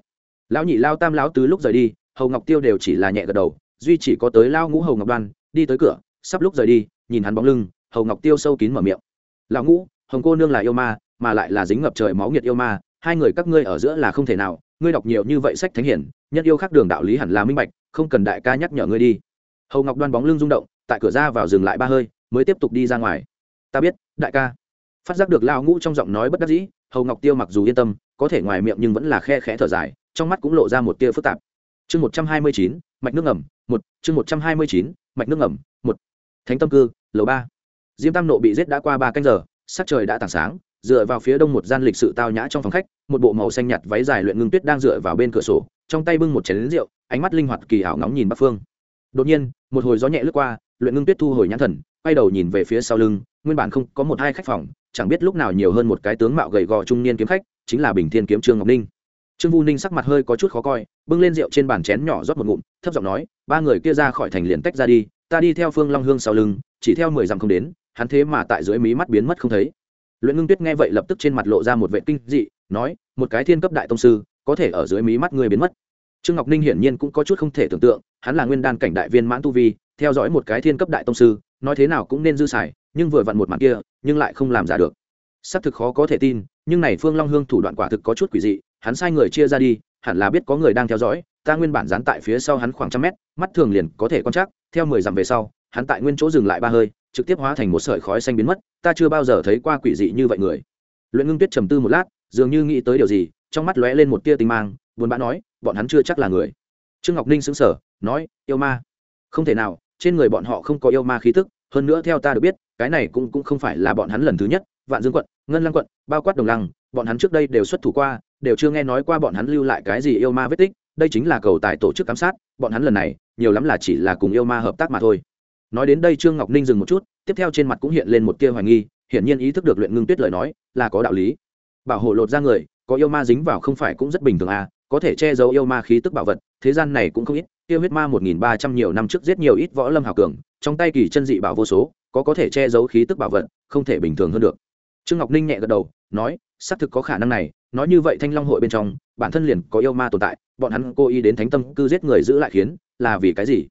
Lão nhị lao tam lão tứ lúc rời đi, hầu ngọc tiêu đều chỉ là nhẹ gật đầu, duy chỉ có tới lao ngũ hầu ngọc đoan, đi tới cửa, sắp lúc rời đi, nhìn hắn bóng lưng, hầu ngọc tiêu sâu kín mở miệng. Lão ngũ, hồng cô nương là yêu ma, mà lại là dính ngập trời máu nhiệt yêu ma, hai người các ngươi ở giữa là không thể nào, ngươi đọc nhiều như vậy sách thánh hiển, nhân yêu khác đường đạo lý hẳn là minh bạch không cần đại ca nhắc nhở ngươi đi. Hầu ngọc đoan bóng lưng rung động, tại cửa ra vào dừng lại ba hơi, mới tiếp tục đi ra ngoài. Ta biết, đại ca. Phát giác được lao ngũ trong giọng nói bất đắc dĩ, hầu ngọc tiêu mặc dù yên tâm, có thể ngoài miệng nhưng vẫn là khe khẽ thở dài, trong mắt cũng lộ ra một tia phức tạp. Chương một trăm hai mươi chín, mạch nước ngầm, một, chương một trăm hai mươi chín, mạch nước ngầm, một. Thánh tâm cư, lầu ba. Diêm tam nộ bị giết đã qua ba canh giờ, sắc trời đã tảng sáng, dựa vào phía đông một gian lịch sự tao nhã trong phòng khách, một bộ màu xanh nhạt váy dài luyện ngưng tuyết đang dựa vào bên cửa sổ trong tay bưng một chén rượu, ánh mắt linh hoạt kỳ ảo ngóng nhìn bắc phương. Đột nhiên, một hồi gió nhẹ lướt qua, luyện ngưng tuyết thu hồi nhãn thần, quay đầu nhìn về phía sau lưng, nguyên bản không có một hai khách phòng, chẳng biết lúc nào nhiều hơn một cái tướng mạo gầy gò trung niên kiếm khách, chính là bình thiên kiếm trương ngọc ninh. Trương vu ninh sắc mặt hơi có chút khó coi, bưng lên rượu trên bàn chén nhỏ rót một ngụm, thấp giọng nói, ba người kia ra khỏi thành liền tách ra đi, ta đi theo phương long hương sau lưng, chỉ theo mười dặm không đến, hắn thế mà tại dưới mí mắt biến mất không thấy. Luyện ngưng tuyết nghe vậy lập tức trên mặt lộ ra một vệ kinh dị, nói, một cái thiên cấp đại tông sư có thể ở dưới mí mắt người biến mất. Trương ngọc ninh hiển nhiên cũng có chút không thể tưởng tượng, hắn là nguyên đan cảnh đại viên mãn tu vi, theo dõi một cái thiên cấp đại tông sư, nói thế nào cũng nên dư xài, nhưng vừa vặn một mặt kia, nhưng lại không làm giả được. Xác thực khó có thể tin, nhưng này phương long hương thủ đoạn quả thực có chút quỷ dị, hắn sai người chia ra đi, hẳn là biết có người đang theo dõi, ta nguyên bản dán tại phía sau hắn khoảng trăm mét, mắt thường liền có thể quan trắc, theo mười dặm về sau, hắn tại nguyên chỗ dừng lại ba hơi, trực tiếp hóa thành một sợi khói xanh biến mất, ta chưa bao giờ thấy qua quỷ dị như vậy người. Luyện ngưng tuyết trầm tư một lát, dường như nghĩ tới điều gì trong mắt lóe lên một tia tinh mang, buồn bã nói, bọn hắn chưa chắc là người. Trương ngọc ninh sững sờ, nói, yêu ma. Không thể nào, trên người bọn họ không có yêu ma khí tức, hơn nữa theo ta được biết, cái này cũng cũng không phải là bọn hắn lần thứ nhất, vạn dương quận, ngân lăng quận, bao quát đồng lăng, bọn hắn trước đây đều xuất thủ qua, đều chưa nghe nói qua bọn hắn lưu lại cái gì yêu ma vết tích, đây chính là cầu tài tổ chức giám sát, bọn hắn lần này, nhiều lắm là chỉ là cùng yêu ma hợp tác mà thôi. Nói đến đây trương ngọc ninh dừng một chút, tiếp theo trên mặt cũng hiện lên một tia hoài nghi, hiển nhiên ý thức được luyện ngưng tuyết lời nói, là có đạo lý. Bảo hộ lột ra người có yêu ma dính vào không phải cũng rất bình thường à có thể che giấu yêu ma khí tức bảo vật, thế gian này cũng không ít tiêu huyết ma một nghìn ba trăm nhiều năm trước giết nhiều ít võ lâm hào cường, trong tay kỳ chân dị bảo vô số, có có thể che giấu khí tức bảo vật, không thể bình thường hơn được. Trương ngọc ninh nhẹ gật đầu, nói, xác thực có khả năng này, nói như vậy thanh long hội bên trong, bản thân liền có yêu ma tồn tại, bọn hắn cố ý đến thánh tâm cư giết người giữ lại khiến, là vì cái gì?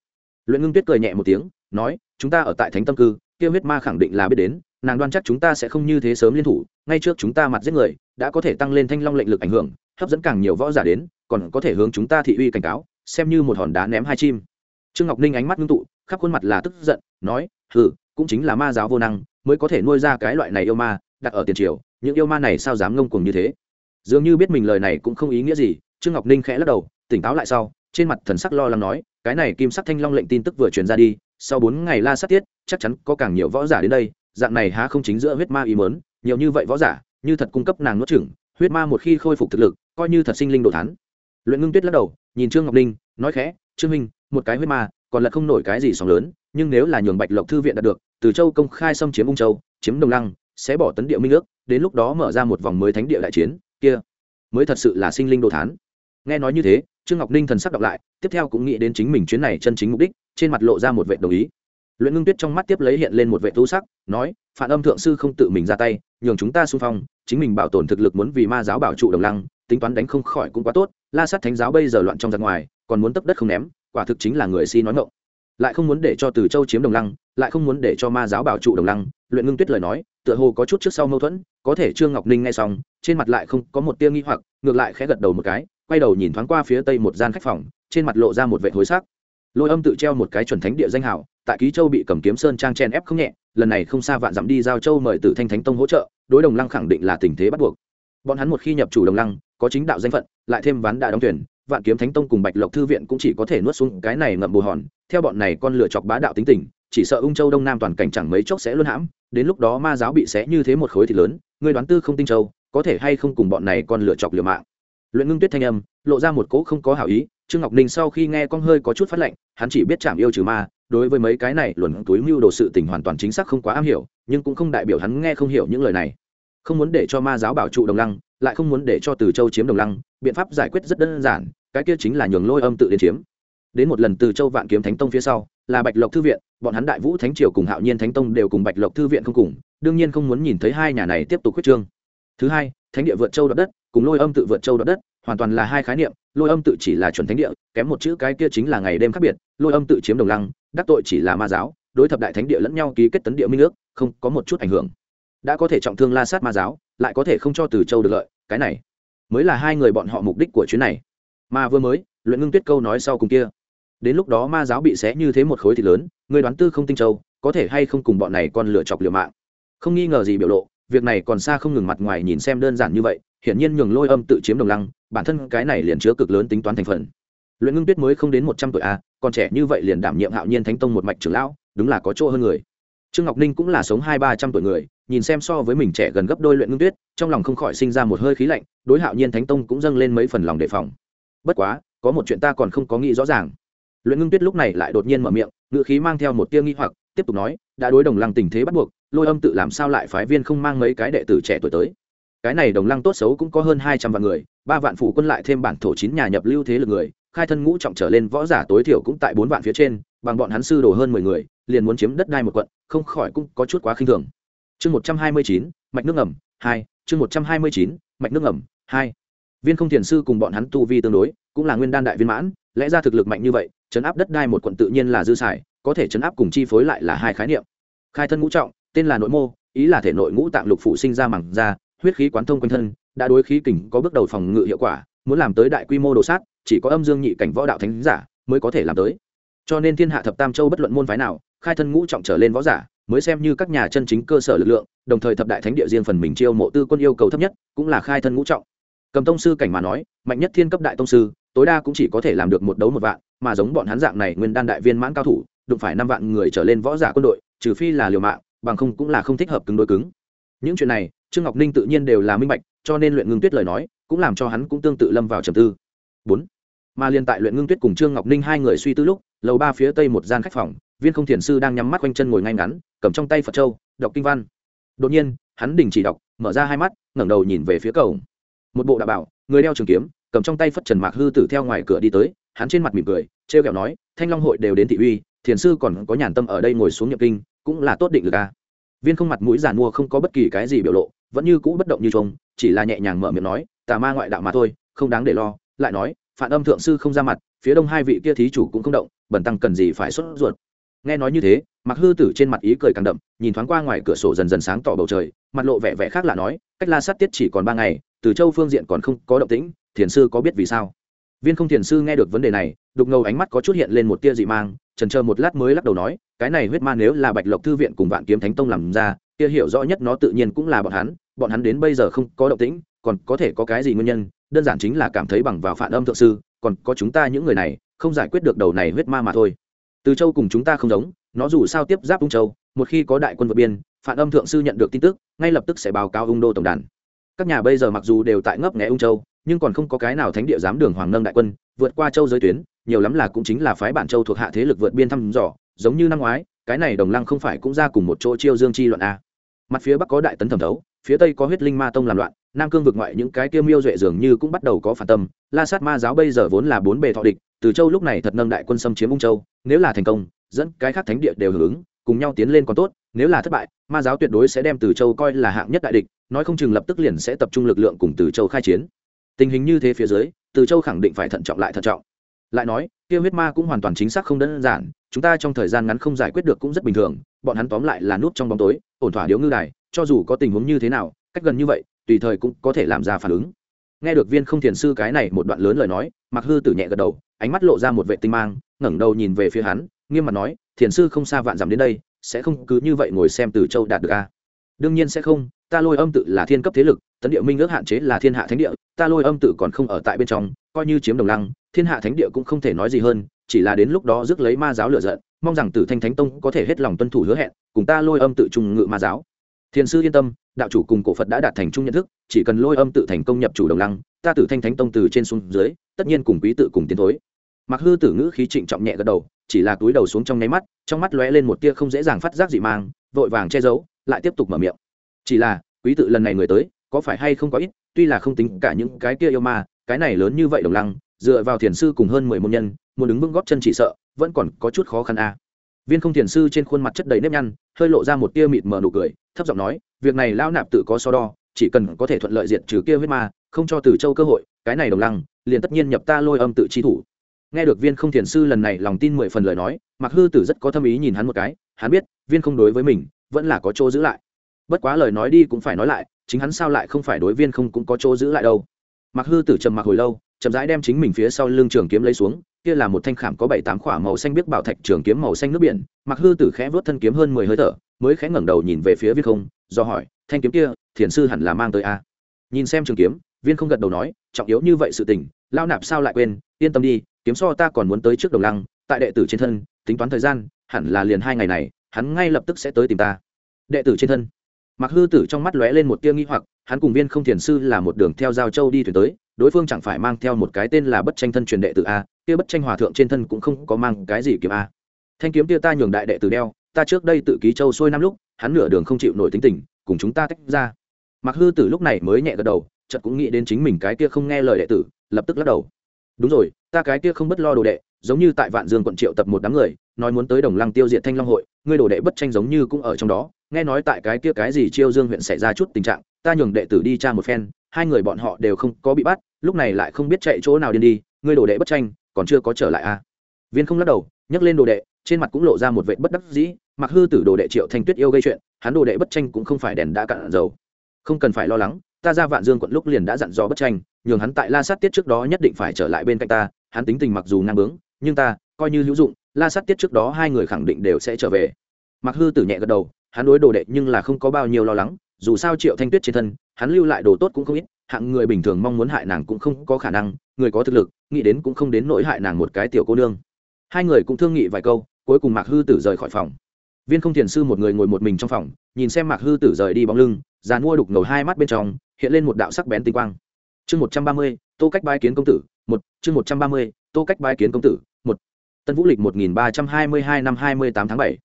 Luyện ngưng tuyết cười nhẹ một tiếng, nói, chúng ta ở tại thánh tâm cư, kia huyết ma khẳng định là biết đến, nàng đoan chắc chúng ta sẽ không như thế sớm liên thủ, ngay trước chúng ta mặt giết người đã có thể tăng lên thanh long lệnh lực ảnh hưởng, hấp dẫn càng nhiều võ giả đến, còn có thể hướng chúng ta thị uy cảnh cáo, xem như một hòn đá ném hai chim. Trương ngọc ninh ánh mắt ngưng tụ, khắp khuôn mặt là tức giận, nói, hừ, cũng chính là ma giáo vô năng, mới có thể nuôi ra cái loại này yêu ma, đặt ở tiền triều, những yêu ma này sao dám ngông cuồng như thế? Dường như biết mình lời này cũng không ý nghĩa gì, trương ngọc ninh khẽ lắc đầu, tỉnh táo lại sau, trên mặt thần sắc lo lắng nói, cái này kim sắc thanh long lệnh tin tức vừa truyền ra đi, sau bốn ngày la sát tiết, chắc chắn có càng nhiều võ giả đến đây, dạng này há không chính giữa huyết ma ý mớn nhiều như vậy võ giả như thật cung cấp nàng nuốt chửng, huyết ma một khi khôi phục thực lực, coi như thật sinh linh đồ thán. Luyện ngưng tuyết lắc đầu, nhìn trương ngọc ninh, nói khẽ, trương minh một cái huyết ma, còn là không nổi cái gì sóng lớn, nhưng nếu là nhường bạch lộc thư viện đạt được, từ châu công khai xâm chiếm ung châu, chiếm đồng lăng, sẽ bỏ tấn địa minh ước, đến lúc đó mở ra một vòng mới thánh địa đại chiến, kia mới thật sự là sinh linh đồ thán. Nghe nói như thế, trương ngọc ninh thần sắc đọc lại, tiếp theo cũng nghĩ đến chính mình chuyến này chân chính mục đích, trên mặt lộ ra một vệ đồng ý luyện ngưng tuyết trong mắt tiếp lấy hiện lên một vệ tu sắc, nói phản âm thượng sư không tự mình ra tay, nhường chúng ta xung phong, chính mình bảo tồn thực lực muốn vì ma giáo bảo trụ đồng lăng, tính toán đánh không khỏi cũng quá tốt, la sát thánh giáo bây giờ loạn trong giặc ngoài, còn muốn tấp đất không ném, quả thực chính là người si nói ngộng lại không muốn để cho từ châu chiếm đồng lăng, lại không muốn để cho ma giáo bảo trụ đồng lăng, luyện ngưng tuyết lời nói, tựa hồ có chút trước sau mâu thuẫn, có thể trương ngọc ninh nghe xong, trên mặt lại không có một tia nghi hoặc, ngược lại khẽ gật đầu một cái, quay đầu nhìn thoáng qua phía tây một gian khách phòng, trên mặt lộ ra một vệ hối sắc. Lôi âm tự treo một cái chuẩn thánh địa danh hảo tại ký châu bị cầm kiếm sơn trang chen ép không nhẹ, lần này không xa vạn dặm đi giao châu mời tử thanh thánh tông hỗ trợ, đối đồng lăng khẳng định là tình thế bắt buộc. Bọn hắn một khi nhập chủ đồng lăng, có chính đạo danh phận, lại thêm ván đại đóng tuyển vạn kiếm thánh tông cùng bạch lộc thư viện cũng chỉ có thể nuốt xuống cái này ngậm bù hòn, theo bọn này con lựa chọc bá đạo tính tình, chỉ sợ ung châu đông nam toàn cảnh chẳng mấy chốc sẽ luân hãm, đến lúc đó ma giáo bị xé như thế một khối thì lớn người đoán tư không tinh châu, có thể hay không cùng bọn này con lựa chọc liều mạng. Luyện ngưng tuyết thanh âm, lộ ra một cỗ không có hảo ý, trương ngọc ninh sau khi nghe con hơi có chút phát lệnh, hắn chỉ biết chạm yêu trừ ma đối với mấy cái này luồn túi mưu đồ sự tình hoàn toàn chính xác không quá am hiểu, nhưng cũng không đại biểu hắn nghe không hiểu những lời này. Không muốn để cho ma giáo bảo trụ đồng lăng, lại không muốn để cho từ châu chiếm đồng lăng, biện pháp giải quyết rất đơn giản, cái kia chính là nhường lôi âm tự đến chiếm. Đến một lần từ châu vạn kiếm thánh tông phía sau, là bạch lộc thư viện, bọn hắn đại vũ thánh triều cùng hạo nhiên thánh tông đều cùng bạch lộc thư viện không cùng, đương nhiên không muốn nhìn thấy hai nhà này tiếp tục quyết trương. Thứ hai, thánh địa vượt châu đoạt đất, cùng lôi âm tự vượt châu đoạt đất, hoàn toàn là hai khái niệm, lôi âm tự chỉ là chuẩn thánh địa, kém một chữ cái kia chính là ngày đêm khác biệt, lôi âm tự chiếm đồng lăng đắc tội chỉ là ma giáo, đối thập đại thánh địa lẫn nhau ký kết tấn địa minh ước, không có một chút ảnh hưởng. Đã có thể trọng thương la sát ma giáo, lại có thể không cho từ châu được lợi, cái này mới là hai người bọn họ mục đích của chuyến này. Mà vừa mới, luyện ngưng tuyết câu nói sau cùng kia. Đến lúc đó ma giáo bị xé như thế một khối thịt lớn, người đoán tư không tinh châu, có thể hay không cùng bọn này còn lựa chọc liều mạng. Không nghi ngờ gì biểu lộ, việc này còn xa không ngừng mặt ngoài nhìn xem đơn giản như vậy, hiển nhiên nhường lôi âm tự chiếm đồng lăng, bản thân cái này liền chứa cực lớn tính toán thành phần. Luyện ngưng tuyết mới không đến một trăm tuổi a còn trẻ như vậy liền đảm nhiệm hạo nhiên thánh tông một mạch trưởng lão, đúng là có chỗ hơn người. Trương ngọc ninh cũng là sống hai ba trăm tuổi người, nhìn xem so với mình trẻ gần gấp đôi luyện ngưng tuyết, trong lòng không khỏi sinh ra một hơi khí lạnh, đối hạo nhiên thánh tông cũng dâng lên mấy phần lòng đề phòng. Bất quá, có một chuyện ta còn không có nghĩ rõ ràng. Luyện ngưng tuyết lúc này lại đột nhiên mở miệng ngự khí mang theo một tia nghi hoặc, tiếp tục nói, đã đối đồng lăng tình thế bắt buộc, lôi âm tự làm sao lại phái viên không mang mấy cái đệ tử trẻ tuổi tới? Cái này đồng lăng tốt xấu cũng có hơn hai trăm vạn người, ba vạn phủ quân lại thêm bản thổ chín nhà nhập lưu thế lực người khai thân ngũ trọng trở lên võ giả tối thiểu cũng tại bốn vạn phía trên, bằng bọn hắn sư đồ hơn mười người, liền muốn chiếm đất đai một quận, không khỏi cũng có chút quá khinh thường. Chương một trăm hai mươi chín, mạch nước ngầm, hai, chương một trăm hai mươi chín, mạch nước ngầm, hai. Viên không thiền sư cùng bọn hắn tu vi tương đối, cũng là nguyên đan đại viên mãn, lẽ ra thực lực mạnh như vậy, chấn áp đất đai một quận tự nhiên là dư xài, có thể chấn áp cùng chi phối lại là hai khái niệm. Khai thân ngũ trọng, tên là nội mô, ý là thể nội ngũ tạng lục phụ sinh ra mảng da huyết khí quán thông quanh thân, đã đối khí kình có bước đầu phòng ngự hiệu quả, muốn làm tới đại quy mô đồ sát chỉ có âm dương nhị cảnh võ đạo thánh giả mới có thể làm tới. Cho nên thiên hạ thập tam châu bất luận môn phái nào, khai thân ngũ trọng trở lên võ giả, mới xem như các nhà chân chính cơ sở lực lượng, đồng thời thập đại thánh địa riêng phần mình chiêu mộ tư quân yêu cầu thấp nhất, cũng là khai thân ngũ trọng. Cầm tông sư cảnh mà nói, mạnh nhất thiên cấp đại tông sư, tối đa cũng chỉ có thể làm được một đấu một vạn, mà giống bọn hắn dạng này nguyên đan đại viên mãn cao thủ, đụng phải năm vạn người trở lên võ giả quân đội, trừ phi là liều mạng, bằng không cũng là không thích hợp cứng đối cứng. Những chuyện này, trương ngọc ninh tự nhiên đều là minh bạch, cho nên luyện ngưng tuyết lời nói, cũng làm cho hắn cũng tương tự lâm vào trầm tư. Bốn mà liên tại luyện ngưng tuyết cùng trương ngọc ninh hai người suy tư lúc lầu ba phía tây một gian khách phòng viên không thiền sư đang nhắm mắt quanh chân ngồi ngay ngắn cầm trong tay phật châu đọc kinh văn đột nhiên hắn đình chỉ đọc mở ra hai mắt ngẩng đầu nhìn về phía cầu một bộ đạo bảo người đeo trường kiếm cầm trong tay phất trần mạc hư tử theo ngoài cửa đi tới hắn trên mặt mỉm cười trêu kẹo nói thanh long hội đều đến thị uy thiền sư còn có nhàn tâm ở đây ngồi xuống nhập kinh cũng là tốt định lực a viên không mặt mũi giàn mua không có bất kỳ cái gì biểu lộ vẫn như cũ bất động như trông chỉ là nhẹ nhàng mở miệng nói tà ma ngoại đạo mà thôi không đáng để lo lại nói phản âm thượng sư không ra mặt, phía đông hai vị kia thí chủ cũng không động bẩn tăng cần gì phải xuất ruột. Nghe nói như thế mặc hư tử trên mặt ý cười càng đậm, nhìn thoáng qua ngoài cửa sổ dần dần sáng tỏ bầu trời, mặt lộ vẻ vẻ khác lạ nói, cách la sát tiết chỉ còn ba ngày, từ châu phương diện còn không có động tĩnh, thiền sư có biết vì sao? Viên không thiền sư nghe được vấn đề này, đục ngầu ánh mắt có chút hiện lên một tia dị mang, trần chờ một lát mới lắc đầu nói, cái này huyết ma nếu là bạch lộc thư viện cùng vạn kiếm thánh tông làm ra, kia hiểu rõ nhất nó tự nhiên cũng là bọn hắn bọn hắn đến bây giờ không có động tĩnh còn có thể có cái gì nguyên nhân, đơn giản chính là cảm thấy bằng vào phản âm thượng sư, còn có chúng ta những người này, không giải quyết được đầu này huyết ma mà thôi. Từ châu cùng chúng ta không giống, nó dù sao tiếp giáp ung châu, một khi có đại quân vượt biên, phản âm thượng sư nhận được tin tức, ngay lập tức sẽ báo cáo ung đô tổng đàn. Các nhà bây giờ mặc dù đều tại ngấp nghé ung châu, nhưng còn không có cái nào thánh địa dám đường hoàng nâng đại quân, vượt qua châu giới tuyến, nhiều lắm là cũng chính là phái bản châu thuộc hạ thế lực vượt biên thăm dò, giống như năm ngoái, cái này đồng lăng không phải cũng ra cùng một chỗ chiêu dương chi luận a mặt phía bắc có đại tấn thẩm thấu, phía tây có huyết linh ma tông làm loạn, nam cương vực ngoại những cái kia miêu duệ dường như cũng bắt đầu có phản tâm. La sát ma giáo bây giờ vốn là bốn bề thọ địch, từ châu lúc này thật nâng đại quân xâm chiếm ung châu, nếu là thành công, dẫn cái khác thánh địa đều hưởng ứng, cùng nhau tiến lên còn tốt, nếu là thất bại, ma giáo tuyệt đối sẽ đem từ châu coi là hạng nhất đại địch, nói không chừng lập tức liền sẽ tập trung lực lượng cùng từ châu khai chiến. Tình hình như thế phía dưới, từ châu khẳng định phải thận trọng lại thận trọng lại nói, kia huyết ma cũng hoàn toàn chính xác không đơn giản, chúng ta trong thời gian ngắn không giải quyết được cũng rất bình thường, bọn hắn tóm lại là nút trong bóng tối, ổn thỏa điếu ngư đài, cho dù có tình huống như thế nào, cách gần như vậy, tùy thời cũng có thể làm ra phản ứng. Nghe được viên không thiền sư cái này một đoạn lớn lời nói mặc hư tử nhẹ gật đầu, ánh mắt lộ ra một vệ tinh mang, ngẩng đầu nhìn về phía hắn, nghiêm mặt nói, thiền sư không xa vạn dặm đến đây, sẽ không cứ như vậy ngồi xem từ châu đạt được a? Đương nhiên sẽ không, ta lôi âm tự là thiên cấp thế lực, tấn địa minh ước hạn chế là thiên hạ thánh địa, ta lôi âm tự còn không ở tại bên trong, coi như chiếm đồng lăng thiên hạ thánh địa cũng không thể nói gì hơn, chỉ là đến lúc đó rước lấy ma giáo lựa giận, mong rằng tử thanh thánh tông có thể hết lòng tuân thủ hứa hẹn, cùng ta lôi âm tự trung ngự ma giáo. Thiền sư yên tâm, đạo chủ cùng cổ phật đã đạt thành chung nhận thức, chỉ cần lôi âm tự thành công nhập chủ đồng lăng, ta tử thanh thánh tông từ trên xuống dưới, tất nhiên cùng quý tự cùng tiến thối. Mặc hư tử ngữ khí trịnh trọng nhẹ gật đầu, chỉ là túi đầu xuống trong nháy mắt, trong mắt lóe lên một tia không dễ dàng phát giác dị mang, vội vàng che giấu, lại tiếp tục mở miệng. Chỉ là, quý tự lần này người tới, có phải hay không có ít, tuy là không tính cả những cái kia yêu ma, cái này lớn như vậy đồng lăng dựa vào thiền sư cùng hơn mười môn nhân, muốn đứng vững góp chân chỉ sợ, vẫn còn có chút khó khăn a. Viên không thiền sư trên khuôn mặt chất đầy nếp nhăn, hơi lộ ra một tia mịt mờ nụ cười, thấp giọng nói, việc này lão nạp tự có so đo, chỉ cần có thể thuận lợi diệt trừ kia huyết ma, không cho từ châu cơ hội, cái này đồng lăng, liền tất nhiên nhập ta lôi âm tự chi thủ. Nghe được viên không thiền sư lần này lòng tin mười phần lời nói mặc hư tử rất có tâm ý nhìn hắn một cái, hắn biết, viên không đối với mình, vẫn là có chỗ giữ lại. Bất quá lời nói đi cũng phải nói lại, chính hắn sao lại không phải đối viên không cũng có chỗ giữ lại đâu. Mặc hư tử trầm mặc hồi lâu chậm rãi đem chính mình phía sau lưng trường kiếm lấy xuống, kia là một thanh khảm có bảy tám khỏa màu xanh biếc bảo thạch trường kiếm màu xanh nước biển mặc hư tử khẽ vớt thân kiếm hơn mười hơi thở, mới khẽ ngẩng đầu nhìn về phía viên không, do hỏi, thanh kiếm kia, thiền sư hẳn là mang tới a nhìn xem trường kiếm, viên không gật đầu nói, trọng yếu như vậy sự tình lao nạp sao lại quên, yên tâm đi, kiếm so ta còn muốn tới trước đồng lăng, tại đệ tử trên thân, tính toán thời gian, hẳn là liền hai ngày này, hắn ngay lập tức sẽ tới tìm ta. Đệ tử trên thân mặc hư tử trong mắt lóe lên một tia nghi hoặc, hắn cùng viên không thiền sư là một đường theo giao châu đi thuyền tới, đối phương chẳng phải mang theo một cái tên là bất tranh thân truyền đệ tử a, kia bất tranh hòa thượng trên thân cũng không có mang cái gì kiếm a. Thanh kiếm kia ta nhường đại đệ tử đeo, ta trước đây tự ký châu xuôi năm lúc, hắn nửa đường không chịu nổi tính tình, cùng chúng ta tách ra. Mặc hư tử lúc này mới nhẹ gật đầu, chợt cũng nghĩ đến chính mình cái kia không nghe lời đệ tử, lập tức lắc đầu. Đúng rồi, ta cái kia không bất lo đồ đệ, giống như tại vạn dương quận triệu tập một đám người, nói muốn tới đồng lăng tiêu diệt thanh long hội, ngươi đồ đệ bất tranh giống như cũng ở trong đó nghe nói tại cái kia cái gì chiêu dương huyện xảy ra chút tình trạng, ta nhường đệ tử đi tra một phen, hai người bọn họ đều không có bị bắt, lúc này lại không biết chạy chỗ nào điên đi, ngươi đồ đệ bất tranh, còn chưa có trở lại à? Viên không lắc đầu, nhấc lên đồ đệ, trên mặt cũng lộ ra một vệ bất đắc dĩ, mặc hư tử đồ đệ triệu thanh tuyết yêu gây chuyện, hắn đồ đệ bất tranh cũng không phải đèn đã cạn dầu. Không cần phải lo lắng, ta ra vạn dương quận lúc liền đã dặn dò bất tranh, nhường hắn tại la sát tiết trước đó nhất định phải trở lại bên cạnh ta, hắn tính tình mặc dù ngang bướng, nhưng ta coi như hữu dụng, la sát tiết trước đó hai người khẳng định đều sẽ trở về. Mặc hư tử nhẹ gật đầu hắn đối đồ đệ nhưng là không có bao nhiêu lo lắng, dù sao triệu thanh tuyết trên thân, hắn lưu lại đồ tốt cũng không ít, hạng người bình thường mong muốn hại nàng cũng không có khả năng, người có thực lực, nghĩ đến cũng không đến nỗi hại nàng một cái tiểu cô nương. Hai người cũng thương nghị vài câu, cuối cùng mạc hư tử rời khỏi phòng. Viên không thiền sư một người ngồi một mình trong phòng, nhìn xem mạc hư tử rời đi bóng lưng dàn mua đục ngầu hai mắt bên trong, hiện lên một đạo sắc bén tinh quang. Chương một trăm ba mươi, tô cách bái kiến công tử, một, chương một trăm ba mươi, tô cách bái kiến công tử, một. Tân vũ lịch một nghìn ba trăm hai mươi hai năm hai mươi tám tháng bảy.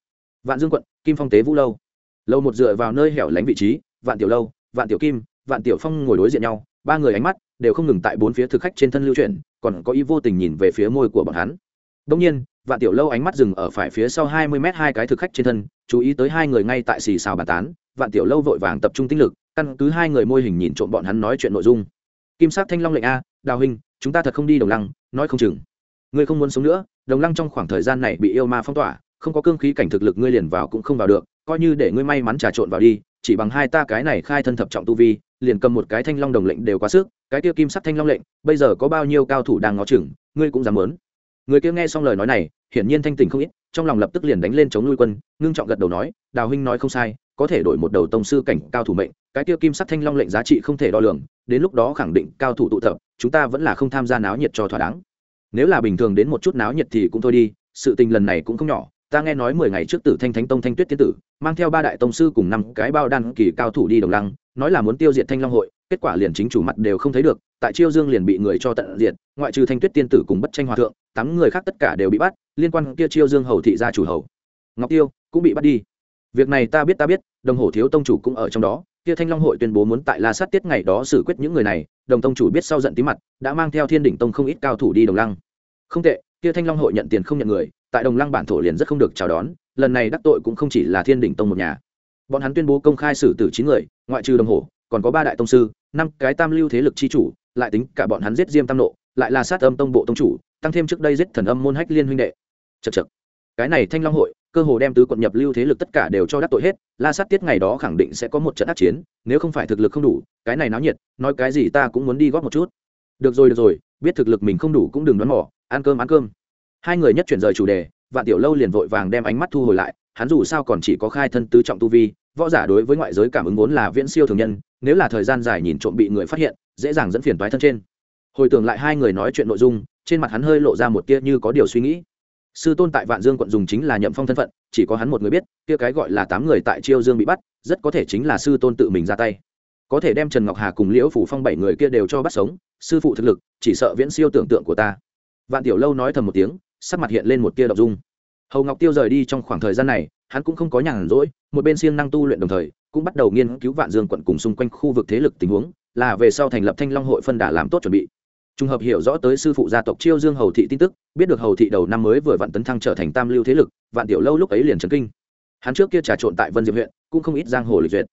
Vạn dương quận kim phong tế vũ lâu. Lâu một dựa vào nơi hẻo lánh vị trí, vạn tiểu lâu, vạn tiểu kim, vạn tiểu phong ngồi đối diện nhau, ba người ánh mắt đều không ngừng tại bốn phía thực khách trên thân lưu chuyển, còn có ý vô tình nhìn về phía môi của bọn hắn. Đông nhiên, vạn tiểu lâu ánh mắt dừng ở phải phía sau hai mươi mét hai cái thực khách trên thân, chú ý tới hai người ngay tại xì xào bàn tán, vạn tiểu lâu vội vàng tập trung tinh lực, căn cứ hai người môi hình nhìn trộm bọn hắn nói chuyện nội dung. Kim sắc thanh long lệnh a, đào hình chúng ta thật không đi đồng lăng, nói không chừng. Ngươi không muốn sống nữa, đồng lăng trong khoảng thời gian này bị yêu ma phong tỏa không có cương khí cảnh thực lực ngươi liền vào cũng không vào được, coi như để ngươi may mắn trà trộn vào đi, chỉ bằng hai ta cái này khai thân thập trọng tu vi, liền cầm một cái thanh long đồng lệnh đều quá sức, cái kia kim sắc thanh long lệnh, bây giờ có bao nhiêu cao thủ đang ngó chừng, ngươi cũng dám muốn. Người kia nghe xong lời nói này, hiển nhiên thanh tình không ít, trong lòng lập tức liền đánh lên chống nuôi quân, ngưng trọng gật đầu nói, đào huynh nói không sai, có thể đổi một đầu tông sư cảnh cao thủ mệnh, cái kia kim sắc thanh long lệnh giá trị không thể đo lường, đến lúc đó khẳng định cao thủ tụ tập, chúng ta vẫn là không tham gia náo nhiệt cho thỏa đáng. Nếu là bình thường đến một chút náo nhiệt thì cũng thôi đi, sự tình lần này cũng không nhỏ ta nghe nói mười ngày trước tử thanh thánh tông thanh tuyết tiên tử, mang theo ba đại tông sư cùng năm cái bao đan kỳ cao thủ đi đồng lăng, nói là muốn tiêu diệt thanh long hội, kết quả liền chính chủ mặt đều không thấy được, tại chiêu dương liền bị người cho tận diệt, ngoại trừ thanh tuyết tiên tử cùng bất tranh hòa thượng, tám người khác tất cả đều bị bắt, liên quan kia chiêu dương hầu thị gia chủ hầu. Ngọc tiêu cũng bị bắt đi. Việc này ta biết ta biết, đồng hồ thiếu tông chủ cũng ở trong đó, kia thanh long hội tuyên bố muốn tại la sát tiết ngày đó xử quyết những người này, đồng tông chủ biết sau giận tí mặt, đã mang theo thiên đỉnh tông không ít cao thủ đi đồng lăng. Không tệ, kia thanh long hội nhận tiền không nhận người tại đồng lăng bản thổ liền rất không được chào đón, lần này đắc tội cũng không chỉ là thiên đỉnh tông một nhà. Bọn hắn tuyên bố công khai xử tử chín người, ngoại trừ đồng hồ, còn có ba đại tông sư, năm cái tam lưu thế lực chi chủ, lại tính cả bọn hắn giết diêm tam nộ, lại là sát âm tông bộ tông chủ, tăng thêm trước đây giết thần âm môn hách liên huynh đệ. Chật chật cái này thanh long hội, cơ hồ đem tứ quận nhập lưu thế lực tất cả đều cho đắc tội hết, la sát tiết ngày đó khẳng định sẽ có một trận ác chiến, nếu không phải thực lực không đủ, cái này náo nhiệt, nói cái gì ta cũng muốn đi góp một chút. Được rồi được rồi, biết thực lực mình không đủ cũng đừng đoán mỏ ăn cơm ăn cơm hai người nhất chuyển rời chủ đề, vạn tiểu lâu liền vội vàng đem ánh mắt thu hồi lại, hắn dù sao còn chỉ có khai thân tứ trọng tu vi, võ giả đối với ngoại giới cảm ứng vốn là viễn siêu thường nhân, nếu là thời gian dài nhìn trộm bị người phát hiện, dễ dàng dẫn phiền toái thân trên. Hồi tưởng lại hai người nói chuyện nội dung, trên mặt hắn hơi lộ ra một tia như có điều suy nghĩ. Sư tôn tại vạn dương quận dùng chính là nhậm phong thân phận, chỉ có hắn một người biết, kia cái gọi là tám người tại chiêu dương bị bắt, rất có thể chính là sư tôn tự mình ra tay. Có thể đem trần ngọc hà cùng liễu phủ phong bảy người kia đều cho bắt sống, sư phụ thực lực, chỉ sợ viễn siêu tưởng tượng của ta. Vạn tiểu lâu nói thầm một tiếng sắc mặt hiện lên một tia đ dung. Hầu ngọc tiêu rời đi trong khoảng thời gian này, hắn cũng không có nhàn rỗi, một bên siêng năng tu luyện đồng thời, cũng bắt đầu nghiên cứu vạn dương quận cùng xung quanh khu vực thế lực tình huống, là về sau thành lập thanh long hội phân đà làm tốt chuẩn bị. Trùng hợp hiểu rõ tới sư phụ gia tộc chiêu dương hầu thị tin tức, biết được hầu thị đầu năm mới vừa vạn tấn thăng trở thành tam lưu thế lực, vạn tiểu lâu lúc ấy liền trấn kinh. Hắn trước kia trà trộn tại vân diệp huyện, cũng không ít giang hồ lịch duyệt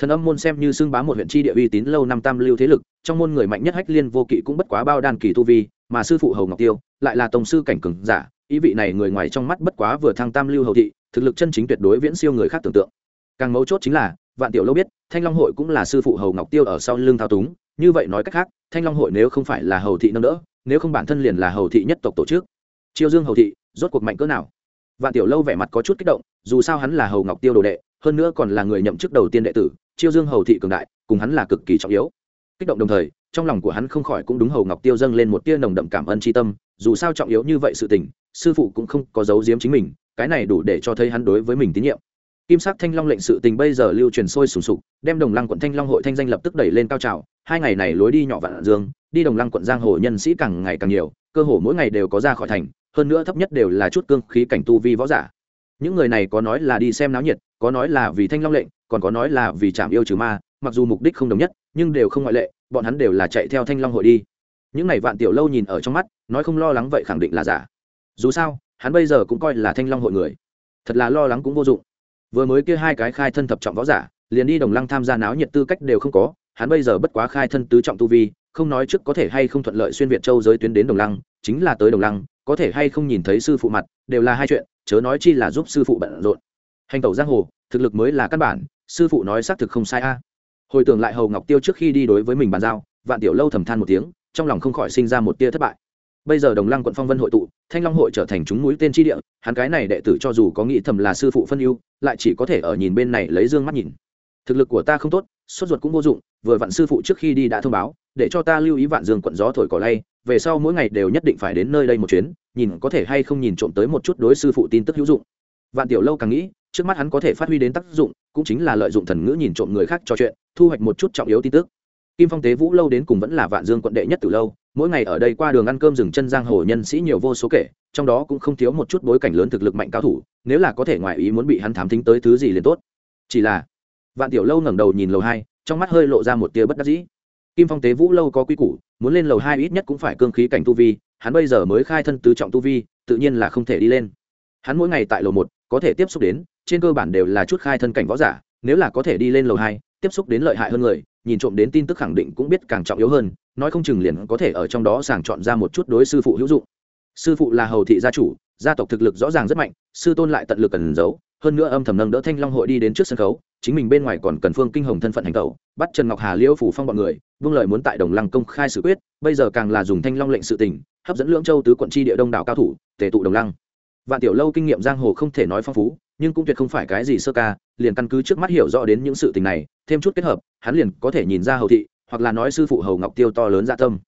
thần âm môn xem như xưng bá một huyện tri địa uy tín lâu năm tam lưu thế lực, trong môn người mạnh nhất hách liên vô kỵ cũng bất quá bao đan kỳ tu vi, mà sư phụ hầu ngọc tiêu lại là tổng sư cảnh cường giả, ý vị này người ngoài trong mắt bất quá vừa thăng tam lưu hầu thị, thực lực chân chính tuyệt đối viễn siêu người khác tưởng tượng. Càng mấu chốt chính là, vạn tiểu lâu biết, thanh long hội cũng là sư phụ hầu ngọc tiêu ở sau lưng thao túng, như vậy nói cách khác, thanh long hội nếu không phải là hầu thị nâng đỡ, nếu không bản thân liền là hầu thị nhất tộc tổ chức. Chiêu dương hầu thị, rốt cuộc mạnh cỡ nào? Vạn tiểu lâu vẻ mặt có chút kích động, dù sao hắn là hầu ngọc tiêu đồ đệ, hơn nữa còn là người nhậm chức đầu tiên đệ tử chiêu dương hầu thị cường đại, cùng hắn là cực kỳ trọng yếu. Kích động đồng thời, trong lòng của hắn không khỏi cũng đúng hầu ngọc tiêu dâng lên một tia nồng đậm cảm ơn tri tâm, dù sao trọng yếu như vậy sự tình, sư phụ cũng không có giấu giếm chính mình, cái này đủ để cho thấy hắn đối với mình tín nhiệm. Kim sắc thanh long lệnh sự tình bây giờ lưu truyền sôi sùng sục, đem đồng lăng quận thanh long hội thanh danh lập tức đẩy lên cao trào, hai ngày này lối đi nhỏ vạn dương, đi đồng lăng quận giang hồ nhân sĩ càng ngày càng nhiều, cơ hồ mỗi ngày đều có ra khỏi thành, hơn nữa thấp nhất đều là chút cương khí cảnh tu vi võ giả. Những người này có nói là đi xem náo nhiệt, có nói là vì thanh long lệnh còn có nói là vì chạm yêu trừ ma, mặc dù mục đích không đồng nhất, nhưng đều không ngoại lệ, bọn hắn đều là chạy theo thanh long hội đi. Những này vạn tiểu lâu nhìn ở trong mắt, nói không lo lắng vậy khẳng định là giả. Dù sao, hắn bây giờ cũng coi là thanh long hội người. Thật là lo lắng cũng vô dụng. Vừa mới kia hai cái khai thân thập trọng võ giả, liền đi đồng lăng tham gia náo nhiệt tư cách đều không có, hắn bây giờ bất quá khai thân tứ trọng tu vi, không nói trước có thể hay không thuận lợi xuyên việt châu giới tuyến đến đồng lăng, chính là tới đồng lăng, có thể hay không nhìn thấy sư phụ mặt, đều là hai chuyện, chớ nói chi là giúp sư phụ bận rộn. Hành tẩu giang hồ, thực lực mới là căn bản sư phụ nói xác thực không sai a. Hồi tưởng lại hầu ngọc tiêu trước khi đi đối với mình bàn giao, vạn tiểu lâu thầm than một tiếng, trong lòng không khỏi sinh ra một tia thất bại. Bây giờ đồng lăng quận phong vân hội tụ, thanh long hội trở thành chúng mũi tên tri địa, hắn cái này đệ tử cho dù có nghĩ thầm là sư phụ phân ưu, lại chỉ có thể ở nhìn bên này lấy dương mắt nhìn. Thực lực của ta không tốt, sốt ruột cũng vô dụng, vừa vặn sư phụ trước khi đi đã thông báo, để cho ta lưu ý vạn dương quận gió thổi cỏ lay, về sau mỗi ngày đều nhất định phải đến nơi đây một chuyến, nhìn có thể hay không nhìn trộm tới một chút đối sư phụ tin tức hữu dụng. Vạn tiểu lâu càng nghĩ trước mắt hắn có thể phát huy đến tác dụng, cũng chính là lợi dụng thần ngữ nhìn trộm người khác trò chuyện, thu hoạch một chút trọng yếu tin tức. Kim phong tế vũ lâu đến cùng vẫn là vạn dương quận đệ nhất từ lâu, mỗi ngày ở đây qua đường ăn cơm rừng chân giang hồ nhân sĩ nhiều vô số kể, trong đó cũng không thiếu một chút bối cảnh lớn thực lực mạnh cao thủ, nếu là có thể ngoại ý muốn bị hắn thám thính tới thứ gì liền tốt. Chỉ là, vạn tiểu lâu ngẩng đầu nhìn lầu hai, trong mắt hơi lộ ra một tia bất đắc dĩ. Kim phong tế vũ lâu có quy củ, muốn lên lầu hai ít nhất cũng phải cương khí cảnh tu vi, hắn bây giờ mới khai thân tứ trọng tu vi, tự nhiên là không thể đi lên. Hắn mỗi ngày tại lầu một, có thể tiếp xúc đến trên cơ bản đều là chút khai thân cảnh võ giả, nếu là có thể đi lên lầu hai, tiếp xúc đến lợi hại hơn người, nhìn trộm đến tin tức khẳng định cũng biết càng trọng yếu hơn, nói không chừng liền có thể ở trong đó sàng chọn ra một chút đối sư phụ hữu dụng. Sư phụ là hầu thị gia chủ, gia tộc thực lực rõ ràng rất mạnh, sư tôn lại tận lực cần giấu, hơn nữa âm thầm nâng đỡ thanh long hội đi đến trước sân khấu, chính mình bên ngoài còn cần phương kinh hồng thân phận hành tẩu, bắt trần ngọc hà, liễu phủ phong bọn người, vương lợi muốn tại đồng lăng công khai xử quyết, bây giờ càng là dùng thanh long lệnh sự tình, hấp dẫn lưỡng châu tứ quận tri địa đông đảo cao thủ, tề tụ đồng lăng. Vạn tiểu lâu kinh nghiệm giang hồ không thể nói phong phú nhưng cũng tuyệt không phải cái gì sơ ca, liền căn cứ trước mắt hiểu rõ đến những sự tình này, thêm chút kết hợp, hắn liền có thể nhìn ra hầu thị, hoặc là nói sư phụ hầu ngọc tiêu to lớn dạ tâm.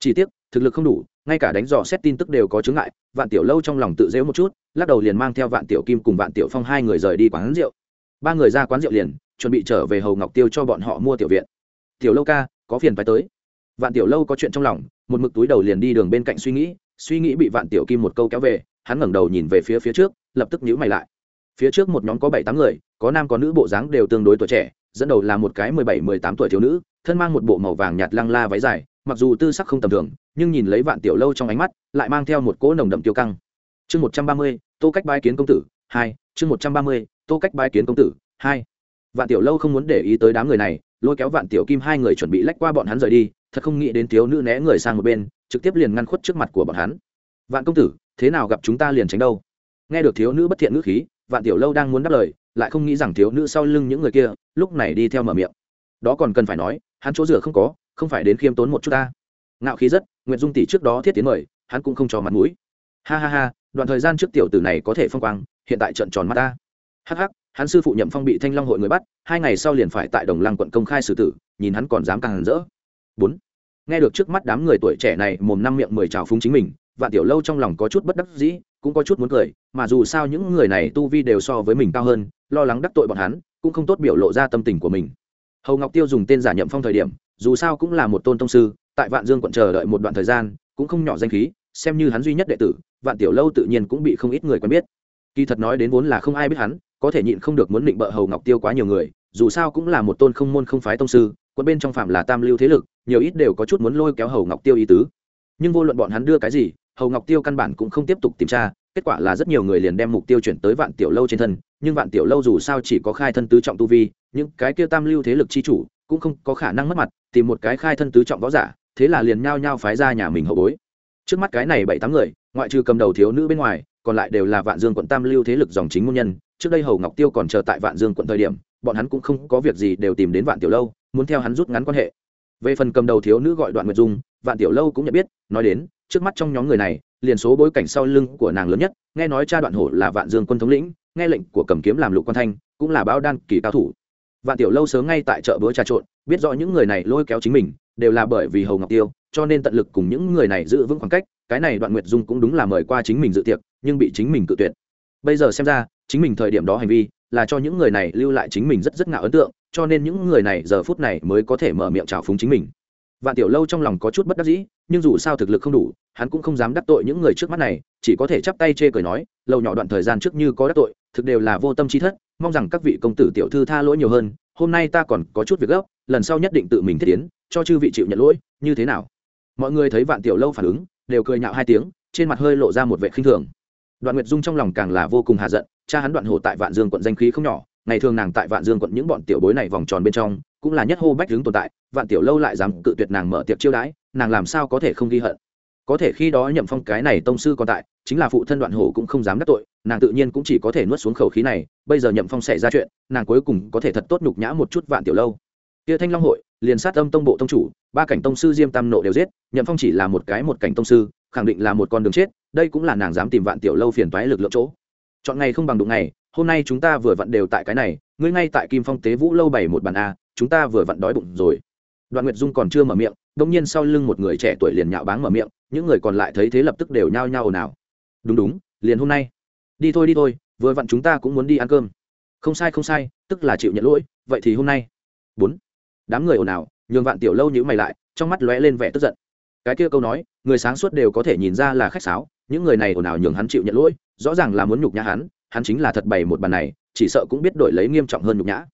Chỉ tiếc, thực lực không đủ, ngay cả đánh dò xét tin tức đều có chứng ngại, vạn tiểu lâu trong lòng tự dễu một chút, lắc đầu liền mang theo vạn tiểu kim cùng vạn tiểu phong hai người rời đi quán rượu. Ba người ra quán rượu liền, chuẩn bị trở về hầu ngọc tiêu cho bọn họ mua tiểu viện. Tiểu lâu ca, có phiền phải tới. Vạn tiểu lâu có chuyện trong lòng, một mực túi đầu liền đi đường bên cạnh suy nghĩ suy nghĩ bị vạn tiểu kim một câu kéo về, hắn ngẩng đầu nhìn về phía phía trước, lập tức nhíu mày lại phía trước một nhóm có bảy tám người, có nam có nữ, bộ dáng đều tương đối tuổi trẻ, dẫn đầu là một cái mười bảy, mười tám tuổi thiếu nữ, thân mang một bộ màu vàng nhạt lăng la váy dài, mặc dù tư sắc không tầm thường, nhưng nhìn lấy vạn tiểu lâu trong ánh mắt, lại mang theo một cỗ nồng đậm tiêu căng. Chương một trăm ba mươi, tô cách bái kiến công tử, hai, chương một trăm ba mươi, tô cách bái kiến công tử, hai. Vạn tiểu lâu không muốn để ý tới đám người này, lôi kéo vạn tiểu kim hai người chuẩn bị lách qua bọn hắn rời đi, thật không nghĩ đến thiếu nữ né người sang một bên, trực tiếp liền ngăn khuất trước mặt của bọn hắn. Vạn công tử, thế nào gặp chúng ta liền tránh đâu? Nghe được thiếu nữ bất thiện ngữ khí vạn tiểu lâu đang muốn đáp lời, lại không nghĩ rằng thiếu nữ sau lưng những người kia, lúc này đi theo mở miệng. Đó còn cần phải nói, hắn chỗ rửa không có, không phải đến khiêm tốn một chút ta. Ngạo khí rất nguyện dung tỷ trước đó thiết tiến mời, hắn cũng không cho mặt mũi. Ha ha ha, đoạn thời gian trước tiểu tử này có thể phong quang, hiện tại trận tròn mắt ta. Hắc hắc, hắn sư phụ nhậm phong bị thanh long hội người bắt, hai ngày sau liền phải tại đồng lăng quận công khai xử tử, nhìn hắn còn dám càng hẳn rỡ. Bốn, nghe được trước mắt đám người tuổi trẻ này mồm năm miệng mười trào phúng chính mình, vạn tiểu lâu trong lòng có chút bất đắc dĩ cũng có chút muốn cười, mà dù sao những người này tu vi đều so với mình cao hơn, lo lắng đắc tội bọn hắn, cũng không tốt biểu lộ ra tâm tình của mình. Hầu ngọc tiêu dùng tên giả nhậm phong thời điểm, dù sao cũng là một tôn tông sư, tại vạn dương quận chờ đợi một đoạn thời gian, cũng không nhỏ danh khí, xem như hắn duy nhất đệ tử, vạn tiểu lâu tự nhiên cũng bị không ít người quen biết. Kỳ thật nói đến vốn là không ai biết hắn, có thể nhịn không được muốn định bợ hầu ngọc tiêu quá nhiều người, dù sao cũng là một tôn không môn không phái tông sư quân bên trong phạm là tam lưu thế lực, nhiều ít đều có chút muốn lôi kéo hầu ngọc tiêu ý tứ. Nhưng vô luận bọn hắn đưa cái gì hầu ngọc tiêu căn bản cũng không tiếp tục tìm tra, kết quả là rất nhiều người liền đem mục tiêu chuyển tới vạn tiểu lâu trên thân, nhưng vạn tiểu lâu dù sao chỉ có khai thân tứ trọng tu vi, những cái kia tam lưu thế lực chi chủ cũng không có khả năng mất mặt, tìm một cái khai thân tứ trọng võ giả, thế là liền nhao nhao phái ra nhà mình hậu bối. Trước mắt cái này bảy tám người, ngoại trừ cầm đầu thiếu nữ bên ngoài, còn lại đều là vạn dương quận tam lưu thế lực dòng chính ngôn nhân, trước đây hầu ngọc tiêu còn chờ tại vạn dương quận thời điểm, bọn hắn cũng không có việc gì đều tìm đến vạn tiểu lâu, muốn theo hắn rút ngắn quan hệ. Về phần cầm đầu thiếu nữ gọi đoạn nguyệt dung, vạn tiểu lâu cũng nhận biết, nói đến trước mắt trong nhóm người này, liền số bối cảnh sau lưng của nàng lớn nhất, nghe nói cha đoạn hổ là vạn dương quân thống lĩnh, nghe lệnh của cầm kiếm làm lục quan thanh, cũng là báo đan kỳ cao thủ. Vạn tiểu lâu sớm ngay tại chợ bữa trà trộn, biết rõ những người này lôi kéo chính mình, đều là bởi vì hầu ngọc tiêu, cho nên tận lực cùng những người này giữ vững khoảng cách, cái này đoạn nguyệt dung cũng đúng là mời qua chính mình dự tiệc, nhưng bị chính mình cự tuyệt. Bây giờ xem ra, chính mình thời điểm đó hành vi, là cho những người này lưu lại chính mình rất rất ngạo ấn tượng, cho nên những người này giờ phút này mới có thể mở miệng trào phúng chính mình vạn tiểu lâu trong lòng có chút bất đắc dĩ, nhưng dù sao thực lực không đủ, hắn cũng không dám đắc tội những người trước mắt này, chỉ có thể chắp tay chê cười nói, lâu nhỏ đoạn thời gian trước như có đắc tội, thực đều là vô tâm trí thất, mong rằng các vị công tử tiểu thư tha lỗi nhiều hơn, hôm nay ta còn có chút việc gấp, lần sau nhất định tự mình thiết tiến, cho chư vị chịu nhận lỗi, như thế nào? Mọi người thấy vạn tiểu lâu phản ứng, đều cười nhạo hai tiếng, trên mặt hơi lộ ra một vệ khinh thường. Đoạn nguyệt dung trong lòng càng là vô cùng hạ giận, cha hắn đoạn hồ tại vạn dương quận danh khí không nhỏ, ngày thường nàng tại vạn dương quận những bọn tiểu bối này vòng tròn bên trong cũng là nhất hô bách đứng tồn tại, vạn tiểu lâu lại dám cự tuyệt nàng mở tiệc chiêu đãi, nàng làm sao có thể không ghi hận? Có thể khi đó nhậm phong cái này tông sư còn tại, chính là phụ thân đoạn hổ cũng không dám đắc tội, nàng tự nhiên cũng chỉ có thể nuốt xuống khẩu khí này, bây giờ nhậm phong xảy ra chuyện, nàng cuối cùng có thể thật tốt nhục nhã một chút vạn tiểu lâu. Kia thanh long hội, liền sát âm tông bộ tông chủ, ba cảnh tông sư diêm tam nộ đều giết, nhậm phong chỉ là một cái một cảnh tông sư, khẳng định là một con đường chết, đây cũng là nàng dám tìm vạn tiểu lâu phiền toái lực lượng chỗ. Chọn ngày không bằng đụng ngày, hôm nay chúng ta vừa vặn đều tại cái này, ngươi ngay tại kim phong tế vũ lâu bảy một bàn a chúng ta vừa vặn đói bụng rồi. Đoạn nguyệt dung còn chưa mở miệng đông nhiên sau lưng một người trẻ tuổi liền nhạo báng mở miệng, những người còn lại thấy thế lập tức đều nhao nhao ồn ào. Đúng đúng, liền hôm nay. Đi thôi đi thôi, vừa vặn chúng ta cũng muốn đi ăn cơm. Không sai không sai, tức là chịu nhận lỗi, vậy thì hôm nay. Bốn. Đám người ồn ào, nhường vạn tiểu lâu nhữ mày lại, trong mắt lóe lên vẻ tức giận. Cái kia câu nói, người sáng suốt đều có thể nhìn ra là khách sáo, những người này ồn ào nhường hắn chịu nhận lỗi, rõ ràng là muốn nhục nhã hắn hắn chính là thật bày một bàn này, chỉ sợ cũng biết đổi lấy nghiêm trọng hơn nhục nhã.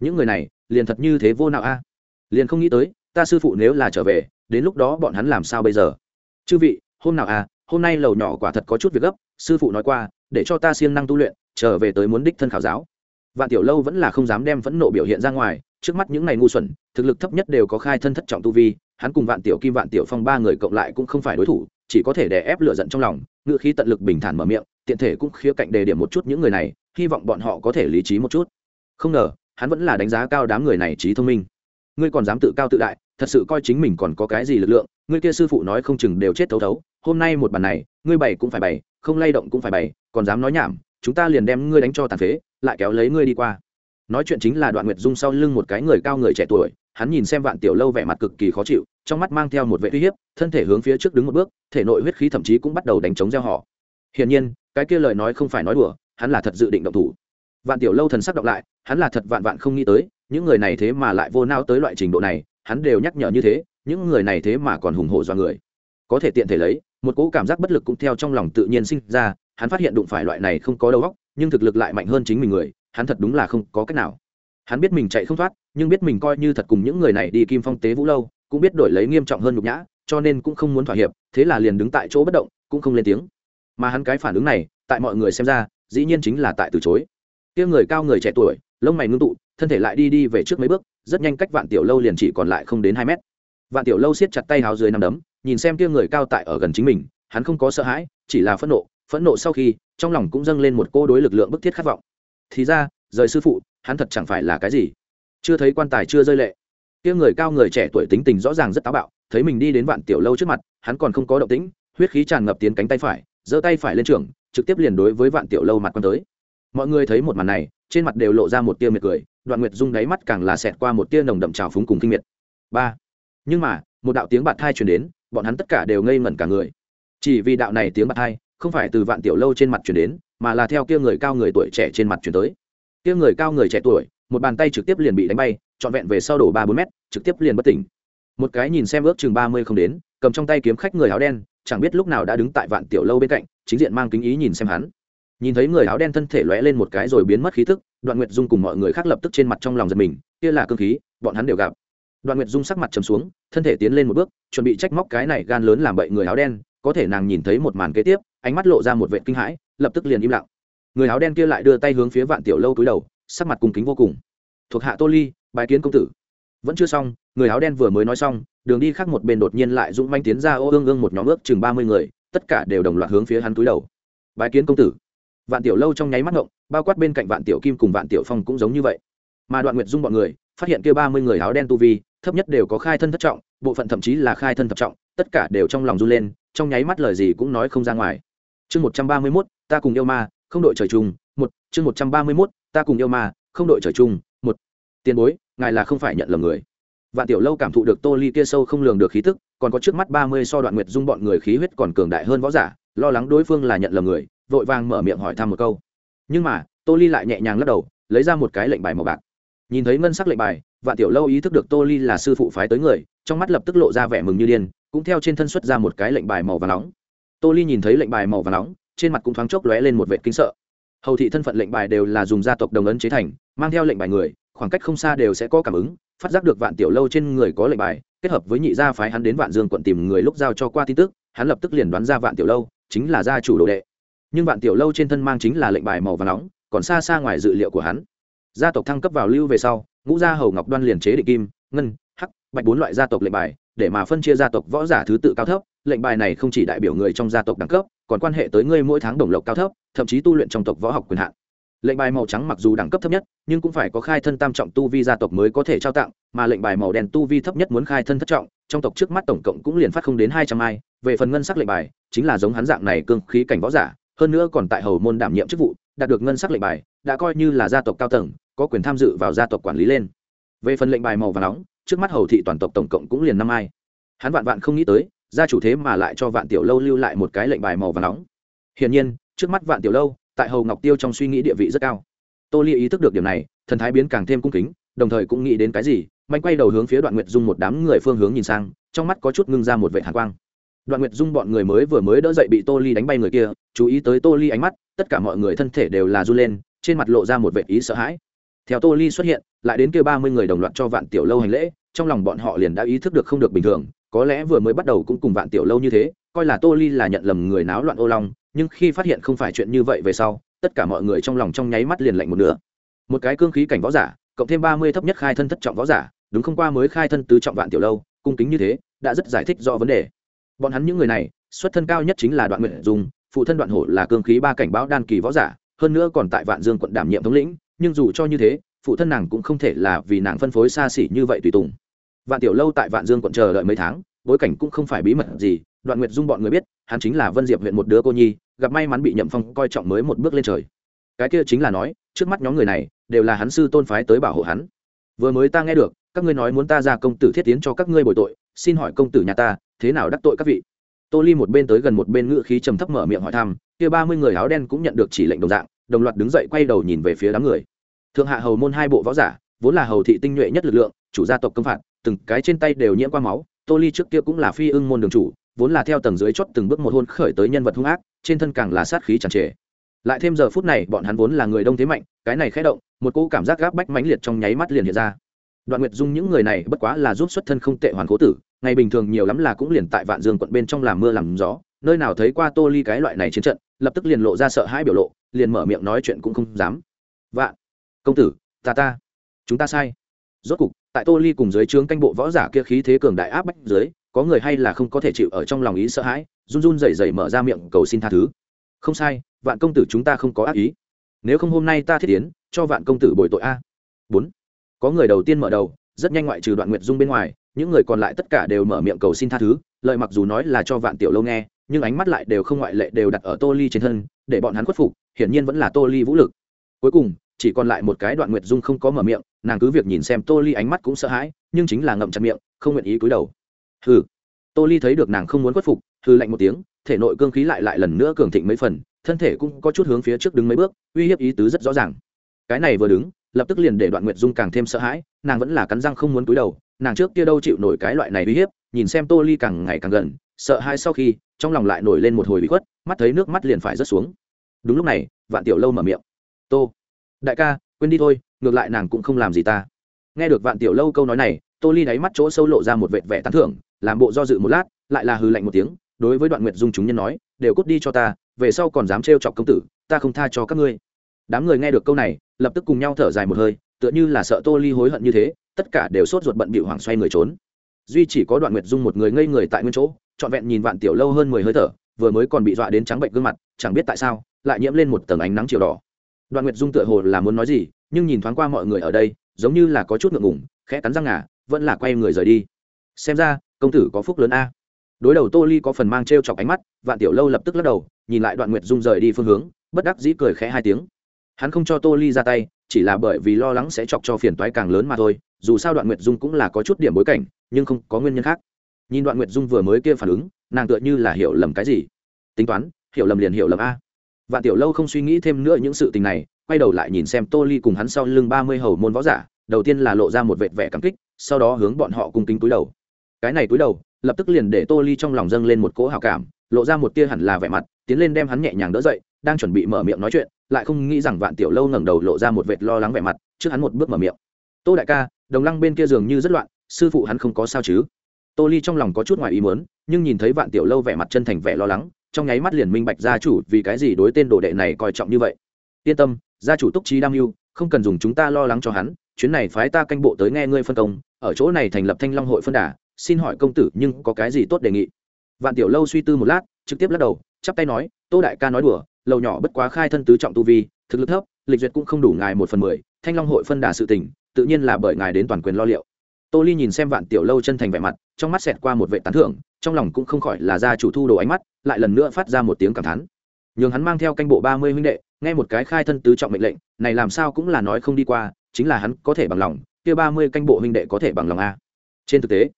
Những người này liền thật như thế vô nào a? Liền không nghĩ tới, ta sư phụ nếu là trở về, đến lúc đó bọn hắn làm sao bây giờ? Chư vị, hôm nào à hôm nay lầu nhỏ quả thật có chút việc gấp, sư phụ nói qua, để cho ta siêng năng tu luyện, trở về tới muốn đích thân khảo giáo. Vạn tiểu lâu vẫn là không dám đem phẫn nộ biểu hiện ra ngoài, trước mắt những này ngu xuẩn, thực lực thấp nhất đều có khai thân thất trọng tu vi, hắn cùng vạn tiểu kim, vạn tiểu phong ba người cộng lại cũng không phải đối thủ, chỉ có thể đè ép lửa giận trong lòng ngự khí tận lực bình thản mở miệng, tiện thể cũng khía cạnh đề điểm một chút những người này, hy vọng bọn họ có thể lý trí một chút. Không ngờ hắn vẫn là đánh giá cao đám người này trí thông minh. Ngươi còn dám tự cao tự đại, thật sự coi chính mình còn có cái gì lực lượng, ngươi kia sư phụ nói không chừng đều chết thấu thấu, hôm nay một bàn này, ngươi bày cũng phải bày, không lay động cũng phải bày, còn dám nói nhảm, chúng ta liền đem ngươi đánh cho tàn phế, lại kéo lấy ngươi đi qua. Nói chuyện chính là đoạn nguyệt dung sau lưng một cái người cao người trẻ tuổi, hắn nhìn xem vạn tiểu lâu vẻ mặt cực kỳ khó chịu, trong mắt mang theo một vệ uy hiếp, thân thể hướng phía trước đứng một bước, thể nội huyết khí thậm chí cũng bắt đầu đánh chống gieo họ. Hiển nhiên, cái kia lời nói không phải nói đùa, hắn là thật dự định động thủ. Vạn tiểu lâu thần sắc đọc lại hắn là thật vạn vạn không nghĩ tới, những người này thế mà lại vô nao tới loại trình độ này, hắn đều nhắc nhở như thế, những người này thế mà còn hùng hổ do người. Có thể tiện thể lấy, một cỗ cảm giác bất lực cũng theo trong lòng tự nhiên sinh ra, hắn phát hiện đụng phải loại này không có đầu óc, nhưng thực lực lại mạnh hơn chính mình người, hắn thật đúng là không có cách nào. Hắn biết mình chạy không thoát, nhưng biết mình coi như thật cùng những người này đi kim phong tế vũ lâu, cũng biết đổi lấy nghiêm trọng hơn nhục nhã, cho nên cũng không muốn thỏa hiệp, thế là liền đứng tại chỗ bất động, cũng không lên tiếng. Mà hắn cái phản ứng này, tại mọi người xem ra, dĩ nhiên chính là tại từ chối. Kia người cao người trẻ tuổi lông mày ngưng tụ, thân thể lại đi đi về trước mấy bước, rất nhanh cách vạn tiểu lâu liền chỉ còn lại không đến hai mét. Vạn tiểu lâu siết chặt tay háo dưới nằm đấm, nhìn xem kia người cao tại ở gần chính mình, hắn không có sợ hãi, chỉ là phẫn nộ phẫn nộ sau khi, trong lòng cũng dâng lên một cô đối lực lượng bức thiết khát vọng. Thì ra, rời sư phụ, hắn thật chẳng phải là cái gì. Chưa thấy quan tài chưa rơi lệ. Kia người cao người trẻ tuổi tính tình rõ ràng rất táo bạo, thấy mình đi đến vạn tiểu lâu trước mặt, hắn còn không có động tĩnh, huyết khí tràn ngập tiến cánh tay phải, giơ tay phải lên trường, trực tiếp liền đối với vạn tiểu lâu mặt quan tới. Mọi người thấy một màn này trên mặt đều lộ ra một tia miệt cười, đoạn nguyệt dung đáy mắt càng là xẹt qua một tia nồng đậm trào phúng cùng kinh miệt. Ba. Nhưng mà, một đạo tiếng bạt thai truyền đến, bọn hắn tất cả đều ngây ngẩn cả người. Chỉ vì đạo này tiếng bạt thai, không phải từ vạn tiểu lâu trên mặt truyền đến, mà là theo kia người cao người tuổi trẻ trên mặt truyền tới. Kia người cao người trẻ tuổi, một bàn tay trực tiếp liền bị đánh bay, trọn vẹn về sau đổ ba bốn mét, trực tiếp liền bất tỉnh. Một cái nhìn xem ước chừng ba mươi không đến, cầm trong tay kiếm khách người áo đen, chẳng biết lúc nào đã đứng tại vạn tiểu lâu bên cạnh, chính diện mang kính ý nhìn xem hắn nhìn thấy người áo đen thân thể lóe lên một cái rồi biến mất khí tức, đoạn nguyệt dung cùng mọi người khác lập tức trên mặt trong lòng giật mình, kia là cơ khí, bọn hắn đều gặp. Đoạn nguyệt dung sắc mặt trầm xuống, thân thể tiến lên một bước, chuẩn bị trách móc cái này gan lớn làm bậy người áo đen, có thể nàng nhìn thấy một màn kế tiếp, ánh mắt lộ ra một vệ kinh hãi, lập tức liền im lặng. Người áo đen kia lại đưa tay hướng phía vạn tiểu lâu túi đầu, sắc mặt cung kính vô cùng. Thuộc hạ tô ly bài kiến công tử. Vẫn chưa xong, người áo đen vừa mới nói xong, đường đi khác một bên đột nhiên lại dũng manh tiến ra ô ương ương một nhóm ước chừng ba mươi người, tất cả đều đồng loạt hướng phía hắn túi đầu. Bài kiến công tử vạn tiểu lâu trong nháy mắt ngộng, bao quát bên cạnh vạn tiểu kim cùng vạn tiểu phong cũng giống như vậy. Mà đoạn nguyệt dung bọn người, phát hiện kia ba mươi người áo đen tu vi, thấp nhất đều có khai thân thất trọng, bộ phận thậm chí là khai thân thập trọng, tất cả đều trong lòng run lên, trong nháy mắt lời gì cũng nói không ra ngoài. Chương một trăm ba mươi mốt, ta cùng yêu ma, không đội trời chung, một, chương một trăm ba mươi mốt, ta cùng yêu ma, không đội trời chung, một. Tiền bối, ngài là không phải nhận lầm người. Vạn tiểu lâu cảm thụ được tô ly kia sâu không lường được khí tức, còn có trước mắt ba mươi so đoạn nguyệt dung bọn người khí huyết còn cường đại hơn võ giả, lo lắng đối phương là nhận lầm người vội vàng mở miệng hỏi thăm một câu. Nhưng mà, tô ly lại nhẹ nhàng lắc đầu, lấy ra một cái lệnh bài màu bạc. Nhìn thấy ngân sắc lệnh bài, vạn tiểu lâu ý thức được tô ly là sư phụ phái tới người, trong mắt lập tức lộ ra vẻ mừng như điên, cũng theo trên thân xuất ra một cái lệnh bài màu và nóng. Tô ly nhìn thấy lệnh bài màu và nóng, trên mặt cũng thoáng chốc lóe lên một vệ kinh sợ. Hầu thị thân phận lệnh bài đều là dùng gia tộc đồng ấn chế thành, mang theo lệnh bài người, khoảng cách không xa đều sẽ có cảm ứng, phát giác được vạn tiểu lâu trên người có lệnh bài, kết hợp với nhị gia phái hắn đến vạn dương quận tìm người lúc giao cho qua tin tức, hắn lập tức liền đoán ra vạn tiểu lâu chính là gia chủ đồ đệ nhưng vạn tiểu lâu trên thân mang chính là lệnh bài màu và nóng, còn xa xa ngoài dự liệu của hắn. Gia tộc thăng cấp vào lưu về sau, ngũ gia hầu ngọc đoan liền chế định kim, ngân, hắc, bạch bốn loại gia tộc lệnh bài, để mà phân chia gia tộc võ giả thứ tự cao thấp. Lệnh bài này không chỉ đại biểu người trong gia tộc đẳng cấp, còn quan hệ tới ngươi mỗi tháng đồng lộc cao thấp, thậm chí tu luyện trong tộc võ học quyền hạn. Lệnh bài màu trắng mặc dù đẳng cấp thấp nhất, nhưng cũng phải có khai thân tam trọng tu vi gia tộc mới có thể trao tặng, mà lệnh bài màu đen tu vi thấp nhất muốn khai thân thất trọng, trong tộc trước mắt tổng cộng cũng liền phát không đến hai trăm ai. Về phần ngân sắc lệnh bài, chính là giống hắn dạng này cương khí cảnh võ giả hơn nữa còn tại hầu môn đảm nhiệm chức vụ, đạt được ngân sắc lệnh bài, đã coi như là gia tộc cao tầng, có quyền tham dự vào gia tộc quản lý lên. Về phần lệnh bài màu và nóng, trước mắt hầu thị toàn tộc tổng cộng cũng liền năm ai. Hắn vạn vạn không nghĩ tới, gia chủ thế mà lại cho vạn tiểu lâu lưu lại một cái lệnh bài màu và nóng. Hiển nhiên, trước mắt vạn tiểu lâu, tại hầu ngọc tiêu trong suy nghĩ địa vị rất cao. Tô ly ý thức được điểm này, thần thái biến càng thêm cung kính, đồng thời cũng nghĩ đến cái gì, mạnh quay đầu hướng phía đoạn nguyệt dung một đám người phương hướng nhìn sang, trong mắt có chút ngưng ra một vệ hàn quang đoạn nguyệt dung bọn người mới vừa mới đỡ dậy bị tô ly đánh bay người kia, chú ý tới tô ly ánh mắt, tất cả mọi người thân thể đều là r u lên, trên mặt lộ ra một vệ ý sợ hãi. Theo tô ly xuất hiện, lại đến kia ba mươi người đồng loạt cho vạn tiểu lâu hành lễ, trong lòng bọn họ liền đã ý thức được không được bình thường, có lẽ vừa mới bắt đầu cũng cùng vạn tiểu lâu như thế, coi là tô ly là nhận lầm người náo loạn ô long, nhưng khi phát hiện không phải chuyện như vậy về sau, tất cả mọi người trong lòng trong nháy mắt liền lạnh một nửa. Một cái cương khí cảnh võ giả, cộng thêm ba mươi thấp nhất khai thân thất trọng võ giả, đúng không qua mới khai thân tứ trọng vạn tiểu lâu, cung kính như thế, đã rất giải thích rõ vấn đề bọn hắn những người này, xuất thân cao nhất chính là đoạn nguyện dùng phụ thân đoạn hổ là cương khí ba cảnh báo đan kỳ võ giả, hơn nữa còn tại vạn dương quận đảm nhiệm thống lĩnh, nhưng dù cho như thế, phụ thân nàng cũng không thể là vì nàng phân phối xa xỉ như vậy tùy tùng. Vạn tiểu lâu tại vạn dương quận chờ đợi mấy tháng, bối cảnh cũng không phải bí mật gì, đoạn nguyệt dung bọn người biết, hắn chính là vân diệp huyện một đứa cô nhi, gặp may mắn bị nhậm phong coi trọng mới một bước lên trời. Cái kia chính là nói, trước mắt nhóm người này, đều là hắn sư tôn phái tới bảo hộ hắn. Vừa mới ta nghe được, các ngươi nói muốn ta ra công tử thiết tiến cho các ngươi bồi tội xin hỏi công tử nhà ta, thế nào đắc tội các vị? Tô ly một bên tới gần một bên ngự khí trầm thấp mở miệng hỏi thăm, kia ba mươi người áo đen cũng nhận được chỉ lệnh đồng dạng, đồng loạt đứng dậy quay đầu nhìn về phía đám người. Thượng hạ hầu môn hai bộ võ giả, vốn là hầu thị tinh nhuệ nhất lực lượng, chủ gia tộc công phạt, từng cái trên tay đều nhiễm qua máu, tô ly trước kia cũng là phi ưng môn đường chủ, vốn là theo tầng dưới chót từng bước một hôn khởi tới nhân vật hung ác, trên thân càng là sát khí tràn trề. Lại thêm giờ phút này, bọn hắn vốn là người đông thế mạnh, cái này khẽ động, một cỗ cảm giác gáp bách mãnh liệt trong nháy mắt liền hiện ra. Đoạn nguyệt dung những người này bất quá là giúp xuất thân không tệ hoàn cố tử ngày bình thường nhiều lắm là cũng liền tại vạn dương quận bên trong làm mưa làm gió, nơi nào thấy qua tô ly cái loại này chiến trận, lập tức liền lộ ra sợ hãi biểu lộ, liền mở miệng nói chuyện cũng không dám. Vạn công tử, ta ta, chúng ta sai. Rốt cục, tại tô ly cùng dưới trướng canh bộ võ giả kia khí thế cường đại áp bách dưới, có người hay là không có thể chịu ở trong lòng ý sợ hãi, run run rẩy rẩy mở ra miệng cầu xin tha thứ. Không sai, vạn công tử chúng ta không có ác ý. Nếu không hôm nay ta thiết tiến cho vạn công tử bồi tội a. Bốn, có người đầu tiên mở đầu, rất nhanh ngoại trừ đoạn nguyệt dung bên ngoài những người còn lại tất cả đều mở miệng cầu xin tha thứ lợi mặc dù nói là cho vạn tiểu lâu nghe, nhưng ánh mắt lại đều không ngoại lệ đều đặt ở tô ly trên thân, để bọn hắn khuất phục, hiển nhiên vẫn là tô ly vũ lực. Cuối cùng, chỉ còn lại một cái đoạn nguyệt dung không có mở miệng, nàng cứ việc nhìn xem tô ly ánh mắt cũng sợ hãi, nhưng chính là ngậm chặt miệng, không nguyện ý cúi đầu. Hừ. Tô ly thấy được nàng không muốn khuất phục, hừ lạnh một tiếng, thể nội cương khí lại lại lần nữa cường thịnh mấy phần, thân thể cũng có chút hướng phía trước đứng mấy bước, uy hiếp ý tứ rất rõ ràng. Cái này vừa đứng, lập tức liền để đoạn nguyệt dung càng thêm sợ hãi, nàng vẫn là cắn răng không muốn cúi đầu nàng trước kia đâu chịu nổi cái loại này uy hiếp, nhìn xem tô ly càng ngày càng gần, sợ hai sau khi, trong lòng lại nổi lên một hồi bị khuất, mắt thấy nước mắt liền phải rớt xuống. Đúng lúc này, vạn tiểu lâu mở miệng. Tô, đại ca, quên đi thôi, ngược lại nàng cũng không làm gì ta. Nghe được vạn tiểu lâu câu nói này, tô ly đáy mắt chỗ sâu lộ ra một vệt vẻ tán thưởng, làm bộ do dự một lát, lại là hừ lạnh một tiếng, đối với đoạn nguyệt dung chúng nhân nói, đều cút đi cho ta, về sau còn dám trêu chọc công tử, ta không tha cho các ngươi. Đám người nghe được câu này, lập tức cùng nhau thở dài một hơi, tựa như là sợ tô ly hối hận như thế tất cả đều sốt ruột bận bị hoảng xoay người trốn. Duy chỉ có đoạn nguyệt dung một người ngây người tại nguyên chỗ, trọn vẹn nhìn vạn tiểu lâu hơn mười hơi thở, vừa mới còn bị dọa đến trắng bệnh gương mặt, chẳng biết tại sao, lại nhiễm lên một tầng ánh nắng chiều đỏ. Đoạn nguyệt dung tựa hồ là muốn nói gì, nhưng nhìn thoáng qua mọi người ở đây, giống như là có chút ngượng ngủng khẽ cắn răng ngà, vẫn là quay người rời đi. Xem ra, công tử có phúc lớn a. Đối đầu tô ly có phần mang t r e o chọc ánh mắt, vạn tiểu lâu lập tức lắc đầu, nhìn lại đoạn nguyệt dung rời đi phương hướng, bất đắc dĩ cười khẽ hai tiếng. Hắn không cho tô ly ra tay, chỉ là bởi vì lo lắng sẽ chọc cho phiền toái càng lớn mà thôi dù sao đoạn nguyệt dung cũng là có chút điểm bối cảnh, nhưng không có nguyên nhân khác. Nhìn đoạn nguyệt dung vừa mới kia phản ứng, nàng tựa như là hiểu lầm cái gì. Tính toán, hiểu lầm liền hiểu lầm a. Vạn tiểu lâu không suy nghĩ thêm nữa những sự tình này, quay đầu lại nhìn xem tô ly cùng hắn sau lưng ba mươi hầu môn võ giả, đầu tiên là lộ ra một vệt vẻ cảm kích, sau đó hướng bọn họ cung kính túi đầu. Cái này túi đầu, lập tức liền để tô ly trong lòng dâng lên một cỗ hào cảm, lộ ra một tia hẳn là vẻ mặt, tiến lên đem hắn nhẹ nhàng đỡ dậy, đang chuẩn bị mở miệng nói chuyện, lại không nghĩ rằng vạn tiểu lâu ngẩng đầu lộ ra một vệt lo lắng vẻ mặt, trước hắn một bước mở miệng. Tô đại ca đồng lăng bên kia dường như rất loạn, sư phụ hắn không có sao chứ? Tô ly trong lòng có chút ngoài ý muốn, nhưng nhìn thấy vạn tiểu lâu vẻ mặt chân thành vẻ lo lắng, trong nháy mắt liền minh bạch gia chủ vì cái gì đối tên đồ đệ này coi trọng như vậy. Yên tâm, gia chủ túc trí đam mưu, không cần dùng chúng ta lo lắng cho hắn, chuyến này phái ta canh bộ tới nghe ngươi phân công, ở chỗ này thành lập thanh long hội phân đà, xin hỏi công tử nhưng có cái gì tốt đề nghị? Vạn tiểu lâu suy tư một lát, trực tiếp lắc đầu, chắp tay nói, tô đại ca nói đùa, lầu nhỏ bất quá khai thân tứ trọng tu vi, thực lực thấp, lịch duyệt cũng không đủ ngài một phần mười, thanh long hội phân đà sự tỉnh tự nhiên là bởi ngài đến toàn quyền lo liệu. Tô ly nhìn xem vạn tiểu lâu chân thành vẻ mặt, trong mắt xẹt qua một vệ tán thưởng, trong lòng cũng không khỏi là gia chủ thu đồ ánh mắt, lại lần nữa phát ra một tiếng cảm thán. Nhường hắn mang theo canh bộ ba mươi huynh đệ, nghe một cái khai thân tứ trọng mệnh lệnh, này làm sao cũng là nói không đi qua, chính là hắn có thể bằng lòng, kia ba mươi canh bộ huynh đệ có thể bằng lòng a. Trên thực tế,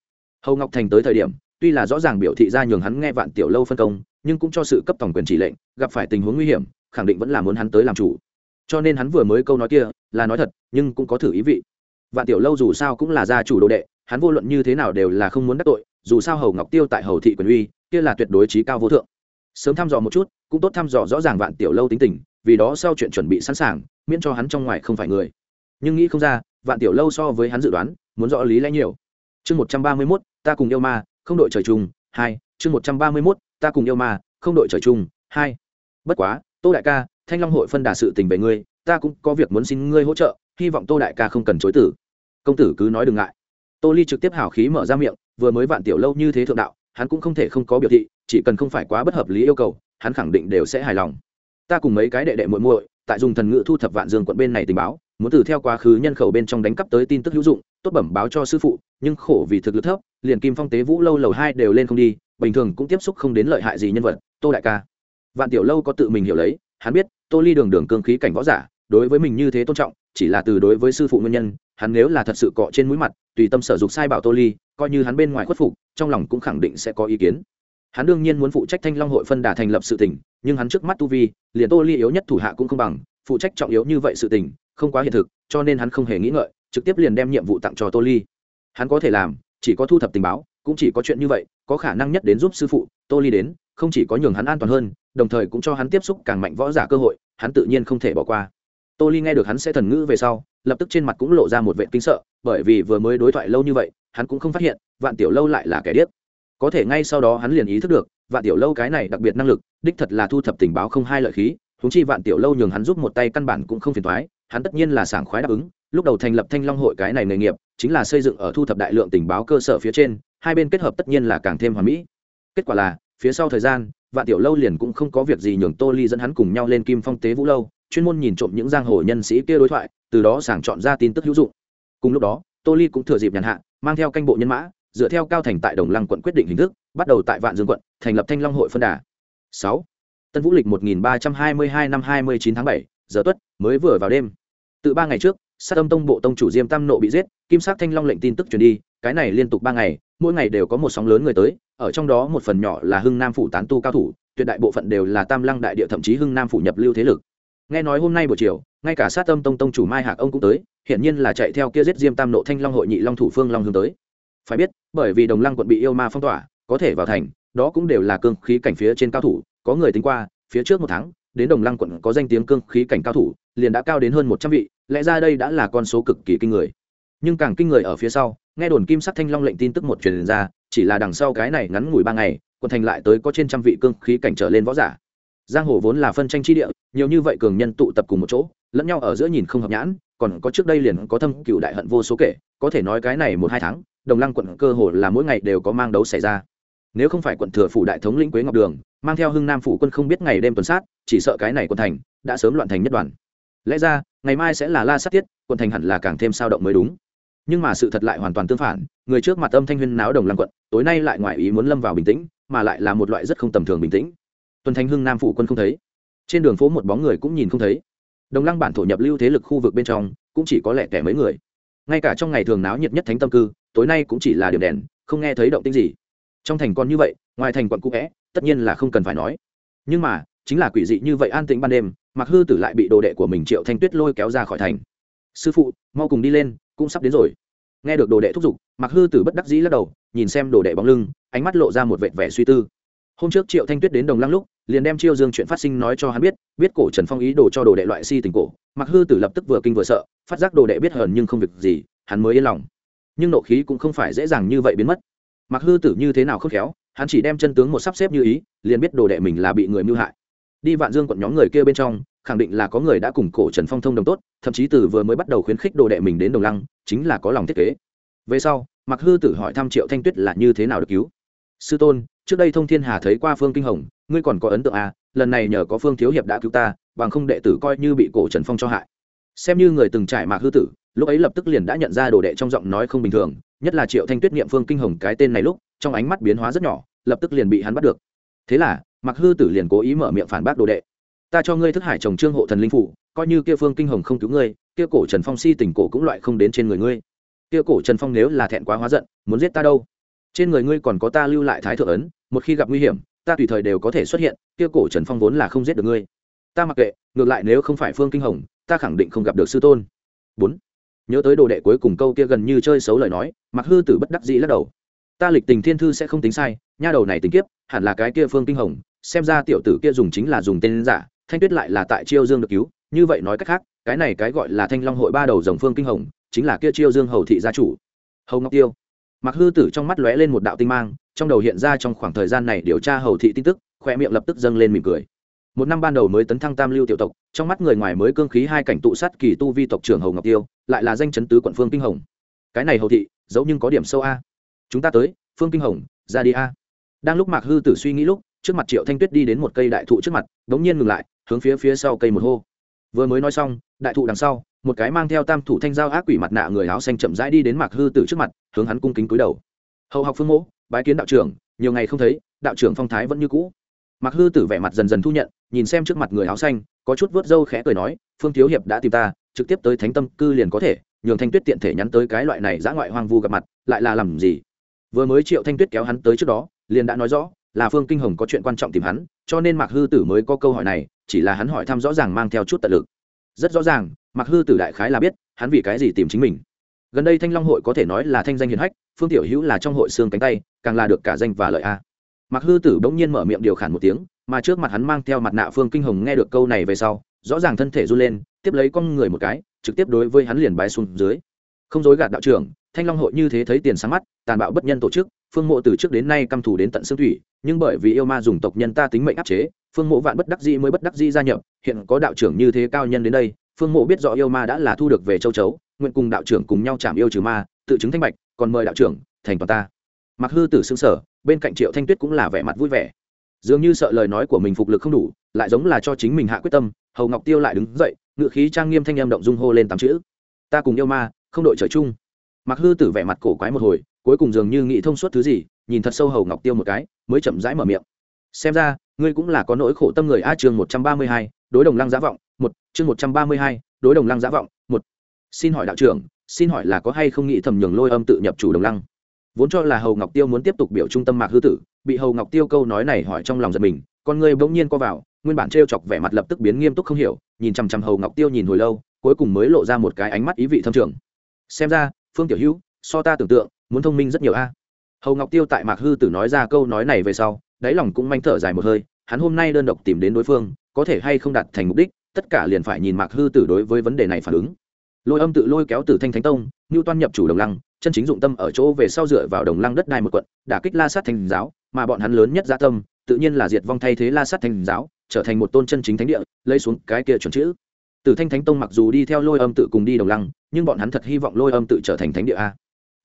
hầu ngọc thành tới thời điểm, tuy là rõ ràng biểu thị ra nhường hắn nghe vạn tiểu lâu phân công, nhưng cũng cho sự cấp tổng quyền chỉ lệnh, gặp phải tình huống nguy hiểm, khẳng định vẫn là muốn hắn tới làm chủ. Cho nên hắn vừa mới câu nói kia là nói thật, nhưng cũng có thử ý vị. Vạn tiểu lâu dù sao cũng là gia chủ đồ đệ, hắn vô luận như thế nào đều là không muốn đắc tội, dù sao hầu ngọc tiêu tại hầu thị quyền uy, kia là tuyệt đối trí cao vô thượng. Sớm thăm dò một chút, cũng tốt thăm dò rõ ràng vạn tiểu lâu tính tình, vì đó sau chuyện chuẩn bị sẵn sàng, miễn cho hắn trong ngoài không phải người. Nhưng nghĩ không ra, vạn tiểu lâu so với hắn dự đoán, muốn rõ lý lẽ nhiều. Chương một trăm ba mươi mốt, ta cùng yêu ma, không đội trời chung, hai, chương một trăm ba mươi mốt, ta cùng yêu ma, không đội trời chung, hai. Bất quá, tô đại ca, thanh long hội phân đà sự tình về ngươi ta cũng có việc muốn xin ngươi hỗ trợ, hy vọng tô đại ca không cần chối tử công tử cứ nói đừng ngại. Tô ly trực tiếp hào khí mở ra miệng, vừa mới vạn tiểu lâu như thế thượng đạo, hắn cũng không thể không có biểu thị, chỉ cần không phải quá bất hợp lý yêu cầu, hắn khẳng định đều sẽ hài lòng. Ta cùng mấy cái đệ đệ muội muội, tại dùng thần ngữ thu thập vạn dương quận bên này tình báo, muốn từ theo quá khứ nhân khẩu bên trong đánh cắp tới tin tức hữu dụng, tốt bẩm báo cho sư phụ, nhưng khổ vì thực lực thấp, liền kim phong tế vũ lâu lầu hai đều lên không đi, bình thường cũng tiếp xúc không đến lợi hại gì nhân vật, tô đại ca. Vạn tiểu lâu có tự mình hiểu lấy, hắn biết tô ly đường đường cương khí cảnh võ giả, đối với mình như thế tôn trọng, chỉ là từ đối với sư phụ nguyên nhân, hắn nếu là thật sự cọ trên mũi mặt, tùy tâm sở dục sai bảo tô ly, coi như hắn bên ngoài khuất phục, trong lòng cũng khẳng định sẽ có ý kiến. Hắn đương nhiên muốn phụ trách thanh long hội phân đà thành lập sự tỉnh nhưng hắn trước mắt tu vi, liền tô ly yếu nhất thủ hạ cũng không bằng, phụ trách trọng yếu như vậy sự tình, không quá hiện thực, cho nên hắn không hề nghĩ ngợi, trực tiếp liền đem nhiệm vụ tặng cho tô ly. Hắn có thể làm, chỉ có thu thập tình báo, cũng chỉ có chuyện như vậy, có khả năng nhất đến giúp sư phụ, tô ly đến, không chỉ có nhường hắn an toàn hơn đồng thời cũng cho hắn tiếp xúc càng mạnh võ giả cơ hội, hắn tự nhiên không thể bỏ qua. Tô ly nghe được hắn sẽ thần ngữ về sau, lập tức trên mặt cũng lộ ra một vệ kinh sợ, bởi vì vừa mới đối thoại lâu như vậy, hắn cũng không phát hiện, vạn tiểu lâu lại là kẻ điếc. Có thể ngay sau đó hắn liền ý thức được, vạn tiểu lâu cái này đặc biệt năng lực, đích thật là thu thập tình báo không hai lợi khí húng chi vạn tiểu lâu nhường hắn giúp một tay căn bản cũng không phiền thoái hắn tất nhiên là sảng khoái đáp ứng, lúc đầu thành lập thanh long hội cái này nghề nghiệp, chính là xây dựng ở thu thập đại lượng tình báo cơ sở phía trên, hai bên kết hợp tất nhiên là càng thêm hoàn mỹ. Kết quả là, phía sau thời gian vạn tiểu lâu liền cũng không có việc gì nhường tô ly dẫn hắn cùng nhau lên kim phong tế vũ lâu, chuyên môn nhìn trộm những giang hồ nhân sĩ kia đối thoại, từ đó sàng chọn ra tin tức hữu dụng. Cùng lúc đó, tô ly cũng thừa dịp nhàn hạ, mang theo canh bộ nhân mã, dựa theo cao thành tại đồng lăng quận quyết định hình thức, bắt đầu tại vạn dương quận, thành lập thanh long hội phân đà. Sáu, tân vũ lịch một nghìn ba trăm hai mươi hai năm hai mươi chín tháng bảy, giờ tuất, mới vừa vào đêm. Từ ba ngày trước sát âm tông bộ tông chủ diêm tam nộ bị giết, kim sắc thanh long lệnh tin tức truyền đi, cái này liên tục ba ngày, mỗi ngày đều có một sóng lớn người tới, ở trong đó một phần nhỏ là hưng nam phủ tán tu cao thủ, tuyệt đại bộ phận đều là tam lăng đại địa thậm chí hưng nam phủ nhập lưu thế lực. Nghe nói hôm nay buổi chiều, ngay cả sát âm tông tông chủ mai hạc ông cũng tới, hiển nhiên là chạy theo kia giết diêm tam nộ thanh long hội nhị long thủ phương long hướng tới. Phải biết, bởi vì đồng lăng quận bị yêu ma phong tỏa, có thể vào thành, đó cũng đều là cương khí cảnh phía trên cao thủ, có người tính qua, phía trước một tháng, đến đồng lăng quận có danh tiếng cương khí cảnh cao thủ, liền đã cao đến hơn một trăm vị lẽ ra đây đã là con số cực kỳ kinh người. Nhưng càng kinh người ở phía sau, nghe đồn kim sắc thanh long lệnh tin tức một truyền ra, chỉ là đằng sau cái này ngắn ngủi ba ngày, quận thành lại tới có trên trăm vị cương khí cảnh trở lên võ giả. Giang hồ vốn là phân tranh chi địa, nhiều như vậy cường nhân tụ tập cùng một chỗ, lẫn nhau ở giữa nhìn không hợp nhãn, còn có trước đây liền có thâm cựu đại hận vô số kể, có thể nói cái này một hai tháng, đồng lăng quận cơ hồ là mỗi ngày đều có mang đấu xảy ra. Nếu không phải quận thừa phủ đại thống lĩnh quế ngọc đường, mang theo hưng nam phủ quân không biết ngày đêm tuần sát, chỉ sợ cái này quận thành đã sớm loạn thành nhất đoàn. Lẽ ra ngày mai sẽ là la sát tiết, quận thành hẳn là càng thêm sao động mới đúng. Nhưng mà sự thật lại hoàn toàn tương phản, người trước mặt âm thanh huyên náo đồng lăng quận, tối nay lại ngoài ý muốn lâm vào bình tĩnh, mà lại là một loại rất không tầm thường bình tĩnh. Tuần Thanh hưng nam phụ quân không thấy. Trên đường phố một bóng người cũng nhìn không thấy. Đồng lăng bản thổ nhập lưu thế lực khu vực bên trong, cũng chỉ có lẻ tẻ mấy người. Ngay cả trong ngày thường náo nhiệt nhất thánh tâm cư, tối nay cũng chỉ là điểm đèn, không nghe thấy động tĩnh gì. Trong thành còn như vậy, ngoài thành quận cũ vẽ tất nhiên là không cần phải nói. Nhưng mà chính là quỷ dị như vậy an tĩnh ban đêm mặc hư tử lại bị đồ đệ của mình triệu thanh tuyết lôi kéo ra khỏi thành. Sư phụ, mau cùng đi lên, cũng sắp đến rồi. Nghe được đồ đệ thúc giục mặc hư tử bất đắc dĩ lắc đầu, nhìn xem đồ đệ bóng lưng, ánh mắt lộ ra một vệt vẻ suy tư. Hôm trước triệu thanh tuyết đến đồng lăng lúc, liền đem chiêu dương chuyện phát sinh nói cho hắn biết biết cổ trần phong ý đồ cho đồ đệ loại si tình cổ. Mặc hư tử lập tức vừa kinh vừa sợ, phát giác đồ đệ biết hờn nhưng không việc gì, hắn mới yên lòng. Nhưng nộ khí cũng không phải dễ dàng như vậy biến mất. Mặc hư tử như thế nào khớp khéo, hắn chỉ đem chân tướng một sắp xếp như ý, liền biết đồ đệ mình là bị người mưu hại đi vạn dương quận nhóm người kia bên trong, khẳng định là có người đã cùng cổ trần phong thông đồng tốt, thậm chí từ vừa mới bắt đầu khuyến khích đồ đệ mình đến đồng lăng, chính là có lòng thiết kế. Về sau mặc hư tử hỏi thăm triệu thanh tuyết là như thế nào được cứu. Sư tôn, trước đây thông thiên hà thấy qua phương kinh hồng, ngươi còn có ấn tượng à lần này nhờ có phương thiếu hiệp đã cứu ta, bằng không đệ tử coi như bị cổ trần phong cho hại. Xem như người từng trải mạc hư tử, lúc ấy lập tức liền đã nhận ra đồ đệ trong giọng nói không bình thường, nhất là triệu thanh tuyết niệm phương kinh hồng cái tên này lúc, trong ánh mắt biến hóa rất nhỏ, lập tức liền bị hắn bắt được. Thế là mặc hư tử liền cố ý mở miệng phản bác đồ đệ. Ta cho ngươi thức hải chồng trương hộ thần linh phủ, coi như kia phương kinh hồng không cứu ngươi, kia cổ trần phong si tình cổ cũng loại không đến trên người ngươi. Kia cổ trần phong nếu là thẹn quá hóa giận, muốn giết ta đâu? Trên người ngươi còn có ta lưu lại thái thượng ấn, một khi gặp nguy hiểm, ta tùy thời đều có thể xuất hiện, kia cổ trần phong vốn là không giết được ngươi. Ta mặc kệ, ngược lại nếu không phải phương kinh hồng, ta khẳng định không gặp được sư tôn. Bốn. Nhớ tới đồ đệ cuối cùng câu kia gần như chơi xấu lời nói mặc hư tử bất đắc dĩ lắc đầu. Ta lịch tình thiên thư sẽ không tính sai, nha đầu này tính kiếp, hẳn là cái kia phương kinh hồng xem ra tiểu tử kia dùng chính là dùng tên giả, thanh tuyết lại là tại chiêu dương được cứu, như vậy nói cách khác, cái này cái gọi là thanh long hội ba đầu dòng phương kinh hồng, chính là kia chiêu dương hầu thị gia chủ. Hầu ngọc tiêu. Mặc hư tử trong mắt lóe lên một đạo tinh mang, trong đầu hiện ra trong khoảng thời gian này điều tra hầu thị tin tức khoe miệng lập tức dâng lên mỉm cười. Một năm ban đầu mới tấn thăng tam lưu tiểu tộc, trong mắt người ngoài mới cương khí hai cảnh tụ sát kỳ tu vi tộc trưởng hầu ngọc tiêu, lại là danh chấn tứ quận phương kinh hồng. Cái này hầu thị dẫu nhưng có điểm sâu a. Chúng ta tới, phương kinh hồng, ra đi a. Đang lúc mạc hư tử suy nghĩ lúc trước mặt triệu thanh tuyết đi đến một cây đại thụ trước mặt đ ố n g nhiên ngừng lại hướng phía phía sau cây một hô vừa mới nói xong đại thụ đằng sau một cái mang theo tam thủ thanh giao ác quỷ mặt nạ người áo xanh chậm rãi đi đến mạc hư tử trước mặt hướng hắn cung kính cúi đầu hậu học phương mỗ bái kiến đạo trưởng, nhiều ngày không thấy, đạo trưởng phong thái vẫn như cũ. Mạc hư tử vẻ mặt dần dần thu nhận, nhìn xem trước mặt người áo xanh, có chút vớt râu khẽ cười nói, phương thiếu hiệp đã tìm ta, trực tiếp tới thánh tâm cư liền có thể, nhường thanh tuyết tiện thể nhắn tới cái loại này giã ngoại hoang vu gặp mặt, lại là làm gì? Vừa mới triệu thanh tuyết kéo hắn tới trước đó, liền đã nói rõ là phương kinh hồng có chuyện quan trọng tìm hắn, cho nên mạc hư tử mới có câu hỏi này, chỉ là hắn hỏi thăm rõ ràng mang theo chút tận lực. Rất rõ ràng, mạc hư tử đại khái là biết, hắn vì cái gì tìm chính mình. Gần đây thanh long hội có thể nói là thanh danh hiền hách, phương tiểu hữu là trong hội xương cánh tay, càng là được cả danh và lợi a. Mạc hư tử bỗng nhiên mở miệng điều khản một tiếng, mà trước mặt hắn mang theo mặt nạ phương kinh hồng nghe được câu này về sau, rõ ràng thân thể run lên, tiếp lấy con người một cái, trực tiếp đối với hắn liền bái xuống dưới. Không dối gạt đạo trưởng, thanh long hội như thế thấy tiền sáng mắt, tàn bạo bất nhân tổ chức phương mộ từ trước đến nay căm thù đến tận xương thủy, nhưng bởi vì yêu ma dùng tộc nhân ta tính mệnh áp chế, phương mộ vạn bất đắc dĩ mới bất đắc dĩ gia nhập, hiện có đạo trưởng như thế cao nhân đến đây, phương mộ biết rõ yêu ma đã là thu được về châu chấu, nguyện cùng đạo trưởng cùng nhau chạm yêu trừ ma, tự chứng thanh bạch, còn mời đạo trưởng thành toàn ta. Mặc hư tử xương sở bên cạnh triệu thanh tuyết cũng là vẻ mặt vui vẻ. Dường như sợ lời nói của mình phục lực không đủ, lại giống là cho chính mình hạ quyết tâm, hầu ngọc tiêu lại đứng dậy, ngự khí trang nghiêm thanh em động dung hô lên tám chữ. Ta cùng yêu ma, không đội trời chung. Mặc hư tử vẻ mặt cổ quái một hồi cuối cùng dường như nghĩ thông suốt thứ gì, nhìn thật sâu hầu ngọc tiêu một cái, mới chậm rãi mở miệng. Xem ra, ngươi cũng là có nỗi khổ tâm người a chương một trăm ba mươi hai, đối đồng lăng giá vọng, một, chương một trăm ba mươi hai, đối đồng lăng giá vọng, một. Xin hỏi đạo trưởng, xin hỏi là có hay không nghĩ thầm nhường lôi âm tự nhập chủ đồng lăng? Vốn cho là hầu ngọc tiêu muốn tiếp tục biểu trung tâm mạc hư tử, bị hầu ngọc tiêu câu nói này hỏi trong lòng giật mình, con ngươi bỗng nhiên co vào, nguyên bản t chọc vẻ mặt lập tức biến nghiêm túc không hiểu, nhìn chằm chằm hầu ngọc tiêu nhìn hồi lâu, cuối cùng mới lộ ra một cái ánh mắt ý vị thâm trường. Xem ra, phương tiểu hữu, so ta tưởng tượng muốn thông minh rất nhiều a. Hầu ngọc tiêu tại mạc hư tử nói ra câu nói này về sau, đáy lòng cũng manh thở dài một hơi, hắn hôm nay đơn độc tìm đến đối phương, có thể hay không đạt thành mục đích, tất cả liền phải nhìn mạc hư tử đối với vấn đề này phản ứng. Lôi âm tự lôi kéo từ thanh thánh tông ngưu toan nhập chủ đồng lăng, chân chính dụng tâm ở chỗ về sau dựa vào đồng lăng đất đai một quận, đả kích la sát thành giáo, mà bọn hắn lớn nhất gia tâm, tự nhiên là diệt vong thay thế la sát thành giáo, trở thành một tôn chân chính thánh địa, lấy xuống cái kia chuẩn chữ. Từ thanh thánh tông mặc dù đi theo lôi âm tự cùng đi đồng lăng, nhưng bọn hắn thật hy vọng lôi âm tự trở thành thánh địa a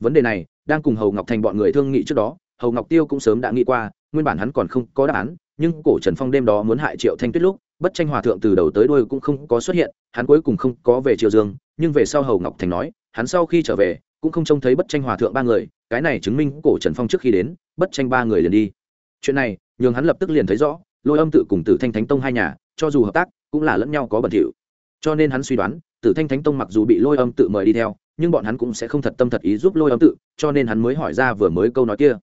vấn đề này, đang cùng hầu ngọc thành bọn người thương nghị trước đó, hầu ngọc tiêu cũng sớm đã nghĩ qua, nguyên bản hắn còn không có đáp án, nhưng cổ trần phong đêm đó muốn hại triệu thanh tuyết lúc, bất tranh hòa thượng từ đầu tới đuôi cũng không có xuất hiện, hắn cuối cùng không có về triều dương, nhưng về sau hầu ngọc thành nói, hắn sau khi trở về, cũng không trông thấy bất tranh hòa thượng ba người, cái này chứng minh cổ trần phong trước khi đến, bất tranh ba người liền đi. Chuyện này, nhường hắn lập tức liền thấy rõ, lôi âm tự cùng tử thanh thánh tông hai nhà, cho dù hợp tác, cũng là lẫn nhau có bẩn thỉu. Cho nên hắn suy đoán, tử thanh thánh tông mặc dù bị lôi âm tự mời đi theo nhưng bọn hắn cũng sẽ không thật tâm thật ý giúp lôi âm tự, cho nên hắn mới hỏi ra vừa mới câu nói kia.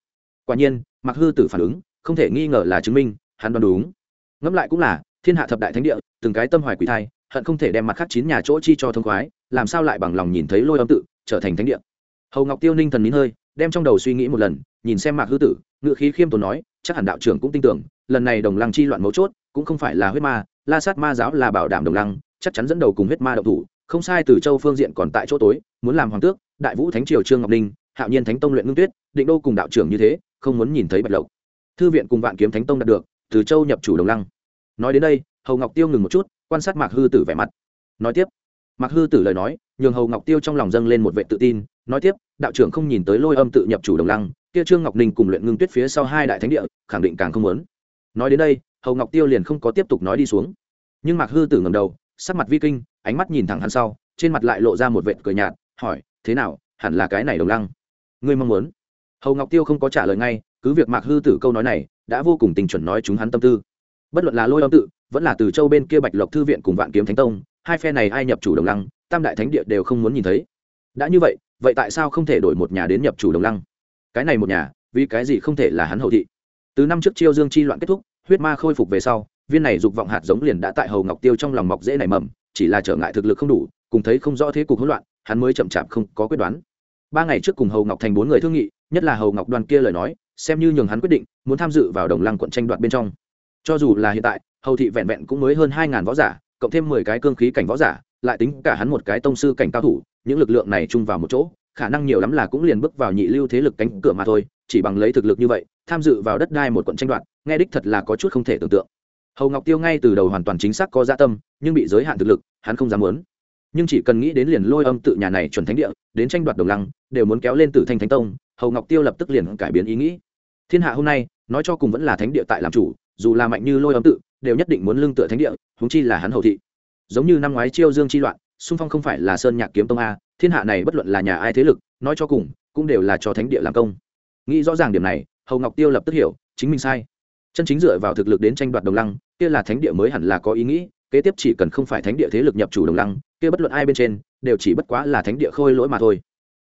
Quả nhiên mặc hư tử phản ứng, không thể nghi ngờ là chứng minh, hắn đoán đúng. Ngẫm lại cũng là, thiên hạ thập đại thánh địa, từng cái tâm hoài quỷ thai, hận không thể đem mặt khác chín nhà chỗ chi cho thông khoái, làm sao lại bằng lòng nhìn thấy lôi âm tự, trở thành thánh địa. Hầu ngọc tiêu ninh thần nín hơi, đem trong đầu suy nghĩ một lần, nhìn xem mạc hư tử ngự khí khiêm tốn nói, chắc hẳn đạo trưởng cũng tin tưởng, lần này đồng lăng chi loạn mấu chốt, cũng không phải là huyết ma, la sát ma giáo là bảo đảm đồng lăng, chắc chắn dẫn đầu cùng huyết ma đậu thủ không sai từ châu phương diện còn tại chỗ tối, muốn làm hoàng tước, đại vũ thánh triều trương ngọc ninh, hạo nhiên thánh tông luyện ngưng tuyết, định đô cùng đạo trưởng như thế, không muốn nhìn thấy bạch lộc. Thư viện cùng vạn kiếm thánh tông đạt được, từ châu nhập chủ đồng lăng. Nói đến đây, hầu ngọc tiêu ngừng một chút, quan sát mạc hư tử vẻ mặt. Nói tiếp, mạc hư tử lời nói, nhường hầu ngọc tiêu trong lòng dâng lên một vệ tự tin, nói tiếp, đạo trưởng không nhìn tới lôi âm tự nhập chủ đồng lăng, kia trương ngọc ninh cùng luyện ngưng tuyết phía sau hai đại thánh địa, khẳng định càng không muốn. Nói đến đây, hầu ngọc tiêu liền không có tiếp tục nói đi xuống. Nhưng mạc hư tử ngầm đầu sắc mặt vi kinh, ánh mắt nhìn thẳng hắn sau, trên mặt lại lộ ra một vệt cười nhạt, hỏi, thế nào, hẳn là cái này đồng lăng? Ngươi mong muốn. Hầu ngọc tiêu không có trả lời ngay, cứ việc mạc hư tử câu nói này đã vô cùng tình chuẩn nói chúng hắn tâm tư. Bất luận là lôi âm tự, vẫn là từ châu bên kia bạch lộc thư viện cùng vạn kiếm thánh tông, hai phe này ai nhập chủ đồng lăng, tam đại thánh địa đều không muốn nhìn thấy. Đã như vậy vậy tại sao không thể đổi một nhà đến nhập chủ đồng lăng? Cái này một nhà, vì cái gì không thể là hắn hậu thị? Từ năm trước chiêu dương chi loạn kết thúc, huyết ma khôi phục về sau viên này dục vọng hạt giống liền đã tại hầu ngọc tiêu trong lòng mọc dễ nảy mầm, chỉ là trở ngại thực lực không đủ, cùng thấy không rõ thế cục hỗn loạn, hắn mới chậm chạp không có quyết đoán. Ba ngày trước cùng hầu ngọc thành bốn người thương nghị, nhất là hầu ngọc đoàn kia lời nói, xem như nhường hắn quyết định, muốn tham dự vào đồng lăng quận tranh đoạt bên trong. Cho dù là hiện tại, hầu thị vẹn vẹn cũng mới hơn hai ngàn võ giả, cộng thêm mười cái cương khí cảnh võ giả, lại tính cả hắn một cái tông sư cảnh cao thủ, những lực lượng này chung vào một chỗ, khả năng nhiều lắm là cũng liền bước vào nhị lưu thế lực cánh cửa mà thôi, chỉ bằng lấy thực lực như vậy, tham dự vào đất đai một quận tranh đoạt, nghe đích thật là có chút không thể tưởng tượng hầu ngọc tiêu ngay từ đầu hoàn toàn chính xác có gia dạ tâm, nhưng bị giới hạn thực lực, hắn không dám muốn. Nhưng chỉ cần nghĩ đến liền lôi âm tự nhà này chuẩn thánh địa, đến tranh đoạt đồng lăng, đều muốn kéo lên từ thanh thánh tông, hầu ngọc tiêu lập tức liền cải biến ý nghĩ. Thiên hạ hôm nay, nói cho cùng vẫn là thánh địa tại làm chủ, dù là mạnh như lôi âm tự, đều nhất định muốn lưng tựa thánh địa húng chi là hắn hầu thị. Giống như năm ngoái chiêu dương chi loạn, xung phong không phải là sơn nhạc kiếm tông a, thiên hạ này bất luận là nhà ai thế lực, nói cho cùng, cũng đều là cho thánh địa làm công. Nghĩ rõ ràng điểm này, hầu ngọc tiêu lập tức hiểu, chính mình sai chân chính dựa vào thực lực đến tranh đoạt đồng lăng, kia là thánh địa mới hẳn là có ý nghĩ, kế tiếp chỉ cần không phải thánh địa thế lực nhập chủ đồng lăng, kia bất luận ai bên trên, đều chỉ bất quá là thánh địa khôi lỗi mà thôi.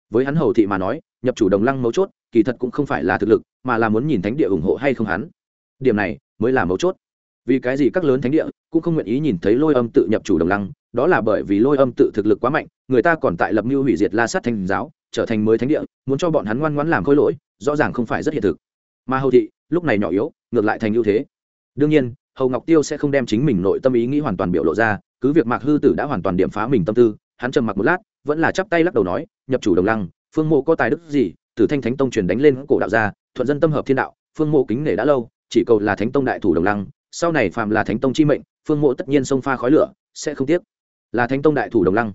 Với hắn hầu thị mà nói, nhập chủ đồng lăng mấu chốt, kỳ thật cũng không phải là thực lực, mà là muốn nhìn thánh địa ủng hộ hay không hắn. Điểm này, mới là mấu chốt. Vì cái gì các lớn thánh địa cũng không nguyện ý nhìn thấy lôi âm tự nhập chủ đồng lăng, đó là bởi vì lôi âm tự thực lực quá mạnh, người ta còn tại lập mưu hủy diệt la sát thành giáo, trở thành mới thánh địa, muốn cho bọn hắn ngoan ngoãn làm khôi lỗi, rõ ràng không phải rất hiện thực. Mà hầu thị lúc này nhỏ yếu, ngược lại thành ưu thế. Đương nhiên, hầu ngọc tiêu sẽ không đem chính mình nội tâm ý nghĩ hoàn toàn biểu lộ ra, cứ việc mạc hư tử đã hoàn toàn điểm phá mình tâm tư, hắn trầm mặc một lát, vẫn là chắp tay lắc đầu nói, nhập chủ đồng lăng, phương mộ có tài đức gì? Tử thanh thánh tông truyền đánh lên cổ đạo gia, thuận dân tâm hợp thiên đạo, phương mộ kính nể đã lâu, chỉ cầu là thánh tông đại thủ đồng lăng, sau này phạm là thánh tông chi mệnh, phương mộ tất nhiên xông pha khói lửa, sẽ không tiếc. Là thánh tông đại thủ đồng lăng.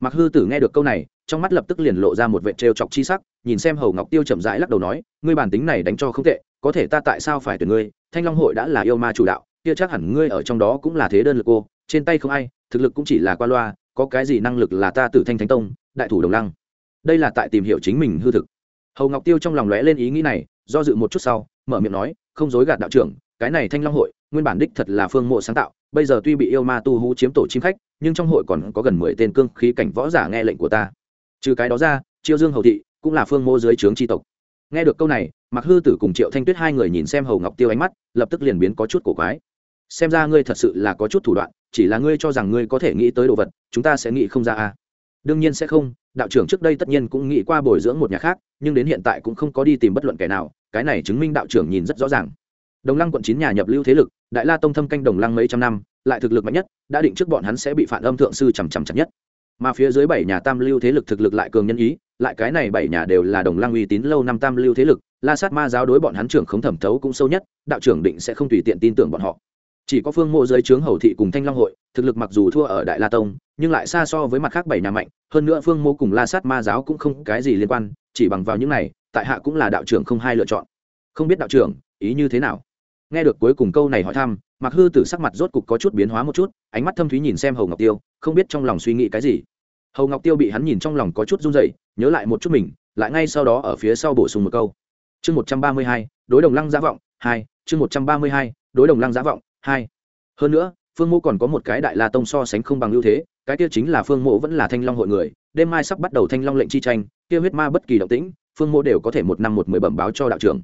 Mặc hư tử nghe được câu này, trong mắt lập tức liền lộ ra một vệ trêu chọc chi sắc, nhìn xem hầu ngọc tiêu chậm rãi lắc đầu nói, ngươi bản tính này đánh cho không tệ có thể ta tại sao phải tuyển ngươi? Thanh long hội đã là yêu ma chủ đạo, kia chắc hẳn ngươi ở trong đó cũng là thế đơn lực cô, trên tay không ai, thực lực cũng chỉ là qua loa, có cái gì năng lực là ta tử thanh thánh tông, đại thủ đồng lăng. Đây là tại tìm hiểu chính mình hư thực. Hầu ngọc tiêu trong lòng lóe lên ý nghĩ này, do dự một chút sau, mở miệng nói, không dối gạt đạo trưởng, cái này thanh long hội, nguyên bản đích thật là phương mộ sáng tạo, bây giờ tuy bị yêu ma tu hú chiếm tổ chim khách, nhưng trong hội còn có gần mười tên cương khí cảnh võ giả nghe lệnh của ta. Trừ cái đó ra, chiêu dương hầu thị cũng là phương mô dưới trướng tri tộc. Nghe được câu này mặc hư tử cùng triệu thanh tuyết hai người nhìn xem hầu ngọc tiêu ánh mắt, lập tức liền biến có chút cổ quái. Xem ra ngươi thật sự là có chút thủ đoạn, chỉ là ngươi cho rằng ngươi có thể nghĩ tới đồ vật, chúng ta sẽ nghĩ không ra à đương nhiên sẽ không, đạo trưởng trước đây tất nhiên cũng nghĩ qua bồi dưỡng một nhà khác, nhưng đến hiện tại cũng không có đi tìm bất luận kẻ nào, cái này chứng minh đạo trưởng nhìn rất rõ ràng. Đồng lăng quận chín nhà nhập lưu thế lực, đại la tông thâm canh đồng lăng mấy trăm năm, lại thực lực mạnh nhất, đã định trước bọn hắn sẽ bị phản âm thượng sư chằm chằm chặt nhất. Mà phía dưới bảy nhà tam lưu thế lực thực lực lại cường nhân ý, lại cái này bảy nhà đều là đồng lăng uy tín lâu năm tam lưu thế lực la sát ma giáo đối bọn hắn trưởng không thẩm thấu cũng sâu nhất, đạo trưởng định sẽ không tùy tiện tin tưởng bọn họ. Chỉ có phương mộ dưới trướng hầu thị cùng thanh long hội, thực lực mặc dù thua ở đại la tông, nhưng lại xa so với mặt khác bảy nhà mạnh, hơn nữa phương mô cùng la sát ma giáo cũng không cái gì liên quan, chỉ bằng vào những này, tại hạ cũng là đạo trưởng không hai lựa chọn. Không biết đạo trưởng, ý như thế nào? Nghe được cuối cùng câu này hỏi thăm mặc hư tử sắc mặt rốt cục có chút biến hóa một chút, ánh mắt thâm thúy nhìn xem hầu ngọc tiêu, không biết trong lòng suy nghĩ cái gì. Hầu ngọc tiêu bị hắn nhìn trong lòng có chút run dậy nhớ lại một chút mình, lại ngay sau đó ở phía sau bổ sung một câu chương một trăm ba mươi hai, đối đồng lăng giả vọng, hai, chương một trăm ba mươi hai, đối đồng lăng giả vọng, hai. Hơn nữa, phương mô còn có một cái đại la tông so sánh không bằng ưu thế, cái kia chính là phương mộ vẫn là thanh long hội người, đêm mai sắp bắt đầu thanh long lệnh chi tranh, kia huyết ma bất kỳ động tĩnh, phương mộ đều có thể một năm một mười bẩm báo cho đạo trưởng.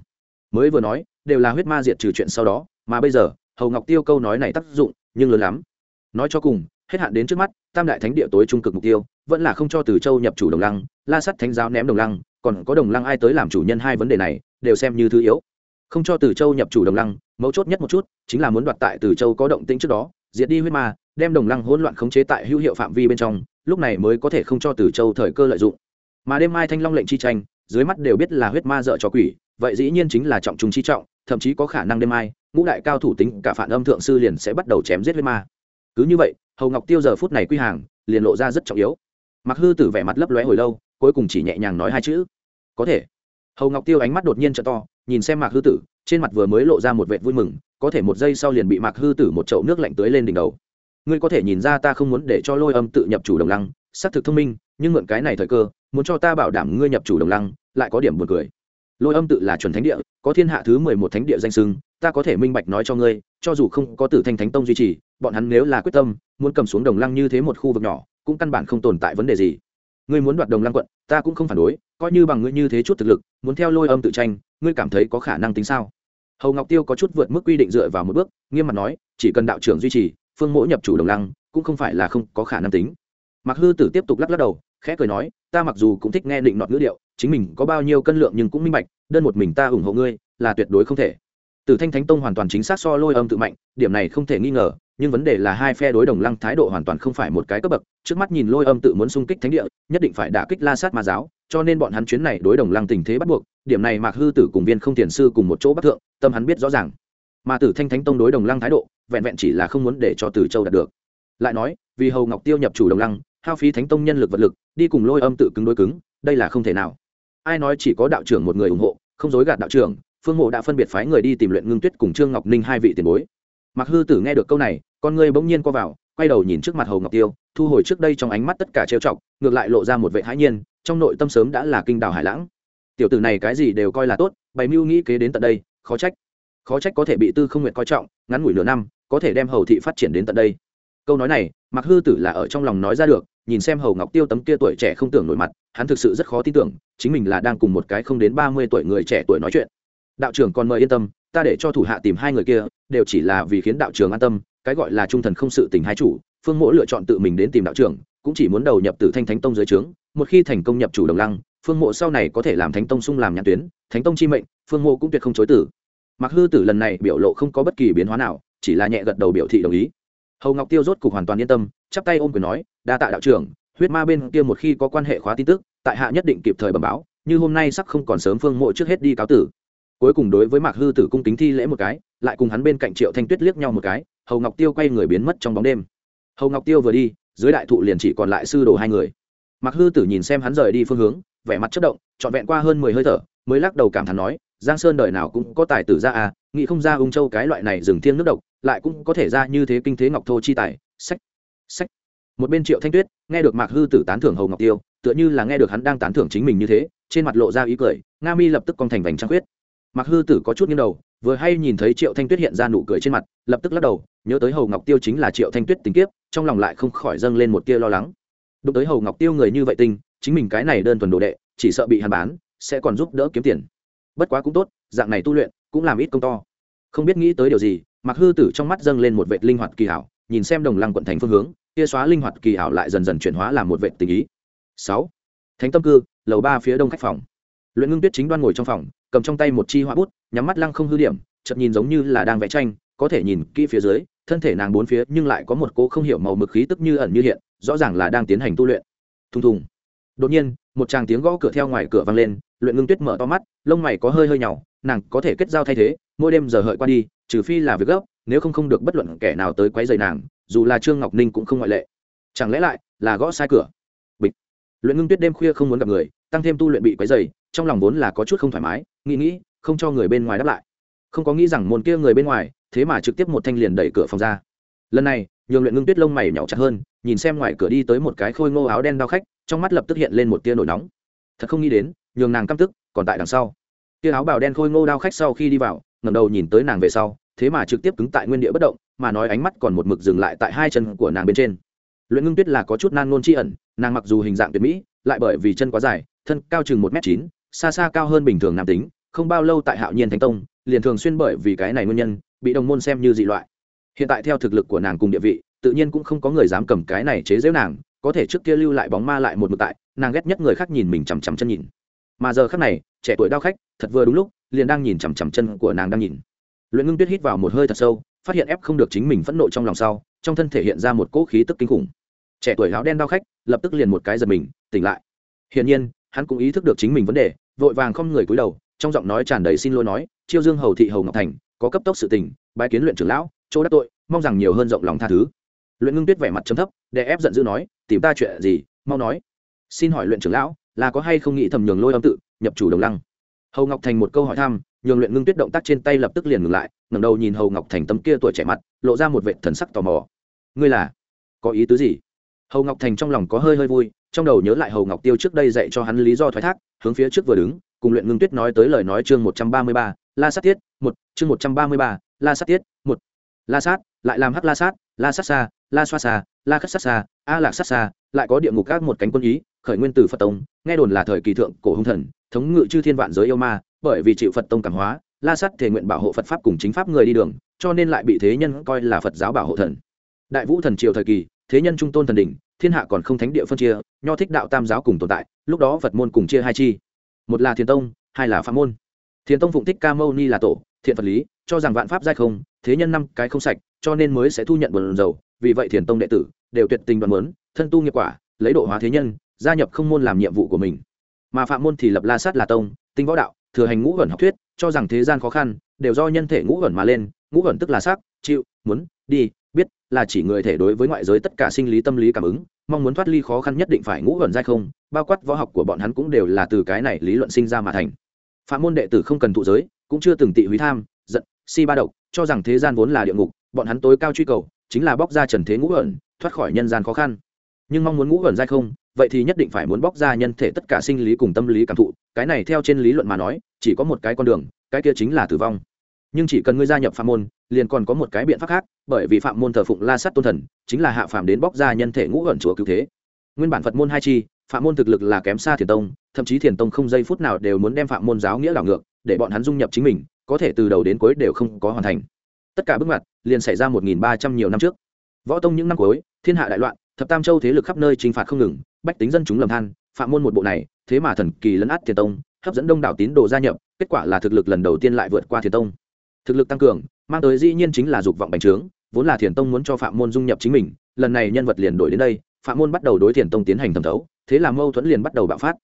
Mới vừa nói, đều là huyết ma diệt trừ chuyện sau đó, mà bây giờ, hầu ngọc tiêu câu nói này tác dụng, nhưng lớn lắm. Nói cho cùng, hết hạn đến trước mắt, tam đại thánh địa tối trung cực mục tiêu, vẫn là không cho từ châu nhập chủ đồng lăng, la sắt thánh giáo ném đồng lăng, còn có đồng lăng ai tới làm chủ nhân hai vấn đề này đều xem như thứ yếu. Không cho từ châu nhập chủ đồng lăng, mấu chốt nhất một chút, chính là muốn đoạt tại từ châu có động tĩnh trước đó, diệt đi huyết ma, đem đồng lăng hỗn loạn khống chế tại hữu hiệu phạm vi bên trong, lúc này mới có thể không cho từ châu thời cơ lợi dụng. Mà đêm mai thanh long lệnh chi tranh, dưới mắt đều biết là huyết ma dợ cho quỷ, vậy dĩ nhiên chính là trọng trùng chi trọng, thậm chí có khả năng đêm mai, ngũ đại cao thủ tính cả phản âm thượng sư liền sẽ bắt đầu chém giết huyết ma. Cứ như vậy, hầu ngọc tiêu giờ phút này quy hàng, liền lộ ra rất trọng yếu. Mặc hư tử vẻ mặt lấp lóe hồi lâu, cuối cùng chỉ nhẹ nhàng nói hai chữ. Có thể hầu ngọc tiêu ánh mắt đột nhiên t to nhìn xem mạc hư tử trên mặt vừa mới lộ ra một vệ vui mừng có thể một giây sau liền bị mạc hư tử một chậu nước lạnh tưới lên đỉnh đầu ngươi có thể nhìn ra ta không muốn để cho lôi âm tự nhập chủ đồng lăng xác thực thông minh nhưng mượn cái này thời cơ muốn cho ta bảo đảm ngươi nhập chủ đồng lăng lại có điểm buồn cười lôi âm tự là chuẩn thánh địa có thiên hạ thứ mười một thánh địa danh sưng ta có thể minh bạch nói cho ngươi cho dù không có tử thanh thánh tông duy trì bọn hắn nếu là quyết tâm muốn cầm xuống đồng lăng như thế một khu vực nhỏ cũng căn bản không tồn tại vấn đề gì ngươi muốn đoạt đồng lăng quận, ta cũng không phản đối, coi như bằng ngươi như thế chút thực lực, muốn theo lôi âm tự tranh, ngươi cảm thấy có khả năng tính sao? Hầu ngọc tiêu có chút vượt mức quy định dựa vào một bước, nghiêm mặt nói, chỉ cần đạo trưởng duy trì, phương mỗi nhập chủ đồng lăng, cũng không phải là không có khả năng tính. Mặc hư tử tiếp tục lắc lắc đầu, khẽ cười nói, ta mặc dù cũng thích nghe định nọt ngữ điệu, chính mình có bao nhiêu cân lượng nhưng cũng minh bạch, đơn một mình ta ủng hộ ngươi, là tuyệt đối không thể. Từ thanh thánh tông hoàn toàn chính xác so lôi âm tự mạnh, điểm này không thể nghi ngờ nhưng vấn đề là hai phe đối đồng lăng thái độ hoàn toàn không phải một cái cấp bậc, trước mắt nhìn lôi âm tự muốn xung kích thánh địa, nhất định phải đả kích la sát ma giáo, cho nên bọn hắn chuyến này đối đồng lăng tình thế bắt buộc, điểm này mạc hư tử cùng viên không tiền sư cùng một chỗ bắt thượng, tâm hắn biết rõ ràng. Mà tử thanh thánh tông đối đồng lăng thái độ, vẹn vẹn chỉ là không muốn để cho tử châu đạt được. Lại nói, vì hầu ngọc tiêu nhập chủ đồng lăng, hao phí thánh tông nhân lực vật lực, đi cùng lôi âm tự cứng đối cứng, đây là không thể nào. Ai nói chỉ có đạo trưởng một người ủng hộ, không dối gạt đạo trưởng, phương mộ đã phân biệt phái người đi tìm luyện ngưng tuyết cùng trương ngọc ninh hai vị tiền bối mặc hư tử nghe được câu này, con ngươi bỗng nhiên co vào, quay đầu nhìn trước mặt hầu ngọc tiêu, thu hồi trước đây trong ánh mắt tất cả trêu chọc, ngược lại lộ ra một vệ hãi nhiên, trong nội tâm sớm đã là kinh đào hải lãng. Tiểu tử này cái gì đều coi là tốt, bày mưu nghĩ kế đến tận đây, khó trách. Khó trách có thể bị tư không nguyện coi trọng, ngắn ngủi nửa năm, có thể đem hầu thị phát triển đến tận đây. Câu nói này mặc hư tử là ở trong lòng nói ra được, nhìn xem hầu ngọc tiêu tấm kia tuổi trẻ không tưởng nổi mặt, hắn thực sự rất khó tin tưởng, chính mình là đang cùng một cái không đến ba mươi tuổi người trẻ tuổi nói chuyện đạo trưởng còn mời yên tâm, ta để cho thủ hạ tìm hai người kia, đều chỉ là vì khiến đạo trưởng an tâm, cái gọi là trung thần không sự tình hai chủ, phương mỗ lựa chọn tự mình đến tìm đạo trưởng, cũng chỉ muốn đầu nhập từ thanh thánh tông dưới trướng, một khi thành công nhập chủ đồng lăng, phương mộ sau này có thể làm thánh tông sung làm nhãn tuyến, thánh tông chi mệnh, phương mộ cũng tuyệt không chối tử mặc hư tử lần này biểu lộ không có bất kỳ biến hóa nào, chỉ là nhẹ gật đầu biểu thị đồng ý. Hầu ngọc tiêu rốt cục hoàn toàn yên tâm, chắp tay ôm quyền nói, đa tạ đạo trưởng, huyết ma bên kia một khi có quan hệ khóa tin tức, tại hạ nhất định kịp thời bẩm báo, như hôm nay sắp không còn sớm phương mộ trước hết đi cáo tử cuối cùng đối với mạc hư tử cung kính thi lễ một cái, lại cùng hắn bên cạnh triệu thanh tuyết liếc nhau một cái, hầu ngọc tiêu quay người biến mất trong bóng đêm. Hầu ngọc tiêu vừa đi, dưới đại thụ liền chỉ còn lại sư đồ hai người. Mạc hư tử nhìn xem hắn rời đi phương hướng, vẻ mặt chất động, trọn vẹn qua hơn mười hơi thở, mới lắc đầu cảm thán nói, giang sơn đời nào cũng có tài tử ra à nghĩ không ra ung châu cái loại này rừng thiêng nước độc, lại cũng có thể ra như thế kinh thế ngọc thô chi tài, sách sách. Một bên triệu thanh tuyết, nghe được mạc hư tử tán thưởng hầu ngọc tiêu, tựa như là nghe được hắn đang tán thưởng chính mình như thế, trên mặt lộ ra ý cười, nga mi lập tức cong thành vành trăng khuyết mạc hư tử có chút nghiêng đầu, vừa hay nhìn thấy triệu thanh tuyết hiện ra nụ cười trên mặt, lập tức lắc đầu, nhớ tới hầu ngọc tiêu chính là triệu thanh tuyết tình kiếp, trong lòng lại không khỏi dâng lên một tia lo lắng. Đụng tới hầu ngọc tiêu người như vậy tinh chính mình cái này đơn thuần đồ đệ, chỉ sợ bị hàn bán, sẽ còn giúp đỡ kiếm tiền. Bất quá cũng tốt, dạng này tu luyện, cũng làm ít công to. Không biết nghĩ tới điều gì mặc hư tử trong mắt dâng lên một vệ linh hoạt kỳ hảo, nhìn xem đồng lăng quận thành phương hướng, tia xóa linh hoạt kỳ hảo lại dần dần chuyển hóa làm một vệ tình ý. Sáu, thánh tâm cư, lầu ba phía đông khách phòng. Luyện ngưng tuyết chính đoan ngồi trong phòng cầm trong tay một chi họa bút, nhắm mắt lăng không hư điểm chậm nhìn giống như là đang vẽ tranh, có thể nhìn kỹ phía dưới, thân thể nàng bốn phía nhưng lại có một cô không hiểu màu mực khí tức như ẩn như hiện, rõ ràng là đang tiến hành tu luyện. Thùng thùng. Đột nhiên, một tràng tiếng gõ cửa theo ngoài cửa vang lên, luyện ngưng tuyết mở to mắt, lông mày có hơi hơi nhỏ nàng có thể kết giao thay thế, mỗi đêm giờ hợi qua đi, trừ phi là việc gấp, nếu không không được bất luận kẻ nào tới quấy rầy nàng, dù là trương ngọc ninh cũng không ngoại lệ. Chẳng lẽ lại là gõ sai cửa? Bịch. Luyện ngưng tuyết đêm khuya không muốn gặp người, tăng thêm tu luyện bị quấy rầy trong lòng vốn là có chút không thoải mái, nghĩ nghĩ, không cho người bên ngoài đáp lại. Không có nghĩ rằng môn kia người bên ngoài, thế mà trực tiếp một thanh liền đẩy cửa phòng ra. Lần này, nhường luyện ngưng tuyết lông mày nhỏ chặt hơn, nhìn xem ngoài cửa đi tới một cái khôi ngô áo đen đao khách, trong mắt lập tức hiện lên một tia nổi nóng. Thật không nghĩ đến, nhường nàng căm tức, còn tại đằng sau. Tia áo bào đen khôi ngô đao khách sau khi đi vào, ngẩng đầu nhìn tới nàng về sau, thế mà trực tiếp cứng tại nguyên địa bất động, mà nói ánh mắt còn một mực dừng lại tại hai chân của nàng bên trên. Luyện ngưng tuyết là có chút nan nôn tri ẩn, nàng mặc dù hình dạng tuyệt mỹ, lại bởi vì chân quá dài, thân cao chừng một m chín xa xa cao hơn bình thường nam tính, không bao lâu tại hạo nhiên thánh tông, liền thường xuyên bởi vì cái này nguyên nhân, bị đồng môn xem như dị loại. Hiện tại theo thực lực của nàng cùng địa vị, tự nhiên cũng không có người dám cầm cái này chế giễu nàng, có thể trước kia lưu lại bóng ma lại một mực tại, nàng ghét nhất người khác nhìn mình chằm chằm chân nhìn. Mà giờ khác này, trẻ tuổi đau khách, thật vừa đúng lúc, liền đang nhìn chằm chằm chân của nàng đang nhìn. Luyện ngưng tuyết hít vào một hơi thật sâu, phát hiện ép không được chính mình phẫn nộ trong lòng sau, trong thân thể hiện ra một cỗ khí tức kinh khủng. Trẻ tuổi áo đen đau khách, lập tức liền một cái giật mình, tỉnh lại. Hiển nhiên, hắn cũng ý thức được chính mình vấn đề vội vàng không người cúi đầu, trong giọng nói tràn đầy xin lỗi nói, chiêu dương hầu thị hầu ngọc thành, có cấp tốc sự tình, bái kiến luyện trưởng lão, chỗ đắc tội, mong rằng nhiều hơn rộng lòng tha thứ. Luyện ngưng tuyết vẻ mặt chấm thấp để ép giận dữ nói, tìm ta chuyện gì, mau nói. Xin hỏi luyện trưởng lão, là có hay không nghĩ thầm nhường lôi âm tự, nhập chủ đồng lăng? Hầu ngọc thành một câu hỏi thăm, nhường luyện ngưng tuyết động tác trên tay lập tức liền ngừng lại, ngẩng đầu nhìn hầu ngọc thành tấm kia tuổi trẻ mặt, lộ ra một vệ thần sắc tò mò. Ngươi là, có ý tứ gì? Hầu ngọc thành trong lòng có hơi hơi vui trong đầu nhớ lại hầu ngọc tiêu trước đây dạy cho hắn lý do thoái thác, hướng phía trước vừa đứng, cùng luyện ngưng tuyết nói tới lời nói chương một trăm ba mươi ba, la sát tiết, một, chương một trăm ba mươi ba, la sát tiết, một. La sát, lại làm hắc la sát la sát xa la xoa xa la khất sát xa a lạc sát xa lại có địa ngục các một cánh quân ý, khởi nguyên từ phật tông, nghe đồn là thời kỳ thượng cổ hung thần, thống ngự chư thiên vạn giới yêu ma, bởi vì chịu phật tông cảm hóa, la sát thể nguyện bảo hộ phật pháp cùng chính pháp người đi đường, cho nên lại bị thế nhân coi là phật giáo bảo hộ thần. Đại vũ thần triều thời kỳ thế nhân trung tôn thần đỉnh, thiên hạ còn không thánh địa phân chia, nho thích đạo tam giáo cùng tồn tại, lúc đó phật môn cùng chia hai chi. Một là thiền tông, hai là phạm môn. Thiền tông phụng thích ca mâu ni là tổ, thiện phật lý, cho rằng vạn pháp giai không, thế nhân năm cái không sạch, cho nên mới sẽ thu nhận buồn dầu vì vậy thiền tông đệ tử đều tuyệt tình đoàn mớn thân tu nghiệp quả, lấy độ hóa thế nhân, gia nhập không môn làm nhiệm vụ của mình. Mà phạm môn thì lập la sát là tông, tinh võ đạo, thừa hành ngũ vẩn học thuyết, cho rằng thế gian khó khăn, đều do nhân thể ngũ vẩn mà lên, ngũ vẩn tức là sắc, chịu, muốn, đi là chỉ người thể đối với ngoại giới tất cả sinh lý tâm lý cảm ứng, mong muốn thoát ly khó khăn nhất định phải ngũ vẩn giai không, bao quát võ học của bọn hắn cũng đều là từ cái này lý luận sinh ra mà thành. Phạm môn đệ tử không cần thụ giới, cũng chưa từng tị húy tham, giận, si ba độc, cho rằng thế gian vốn là địa ngục, bọn hắn tối cao truy cầu, chính là bóc ra trần thế ngũ ẩn thoát khỏi nhân gian khó khăn. Nhưng mong muốn ngũ ẩn giai không, vậy thì nhất định phải muốn bóc ra nhân thể tất cả sinh lý cùng tâm lý cảm thụ, cái này theo trên lý luận mà nói, chỉ có một cái con đường, cái kia chính là tử vong nhưng chỉ cần ngươi gia nhập phạm môn, liền còn có một cái biện pháp khác, bởi vì phạm môn thờ phụng la sắt tôn thần, chính là hạ phàm đến bóc ra nhân thể ngũ ẩn chúa cứu thế. Nguyên bản phật môn hai chi, phạm môn thực lực là kém xa thiền tông, thậm chí thiền tông không giây phút nào đều muốn đem phạm môn giáo nghĩa đảo ngược, để bọn hắn dung nhập chính mình, có thể từ đầu đến cuối đều không có hoàn thành. Tất cả bước ngoặt liền xảy ra một nghìn ba trăm nhiều năm trước. Võ tông những năm cuối, thiên hạ đại loạn, thập tam châu thế lực khắp nơi chinh phạt không ngừng, bách tính dân chúng lầm than, phạm môn một bộ này, thế mà thần kỳ lấn át thiền tông, hấp dẫn đông đảo tín đồ gia nhập, kết quả là thực lực lần đầu tiên lại vượt qua thiền tông thực lực tăng cường, mang tới dĩ nhiên chính là dục vọng bành trướng, vốn là thiền tông muốn cho phạm môn dung nhập chính mình, lần này nhân vật liền đổi đến đây, phạm môn bắt đầu đối thiền tông tiến hành thẩm thấu, thế là mâu thuẫn liền bắt đầu bạo phát.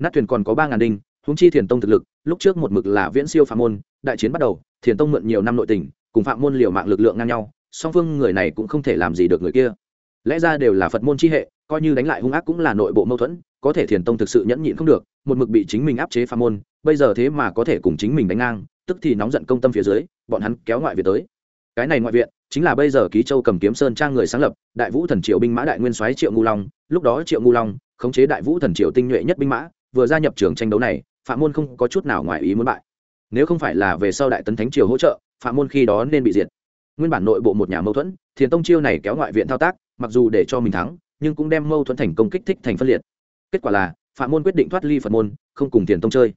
Nát thuyền còn có ba ngàn đinh húng chi thiền tông thực lực, lúc trước một mực là viễn siêu phạm môn, đại chiến bắt đầu, thiền tông mượn nhiều năm nội tình, cùng phạm môn liều mạng lực lượng ngang nhau, song phương người này cũng không thể làm gì được người kia. Lẽ ra đều là phật môn chi hệ, coi như đánh lại hung ác cũng là nội bộ mâu thuẫn, có thể thiền tông thực sự nhẫn nhịn không được, một mực bị chính mình áp chế phạm môn, bây giờ thế mà có thể cùng chính mình đánh ngang tức thì nóng giận công tâm phía dưới, bọn hắn kéo ngoại viện tới. Cái này ngoại viện chính là bây giờ ký châu cầm kiếm sơn trang người sáng lập, đại vũ thần triệu binh mã đại nguyên soái triệu ngu long. Lúc đó triệu ngu long khống chế đại vũ thần triệu tinh nhuệ nhất binh mã, vừa gia nhập trường tranh đấu này, phạm môn không có chút nào ngoài ý muốn bại. Nếu không phải là về sau đại tấn thánh triều hỗ trợ, phạm môn khi đó nên bị diệt. Nguyên bản nội bộ một nhà mâu thuẫn, thiền tông chiêu này kéo ngoại viện thao tác, mặc dù để cho mình thắng, nhưng cũng đem mâu thuẫn thành công kích thích thành phân liệt. Kết quả là, phạm môn quyết định thoát ly phật môn, không cùng thiền tông chơi.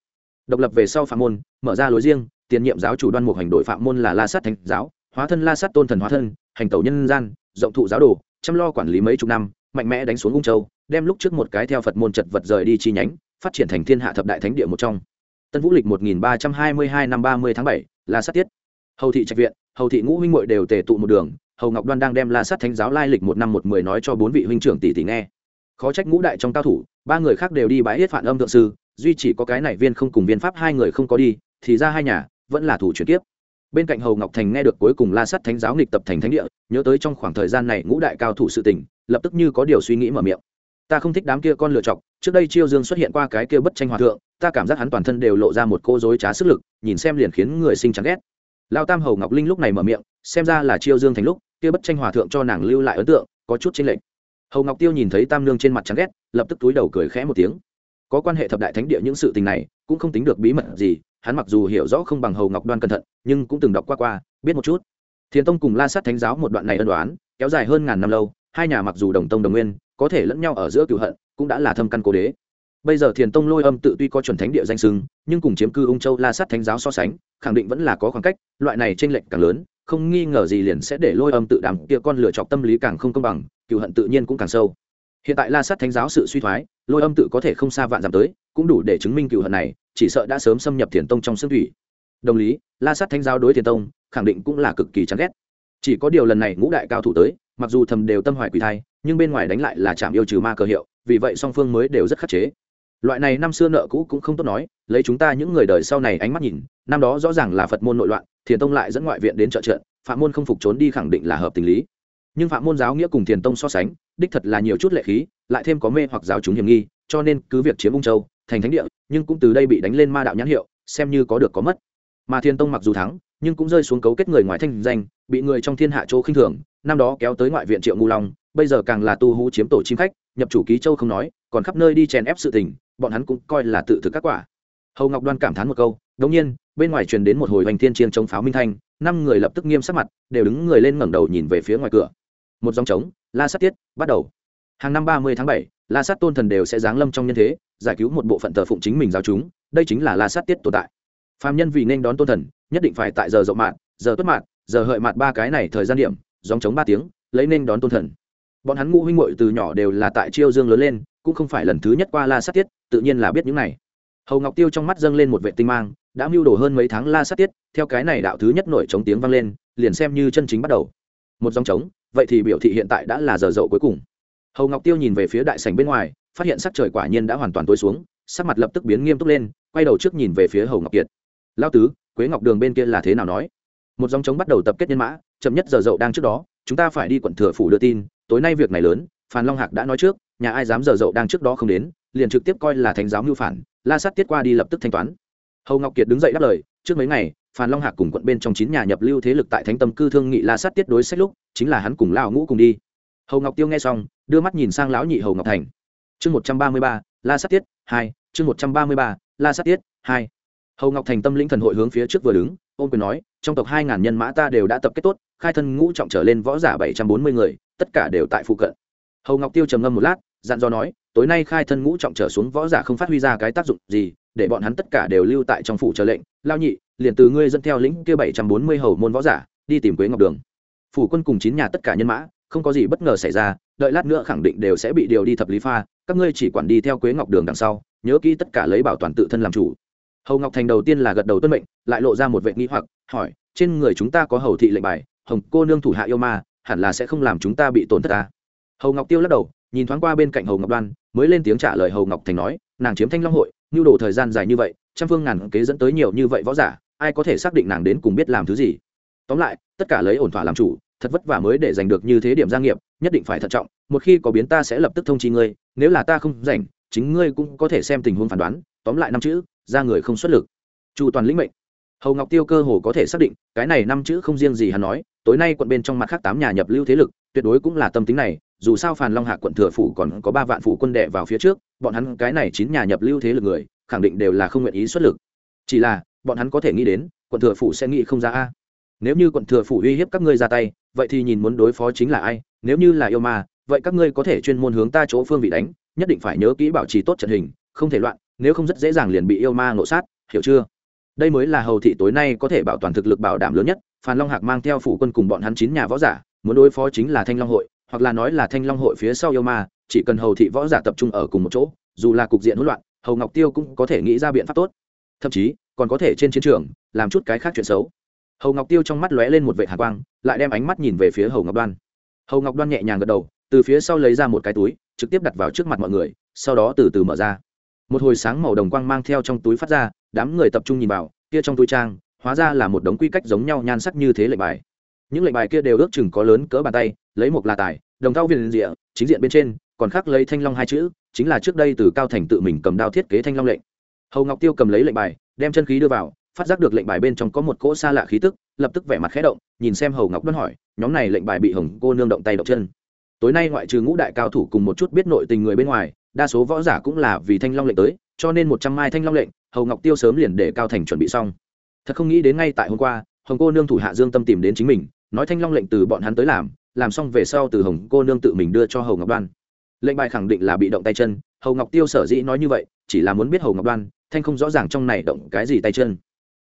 Độc lập về sau phạm môn, mở ra lối riêng tiền nhiệm giáo chủ đoan mục hành đội phạm môn là la sát thánh giáo, hóa thân la sát tôn thần hóa thân, hành tẩu nhân gian, rộng thụ giáo đồ, chăm lo quản lý mấy chục năm, mạnh mẽ đánh xuống ung châu, đem lúc trước một cái theo phật môn chật vật rời đi chi nhánh, phát triển thành thiên hạ thập đại thánh địa một trong. Tân vũ lịch một nghìn ba trăm hai mươi hai năm ba mươi tháng bảy, la sát tiết. Hầu thị trạch viện, hầu thị ngũ huynh muội đều tề tụ một đường, hầu ngọc đoan đang đem la sát thánh giáo lai lịch một năm một mười nói cho bốn vị huynh trưởng tỷ tỷ nghe. Khó trách ngũ đại trong cao thủ, ba người khác đều đi bãi hết phản âm thượng sư, duy chỉ có cái này viên không cùng viên pháp hai người không có đi, thì ra hai nhà vẫn là thủ chuyển kiếp. Bên cạnh hầu ngọc thành nghe được cuối cùng la sắt thánh giáo nghịch tập thành thánh địa, nhớ tới trong khoảng thời gian này ngũ đại cao thủ sự tình, lập tức như có điều suy nghĩ mở miệng. Ta không thích đám kia con lựa chọc, trước đây chiêu dương xuất hiện qua cái kia bất tranh hòa thượng, ta cảm giác hắn toàn thân đều lộ ra một cô dối trá sức lực, nhìn xem liền khiến người sinh chán ghét. Lao tam hầu ngọc linh lúc này mở miệng, xem ra là chiêu dương thành lúc, kia bất tranh hòa thượng cho nàng lưu lại ấn tượng, có chút chênh lệch. Hầu ngọc tiêu nhìn thấy tam nương trên mặt chán ghét, lập tức túi đầu cười khẽ một tiếng có quan hệ thập đại thánh địa những sự tình này cũng không tính được bí mật gì, hắn mặc dù hiểu rõ không bằng hầu ngọc đoan cẩn thận, nhưng cũng từng đọc qua qua, biết một chút. Thiền tông cùng la sát thánh giáo một đoạn này ân đoán kéo dài hơn ngàn năm lâu, hai nhà mặc dù đồng tông đồng nguyên, có thể lẫn nhau ở giữa cựu hận, cũng đã là thâm căn cố đế. Bây giờ thiền tông lôi âm tự tuy có chuẩn thánh địa danh sưng nhưng cùng chiếm cư ung châu la sát thánh giáo so sánh, khẳng định vẫn là có khoảng cách, loại này t r ê n lệch càng lớn, không nghi ngờ gì liền sẽ để lôi âm tự đàm kia con lựa chọc tâm lý càng không công bằng, cựu hận tự nhiên cũng càng sâu. Hiện tại la sát thánh giáo sự suy thoái lôi âm tự có thể không xa vạn giảm tới, cũng đủ để chứng minh cựu hận này, chỉ sợ đã sớm xâm nhập thiền tông trong xương thủy. Đồng lý, la sát thánh giáo đối thiền tông, khẳng định cũng là cực kỳ chán ghét. Chỉ có điều lần này ngũ đại cao thủ tới, mặc dù thầm đều tâm hoài quỷ thai, nhưng bên ngoài đánh lại là chạm yêu trừ ma cơ hiệu, vì vậy song phương mới đều rất khắc chế. Loại này năm xưa nợ cũ cũng không tốt nói, lấy chúng ta những người đời sau này ánh mắt nhìn, năm đó rõ ràng là phật môn nội loạn, thiền tông lại dẫn ngoại viện đến trợ trận phạm môn không phục trốn đi khẳng định là hợp tình lý. Nhưng phạm môn giáo nghĩa cùng thiền tông so sánh, đích thật là nhiều chút lệ khí lại thêm có mê hoặc giáo chúng hiểm nghi, cho nên cứ việc chiếm ung châu, thành thánh địa, nhưng cũng từ đây bị đánh lên ma đạo nhãn hiệu, xem như có được có mất. Mà thiên tông mặc dù thắng, nhưng cũng rơi xuống cấu kết người ngoài thanh danh, bị người trong thiên hạ châu khinh thường, năm đó kéo tới ngoại viện triệu ngu long, bây giờ càng là tu hú chiếm tổ chim khách, nhập chủ ký châu không nói, còn khắp nơi đi chèn ép sự tình, bọn hắn cũng coi là tự thực các quả. Hầu ngọc đoan cảm thán một câu, đống nhiên, bên ngoài truyền đến một hồi hoành thiên chiên chống pháo minh thanh, năm người lập tức nghiêm sắc mặt, đều đứng người lên ngẩng đầu nhìn về phía ngoài cửa. Một dòng trống, la sát tiết, bắt đầu hàng năm ba mươi tháng bảy, la sát tôn thần đều sẽ giáng lâm trong nhân thế, giải cứu một bộ phận thờ phụng chính mình giáo chúng. Đây chính là la sát tiết tồn tại. Phạm nhân vì nên đón tôn thần, nhất định phải tại giờ rộng mạn, giờ tuất mạn, giờ hợi mạn ba cái này thời gian điểm dòng chống ba tiếng, lấy nên đón tôn thần. Bọn hắn ngũ huynh muội từ nhỏ đều là tại chiêu dương lớn lên, cũng không phải lần thứ nhất qua la sát tiết, tự nhiên là biết những này. Hầu ngọc tiêu trong mắt dâng lên một vệ tinh mang, đã mưu đồ hơn mấy tháng la sát tiết, theo cái này đạo thứ nhất nổi chống tiếng vang lên, liền xem như chân chính bắt đầu. Một dòng trống, vậy thì biểu thị hiện tại đã là giờ dậu cuối cùng hầu ngọc tiêu nhìn về phía đại sảnh bên ngoài, phát hiện sắc trời quả nhiên đã hoàn toàn tối xuống, sắc mặt lập tức biến nghiêm túc lên, quay đầu trước nhìn về phía hầu ngọc kiệt. Lao tứ, quế ngọc đường bên kia là thế nào nói? Một dòng trống bắt đầu tập kết nhân mã, chậm nhất giờ dậu đang trước đó, chúng ta phải đi quận thừa phủ đưa tin, tối nay việc này lớn phan long hạc đã nói trước, nhà ai dám giờ dậu đang trước đó không đến, liền trực tiếp coi là thánh giáo mưu phản, la sát tiết qua đi lập tức thanh toán. Hầu ngọc kiệt đứng dậy đáp lời, trước mấy ngày phan long hạc cùng quận bên trong chín nhà nhập lưu thế lực tại thánh tâm cư thương nghị la sát tiết đối sách lúc, chính là hắn cùng lao ngũ cùng đi. Hầu ngọc tiêu nghe xong đưa mắt nhìn sang lão nhị hầu ngọc thành. Chương một trăm ba mươi ba, la sát tiết hai, chương một trăm ba mươi ba, la sát tiết hai. Hầu ngọc thành tâm lĩnh thần hội hướng phía trước vừa đứng, ôm quyền nói, trong tộc hai ngàn nhân mã ta đều đã tập kết tốt, khai thân ngũ trọng trở lên võ giả bảy trăm bốn mươi người, tất cả đều tại phụ cận. Hầu ngọc tiêu trầm ngâm một lát, dặn dò nói, tối nay khai thân ngũ trọng trở xuống võ giả không phát huy ra cái tác dụng gì, để bọn hắn tất cả đều lưu tại trong phủ chờ lệnh. Lao nhị, liền từ ngươi dẫn theo lĩnh kia bảy trăm bốn mươi hầu môn võ giả, đi tìm quế ngọc đường. Phủ quân cùng chín nhà tất cả nhân mã, không có gì bất ngờ xảy ra đợi lát nữa khẳng định đều sẽ bị điều đi thập lý pha, các ngươi chỉ quản đi theo quế ngọc đường đằng sau, nhớ kỹ tất cả lấy bảo toàn tự thân làm chủ. Hầu ngọc thành đầu tiên là gật đầu tuân mệnh, lại lộ ra một vệ nghi hoặc, hỏi, trên người chúng ta có hầu thị lệnh bài, hồng cô nương thủ hạ yêu ma, hẳn là sẽ không làm chúng ta bị tổn thất ta hầu ngọc tiêu lắc đầu, nhìn thoáng qua bên cạnh hầu ngọc đoan, mới lên tiếng trả lời hầu ngọc thành nói, nàng chiếm thanh long hội, nhu đồ thời gian dài như vậy, trăm phương ngàn kế dẫn tới nhiều như vậy võ giả, ai có thể xác định nàng đến cùng biết làm thứ gì? Tóm lại, tất cả lấy ổn thỏa làm chủ, thật vất vả mới để giành được như thế điểm gia nghiệp nhất định phải thận trọng, một khi có biến ta sẽ lập tức thông chi ngươi, nếu là ta không rảnh, chính ngươi cũng có thể xem tình huống phán đoán, tóm lại năm chữ, ra người không xuất lực. Chu toàn lĩnh mệnh. Hầu ngọc tiêu cơ hồ có thể xác định, cái này năm chữ không riêng gì hắn nói, tối nay quận bên trong mặt khác tám nhà nhập lưu thế lực, tuyệt đối cũng là tâm tính này, dù sao phàn long hạ quận thừa phủ còn có ba vạn phủ quân đệ vào phía trước, bọn hắn cái này chín nhà nhập lưu thế lực người, khẳng định đều là không nguyện ý xuất lực. Chỉ là, bọn hắn có thể nghĩ đến, quận thừa phủ sẽ nghĩ không ra a. Nếu như quận thừa phủ uy hiếp các ngươi ra tay, vậy thì nhìn muốn đối phó chính là ai nếu như là yêu ma, vậy các ngươi có thể chuyên môn hướng ta chỗ phương vị đánh, nhất định phải nhớ kỹ bảo trì tốt trận hình, không thể loạn, nếu không rất dễ dàng liền bị yêu ma ngộ sát, hiểu chưa? Đây mới là hầu thị tối nay có thể bảo toàn thực lực bảo đảm lớn nhất phan long hạc mang theo phủ quân cùng bọn hắn chín nhà võ giả, muốn đối phó chính là thanh long hội, hoặc là nói là thanh long hội phía sau yêu ma, chỉ cần hầu thị võ giả tập trung ở cùng một chỗ, dù là cục diện hỗn loạn, hầu ngọc tiêu cũng có thể nghĩ ra biện pháp tốt. Thậm chí, còn có thể trên chiến trường, làm chút cái khác chuyện xấu. Hầu ngọc tiêu trong mắt lóe lên một vệ hạ quang, lại đem ánh mắt nhìn về phía hầu ngọc đoan hầu ngọc đoan nhẹ nhàng gật đầu, từ phía sau lấy ra một cái túi, trực tiếp đặt vào trước mặt mọi người, sau đó từ từ mở ra. Một hồi sáng màu đồng quang mang theo trong túi phát ra, đám người tập trung nhìn vào, kia trong túi trang, hóa ra là một đống quy cách giống nhau nhan sắc như thế lệnh bài. Những lệnh bài kia đều ước chừng có lớn cỡ bàn tay, lấy một là tài, đồng thao viên diện chính diện bên trên, còn khác lấy thanh long hai chữ, chính là trước đây từ cao thành tự mình cầm đao thiết kế thanh long lệnh. Hầu ngọc tiêu cầm lấy lệnh bài, đem chân khí đưa vào phát giác được lệnh bài bên trong có một cỗ xa lạ khí tức, lập tức vẻ mặt khẽ động, nhìn xem hầu ngọc đoan hỏi, nhóm này lệnh bài bị hồng cô nương động tay động chân? Tối nay ngoại trừ ngũ đại cao thủ cùng một chút biết nội tình người bên ngoài, đa số võ giả cũng là vì thanh long lệnh tới, cho nên một trăm mai thanh long lệnh, hầu ngọc tiêu sớm liền để cao thành chuẩn bị xong. Thật không nghĩ đến ngay tại hôm qua, hồng cô nương thủ hạ dương tâm tìm đến chính mình, nói thanh long lệnh từ bọn hắn tới làm làm xong về sau từ hồng cô nương tự mình đưa cho hầu ngọc đoan. Lệnh bài khẳng định là bị động tay chân, hầu ngọc tiêu sở dĩ nói như vậy, chỉ là muốn biết hầu ngọc đoan, thanh không rõ ràng trong này động cái gì tay chân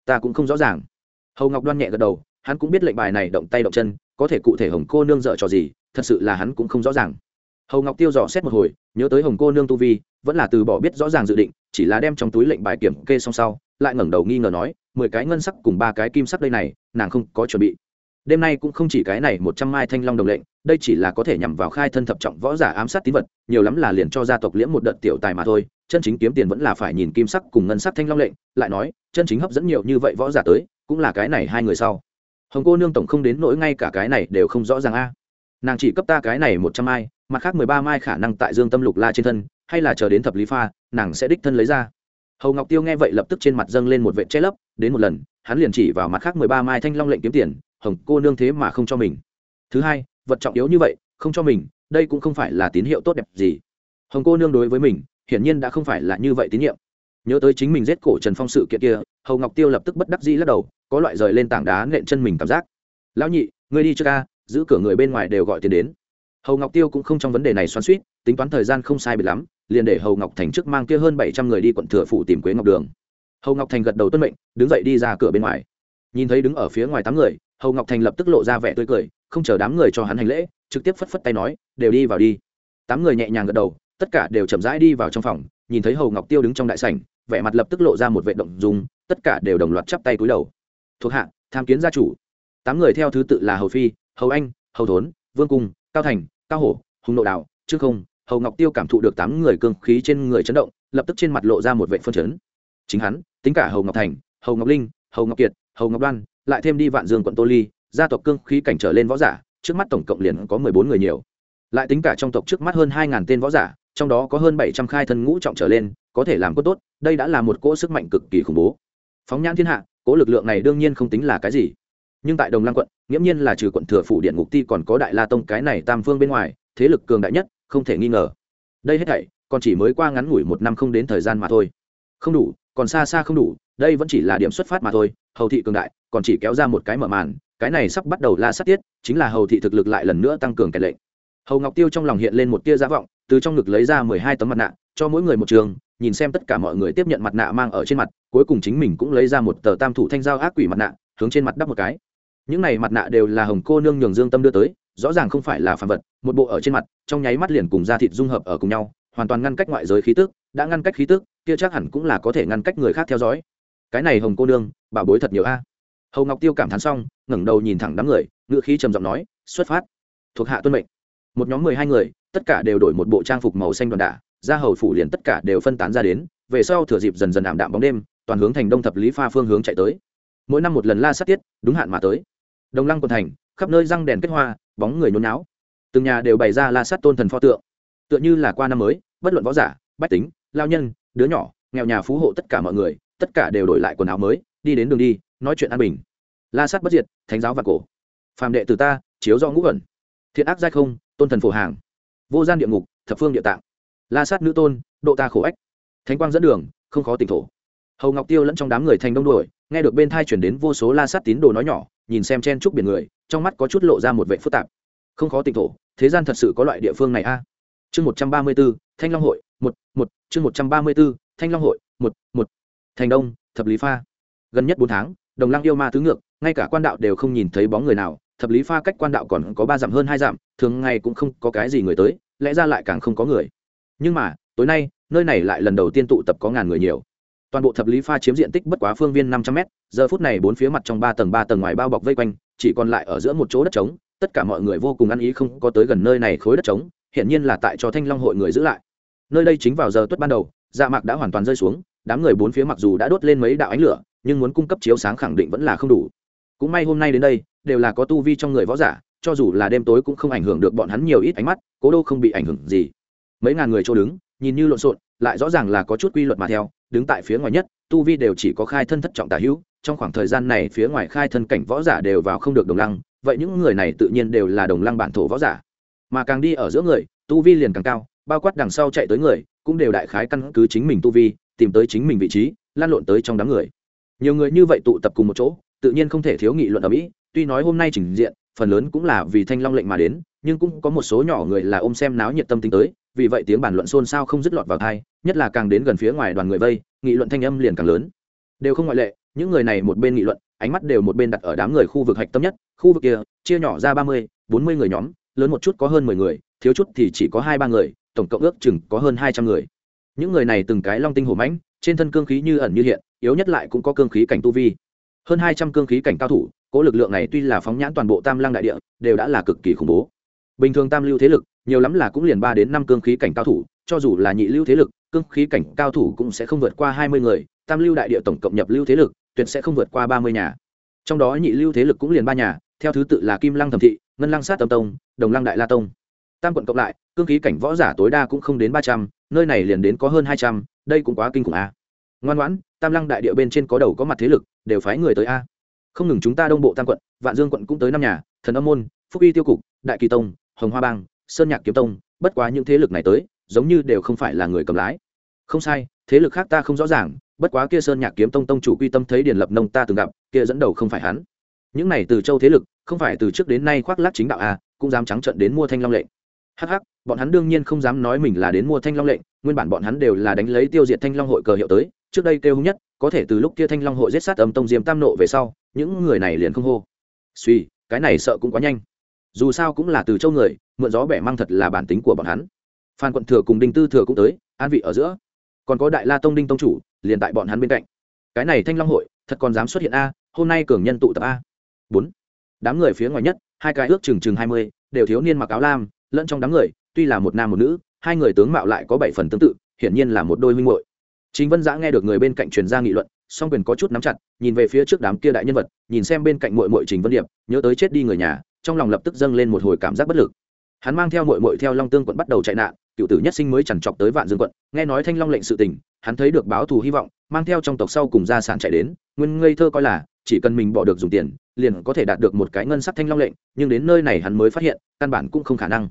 ta cũng không rõ ràng. Hầu ngọc đoan nhẹ gật đầu, hắn cũng biết lệnh bài này động tay động chân, có thể cụ thể hồng cô nương dợ trò gì, thật sự là hắn cũng không rõ ràng. Hầu ngọc tiêu dò xét một hồi, nhớ tới hồng cô nương tu vi, vẫn là từ bỏ biết rõ ràng dự định, chỉ là đem trong túi lệnh bài kiểm kê xong sau, lại ngẩng đầu nghi ngờ nói, mười cái ngân sắc cùng ba cái kim sắc đây này, nàng không có chuẩn bị đêm nay cũng không chỉ cái này một trăm mai thanh long đồng lệnh, đây chỉ là có thể nhằm vào khai thân thập trọng võ giả ám sát tín vật, nhiều lắm là liền cho gia tộc liễm một đợt tiểu tài mà thôi, chân chính kiếm tiền vẫn là phải nhìn kim sắc cùng ngân sắc thanh long lệnh, lại nói, chân chính hấp dẫn nhiều như vậy võ giả tới, cũng là cái này hai người sau. Hồng cô nương tổng không đến nỗi ngay cả cái này đều không rõ ràng a. Nàng chỉ cấp ta cái này một trăm mai, mặt khác mười ba mai khả năng tại dương tâm lục la trên thân, hay là chờ đến thập lý pha, nàng sẽ đích thân lấy ra. Hầu ngọc tiêu nghe vậy lập tức trên mặt dâng lên một vệ che lấp, đến một lần, hắn liền chỉ vào mặt khác mười ba mai thanh long lệnh kiếm tiền hồng cô nương thế mà không cho mình. Thứ hai, vật trọng yếu như vậy, không cho mình, đây cũng không phải là tín hiệu tốt đẹp gì. Hồng cô nương đối với mình, hiển nhiên đã không phải là như vậy tín nhiệm. Nhớ tới chính mình giết cổ trần phong sự kiện kia, hầu ngọc tiêu lập tức bất đắc dĩ lắc đầu, có loại rời lên tảng đá nện chân mình cảm giác. Lão nhị, ngươi đi trước ca giữ cửa người bên ngoài đều gọi tiền đến. Hầu ngọc tiêu cũng không trong vấn đề này xoắn suýt tính toán thời gian không sai bị lắm, liền để hầu ngọc thành trước mang kia hơn bảy trăm người đi quận thừa phủ tìm quế ngọc đường. Hầu ngọc thành gật đầu tuân mệnh, đứng dậy đi ra cửa bên ngoài nhìn thấy đứng ở phía ngoài tám người, hầu ngọc thành lập tức lộ ra vẻ tươi cười, không chờ đám người cho hắn hành lễ, trực tiếp phất phất tay nói, đều đi vào đi. Tám người nhẹ nhàng gật đầu, tất cả đều chậm rãi đi vào trong phòng, nhìn thấy hầu ngọc tiêu đứng trong đại sảnh, vẻ mặt lập tức lộ ra một vệ động dùng tất cả đều đồng loạt chắp tay cúi đầu. Thuộc hạ, tham kiến gia chủ. Tám người theo thứ tự là hầu phi, hầu anh, hầu thốn, vương cung, cao thành, cao hổ, hùng nội đạo, trương không, hầu ngọc tiêu cảm thụ được tám người cương khí trên người chấn động, lập tức trên mặt lộ ra một vệ phân chấn. Chính hắn, tính cả hầu ngọc thành, hầu ngọc linh, hầu ngọc kiệt hầu ngọc đoan lại thêm đi vạn dương quận tô ly gia tộc cương khí cảnh trở lên võ giả trước mắt tổng cộng liền có mười bốn người nhiều lại tính cả trong tộc trước mắt hơn hai ngàn tên võ giả trong đó có hơn bảy trăm khai thân ngũ trọng trở lên có thể làm cốt tốt đây đã là một cỗ sức mạnh cực kỳ khủng bố phóng nhãn thiên hạ cỗ lực lượng này đương nhiên không tính là cái gì nhưng tại đồng lăng quận nghiễm nhiên là trừ quận thừa phủ điện ngục ti còn có đại la tông cái này tam phương bên ngoài thế lực cường đại nhất không thể nghi ngờ đây hết thảy còn chỉ mới qua ngắn ngủi một năm không đến thời gian mà thôi không đủ còn xa xa không đủ đây vẫn chỉ là điểm xuất phát mà thôi, hầu thị cường đại, còn chỉ kéo ra một cái mở màn, cái này sắp bắt đầu la sát tiết, chính là hầu thị thực lực lại lần nữa tăng cường kẻ lệnh. Hầu ngọc tiêu trong lòng hiện lên một tia giả vọng, từ trong ngực lấy ra mười hai tấm mặt nạ, cho mỗi người một trường, nhìn xem tất cả mọi người tiếp nhận mặt nạ mang ở trên mặt, cuối cùng chính mình cũng lấy ra một tờ tam thủ thanh giao ác quỷ mặt nạ, hướng trên mặt đắp một cái. Những này mặt nạ đều là hồng cô nương nhường dương tâm đưa tới, rõ ràng không phải là phàm vật, một bộ ở trên mặt, trong nháy mắt liền cùng da thịt dung hợp ở cùng nhau, hoàn toàn ngăn cách ngoại giới khí tức, đã ngăn cách khí tức, kia chắc hẳn cũng là có thể ngăn cách người khác theo dõi cái này hồng cô nương, bảo bối thật nhiều a. Hầu ngọc tiêu cảm thán xong, ngẩng đầu nhìn thẳng đám người ngựa khí trầm giọng nói, xuất phát. Thuộc hạ tuân mệnh. Một nhóm mười hai người, tất cả đều đổi một bộ trang phục màu xanh đoàn đả, ra hầu phủ liền tất cả đều phân tán ra đến, về sau thừa dịp dần dần ảm đạm bóng đêm, toàn hướng thành đông thập lý pha phương hướng chạy tới. Mỗi năm một lần la sát tiết, đúng hạn mà tới. Đồng lăng quận thành, khắp nơi răng đèn kết hoa, bóng người nhốn náo từng nhà đều bày ra la sát tôn thần pho tượng. Tựa như là qua năm mới, bất luận võ giả, bách tính, lao nhân, đứa nhỏ, nghèo nhà phú hộ tất cả mọi người tất cả đều đổi lại quần áo mới, đi đến đường đi, nói chuyện an bình. La sát bất diệt, thánh giáo và cổ. Phàm đệ từ ta, chiếu do ngũ vẩn thiện ác giai không, tôn thần phổ hàng. Vô gian địa ngục, thập phương địa tạng. La sát nữ tôn, độ ta khổ ách. Thánh quang dẫn đường, không khó tỉnh thổ. Hầu ngọc tiêu lẫn trong đám người thành đông đuổi, nghe được bên thai chuyển đến vô số la sát tín đồ nói nhỏ, nhìn xem chen chúc biển người, trong mắt có chút lộ ra một vệ phức tạp. Không khó tỉnh thổ, thế gian thật sự có loại địa phương này a. Chương một trăm ba mươi b ố thanh long hội, một một, chương một trăm ba mươi b ố thanh long hội, một một thành đông, thập lý pha. Gần nhất bốn tháng, đồng lăng yêu ma tứ ngược, ngay cả quan đạo đều không nhìn thấy bóng người nào. Thập lý pha cách quan đạo còn có ba dặm hơn hai dặm, thường ngày cũng không có cái gì người tới, lẽ ra lại càng không có người. Nhưng mà, tối nay, nơi này lại lần đầu tiên tụ tập có ngàn người nhiều. Toàn bộ thập lý pha chiếm diện tích bất quá phương viên năm trăm mét, giờ phút này bốn phía mặt trong ba tầng ba tầng ngoài bao bọc vây quanh, chỉ còn lại ở giữa một chỗ đất trống. Tất cả mọi người vô cùng ăn ý không có tới gần nơi này khối đất trống hiện nhiên là tại cho thanh long hội người giữ lại. Nơi đây chính vào giờ tuất ban đầu dạ mạc đã hoàn toàn rơi xuống đám người bốn phía mặc dù đã đốt lên mấy đạo ánh lửa, nhưng muốn cung cấp chiếu sáng khẳng định vẫn là không đủ. Cũng may hôm nay đến đây, đều là có tu vi trong người võ giả, cho dù là đêm tối cũng không ảnh hưởng được bọn hắn nhiều ít ánh mắt, cố đô không bị ảnh hưởng gì. Mấy ngàn người chỗ đứng, nhìn như lộn xộn, lại rõ ràng là có chút quy luật mà theo, đứng tại phía ngoài nhất, tu vi đều chỉ có khai thân thất trọng tả hữu, trong khoảng thời gian này phía ngoài khai thân cảnh võ giả đều vào không được đồng lăng, vậy những người này tự nhiên đều là đồng lăng bản thổ võ giả. Mà càng đi ở giữa người, tu vi liền càng cao, bao quát đằng sau chạy tới người, cũng đều đại khái căn cứ chính mình tu vi tìm tới chính mình vị trí, lan lộn tới trong đám người. Nhiều người như vậy tụ tập cùng một chỗ, tự nhiên không thể thiếu nghị luận ở mỹ. Tuy nói hôm nay trình diện, phần lớn cũng là vì thanh long lệnh mà đến, nhưng cũng có một số nhỏ người là ôm xem náo nhiệt tâm tính tới, vì vậy tiếng bàn luận xôn xao không dứt lọt vào thai nhất là càng đến gần phía ngoài đoàn người vây, nghị luận thanh âm liền càng lớn. Đều không ngoại lệ, những người này một bên nghị luận, ánh mắt đều một bên đặt ở đám người khu vực hạch tâm nhất, khu vực kia, chia nhỏ ra ba mươi, bốn mươi người nhóm, lớn một chút có hơn mười người, thiếu chút thì chỉ có hai ba người, tổng cộng ước chừng có hơn hai trăm người những người này từng cái long tinh hổ mãnh, trên thân cương khí như ẩn như hiện, yếu nhất lại cũng có cương khí cảnh tu vi. Hơn hai trăm cương khí cảnh cao thủ cỗ lực lượng này tuy là phóng nhãn toàn bộ tam lăng đại địa, đều đã là cực kỳ khủng bố. Bình thường tam lưu thế lực, nhiều lắm là cũng liền ba đến năm cương khí cảnh cao thủ, cho dù là nhị lưu thế lực, cương khí cảnh cao thủ cũng sẽ không vượt qua hai mươi người, tam lưu đại địa tổng cộng nhập lưu thế lực, tuyệt sẽ không vượt qua ba mươi nhà. Trong đó nhị lưu thế lực cũng liền ba nhà, theo thứ tự là kim lăng thẩm thị, ngân lăng sát tâm tông, đồng lăng đại la tông. Tam quận cộng lại, cương khí cảnh võ giả tối đa cũng không đến ba trăm nơi này liền đến có hơn hai trăm, đây cũng quá kinh khủng a. Ngoan ngoãn, tam lăng đại địa bên trên có đầu có mặt thế lực, đều phái người tới a. Không ngừng chúng ta đông bộ tam quận, vạn dương quận cũng tới năm nhà, thần âm môn, phúc y tiêu cục, đại kỳ tông, hồng hoa bang, sơn nhạc kiếm tông, bất quá những thế lực này tới, giống như đều không phải là người cầm lái. Không sai, thế lực khác ta không rõ ràng, bất quá kia sơn nhạc kiếm tông tông chủ quy tâm thấy điền lập nông ta từng gặp, kia dẫn đầu không phải hắn. Những này từ châu thế lực, không phải từ trước đến nay khoác lác chính đạo à cũng dám trắng trận đến mua thanh long lệnh hắc hắc, bọn hắn đương nhiên không dám nói mình là đến mua thanh long lệnh, nguyên bản bọn hắn đều là đánh lấy tiêu diệt thanh long hội cờ hiệu tới, trước đây kêu hung nhất, có thể từ lúc kia thanh long hội giết sát âm tông diêm tam nộ về sau, những người này liền không hô. Suy, cái này sợ cũng quá nhanh. Dù sao cũng là từ châu người, mượn gió bẻ mang thật là bản tính của bọn hắn. Phan quận thừa cùng đinh tư thừa cũng tới, an vị ở giữa. Còn có đại la tông đinh tông chủ, liền tại bọn hắn bên cạnh. Cái này thanh long hội, thật còn dám xuất hiện a, hôm nay cường nhân tụ tập a. Bốn. Đám người phía ngoài nhất, hai cái ước chừng chừng hai mươi, đều thiếu niên mặc áo lam lẫn trong đám người, tuy là một nam một nữ, hai người tướng mạo lại có bảy phần tương tự, hiển nhiên là một đôi huynh hội chính vân giã nghe được người bên cạnh truyền ra nghị luận, song quyền có chút nắm chặt, nhìn về phía trước đám kia đại nhân vật, nhìn xem bên cạnh mội mội trình vân điệp, nhớ tới chết đi người nhà, trong lòng lập tức dâng lên một hồi cảm giác bất lực. Hắn mang theo mội mội theo long tương quận bắt đầu chạy nạn, cựu tử nhất sinh mới chẳng chọc tới vạn dương quận, nghe nói thanh long lệnh sự tình, hắn thấy được báo thù hy vọng, mang theo trong tộc sau cùng gia sản chạy đến, nguyên ngây thơ coi là, chỉ cần mình bỏ được dùng tiền, liền có thể đạt được một cái ngân sắc thanh long lệnh, nhưng đến nơi này hắn mới phát hiện, căn bản cũng không khả năng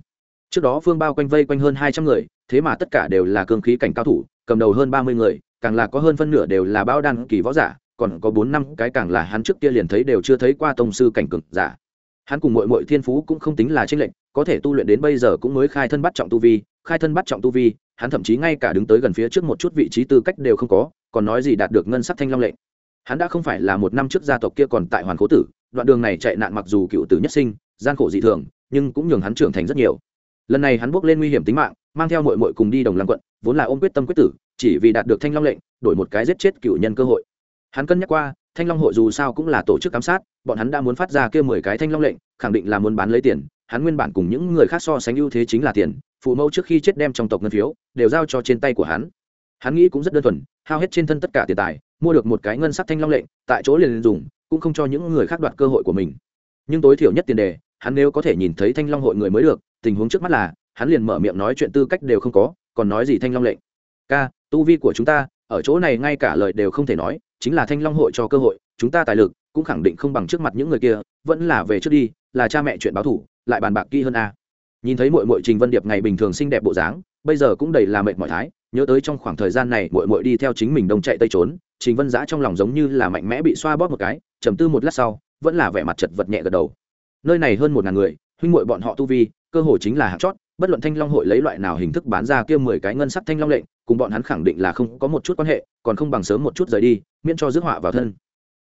trước đó phương bao quanh vây quanh hơn hai trăm người, thế mà tất cả đều là cương khí cảnh cao thủ, cầm đầu hơn ba mươi người, càng là có hơn phân nửa đều là bao đan kỳ võ giả, còn có bốn năm cái càng là hắn trước kia liền thấy đều chưa thấy qua tông sư cảnh cực giả. Hắn cùng mội mội thiên phú cũng không tính là tranh lệnh có thể tu luyện đến bây giờ cũng mới khai thân bắt trọng tu vi, khai thân bắt trọng tu vi, hắn thậm chí ngay cả đứng tới gần phía trước một chút vị trí tư cách đều không có, còn nói gì đạt được ngân sắc thanh long lệnh. Hắn đã không phải là một năm trước gia tộc kia còn tại hoàn cố tử, đoạn đường này chạy nạn mặc dù cựu tử nhất sinh, gian khổ dị thường, nhưng cũng nhường hắn trưởng thành rất nhiều lần này hắn bước lên nguy hiểm tính mạng, mang theo mội mội cùng đi đồng lăng quận, vốn là ôm quyết tâm quyết tử, chỉ vì đạt được thanh long lệnh, đổi một cái giết chết cựu nhân cơ hội. Hắn cân nhắc qua, thanh long hội dù sao cũng là tổ chức giám sát, bọn hắn đã muốn phát ra kia mười cái thanh long lệnh, khẳng định là muốn bán lấy tiền, hắn nguyên bản cùng những người khác so sánh ưu thế chính là tiền, phụ mẫu trước khi chết đem trong tộc ngân phiếu, đều giao cho trên tay của hắn. Hắn nghĩ cũng rất đơn thuần, hao hết trên thân tất cả tiền tài, mua được một cái ngân sắc thanh long lệnh, tại chỗ liền dùng, cũng không cho những người khác đoạt cơ hội của mình. Nhưng tối thiểu nhất tiền đề, hắn nếu có thể nhìn thấy thanh long hội người mới được tình huống trước mắt là, hắn liền mở miệng nói chuyện tư cách đều không có, còn nói gì thanh long lệnh. Ca, tu vi của chúng ta, ở chỗ này ngay cả lời đều không thể nói, chính là thanh long hội cho cơ hội, chúng ta tài lực cũng khẳng định không bằng trước mặt những người kia, vẫn là về trước đi, là cha mẹ chuyện báo thủ, lại bàn bạc kỹ hơn a. Nhìn thấy mội mội trình vân điệp ngày bình thường xinh đẹp bộ dáng, bây giờ cũng đầy là mệt mỏi thái, nhớ tới trong khoảng thời gian này mội mội đi theo chính mình đông chạy tây trốn, trình vân giã trong lòng giống như là mạnh mẽ bị xoa bóp một cái, trầm tư một lát sau, vẫn là vẻ mặt chật vật nhẹ gật đầu. Nơi này hơn một ngàn người, huynh mội bọn họ tu vi cơ hội chính là hạt chót, bất luận thanh long hội lấy loại nào hình thức bán ra kia mười cái ngân sắc thanh long lệnh, cùng bọn hắn khẳng định là không có một chút quan hệ, còn không bằng sớm một chút rời đi, miễn cho rước họa vào thân.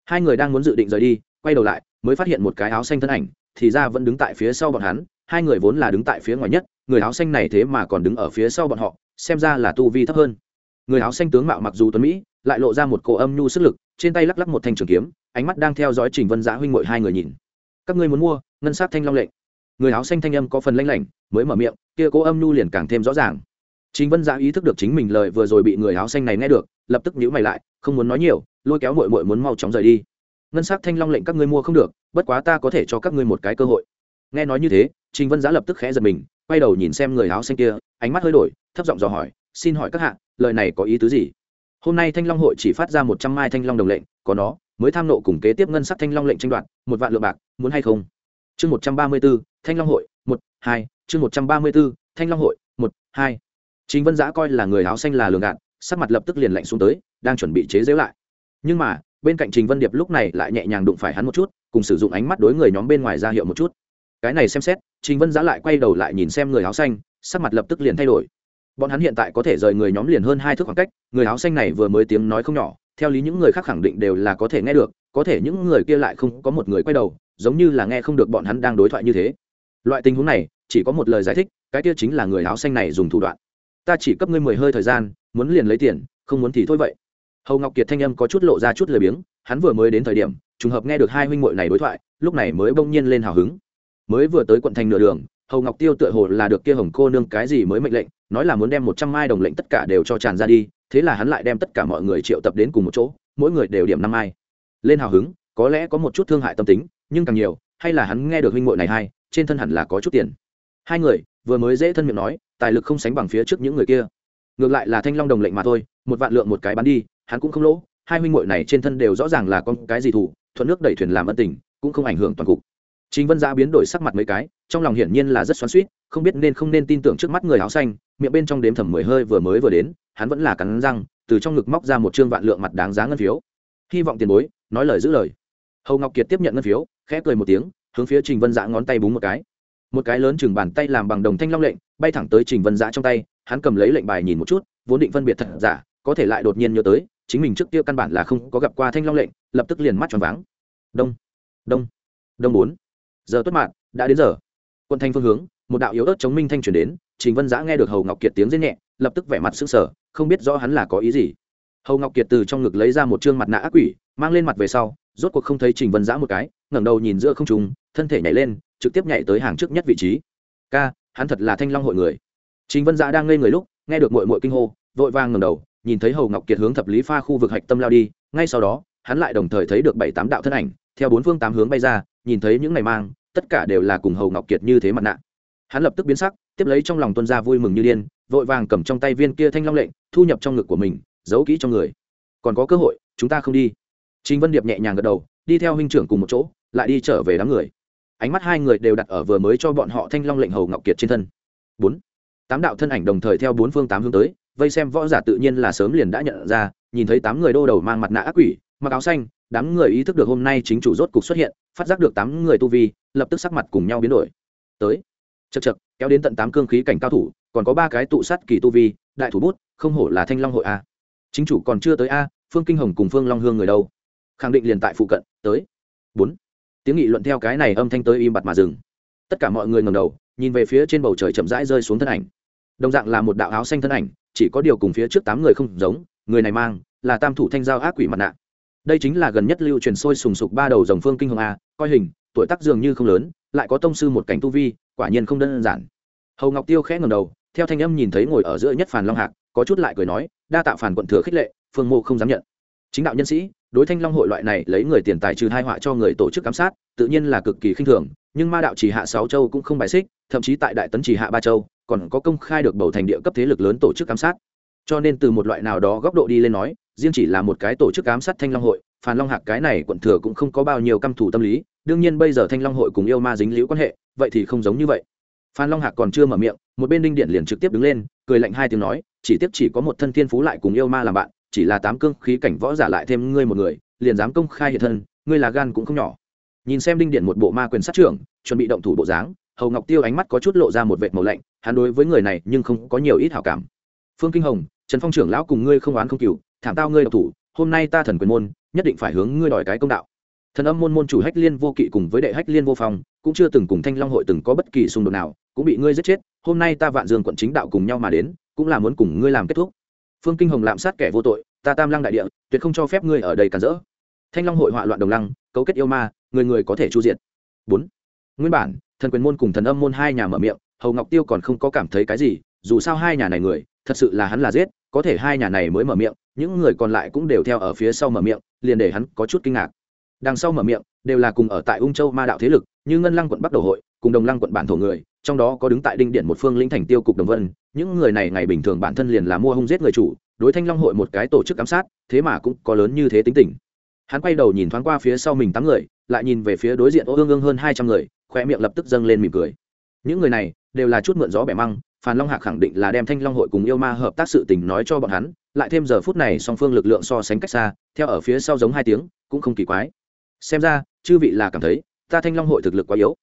Hai người đang muốn dự định rời đi, quay đầu lại, mới phát hiện một cái áo xanh thân ảnh, thì ra vẫn đứng tại phía sau bọn hắn, hai người vốn là đứng tại phía ngoài nhất, người áo xanh này thế mà còn đứng ở phía sau bọn họ, xem ra là tu vi thấp hơn. Người áo xanh tướng mạo mặc dù tuấn mỹ, lại lộ ra một cổ âm nhu sức lực, trên tay lắc lắc một thanh trường kiếm, ánh mắt đang theo dõi trình vân giã huynh mội hai người nhìn. Các ngươi muốn mua ngân sát thanh long lệnh? Người áo xanh thanh âm có phần lanh lảnh, mới mở miệng, kia cố âm nhu liền càng thêm rõ ràng. Chính vân dạ ý thức được chính mình lời vừa rồi bị người áo xanh này nghe được, lập tức nhíu mày lại, không muốn nói nhiều, lôi kéo mội mội muốn mau chóng rời đi. Ngân sắc thanh long lệnh các ngươi mua không được, bất quá ta có thể cho các ngươi một cái cơ hội. Nghe nói như thế, trình vân giã lập tức khẽ giật mình, quay đầu nhìn xem người áo xanh kia, ánh mắt hơi đổi, thấp giọng dò hỏi, xin hỏi các hạ, lời này có ý tứ gì? Hôm nay thanh long hội chỉ phát ra một trăm mai thanh long đồng lệnh, có nó, mới tham nộ cùng kế tiếp ngân sắc thanh long lệnh tranh đoạt, một vạn lượng bạc, muốn hay không? Chương một trăm ba mươi b ố thanh long hội, một, hai, chương một trăm ba mươi b ố thanh long hội, một, hai. Chính vân giã coi là người áo xanh là lường gạt, sắc mặt lập tức liền lạnh xuống tới, đang chuẩn bị chế giễu lại. Nhưng mà, bên cạnh trình vân điệp lúc này lại nhẹ nhàng đụng phải hắn một chút, cùng sử dụng ánh mắt đối người nhóm bên ngoài ra hiệu một chút. Cái này xem xét, trình vân giã lại quay đầu lại nhìn xem người áo xanh, sắc mặt lập tức liền thay đổi. Bọn hắn hiện tại có thể rời người nhóm liền hơn hai thước khoảng cách, người áo xanh này vừa mới tiếng nói không nhỏ, theo lý những người khác khẳng định đều là có thể nghe được, có thể những người kia lại không có một người quay đầu giống như là nghe không được bọn hắn đang đối thoại như thế. Loại tình huống này, chỉ có một lời giải thích, cái kia chính là người áo xanh này dùng thủ đoạn. Ta chỉ cấp ngươi mười hơi thời gian, muốn liền lấy tiền, không muốn thì thôi vậy. Hầu ngọc kiệt thanh âm có chút lộ ra chút lười biếng, hắn vừa mới đến thời điểm, trùng hợp nghe được hai huynh muội này đối thoại, lúc này mới bỗng nhiên lên hào hứng. Mới vừa tới quận thành nửa đường, hầu ngọc tiêu tựa hồ là được kia hồng cô nương cái gì mới mệnh lệnh, nói là muốn đem một trăm mai đồng lệnh tất cả đều cho tràn ra đi, thế là hắn lại đem tất cả mọi người triệu tập đến cùng một chỗ, mỗi người đều điểm năm mai. Lên hào hứng, có lẽ có một chút thương hại tâm tính nhưng càng nhiều hay là hắn nghe được huynh muội này hay trên thân hẳn là có chút tiền hai người vừa mới dễ thân miệng nói tài lực không sánh bằng phía trước những người kia ngược lại là thanh long đồng lệnh mà thôi một vạn lượng một cái bán đi hắn cũng không lỗ hai huynh muội này trên thân đều rõ ràng là con cái gì thủ thuận nước đẩy thuyền làm ân tình cũng không ảnh hưởng toàn cục Trình Vân Gia biến đổi sắc mặt mấy cái, trong lòng hiển nhiên là rất xoắn suýt không biết nên không nên tin tưởng trước mắt người áo xanh, miệng bên trong đếm thầm mười hơi vừa mới vừa đến, hắn vẫn là cắn răng, từ trong ngực móc ra một trương vạn lượng mặt đáng giá ngân phiếu. Hy vọng tiền bối, nói lời giữ lời. Hầu Ngọc Kiệt tiếp nhận ngân phiếu, khẽ cười một tiếng, hướng phía Trình Vân Dạ ngón tay búng một cái. Một cái lớn chừng bàn tay làm bằng đồng thanh long lệnh, bay thẳng tới Trình Vân Dạ trong tay, hắn cầm lấy lệnh bài nhìn một chút, vốn định phân biệt thật giả, có thể lại đột nhiên nhớ tới, chính mình trước kia căn bản là không có gặp qua thanh long lệnh, lập tức liền mắt tròn váng. Đông, đông, đông bốn giờ tuất mạng đã đến giờ quân thanh phương hướng một đạo yếu ớt chống minh thanh chuyển đến trình vân giã nghe được hầu ngọc kiệt tiếng rên nhẹ lập tức vẻ mặt sững sờ không biết rõ hắn là có ý gì hầu ngọc kiệt từ trong ngực lấy ra một chương mặt nạ ác quỷ mang lên mặt về sau, rốt cuộc không thấy trình vân giã một cái, ngẩng đầu nhìn giữa không trùng thân thể nhảy lên, trực tiếp nhảy tới hàng trước nhất vị trí. Ca, hắn thật là thanh long hội người. Trình vân giã đang ngây người lúc, nghe được mội mội kinh hô, vội vàng ngẩng đầu, nhìn thấy hầu ngọc kiệt hướng thập lý pha khu vực hạch tâm lao đi, ngay sau đó, hắn lại đồng thời thấy được bảy tám đạo thân ảnh, theo bốn phương tám hướng bay ra, nhìn thấy những ngày mang, tất cả đều là cùng hầu ngọc kiệt như thế mặt nạ. Hắn lập tức biến sắc, tiếp lấy trong lòng tuân ra vui mừng như điên, vội vàng cầm trong tay viên kia thanh long lệnh, thu nhập trong ngực của mình, giấu kỹ trong người. Còn có cơ hội, chúng ta không đi chính vân điệp nhẹ nhàng gật đầu đi theo huynh trưởng cùng một chỗ lại đi trở về đám người. Ánh mắt hai người đều đặt ở vừa mới cho bọn họ thanh long lệnh hầu ngọc kiệt trên thân. Bốn. Tám đạo thân ảnh đồng thời theo bốn phương tám hướng tới vây xem võ giả tự nhiên là sớm liền đã nhận ra nhìn thấy tám người đô đầu mang mặt nạ ác quỷ mặc áo xanh đám người ý thức được hôm nay chính chủ rốt cục xuất hiện phát giác được tám người tu vi lập tức sắc mặt cùng nhau biến đổi. Tới. Chậc chậc, kéo đến tận tám cương khí cảnh cao thủ còn có ba cái tụ sát kỳ tu vi đại thủ bút không hổ là thanh long hội a. Chính chủ còn chưa tới a phương kinh hồng cùng phương long hương người đâu? Khẳng định liền tại phụ cận, tới. Bốn. Tiếng nghị luận theo cái này âm thanh tới im bặt mà dừng. Tất cả mọi người ngầm đầu, nhìn về phía trên bầu trời chậm rãi rơi xuống thân ảnh. Đồng dạng là một đạo áo xanh thân ảnh, chỉ có điều cùng phía trước tám người không giống, người này mang là tam thủ thanh giao ác quỷ mặt nạ. Đây chính là gần nhất lưu truyền sôi sùng sục ba đầu dòng phương kinh hồng a, coi hình, tuổi tác dường như không lớn, lại có tông sư một cảnh tu vi, quả nhiên không đơn giản. Hầu ngọc tiêu khẽ ngầm đầu, theo thanh âm nhìn thấy ngồi ở giữa nhất phàn long hạc, có chút lại cười nói, đa tạo phản quận thừa khích lệ, phương mô không dám nhận. Chính đạo nhân sĩ đối thanh long hội loại này, lấy người tiền tài trừ hai họa cho người tổ chức giám sát, tự nhiên là cực kỳ khinh thường, nhưng ma đạo chỉ hạ sáu châu cũng không bài xích, thậm chí tại đại tấn chỉ hạ ba châu, còn có công khai được bầu thành địa cấp thế lực lớn tổ chức giám sát. Cho nên từ một loại nào đó góc độ đi lên nói, riêng chỉ là một cái tổ chức giám sát thanh long hội, phàn long hạc cái này quận thừa cũng không có bao nhiêu căm thủ tâm lý, đương nhiên bây giờ thanh long hội cùng yêu ma dính liễu quan hệ, vậy thì không giống như vậy. Phan long hạc còn chưa mở miệng, một bên đinh điện liền trực tiếp đứng lên, cười lạnh hai tiếng nói, chỉ tiếp chỉ có một thân thiên phú lại cùng yêu ma làm bạn chỉ là tám cương khí cảnh võ giả lại thêm ngươi một người, liền dám công khai hiện thân, ngươi là gan cũng không nhỏ. Nhìn xem đinh điện một bộ ma quyền sát trưởng, chuẩn bị động thủ bộ dáng, hầu ngọc tiêu ánh mắt có chút lộ ra một vệt màu lạnh, hắn đối với người này nhưng không có nhiều ít hảo cảm. Phương kinh hồng, trần phong trưởng lão cùng ngươi không oán không cừu, thảm tao ngươi độc thủ, hôm nay ta thần quyền môn, nhất định phải hướng ngươi đòi cái công đạo. Thần âm môn môn chủ hách liên vô kỵ cùng với đệ hách liên vô phong, cũng chưa từng cùng thanh long hội từng có bất kỳ xung đột nào, cũng bị ngươi giết chết, hôm nay ta vạn dương quận chính đạo cùng nhau mà đến, cũng là muốn cùng ngươi làm kết thúc phương kinh hồng lạm sát kẻ vô tội, ta tam lăng đại địa, tuyệt không cho phép ngươi ở đây cản rỡ. Thanh long hội họa loạn đồng lăng, cấu kết yêu ma, người người có thể chu diện bốn. Nguyên bản, thần quyền môn cùng thần âm môn hai nhà mở miệng, hầu ngọc tiêu còn không có cảm thấy cái gì, dù sao hai nhà này người, thật sự là hắn là giết, có thể hai nhà này mới mở miệng, những người còn lại cũng đều theo ở phía sau mở miệng, liền để hắn có chút kinh ngạc. Đằng sau mở miệng, đều là cùng ở tại ung châu ma đạo thế lực, như ngân lăng quận bắc đầu hội, cùng đồng lăng quận bản thổ người, trong đó có đứng tại đinh điện một phương linh thành tiêu cục đồng vân những người này ngày bình thường bản thân liền là mua hung giết người chủ, đối thanh long hội một cái tổ chức giám sát, thế mà cũng có lớn như thế tính tình. Hắn quay đầu nhìn thoáng qua phía sau mình tám người, lại nhìn về phía đối diện ô ương ương hơn hai trăm người khoe miệng lập tức dâng lên mỉm cười. Những người này đều là chút mượn gió bẻ măng phan long hạc khẳng định là đem thanh long hội cùng yêu ma hợp tác sự tình nói cho bọn hắn, lại thêm giờ phút này song phương lực lượng so sánh cách xa, theo ở phía sau giống hai tiếng, cũng không kỳ quái. Xem ra, chư vị là cảm thấy, ta thanh long hội thực lực quá yếu.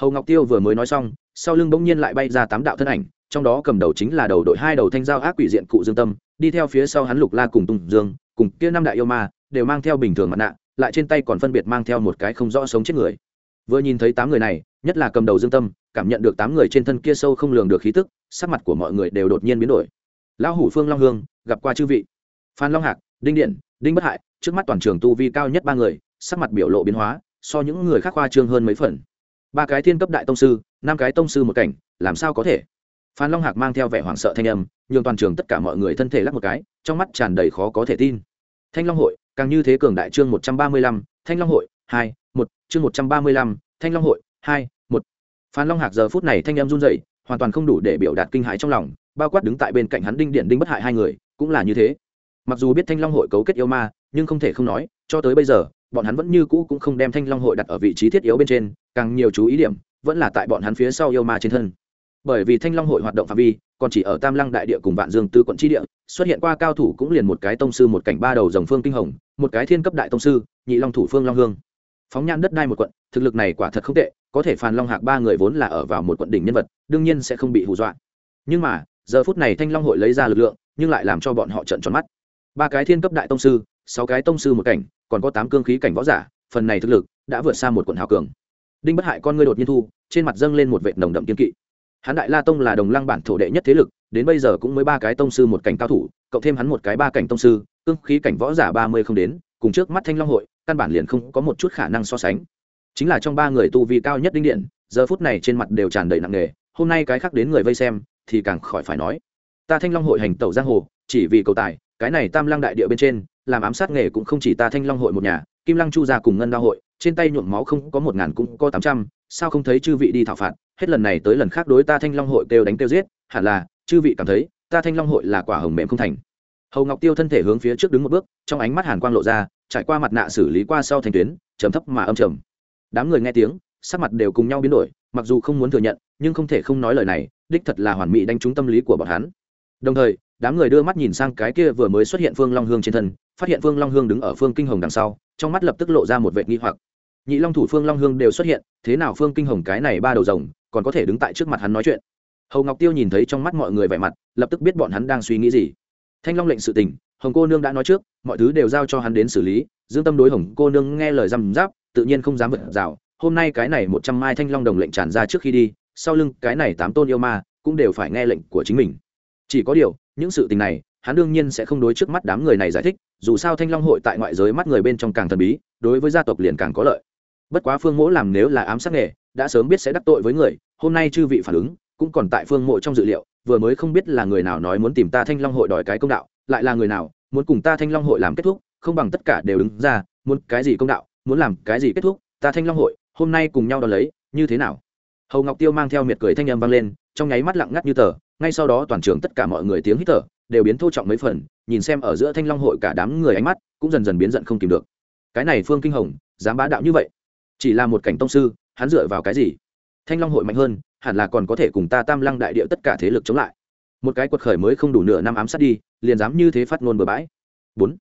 Hầu ngọc tiêu vừa mới nói xong, sau lưng bỗng nhiên lại bay ra tám đạo thân ảnh trong đó cầm đầu chính là đầu đội hai đầu thanh giao ác quỷ diện cụ dương tâm, đi theo phía sau hắn lục la cùng tùng dương, cùng kia năm đại yêu ma, đều mang theo bình thường mặt nạ, lại trên tay còn phân biệt mang theo một cái không rõ sống chết người. Vừa nhìn thấy tám người này, nhất là cầm đầu dương tâm, cảm nhận được tám người trên thân kia sâu không lường được khí tức, sắc mặt của mọi người đều đột nhiên biến đổi. Lão hủ phương long hương, gặp qua chư vị. Phan long hạc, đinh điện, đinh bất hại, trước mắt toàn trường tu vi cao nhất ba người, sắc mặt biểu lộ biến hóa, so những người khác khoa trương hơn mấy phần. Ba cái thiên cấp đại tông sư, năm cái tông sư một cảnh, làm sao có thể? Phan long hạc mang theo vẻ hoảng sợ thanh âm, nhường toàn trường tất cả mọi người thân thể lắc một cái, trong mắt tràn đầy khó có thể tin. Thanh long hội, càng như thế cường đại chương một trăm ba mươi lăm, thanh long hội, hai, một, chương một trăm ba mươi lăm, thanh long hội, hai, một. Phan long hạc giờ phút này thanh âm run dậy hoàn toàn không đủ để biểu đạt kinh hãi trong lòng, bao quát đứng tại bên cạnh hắn đinh điện đinh bất hại hai người, cũng là như thế. Mặc dù biết thanh long hội cấu kết yêu ma, nhưng không thể không nói, cho tới bây giờ, bọn hắn vẫn như cũ cũng không đem thanh long hội đặt ở vị trí thiết yếu bên trên, càng nhiều chú ý điểm, vẫn là tại bọn hắn phía sau yêu ma trên thân bởi vì thanh long hội hoạt động phạm vi, còn chỉ ở tam lăng đại địa cùng vạn dương tứ quận tri địa, xuất hiện qua cao thủ cũng liền một cái tông sư một cảnh ba đầu dòng phương kinh hồng, một cái thiên cấp đại tông sư, nhị long thủ phương long hương. Phóng nhan đất đai một quận, thực lực này quả thật không tệ, có thể phàn long hạc ba người vốn là ở vào một quận đỉnh nhân vật, đương nhiên sẽ không bị hù dọa. Nhưng mà, giờ phút này thanh long hội lấy ra lực lượng, nhưng lại làm cho bọn họ trận tròn mắt. Ba cái thiên cấp đại tông sư, sáu cái tông sư một cảnh, còn có tám cương khí cảnh võ giả, phần này thực lực đã vượt xa một quận hào cường. Đinh bất hại con ngươi đột nhiên thu, trên mặt dâng lên một vệ nồng đậm kiên kỵ hắn đại la tông là đồng lăng bản thổ đệ nhất thế lực, đến bây giờ cũng mới ba cái tông sư một cảnh cao thủ, cộng thêm hắn một cái ba cảnh tông sư, cương khí cảnh võ giả ba mươi không đến, cùng trước mắt thanh long hội, căn bản liền không có một chút khả năng so sánh. Chính là trong ba người tu vi cao nhất đinh điện giờ phút này trên mặt đều tràn đầy nặng nề, hôm nay cái khác đến người vây xem, thì càng khỏi phải nói. Ta thanh long hội hành tẩu giang hồ, chỉ vì cầu tài, cái này tam lăng đại địa bên trên, làm ám sát nghề cũng không chỉ ta thanh long hội một nhà kim lăng chu gia cùng ngân đao hội, trên tay nhuộm máu không có một ngàn cũng có tám trăm, sao không thấy chư vị đi thảo phạt? Hết lần này tới lần khác đối ta thanh long hội kêu đánh kêu giết, hẳn là, chư vị cảm thấy, ta thanh long hội là quả hồng mềm không thành. Hầu ngọc tiêu thân thể hướng phía trước đứng một bước, trong ánh mắt hàn quang lộ ra, trải qua mặt nạ xử lý qua sau thành tuyến, trầm thấp mà âm trầm. Đám người nghe tiếng, sắc mặt đều cùng nhau biến đổi, mặc dù không muốn thừa nhận, nhưng không thể không nói lời này, đích thật là hoàn mỹ đánh trúng tâm lý của bọn hắn. Đồng thời, đám người đưa mắt nhìn sang cái kia vừa mới xuất hiện phương long hương trên thân, phát hiện phương long hương đứng ở phương kinh hồng đằng sau trong mắt lập tức lộ ra một vệ nghi hoặc. Nhị long thủ phương long hương đều xuất hiện, thế nào phương kinh hồng cái này ba đầu rồng, còn có thể đứng tại trước mặt hắn nói chuyện? Hầu ngọc tiêu nhìn thấy trong mắt mọi người vẻ mặt, lập tức biết bọn hắn đang suy nghĩ gì. Thanh long lệnh sự tình, hồng cô nương đã nói trước, mọi thứ đều giao cho hắn đến xử lý, dương tâm đối hồng cô nương nghe lời răm giáp tự nhiên không dám vượt rào. Hôm nay cái này một trăm mai thanh long đồng lệnh tràn ra trước khi đi, sau lưng cái này tám tôn yêu ma cũng đều phải nghe lệnh của chính mình. Chỉ có điều, những sự tình này hắn đương nhiên sẽ không đối trước mắt đám người này giải thích, dù sao thanh long hội tại ngoại giới mắt người bên trong càng thần bí, đối với gia tộc liền càng có lợi. Bất quá phương mỗ làm nếu là ám sát nghề, đã sớm biết sẽ đắc tội với người, hôm nay chư vị phản ứng, cũng còn tại phương mộ trong dự liệu, vừa mới không biết là người nào nói muốn tìm ta thanh long hội đòi cái công đạo, lại là người nào muốn cùng ta thanh long hội làm kết thúc, không bằng tất cả đều đứng ra, muốn cái gì công đạo, muốn làm cái gì kết thúc, ta thanh long hội, hôm nay cùng nhau đón lấy, như thế nào? Hầu ngọc tiêu mang theo miệt cười thanh âm vang lên, trong nháy mắt lặng ngắt như tờ, ngay sau đó toàn trường tất cả mọi người tiếng hít thở đều biến thô trọng mấy phần, nhìn xem ở giữa thanh long hội cả đám người ánh mắt cũng dần dần biến giận không kìm được. Cái này phương kinh hồng, dám bá đạo như vậy? Chỉ là một cảnh tông sư, hắn dựa vào cái gì? Thanh long hội mạnh hơn, hẳn là còn có thể cùng ta tam lăng đại địa tất cả thế lực chống lại. Một cái quật khởi mới không đủ nửa năm ám sát đi, liền dám như thế phát ngôn bừa bãi. Bốn.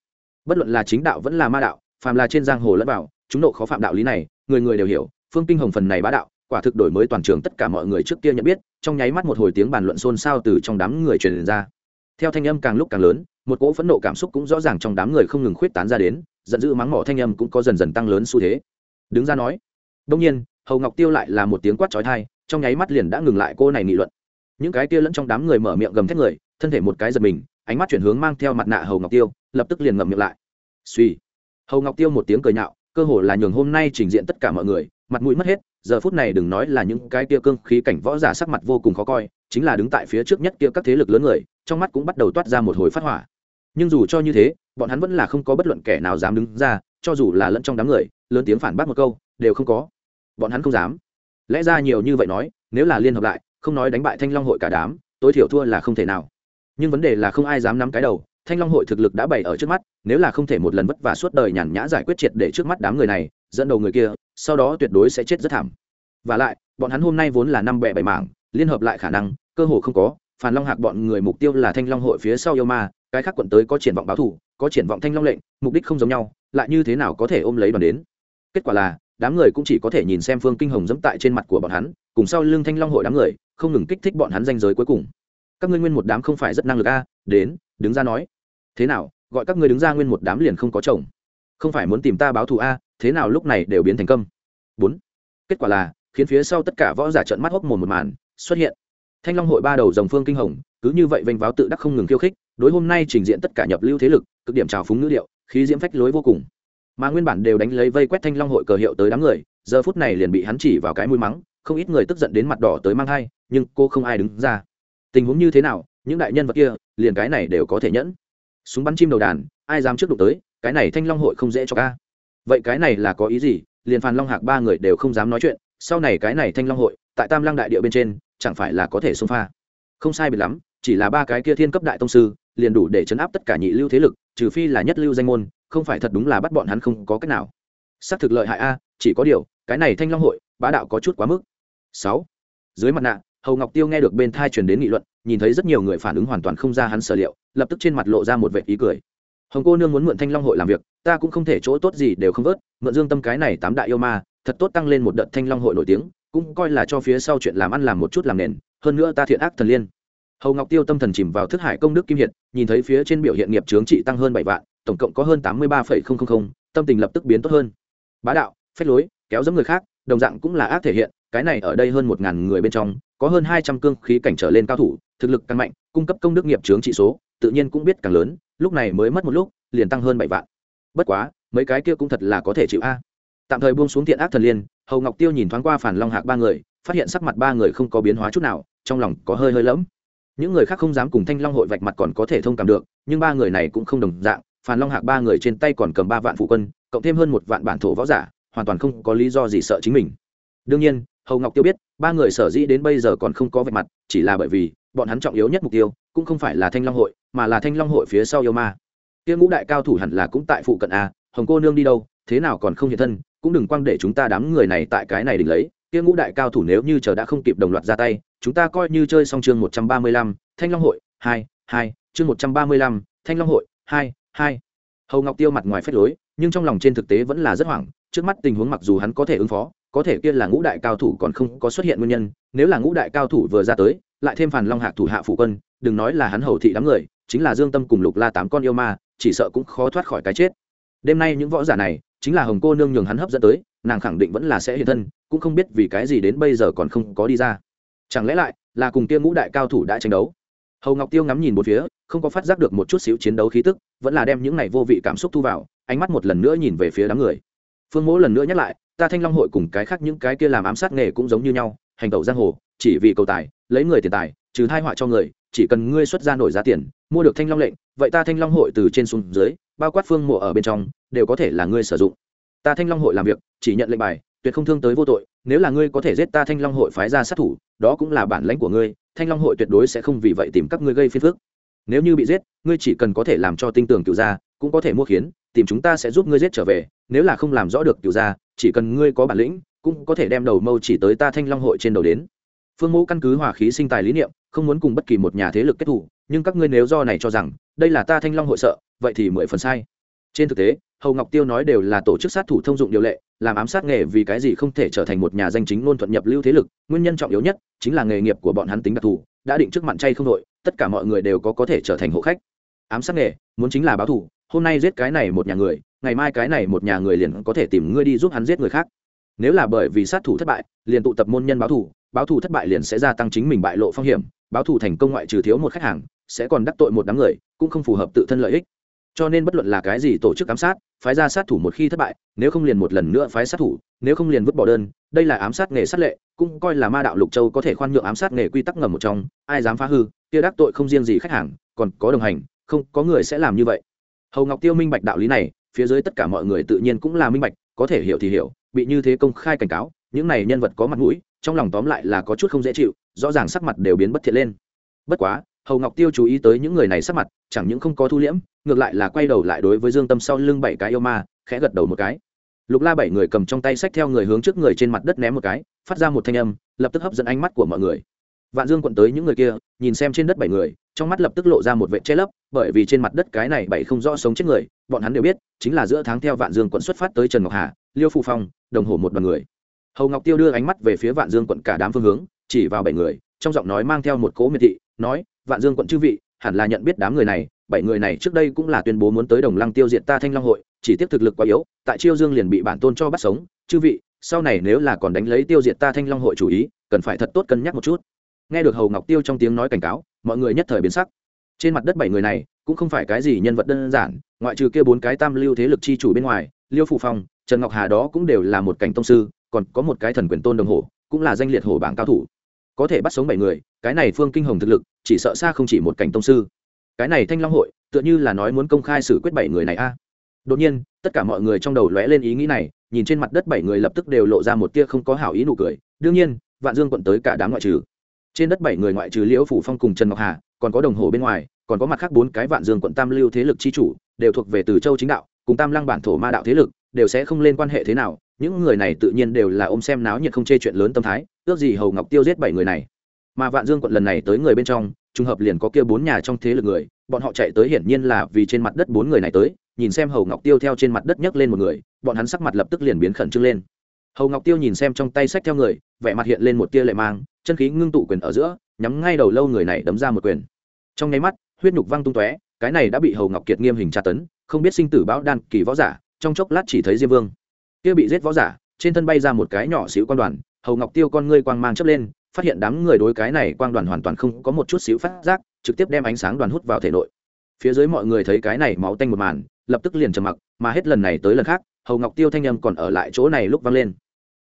Bất luận là chính đạo vẫn là ma đạo, phàm là trên giang hồ lẫn vào, chúng nộ khó phạm đạo lý này, người người đều hiểu, phương kinh hồng phần này bá đạo, quả thực đổi mới toàn trường tất cả mọi người trước kia nhận biết, trong nháy mắt một hồi tiếng bàn luận xôn xao từ trong đám người truyền ra theo thanh âm càng lúc càng lớn, một cỗ phẫn nộ cảm xúc cũng rõ ràng trong đám người không ngừng khuyết tán ra đến, giận dữ mắng mỏ thanh âm cũng có dần dần tăng lớn xu thế. Đứng ra nói đông nhiên, hầu ngọc tiêu lại là một tiếng quát trói thai trong nháy mắt liền đã ngừng lại cô này nghị luận. Những cái kia lẫn trong đám người mở miệng gầm thét người, thân thể một cái giật mình, ánh mắt chuyển hướng mang theo mặt nạ hầu ngọc tiêu, lập tức liền ngậm miệng lại. Suy hầu ngọc tiêu một tiếng cười nhạo, cơ hồ là nhường hôm nay trình diện tất cả mọi người, mặt mũi mất hết, giờ phút này đừng nói là những cái kia cương khí cảnh võ giả sắc mặt vô cùng khó coi, chính là đứng tại phía trước nhất kia các thế lực lớn người trong mắt cũng bắt đầu toát ra một hồi phát hỏa. Nhưng dù cho như thế, bọn hắn vẫn là không có bất luận kẻ nào dám đứng ra, cho dù là lẫn trong đám người, lớn tiếng phản bác một câu, đều không có. Bọn hắn không dám. Lẽ ra nhiều như vậy nói, nếu là liên hợp lại, không nói đánh bại thanh long hội cả đám, tối thiểu thua là không thể nào. Nhưng vấn đề là không ai dám nắm cái đầu, thanh long hội thực lực đã bày ở trước mắt, nếu là không thể một lần vất vả suốt đời nhàn nhã giải quyết triệt để trước mắt đám người này, dẫn đầu người kia, sau đó tuyệt đối sẽ chết rất thảm. Và lại, bọn hắn hôm nay vốn là năm bẹ bảy mảng, liên hợp lại khả năng, cơ hồ không có phản long hạc bọn người mục tiêu là thanh long hội phía sau yêu ma, cái khác quận tới có triển vọng báo thủ có triển vọng thanh long lệnh, mục đích không giống nhau, lại như thế nào có thể ôm lấy đoàn đến? Kết quả là, đám người cũng chỉ có thể nhìn xem phương kinh hồng dẫm tại trên mặt của bọn hắn, cùng sau lưng thanh long hội đám người, không ngừng kích thích bọn hắn danh giới cuối cùng. Các ngươi nguyên một đám không phải rất năng lực a? Đến, đứng ra nói. Thế nào, gọi các ngươi đứng ra nguyên một đám liền không có chồng? Không phải muốn tìm ta báo thù a? Thế nào lúc này đều biến thành công bốn. Kết quả là, khiến phía sau tất cả võ giả trận mắt hốc mồm một màn, xuất hiện thanh long hội ba đầu dòng phương kinh hồng, cứ như vậy vênh váo tự đắc không ngừng khiêu khích, đối hôm nay trình diễn tất cả nhập lưu thế lực, cực điểm trào phúng ngữ điệu, khí diễm phách lối vô cùng. Mà nguyên bản đều đánh lấy vây quét thanh long hội cờ hiệu tới đám người, giờ phút này liền bị hắn chỉ vào cái mũi mắng, không ít người tức giận đến mặt đỏ tới mang hai nhưng cô không ai đứng ra. Tình huống như thế nào, những đại nhân vật kia, liền cái này đều có thể nhẫn. Súng bắn chim đầu đàn, ai dám trước đụng tới, cái này thanh long hội không dễ cho ca. Vậy cái này là có ý gì? Liền phàn long hạc ba người đều không dám nói chuyện, sau này cái này thanh long hội, tại tam lăng đại địa bên trên chẳng phải là có thể xông pha. Không sai biệt lắm, chỉ là ba cái kia thiên cấp đại tông sư, liền đủ để chấn áp tất cả nhị lưu thế lực, trừ phi là nhất lưu danh môn, không phải thật đúng là bắt bọn hắn không có cách nào. Xác thực lợi hại a, chỉ có điều, cái này thanh long hội, bá đạo có chút quá mức. Sáu. Dưới mặt nạ, hầu ngọc tiêu nghe được bên thai truyền đến nghị luận, nhìn thấy rất nhiều người phản ứng hoàn toàn không ra hắn sở liệu, lập tức trên mặt lộ ra một vệ ý cười. Hồng cô nương muốn mượn thanh long hội làm việc, ta cũng không thể chỗ tốt gì đều không vớt, mượn dương tâm cái này tám đại yêu ma, thật tốt tăng lên một đợt thanh long hội nổi tiếng cũng coi là cho phía sau chuyện làm ăn làm một chút làm nền hơn nữa ta thiện ác thần liên. Hầu ngọc tiêu tâm thần chìm vào thức hải công đức kim hiện, nhìn thấy phía trên biểu hiện nghiệp chướng trị tăng hơn bảy vạn tổng cộng có hơn tám mươi ba tâm tình lập tức biến tốt hơn. Bá đạo phách lối kéo dẫm người khác đồng dạng cũng là ác thể hiện cái này ở đây hơn một ngàn người bên trong có hơn hai trăm cương khí cảnh trở lên cao thủ thực lực càng mạnh cung cấp công đức nghiệp chướng trị số tự nhiên cũng biết càng lớn lúc này mới mất một lúc liền tăng hơn bảy vạn. Bất quá mấy cái kia cũng thật là có thể chịu a tạm thời buông xuống thiện ác thần liên, hầu ngọc tiêu nhìn thoáng qua phản long hạc ba người, phát hiện sắc mặt ba người không có biến hóa chút nào, trong lòng có hơi hơi lẫm. Những người khác không dám cùng thanh long hội vạch mặt còn có thể thông cảm được, nhưng ba người này cũng không đồng dạng, phản long hạc ba người trên tay còn cầm ba vạn phụ quân, cộng thêm hơn một vạn bản thổ võ giả, hoàn toàn không có lý do gì sợ chính mình. Đương nhiên, hầu ngọc tiêu biết, ba người sở dĩ đến bây giờ còn không có vạch mặt, chỉ là bởi vì, bọn hắn trọng yếu nhất mục tiêu, cũng không phải là thanh long hội, mà là thanh long hội phía sau yêu ma. Tiêu ngũ đại cao thủ hẳn là cũng tại phụ cận a, hồng cô nương đi đâu thế nào còn không hiện thân, cũng đừng quăng để chúng ta đám người này tại cái này đỉnh lấy, kia ngũ đại cao thủ nếu như chờ đã không kịp đồng loạt ra tay, chúng ta coi như chơi xong chương một trăm ba mươi lăm, thanh long hội, hai hai, chương một trăm ba mươi lăm, thanh long hội, hai hai. Hầu ngọc tiêu mặt ngoài phép lối, nhưng trong lòng trên thực tế vẫn là rất hoảng, trước mắt tình huống mặc dù hắn có thể ứng phó, có thể kia là ngũ đại cao thủ còn không có xuất hiện nguyên nhân, nếu là ngũ đại cao thủ vừa ra tới, lại thêm phản long hạc thủ hạ phụ quân, đừng nói là hắn hầu thị đám người, chính là dương tâm cùng lục la tám con yêu ma, chỉ sợ cũng khó thoát khỏi cái chết. Đêm nay những võ giả này chính là hồng cô nương nhường hắn hấp dẫn tới, nàng khẳng định vẫn là sẽ hiện thân, cũng không biết vì cái gì đến bây giờ còn không có đi ra. Chẳng lẽ lại là cùng kia ngũ đại cao thủ đã tranh đấu? Hầu ngọc tiêu ngắm nhìn một phía, không có phát giác được một chút xíu chiến đấu khí tức, vẫn là đem những này vô vị cảm xúc thu vào, ánh mắt một lần nữa nhìn về phía đám người. Phương mỗ lần nữa nhắc lại, ta thanh long hội cùng cái khác những cái kia làm ám sát nghề cũng giống như nhau, hành tẩu giang hồ, chỉ vì cầu tài, lấy người tiền tài, trừ thai họa cho người, chỉ cần ngươi xuất ra nổi giá tiền, mua được thanh long lệnh vậy ta thanh long hội từ trên xuống dưới, bao quát phương mộ ở bên trong, đều có thể là ngươi sử dụng. Ta thanh long hội làm việc, chỉ nhận lệnh bài, tuyệt không thương tới vô tội, nếu là ngươi có thể giết ta thanh long hội phái ra sát thủ, đó cũng là bản lãnh của ngươi, thanh long hội tuyệt đối sẽ không vì vậy tìm các ngươi gây phiền phức. Nếu như bị giết, ngươi chỉ cần có thể làm cho tinh tường cựu gia, cũng có thể mua khiến, tìm chúng ta sẽ giúp ngươi giết trở về, nếu là không làm rõ được cựu gia, chỉ cần ngươi có bản lĩnh, cũng có thể đem đầu mâu chỉ tới ta thanh long hội trên đầu đến. Phương mẫu căn cứ hòa khí sinh tài lý niệm, không muốn cùng bất kỳ một nhà thế lực kết thủ, nhưng các ngươi nếu do này cho rằng đây là ta thanh long hội sợ, vậy thì mười phần sai. Trên thực tế, hầu ngọc tiêu nói đều là tổ chức sát thủ thông dụng điều lệ, làm ám sát nghề vì cái gì không thể trở thành một nhà danh chính ngôn thuận nhập lưu thế lực, nguyên nhân trọng yếu nhất chính là nghề nghiệp của bọn hắn tính đặc thù, đã định trước mặn chay không đội, tất cả mọi người đều có có thể trở thành hộ khách. Ám sát nghề, muốn chính là báo thù, hôm nay giết cái này một nhà người, ngày mai cái này một nhà người liền có thể tìm ngươi đi giúp hắn giết người khác. Nếu là bởi vì sát thủ thất bại, liền tụ tập môn nhân báo thù báo thù thất bại liền sẽ gia tăng chính mình bại lộ phong hiểm, báo thù thành công ngoại trừ thiếu một khách hàng sẽ còn đắc tội một đám người, cũng không phù hợp tự thân lợi ích. Cho nên bất luận là cái gì tổ chức ám sát, phái ra sát thủ một khi thất bại, nếu không liền một lần nữa phái sát thủ, nếu không liền vứt bỏ đơn, đây là ám sát nghề sát lệ, cũng coi là ma đạo lục châu có thể khoan nhượng ám sát nghề quy tắc ngầm một trong, ai dám phá hư, kia đắc tội không riêng gì khách hàng, còn có đồng hành, không, có người sẽ làm như vậy. Hầu ngọc tiêu minh bạch đạo lý này, phía dưới tất cả mọi người tự nhiên cũng là minh bạch, có thể hiểu thì hiểu, bị như thế công khai cảnh cáo, những này nhân vật có mặt mũi, trong lòng tóm lại là có chút không dễ chịu, rõ ràng sắc mặt đều biến bất thiện lên. Bất quá hầu ngọc tiêu chú ý tới những người này sắp mặt, chẳng những không có thu liễm, ngược lại là quay đầu lại đối với dương tâm sau lưng bảy cái yêu ma, khẽ gật đầu một cái. Lục la bảy người cầm trong tay sách theo người hướng trước người trên mặt đất ném một cái, phát ra một thanh âm, lập tức hấp dẫn ánh mắt của mọi người. Vạn dương quận tới những người kia, nhìn xem trên đất bảy người, trong mắt lập tức lộ ra một vệ che lấp, bởi vì trên mặt đất cái này bảy không rõ sống chết người, bọn hắn đều biết, chính là giữa tháng theo vạn dương quận xuất phát tới trần ngọc hà, liêu phù phong, đồng hồ một đoàn người. Hầu ngọc tiêu đưa ánh mắt về phía vạn dương quận cả đám phương hướng, chỉ vào bảy người trong giọng nói mang theo một cỗ miệt thị, nói, vạn dương quận chư vị, hẳn là nhận biết đám người này, bảy người này trước đây cũng là tuyên bố muốn tới đồng lăng tiêu diệt ta thanh long hội, chỉ tiếp thực lực quá yếu, tại chiêu dương liền bị bản tôn cho bắt sống, chư vị, sau này nếu là còn đánh lấy tiêu diệt ta thanh long hội chủ ý, cần phải thật tốt cân nhắc một chút. Nghe được hầu ngọc tiêu trong tiếng nói cảnh cáo, mọi người nhất thời biến sắc. Trên mặt đất bảy người này, cũng không phải cái gì nhân vật đơn giản, ngoại trừ kia bốn cái tam lưu thế lực chi chủ bên ngoài, liêu phụ phong, trần ngọc hà đó cũng đều là một cảnh tông sư, còn có một cái thần quyền tôn đồng hồ, cũng là danh liệt hổ bảng cao thủ có thể bắt sống bảy người, cái này phương kinh hồng thực lực, chỉ sợ xa không chỉ một cảnh tông sư. Cái này thanh long hội, tựa như là nói muốn công khai xử quyết bảy người này a. À. Đột nhiên, tất cả mọi người trong đầu lóe lên ý nghĩ này, nhìn trên mặt đất bảy người lập tức đều lộ ra một tia không có hảo ý nụ cười. Đương nhiên, vạn dương quận tới cả đám ngoại trừ. Trên đất bảy người ngoại trừ liễu phủ phong cùng trần ngọc hà, còn có đồng hồ bên ngoài, còn có mặt khác bốn cái vạn dương quận tam lưu thế lực chi chủ, đều thuộc về từ châu chính đạo, cùng tam lăng bản thổ ma đạo thế lực đều sẽ không lên quan hệ thế nào, những người này tự nhiên đều là ôm xem náo nhiệt không chê chuyện lớn tâm thái, ước gì hầu ngọc tiêu giết bảy người này. Mà vạn dương quận lần này tới người bên trong, trùng hợp liền có kia bốn nhà trong thế lực người, bọn họ chạy tới hiển nhiên là vì trên mặt đất bốn người này tới, nhìn xem hầu ngọc tiêu theo trên mặt đất nhấc lên một người, bọn hắn sắc mặt lập tức liền biến khẩn trương lên. Hầu ngọc tiêu nhìn xem trong tay sách theo người, vẻ mặt hiện lên một tia lệ mang, chân khí ngưng tụ quyền ở giữa, nhắm ngay đầu lâu người này đấm ra một quyền. Trong nháy mắt, huyết nhục văng tung tóe, cái này đã bị hầu ngọc kiệt nghiêm hình tra tấn, không biết sinh tử bão đan kỳ võ giả trong chốc lát chỉ thấy diêm vương. Kia bị giết võ giả, trên thân bay ra một cái nhỏ xíu quan đoàn, hầu ngọc tiêu con ngươi quang mang chấp lên, phát hiện đám người đối cái này quang đoàn hoàn toàn không có một chút xíu phát giác, trực tiếp đem ánh sáng đoàn hút vào thể nội. Phía dưới mọi người thấy cái này máu tanh một màn, lập tức liền trầm mặc, mà hết lần này tới lần khác, hầu ngọc tiêu thanh âm còn ở lại chỗ này lúc vang lên.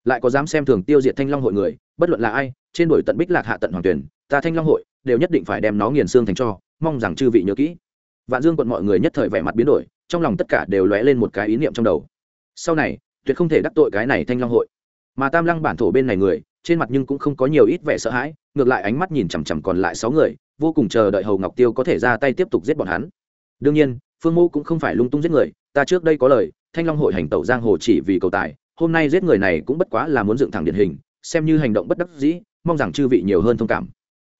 Lại có dám xem thường tiêu diệt thanh long hội người, bất luận là ai, trên đổi tận bích lạc hạ tận hoàng tuyển ta thanh long hội, đều nhất định phải đem nó nghiền xương thành cho, mong rằng chư vị nhớ kỹ vạn dương quận mọi người nhất thời vẻ mặt biến đổi, trong lòng tất cả đều lóe lên một cái ý niệm trong đầu. Sau này, tuyệt không thể đắc tội cái này thanh long hội. Mà tam lăng bản thổ bên này người, trên mặt nhưng cũng không có nhiều ít vẻ sợ hãi, ngược lại ánh mắt nhìn chằm chằm còn lại sáu người, vô cùng chờ đợi hầu ngọc tiêu có thể ra tay tiếp tục giết bọn hắn. Đương nhiên, phương mô cũng không phải lung tung giết người, ta trước đây có lời, thanh long hội hành tẩu giang hồ chỉ vì cầu tài, hôm nay giết người này cũng bất quá là muốn dựng thẳng điển hình, xem như hành động bất đắc dĩ, mong rằng chư vị nhiều hơn thông cảm.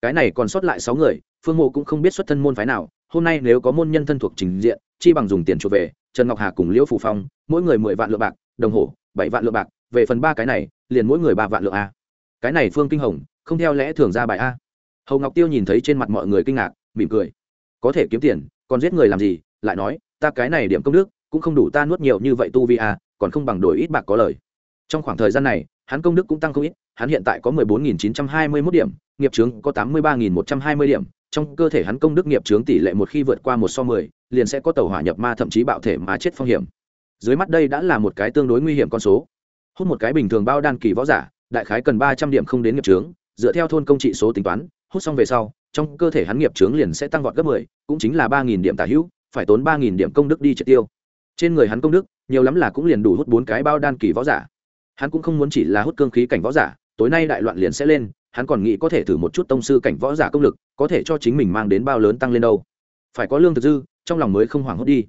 Cái này còn sót lại sáu người, phương mộ cũng không biết xuất thân môn phái nào hôm nay nếu có môn nhân thân thuộc trình diện, chi bằng dùng tiền chuộc về, trần ngọc hà cùng liễu phủ phong, mỗi người mười vạn lượng bạc, đồng hồ, bảy vạn lượng bạc, về phần ba cái này, liền mỗi người ba vạn lượng a. Cái này phương kinh hồng, không theo lẽ thường ra bài a. Hầu ngọc tiêu nhìn thấy trên mặt mọi người kinh ngạc, mỉm cười. Có thể kiếm tiền, còn giết người làm gì, lại nói, ta cái này điểm công đức, cũng không đủ ta nuốt nhiều như vậy tu vi a, còn không bằng đổi ít bạc có lời. Trong khoảng thời gian này, hắn công đức cũng tăng không ít, hắn hiện tại có mười bốn nghìn chín trăm hai mươi mốt điểm, nghiệp trướng có tám mươi ba nghìn một trăm hai mươi điểm trong cơ thể hắn công đức nghiệp chướng tỷ lệ một khi vượt qua một so mười, liền sẽ có tàu hỏa nhập ma thậm chí bạo thể mà chết phong hiểm. Dưới mắt đây đã là một cái tương đối nguy hiểm con số. Hút một cái bình thường bao đan kỳ võ giả, đại khái cần ba trăm điểm không đến nghiệp trướng dựa theo thôn công trị số tính toán, hút xong về sau, trong cơ thể hắn nghiệp trướng liền sẽ tăng vọt gấp mười, cũng chính là ba nghìn điểm tả hữu, phải tốn ba nghìn điểm công đức đi triệt tiêu. Trên người hắn công đức, nhiều lắm là cũng liền đủ hút bốn cái bao đan kỳ võ giả. Hắn cũng không muốn chỉ là hút cương khí cảnh võ giả, tối nay đại loạn liền sẽ lên hắn còn nghĩ có thể thử một chút tông sư cảnh võ giả công lực, có thể cho chính mình mang đến bao lớn tăng lên đâu. Phải có lương thực dư, trong lòng mới không hoảng hốt đi.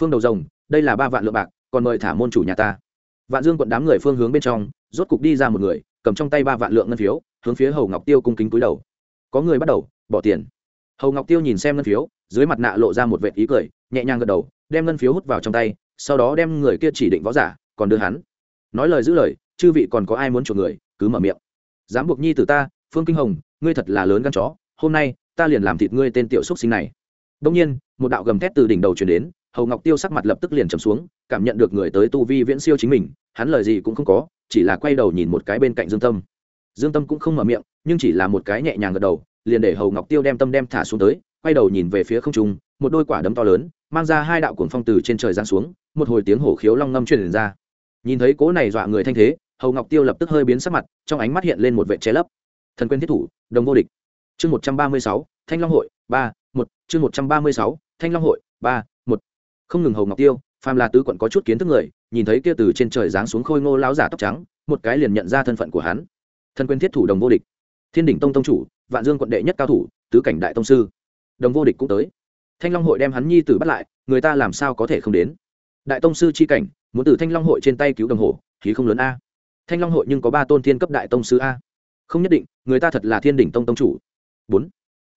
Phương đầu rồng, đây là ba vạn lượng bạc, còn mời thả môn chủ nhà ta. Vạn dương quận đám người phương hướng bên trong, rốt cục đi ra một người, cầm trong tay ba vạn lượng ngân phiếu, hướng phía hầu ngọc tiêu cung kính cúi đầu. Có người bắt đầu, bỏ tiền. Hầu ngọc tiêu nhìn xem ngân phiếu, dưới mặt nạ lộ ra một vệ ý cười, nhẹ nhàng gật đầu, đem ngân phiếu hút vào trong tay, sau đó đem người kia chỉ định võ giả, còn đưa hắn. Nói lời giữ lời, chư vị còn có ai muốn chuộc người, cứ mở miệng dám buộc nhi từ ta, phương kinh hồng, ngươi thật là lớn gan chó, hôm nay, ta liền làm thịt ngươi tên tiểu xúc sinh này. Đông nhiên, một đạo gầm thét từ đỉnh đầu chuyển đến, hầu ngọc tiêu sắc mặt lập tức liền trầm xuống, cảm nhận được người tới tu vi viễn siêu chính mình, hắn lời gì cũng không có, chỉ là quay đầu nhìn một cái bên cạnh dương tâm. Dương tâm cũng không mở miệng, nhưng chỉ là một cái nhẹ nhàng gật đầu, liền để hầu ngọc tiêu đem tâm đem thả xuống tới, quay đầu nhìn về phía không trung, một đôi quả đấm to lớn, mang ra hai đạo cuồng phong từ trên trời giáng xuống, một hồi tiếng hổ khiếu long ngâm truyền ra. Nhìn thấy cố này dọa người thanh thế hầu ngọc tiêu lập tức hơi biến sắc mặt trong ánh mắt hiện lên một vệ che lấp thần quyền thiết thủ đồng vô địch chương một trăm ba mươi sáu thanh long hội ba một chương một trăm ba mươi sáu thanh long hội ba một không ngừng hầu ngọc tiêu phàm là tứ quận có chút kiến thức người nhìn thấy kia từ trên trời giáng xuống khôi ngô láo giả tóc trắng một cái liền nhận ra thân phận của hắn thần quyền thiết thủ đồng vô địch thiên đỉnh tông tông chủ vạn dương quận đệ nhất cao thủ tứ cảnh đại tông sư đồng vô địch cũng tới thanh long hội đem hắn nhi tử bắt lại người ta làm sao có thể không đến đại tông sư c h i cảnh muốn từ thanh long hội trên tay cứu đồng hồ khí không lớn a thanh long hội nhưng có ba tôn thiên cấp đại tông sư a. Không nhất định, người ta thật là thiên đỉnh tông tông chủ. Bốn.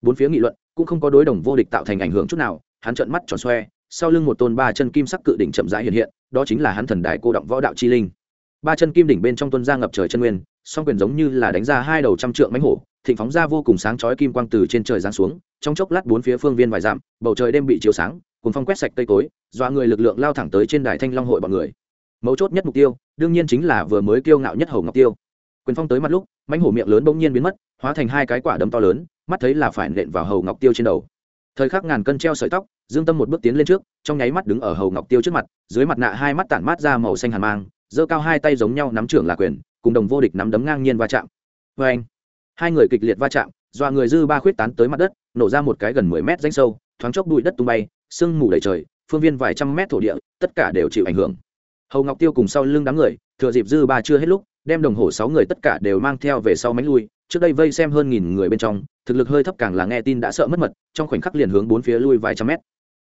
Bốn phía nghị luận, cũng không có đối đồng vô địch tạo thành ảnh hưởng chút nào, hắn trợn mắt tròn xoe, sau lưng một tôn ba chân kim sắc cự đỉnh chậm rãi hiện hiện, đó chính là hắn thần đài cô động võ đạo chi linh. Ba chân kim đỉnh bên trong tuân ra ngập trời chân nguyên, song quyền giống như là đánh ra hai đầu trăm trượng mánh hổ, thịnh phóng ra vô cùng sáng chói kim quang từ trên trời giáng xuống, trong chốc lát bốn phía phương viên vài dặm, bầu trời đêm bị chiếu sáng cùng phong quét sạch cây cối, dọa người lực lượng lao thẳng tới trên đài thanh long hội bọn người. Mấu chốt nhất mục tiêu đương nhiên chính là vừa mới kiêu ngạo nhất hầu ngọc tiêu. Quyền phong tới mặt lúc mánh hổ miệng lớn bỗng nhiên biến mất, hóa thành hai cái quả đấm to lớn, mắt thấy là phải nện vào hầu ngọc tiêu trên đầu. Thời khắc ngàn cân treo sợi tóc, dương tâm một bước tiến lên trước, trong nháy mắt đứng ở hầu ngọc tiêu trước mặt, dưới mặt nạ hai mắt tản mát ra màu xanh hàn mang, giơ cao hai tay giống nhau nắm trưởng là quyền, cùng đồng vô địch nắm đấm ngang nhiên va chạm. Vê anh, hai người kịch liệt va chạm, dọa người dư ba khuyết tán tới mặt đất, nổ ra một cái gần mười mét danh sâu, thoáng chốc bụi đất tung bay, sương mù đầy trời, phương viên vài trăm mét thổ địa, tất cả đều chịu ảnh hưởng hầu ngọc tiêu cùng sau lưng đám người thừa dịp dư ba chưa hết lúc đem đồng hồ sáu người tất cả đều mang theo về sau mánh lui trước đây vây xem hơn nghìn người bên trong thực lực hơi thấp càng là nghe tin đã sợ mất mật trong khoảnh khắc liền hướng bốn phía lui vài trăm mét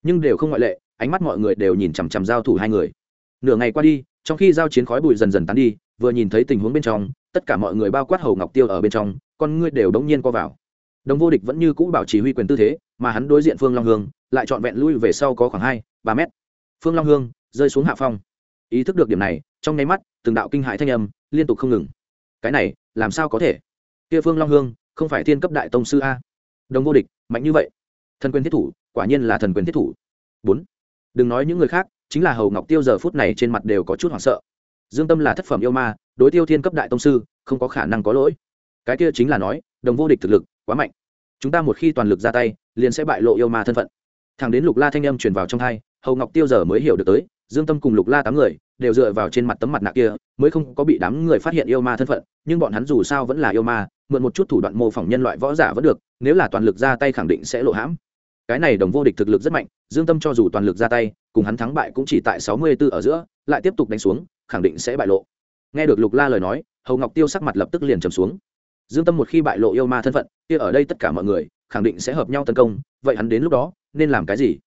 nhưng đều không ngoại lệ ánh mắt mọi người đều nhìn chằm chằm giao thủ hai người nửa ngày qua đi trong khi giao chiến khói bụi dần dần tán đi vừa nhìn thấy tình huống bên trong tất cả mọi người bao quát hầu ngọc tiêu ở bên trong con ngươi đều đống nhiên co vào đồng vô địch vẫn như cũ bảo chỉ huy quyền tư thế mà hắn đối diện phương long hương lại trọn vẹn lui về sau có khoảng hai ba mét phương long hương rơi xuống hạ phong ý thức được điểm này, trong nháy mắt, từng đạo kinh hãi thanh âm liên tục không ngừng. Cái này, làm sao có thể? Kia phương long hương, không phải thiên cấp đại tông sư a. Đồng vô địch, mạnh như vậy. Thần quyền thiết thủ, quả nhiên là thần quyền thiết thủ. Bốn. Đừng nói những người khác, chính là hầu ngọc tiêu giờ phút này trên mặt đều có chút hoảng sợ. Dương tâm là thất phẩm yêu ma, đối tiêu thiên cấp đại tông sư, không có khả năng có lỗi. Cái kia chính là nói, đồng vô địch thực lực quá mạnh. Chúng ta một khi toàn lực ra tay, liền sẽ bại lộ yêu ma thân phận. Thằng đến lục la thanh âm truyền vào trong thai hầu ngọc tiêu giờ mới hiểu được tới dương tâm cùng lục la tám người đều dựa vào trên mặt tấm mặt nạ kia, mới không có bị đám người phát hiện yêu ma thân phận, nhưng bọn hắn dù sao vẫn là yêu ma, mượn một chút thủ đoạn mô phỏng nhân loại võ giả vẫn được, nếu là toàn lực ra tay khẳng định sẽ lộ hãm. Cái này đồng vô địch thực lực rất mạnh, dương tâm cho dù toàn lực ra tay, cùng hắn thắng bại cũng chỉ tại sáu mươi 64 ở giữa, lại tiếp tục đánh xuống, khẳng định sẽ bại lộ. Nghe được lục la lời nói, hầu ngọc tiêu sắc mặt lập tức liền trầm xuống. Dương tâm một khi bại lộ yêu ma thân phận, kia ở đây tất cả mọi người khẳng định sẽ hợp nhau tấn công, vậy hắn đến lúc đó nên làm cái gì?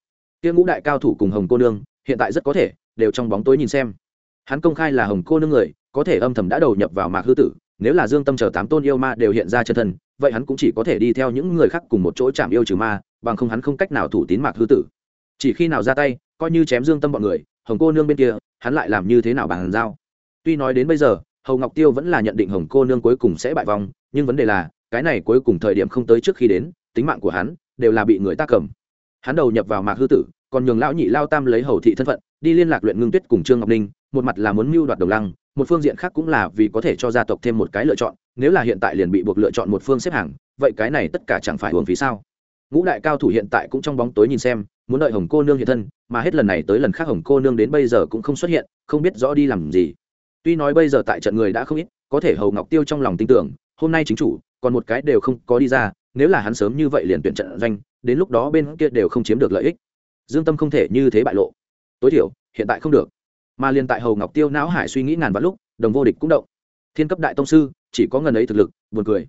Kia ngũ đại cao thủ cùng hồng cô nương hiện tại rất có thể đều trong bóng tối nhìn xem. Hắn công khai là hồng cô nương người có thể âm thầm đã đầu nhập vào mạc hư tử nếu là dương tâm chờ tám tôn yêu ma đều hiện ra chân thân vậy hắn cũng chỉ có thể đi theo những người khác cùng một chỗ chạm yêu trừ ma bằng không hắn không cách nào thủ tín mạc hư tử. Chỉ khi nào ra tay coi như chém dương tâm bọn người hồng cô nương bên kia hắn lại làm như thế nào bàn giao? Tuy nói đến bây giờ hầu ngọc tiêu vẫn là nhận định hồng cô nương cuối cùng sẽ bại vòng, nhưng vấn đề là cái này cuối cùng thời điểm không tới trước khi đến tính mạng của hắn đều là bị người ta cầm. Hắn đầu nhập vào mạc hư tử còn nhường lão nhị lao tam lấy hầu thị thân phận, đi liên lạc luyện ngưng tuyết cùng trương ngọc ninh, một mặt là muốn mưu đoạt đồng lăng, một phương diện khác cũng là vì có thể cho gia tộc thêm một cái lựa chọn, nếu là hiện tại liền bị buộc lựa chọn một phương xếp hàng, vậy cái này tất cả chẳng phải hưởng phí sao? Ngũ đại cao thủ hiện tại cũng trong bóng tối nhìn xem, muốn đợi hồng cô nương hiện thân, mà hết lần này tới lần khác hồng cô nương đến bây giờ cũng không xuất hiện, không biết rõ đi làm gì. Tuy nói bây giờ tại trận người đã không ít, có thể hầu ngọc tiêu trong lòng tin tưởng, hôm nay chính chủ, còn một cái đều không có đi ra, nếu là hắn sớm như vậy liền tuyển trận doanh, đến lúc đó bên kia đều không chiếm được lợi ích dương tâm không thể như thế bại lộ. Tối thiểu, hiện tại không được. Mà liền tại hầu ngọc tiêu não hải suy nghĩ ngàn vạn lúc, đồng vô địch cũng động. Thiên cấp đại tông sư, chỉ có ngần ấy thực lực, buồn cười.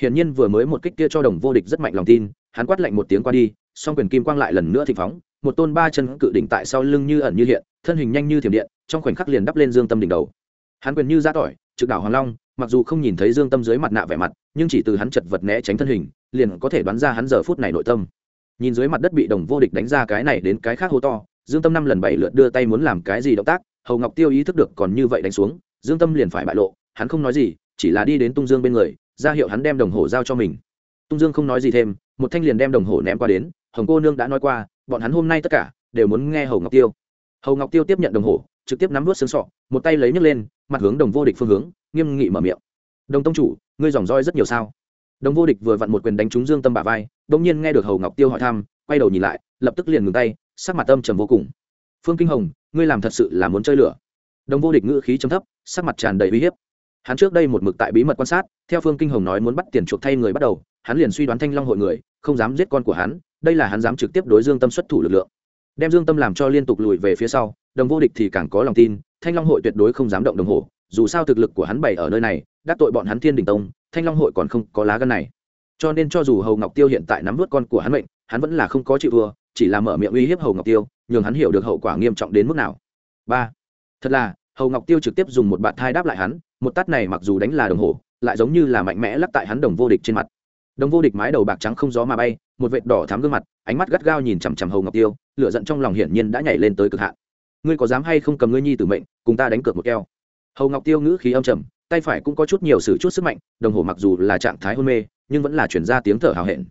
Hiển nhiên vừa mới một kích kia cho đồng vô địch rất mạnh lòng tin, hắn quát lạnh một tiếng qua đi, song quyền kim quang lại lần nữa thịnh phóng, một tôn ba chân cự đỉnh tại sau lưng như ẩn như hiện, thân hình nhanh như thiểm điện, trong khoảnh khắc liền đắp lên dương tâm đỉnh đầu. Hắn quyền như ra tỏi, trực đảo hoàng long, mặc dù không nhìn thấy dương tâm dưới mặt nạ vẻ mặt, nhưng chỉ từ hắn chật vật né tránh thân hình, liền có thể đoán ra hắn giờ phút này nội tâm nhìn dưới mặt đất bị đồng vô địch đánh ra cái này đến cái khác hô to, dương tâm năm lần bảy lượt đưa tay muốn làm cái gì động tác, hầu ngọc tiêu ý thức được còn như vậy đánh xuống, dương tâm liền phải bại lộ, hắn không nói gì, chỉ là đi đến tung dương bên người, ra hiệu hắn đem đồng hồ giao cho mình. Tung dương không nói gì thêm, một thanh liền đem đồng hồ ném qua đến, hồng cô nương đã nói qua, bọn hắn hôm nay tất cả đều muốn nghe hầu ngọc tiêu. Hầu ngọc tiêu tiếp nhận đồng hồ, trực tiếp nắm vớt xương sọ, một tay lấy nhấc lên, mặt hướng đồng vô địch phương hướng, nghiêm nghị mở miệng. Đồng tông chủ, ngươi dòng roi rất nhiều sao? Đồng vô địch vừa vặn một quyền đánh trúng dương tâm bả vai bỗng nhiên nghe được hầu ngọc tiêu hỏi thăm, quay đầu nhìn lại, lập tức liền ngừng tay, sắc mặt tâm trầm vô cùng. Phương kinh hồng, ngươi làm thật sự là muốn chơi lửa. Đồng vô địch ngữ khí chấm thấp, sắc mặt tràn đầy uy hiếp. Hắn trước đây một mực tại bí mật quan sát, theo phương kinh hồng nói muốn bắt tiền chuộc thay người bắt đầu, hắn liền suy đoán thanh long hội người, không dám giết con của hắn, đây là hắn dám trực tiếp đối dương tâm xuất thủ lực lượng. Đem dương tâm làm cho liên tục lùi về phía sau, đồng vô địch thì càng có lòng tin, thanh long hội tuyệt đối không dám động đồng hồ, dù sao thực lực của hắn bày ở nơi này, đắc tội bọn hắn thiên đình tông, thanh long hội còn không có lá gân này cho nên cho dù hầu ngọc tiêu hiện tại nắm vớt con của hắn mệnh, hắn vẫn là không có chịu thua, chỉ là mở miệng uy hiếp hầu ngọc tiêu, nhường hắn hiểu được hậu quả nghiêm trọng đến mức nào. Ba, thật là, hầu ngọc tiêu trực tiếp dùng một bạn thai đáp lại hắn, một tát này mặc dù đánh là đồng hồ, lại giống như là mạnh mẽ lắc tại hắn đồng vô địch trên mặt. Đồng vô địch mái đầu bạc trắng không gió mà bay, một vệt đỏ thắm gương mặt, ánh mắt gắt gao nhìn chằm chằm hầu ngọc tiêu, lửa giận trong lòng hiển nhiên đã nhảy lên tới cực hạn. Ngươi có dám hay không cầm ngươi nhi tử mệnh, cùng ta đánh cược một keo? Hầu ngọc tiêu ngữ khí âm trầm, tay phải cũng có chút nhiều sử chút sức mạnh, đồng hồ mặc dù là trạng thái hôn mê nhưng vẫn là chuyển ra tiếng thở hào hẹn.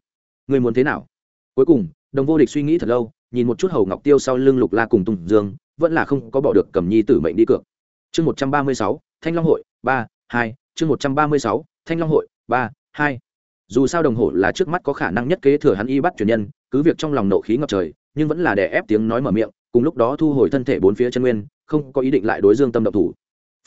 Người muốn thế nào? Cuối cùng, đồng vô địch suy nghĩ thật lâu, nhìn một chút hầu ngọc tiêu sau lưng lục la cùng tùng dương, vẫn là không có bỏ được cầm nhi tử mệnh đi cược. Chương một trăm ba mươi sáu, thanh long hội, ba, hai, chương một trăm ba mươi sáu, thanh long hội, ba, hai. Dù sao đồng hồ là trước mắt có khả năng nhất kế thừa hắn y bắt truyền nhân, cứ việc trong lòng nộ khí ngập trời, nhưng vẫn là đè ép tiếng nói mở miệng, cùng lúc đó thu hồi thân thể bốn phía chân nguyên, không có ý định lại đối dương tâm độc thủ.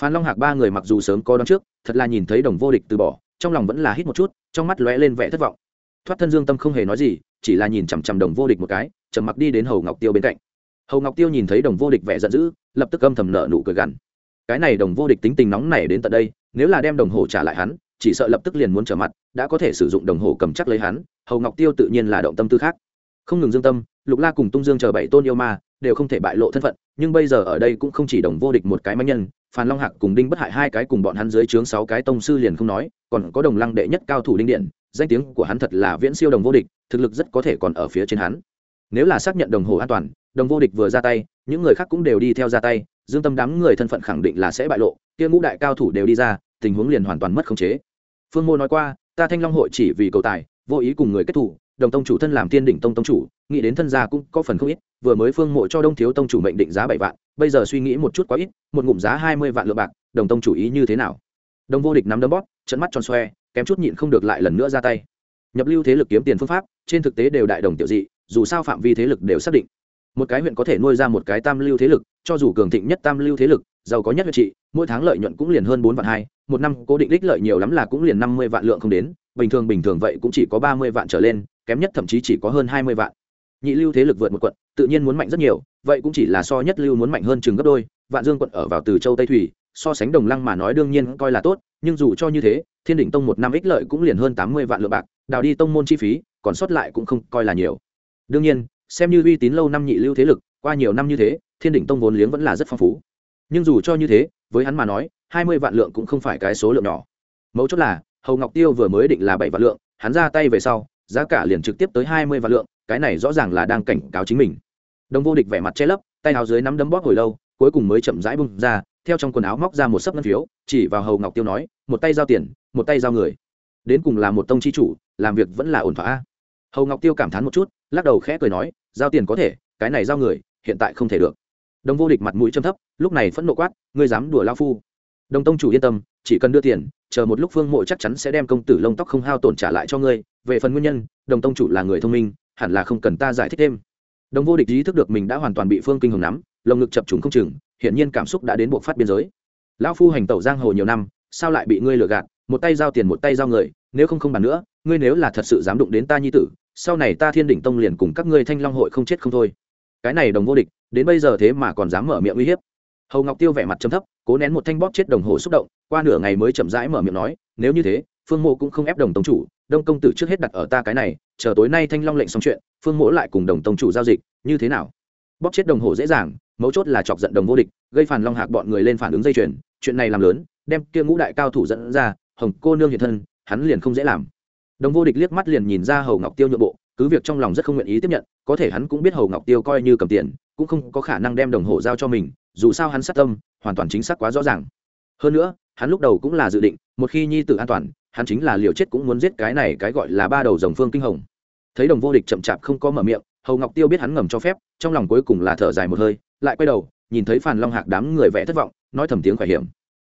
Phan long hạc ba người mặc dù sớm có đón trước, thật là nhìn thấy đồng vô địch từ bỏ trong lòng vẫn là hít một chút, trong mắt lóe lên vẻ thất vọng. Thoát thân dương tâm không hề nói gì, chỉ là nhìn chằm chằm đồng vô địch một cái chầm mặc đi đến hầu ngọc tiêu bên cạnh. Hầu ngọc tiêu nhìn thấy đồng vô địch vẻ giận dữ, lập tức âm thầm nợ nụ cười gằn. Cái này đồng vô địch tính tình nóng này đến tận đây, nếu là đem đồng hồ trả lại hắn, chỉ sợ lập tức liền muốn trở mặt, đã có thể sử dụng đồng hồ cầm chắc lấy hắn, hầu ngọc tiêu tự nhiên là động tâm tư khác. Không ngừng dương tâm, lục la cùng tung dương chờ bảy tôn yêu ma, đều không thể bại lộ thân phận, nhưng bây giờ ở đây cũng không chỉ đồng vô địch một cái manh nhân phan long hạc cùng đinh bất hại hai cái cùng bọn hắn dưới trướng sáu cái tông sư liền không nói, còn có đồng lăng đệ nhất cao thủ đinh điện, danh tiếng của hắn thật là viễn siêu đồng vô địch, thực lực rất có thể còn ở phía trên hắn. Nếu là xác nhận đồng hồ an toàn, đồng vô địch vừa ra tay, những người khác cũng đều đi theo ra tay, dương tâm đám người thân phận khẳng định là sẽ bại lộ, kia ngũ đại cao thủ đều đi ra, tình huống liền hoàn toàn mất khống chế. Phương mô nói qua, ta thanh long hội chỉ vì cầu tài, vô ý cùng người kết thủ đồng tông chủ thân làm thiên đỉnh tông tông chủ, nghĩ đến thân gia cũng có phần không ít, vừa mới phương mộ cho đông thiếu tông chủ mệnh định giá bảy vạn, bây giờ suy nghĩ một chút quá ít, một ngụm giá hai mươi vạn lượng bạc, đồng tông chủ ý như thế nào? Đồng vô địch nắm đấm bóp, trận mắt tròn xoe, kém chút nhịn không được lại lần nữa ra tay. Nhập lưu thế lực kiếm tiền phương pháp, trên thực tế đều đại đồng tiểu dị, dù sao phạm vi thế lực đều xác định. Một cái huyện có thể nuôi ra một cái tam lưu thế lực, cho dù cường thịnh nhất tam lưu thế lực, giàu có nhất huyện trị, mỗi tháng lợi nhuận cũng liền hơn bốn vạn hai, một năm cố định đích lợi nhiều lắm là cũng liền năm mươi vạn lượng không đến, bình thường bình thường vậy cũng chỉ có ba mươi vạn trở lên kém nhất thậm chí chỉ có hơn hai mươi vạn. Nhị lưu thế lực vượt một quận, tự nhiên muốn mạnh rất nhiều, vậy cũng chỉ là so nhất lưu muốn mạnh hơn chừng gấp đôi, vạn dương quận ở vào từ châu tây thủy, so sánh đồng lăng mà nói đương nhiên coi là tốt, nhưng dù cho như thế, thiên đỉnh tông một năm ích lợi cũng liền hơn tám mươi vạn lượng bạc, đào đi tông môn chi phí, còn sót lại cũng không coi là nhiều. Đương nhiên, xem như uy tín lâu năm nhị lưu thế lực, qua nhiều năm như thế, thiên đỉnh tông vốn liếng vẫn là rất phong phú. Nhưng dù cho như thế, với hắn mà nói, hai mươi vạn lượng cũng không phải cái số lượng nhỏ. Mấu chốt là, hầu ngọc tiêu vừa mới định là bảy vạn lượng, hắn ra tay về sau giá cả liền trực tiếp tới hai mươi vạn lượng, cái này rõ ràng là đang cảnh cáo chính mình. Đồng vô địch vẻ mặt che lấp, tay áo dưới nắm đấm bóp hồi lâu, cuối cùng mới chậm rãi bung ra, theo trong quần áo móc ra một sấp ngân phiếu, chỉ vào hầu ngọc tiêu nói, một tay giao tiền, một tay giao người. Đến cùng là một tông chi chủ, làm việc vẫn là ổn thỏa hầu ngọc tiêu cảm thán một chút, lắc đầu khẽ cười nói, giao tiền có thể, cái này giao người, hiện tại không thể được. Đồng vô địch mặt mũi châm thấp, lúc này phẫn nộ quát, ngươi dám đùa lao phu? Đồng tông chủ yên tâm, chỉ cần đưa tiền, chờ một lúc phương mộ chắc chắn sẽ đem công tử lông tóc không hao tổn trả lại cho ngươi. Về phần nguyên nhân đồng tông chủ là người thông minh, hẳn là không cần ta giải thích thêm. Đồng vô địch ý thức được mình đã hoàn toàn bị phương kinh hồng nắm, lồng ngực chập trùng không chừng hiện nhiên cảm xúc đã đến buộc phát biên giới. Lão phu hành tẩu giang hồ nhiều năm, sao lại bị ngươi lừa gạt? Một tay giao tiền một tay giao người, nếu không không bàn nữa, ngươi nếu là thật sự dám đụng đến ta nhi tử, sau này ta thiên đỉnh tông liền cùng các ngươi thanh long hội không chết không thôi. Cái này đồng vô địch, đến bây giờ thế mà còn dám mở miệng uy hiếp. Hầu ngọc tiêu vẻ mặt chấm thấp cố nén một thanh bóp chết đồng hồ xúc động, qua nửa ngày mới chậm rãi mở miệng nói, nếu như thế, phương mộ cũng không ép đồng tông chủ, đông công tử trước hết đặt ở ta cái này, chờ tối nay thanh long lệnh xong chuyện, phương mỗ lại cùng đồng tông chủ giao dịch, như thế nào? Bóp chết đồng hồ dễ dàng, mấu chốt là chọc giận đồng vô địch, gây phản long hạc bọn người lên phản ứng dây chuyền, chuyện này làm lớn, đem kia ngũ đại cao thủ dẫn ra, hồng cô nương hiện thân, hắn liền không dễ làm. Đồng vô địch liếc mắt liền nhìn ra hầu ngọc tiêu nhượng bộ, cứ việc trong lòng rất không nguyện ý tiếp nhận, có thể hắn cũng biết hầu ngọc tiêu coi như cầm tiền, cũng không có khả năng đem đồng hồ giao cho mình dù sao hắn sát tâm, hoàn toàn chính xác quá rõ ràng. Hơn nữa, hắn lúc đầu cũng là dự định, một khi nhi tử an toàn, hắn chính là liều chết cũng muốn giết cái này cái gọi là ba đầu dòng phương kinh hồng. Thấy đồng vô địch chậm chạp không có mở miệng, hầu ngọc tiêu biết hắn ngầm cho phép, trong lòng cuối cùng là thở dài một hơi, lại quay đầu, nhìn thấy phàn long hạc đám người vẽ thất vọng, nói thầm tiếng khỏe hiểm.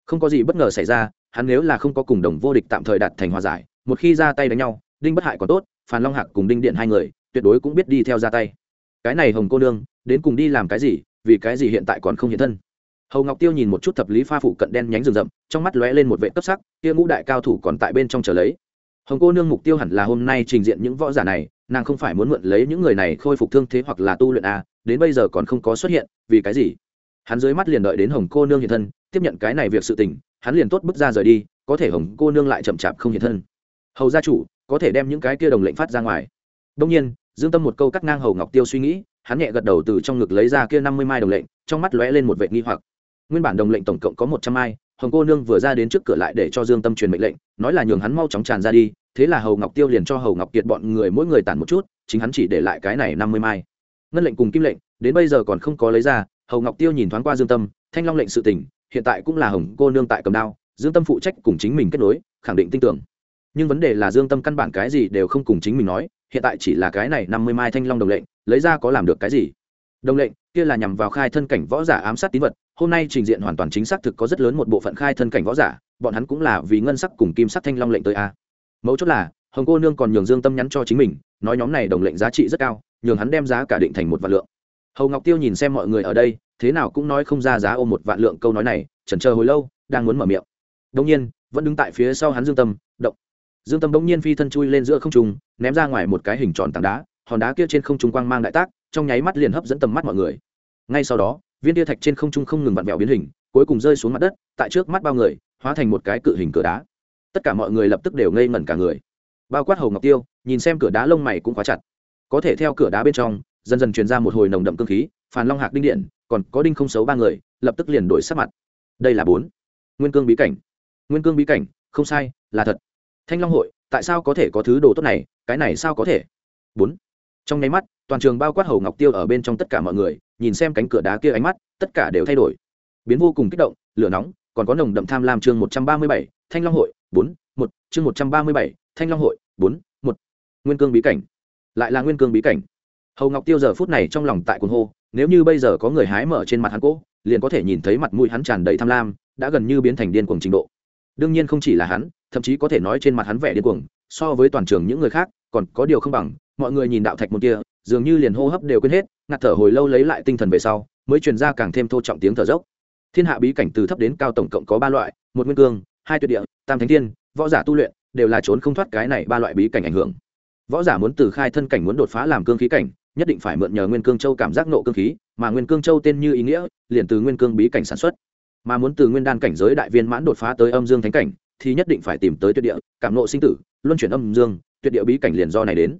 Không có gì bất ngờ xảy ra, hắn nếu là không có cùng đồng vô địch tạm thời đạt thành hòa giải, một khi ra tay đánh nhau, đinh bất hại còn tốt, phàn long hạc cùng đinh điện hai người, tuyệt đối cũng biết đi theo ra tay. Cái này hồng cô nương, đến cùng đi làm cái gì vì cái gì hiện tại còn không hiện thân? Hầu ngọc tiêu nhìn một chút thập lý pha phụ cận đen nhánh rừng rậm trong mắt lóe lên một vệ cấp sắc kia ngũ đại cao thủ còn tại bên trong chờ lấy. Hồng cô nương mục tiêu hẳn là hôm nay trình diện những võ giả này nàng không phải muốn mượn lấy những người này khôi phục thương thế hoặc là tu luyện à, đến bây giờ còn không có xuất hiện vì cái gì? Hắn dưới mắt liền đợi đến hồng cô nương hiện thân tiếp nhận cái này việc sự tình hắn liền tốt bước ra rời đi có thể hồng cô nương lại chậm chạp không hiện thân. Hầu gia chủ có thể đem những cái kia đồng lệnh phát ra ngoài. Đông nhiên dương tâm một câu cắt ngang hầu ngọc tiêu suy nghĩ hắn nhẹ gật đầu từ trong ngực lấy ra kia năm mươi mai đồng lệnh, trong mắt lóe lên một vệ nghi hoặc. Nguyên bản đồng lệnh tổng cộng có một trăm mai, hồng cô nương vừa ra đến trước cửa lại để cho dương tâm truyền mệnh lệnh, nói là nhường hắn mau chóng tràn ra đi, thế là hầu ngọc tiêu liền cho hầu ngọc kiệt bọn người mỗi người tản một chút, chính hắn chỉ để lại cái này năm mươi mai. Ngân lệnh cùng kim lệnh, đến bây giờ còn không có lấy ra, hầu ngọc tiêu nhìn thoáng qua dương tâm, thanh long lệnh sự tỉnh hiện tại cũng là hồng cô nương tại cầm đao, dương tâm phụ trách cùng chính mình kết nối, khẳng định tin tưởng. Nhưng vấn đề là dương tâm căn bản cái gì đều không cùng chính mình nói, hiện tại chỉ là cái này năm mươi mai thanh long đồng lệnh lấy ra có làm được cái gì? Đồng lệnh, kia là nhằm vào khai thân cảnh võ giả ám sát tín vật. Hôm nay trình diện hoàn toàn chính xác thực có rất lớn một bộ phận khai thân cảnh võ giả, bọn hắn cũng là vì ngân sắc cùng kim sắc thanh long lệnh tới a. Mấu chốt là, hồng cô nương còn nhường dương tâm nhắn cho chính mình, nói nhóm này đồng lệnh giá trị rất cao, nhường hắn đem giá cả định thành một vạn lượng. Hầu ngọc tiêu nhìn xem mọi người ở đây, thế nào cũng nói không ra giá ôm một vạn lượng câu nói này, chần chờ hồi lâu, đang muốn mở miệng. Đông nhiên, vẫn đứng tại phía sau hắn dương tâm, động. Dương tâm đông nhiên phi thân chui lên giữa không trung, ném ra ngoài một cái hình tròn tảng đá hòn đá kia trên không trung quang mang đại tác, trong nháy mắt liền hấp dẫn tầm mắt mọi người. Ngay sau đó, viên tia thạch trên không trung không ngừng vặn vẹo biến hình, cuối cùng rơi xuống mặt đất, tại trước mắt bao người, hóa thành một cái cự hình cửa đá. Tất cả mọi người lập tức đều ngây ngẩn cả người. Bao quát hầu ngọc tiêu, nhìn xem cửa đá lông mày cũng khóa chặt. Có thể theo cửa đá bên trong, dần dần truyền ra một hồi nồng đậm cơ khí phàn long hạc đinh điện, còn có đinh không xấu ba người, lập tức liền đổi sắc mặt. Đây là bốn. Nguyên cương bí cảnh. Nguyên cương bí cảnh, không sai, là thật. Thanh long hội, tại sao có thể có thứ đồ tốt này, cái này sao có thể? Bốn trong nháy mắt, toàn trường bao quát hầu ngọc tiêu ở bên trong tất cả mọi người, nhìn xem cánh cửa đá kia ánh mắt, tất cả đều thay đổi. Biến vô cùng kích động, lửa nóng, còn có nồng đậm tham lam chương một trăm ba mươi bảy, thanh long hội, bốn, một, chương một trăm ba mươi bảy, thanh long hội, bốn, một. Nguyên cương bí cảnh. Lại là nguyên cương bí cảnh. Hầu ngọc tiêu giờ phút này trong lòng tại cuồng hô, nếu như bây giờ có người hái mở trên mặt hắn cỗ liền có thể nhìn thấy mặt mũi hắn tràn đầy tham lam, đã gần như biến thành điên cuồng trình độ. Đương nhiên không chỉ là hắn, thậm chí có thể nói trên mặt hắn vẻ điên cuồng so với toàn trường những người khác, còn có điều không bằng, mọi người nhìn đạo thạch môn kia, dường như liền hô hấp đều quên hết, ngạt thở hồi lâu lấy lại tinh thần về sau, mới truyền ra càng thêm thô trọng tiếng thở dốc. Thiên hạ bí cảnh từ thấp đến cao tổng cộng có ba loại, một nguyên cương, hai tuyệt địa, tam thánh thiên, võ giả tu luyện, đều là trốn không thoát cái này ba loại bí cảnh ảnh hưởng. Võ giả muốn từ khai thân cảnh muốn đột phá làm cương khí cảnh, nhất định phải mượn nhờ nguyên cương châu cảm giác nộ cương khí, mà nguyên cương châu tên như ý nghĩa, liền từ nguyên cương bí cảnh sản xuất. Mà muốn từ nguyên đan cảnh giới đại viên mãn đột phá tới âm dương thánh cảnh thì nhất định phải tìm tới tuyệt địa, cảm nộ sinh tử, luân chuyển âm dương, tuyệt địa bí cảnh liền do này đến.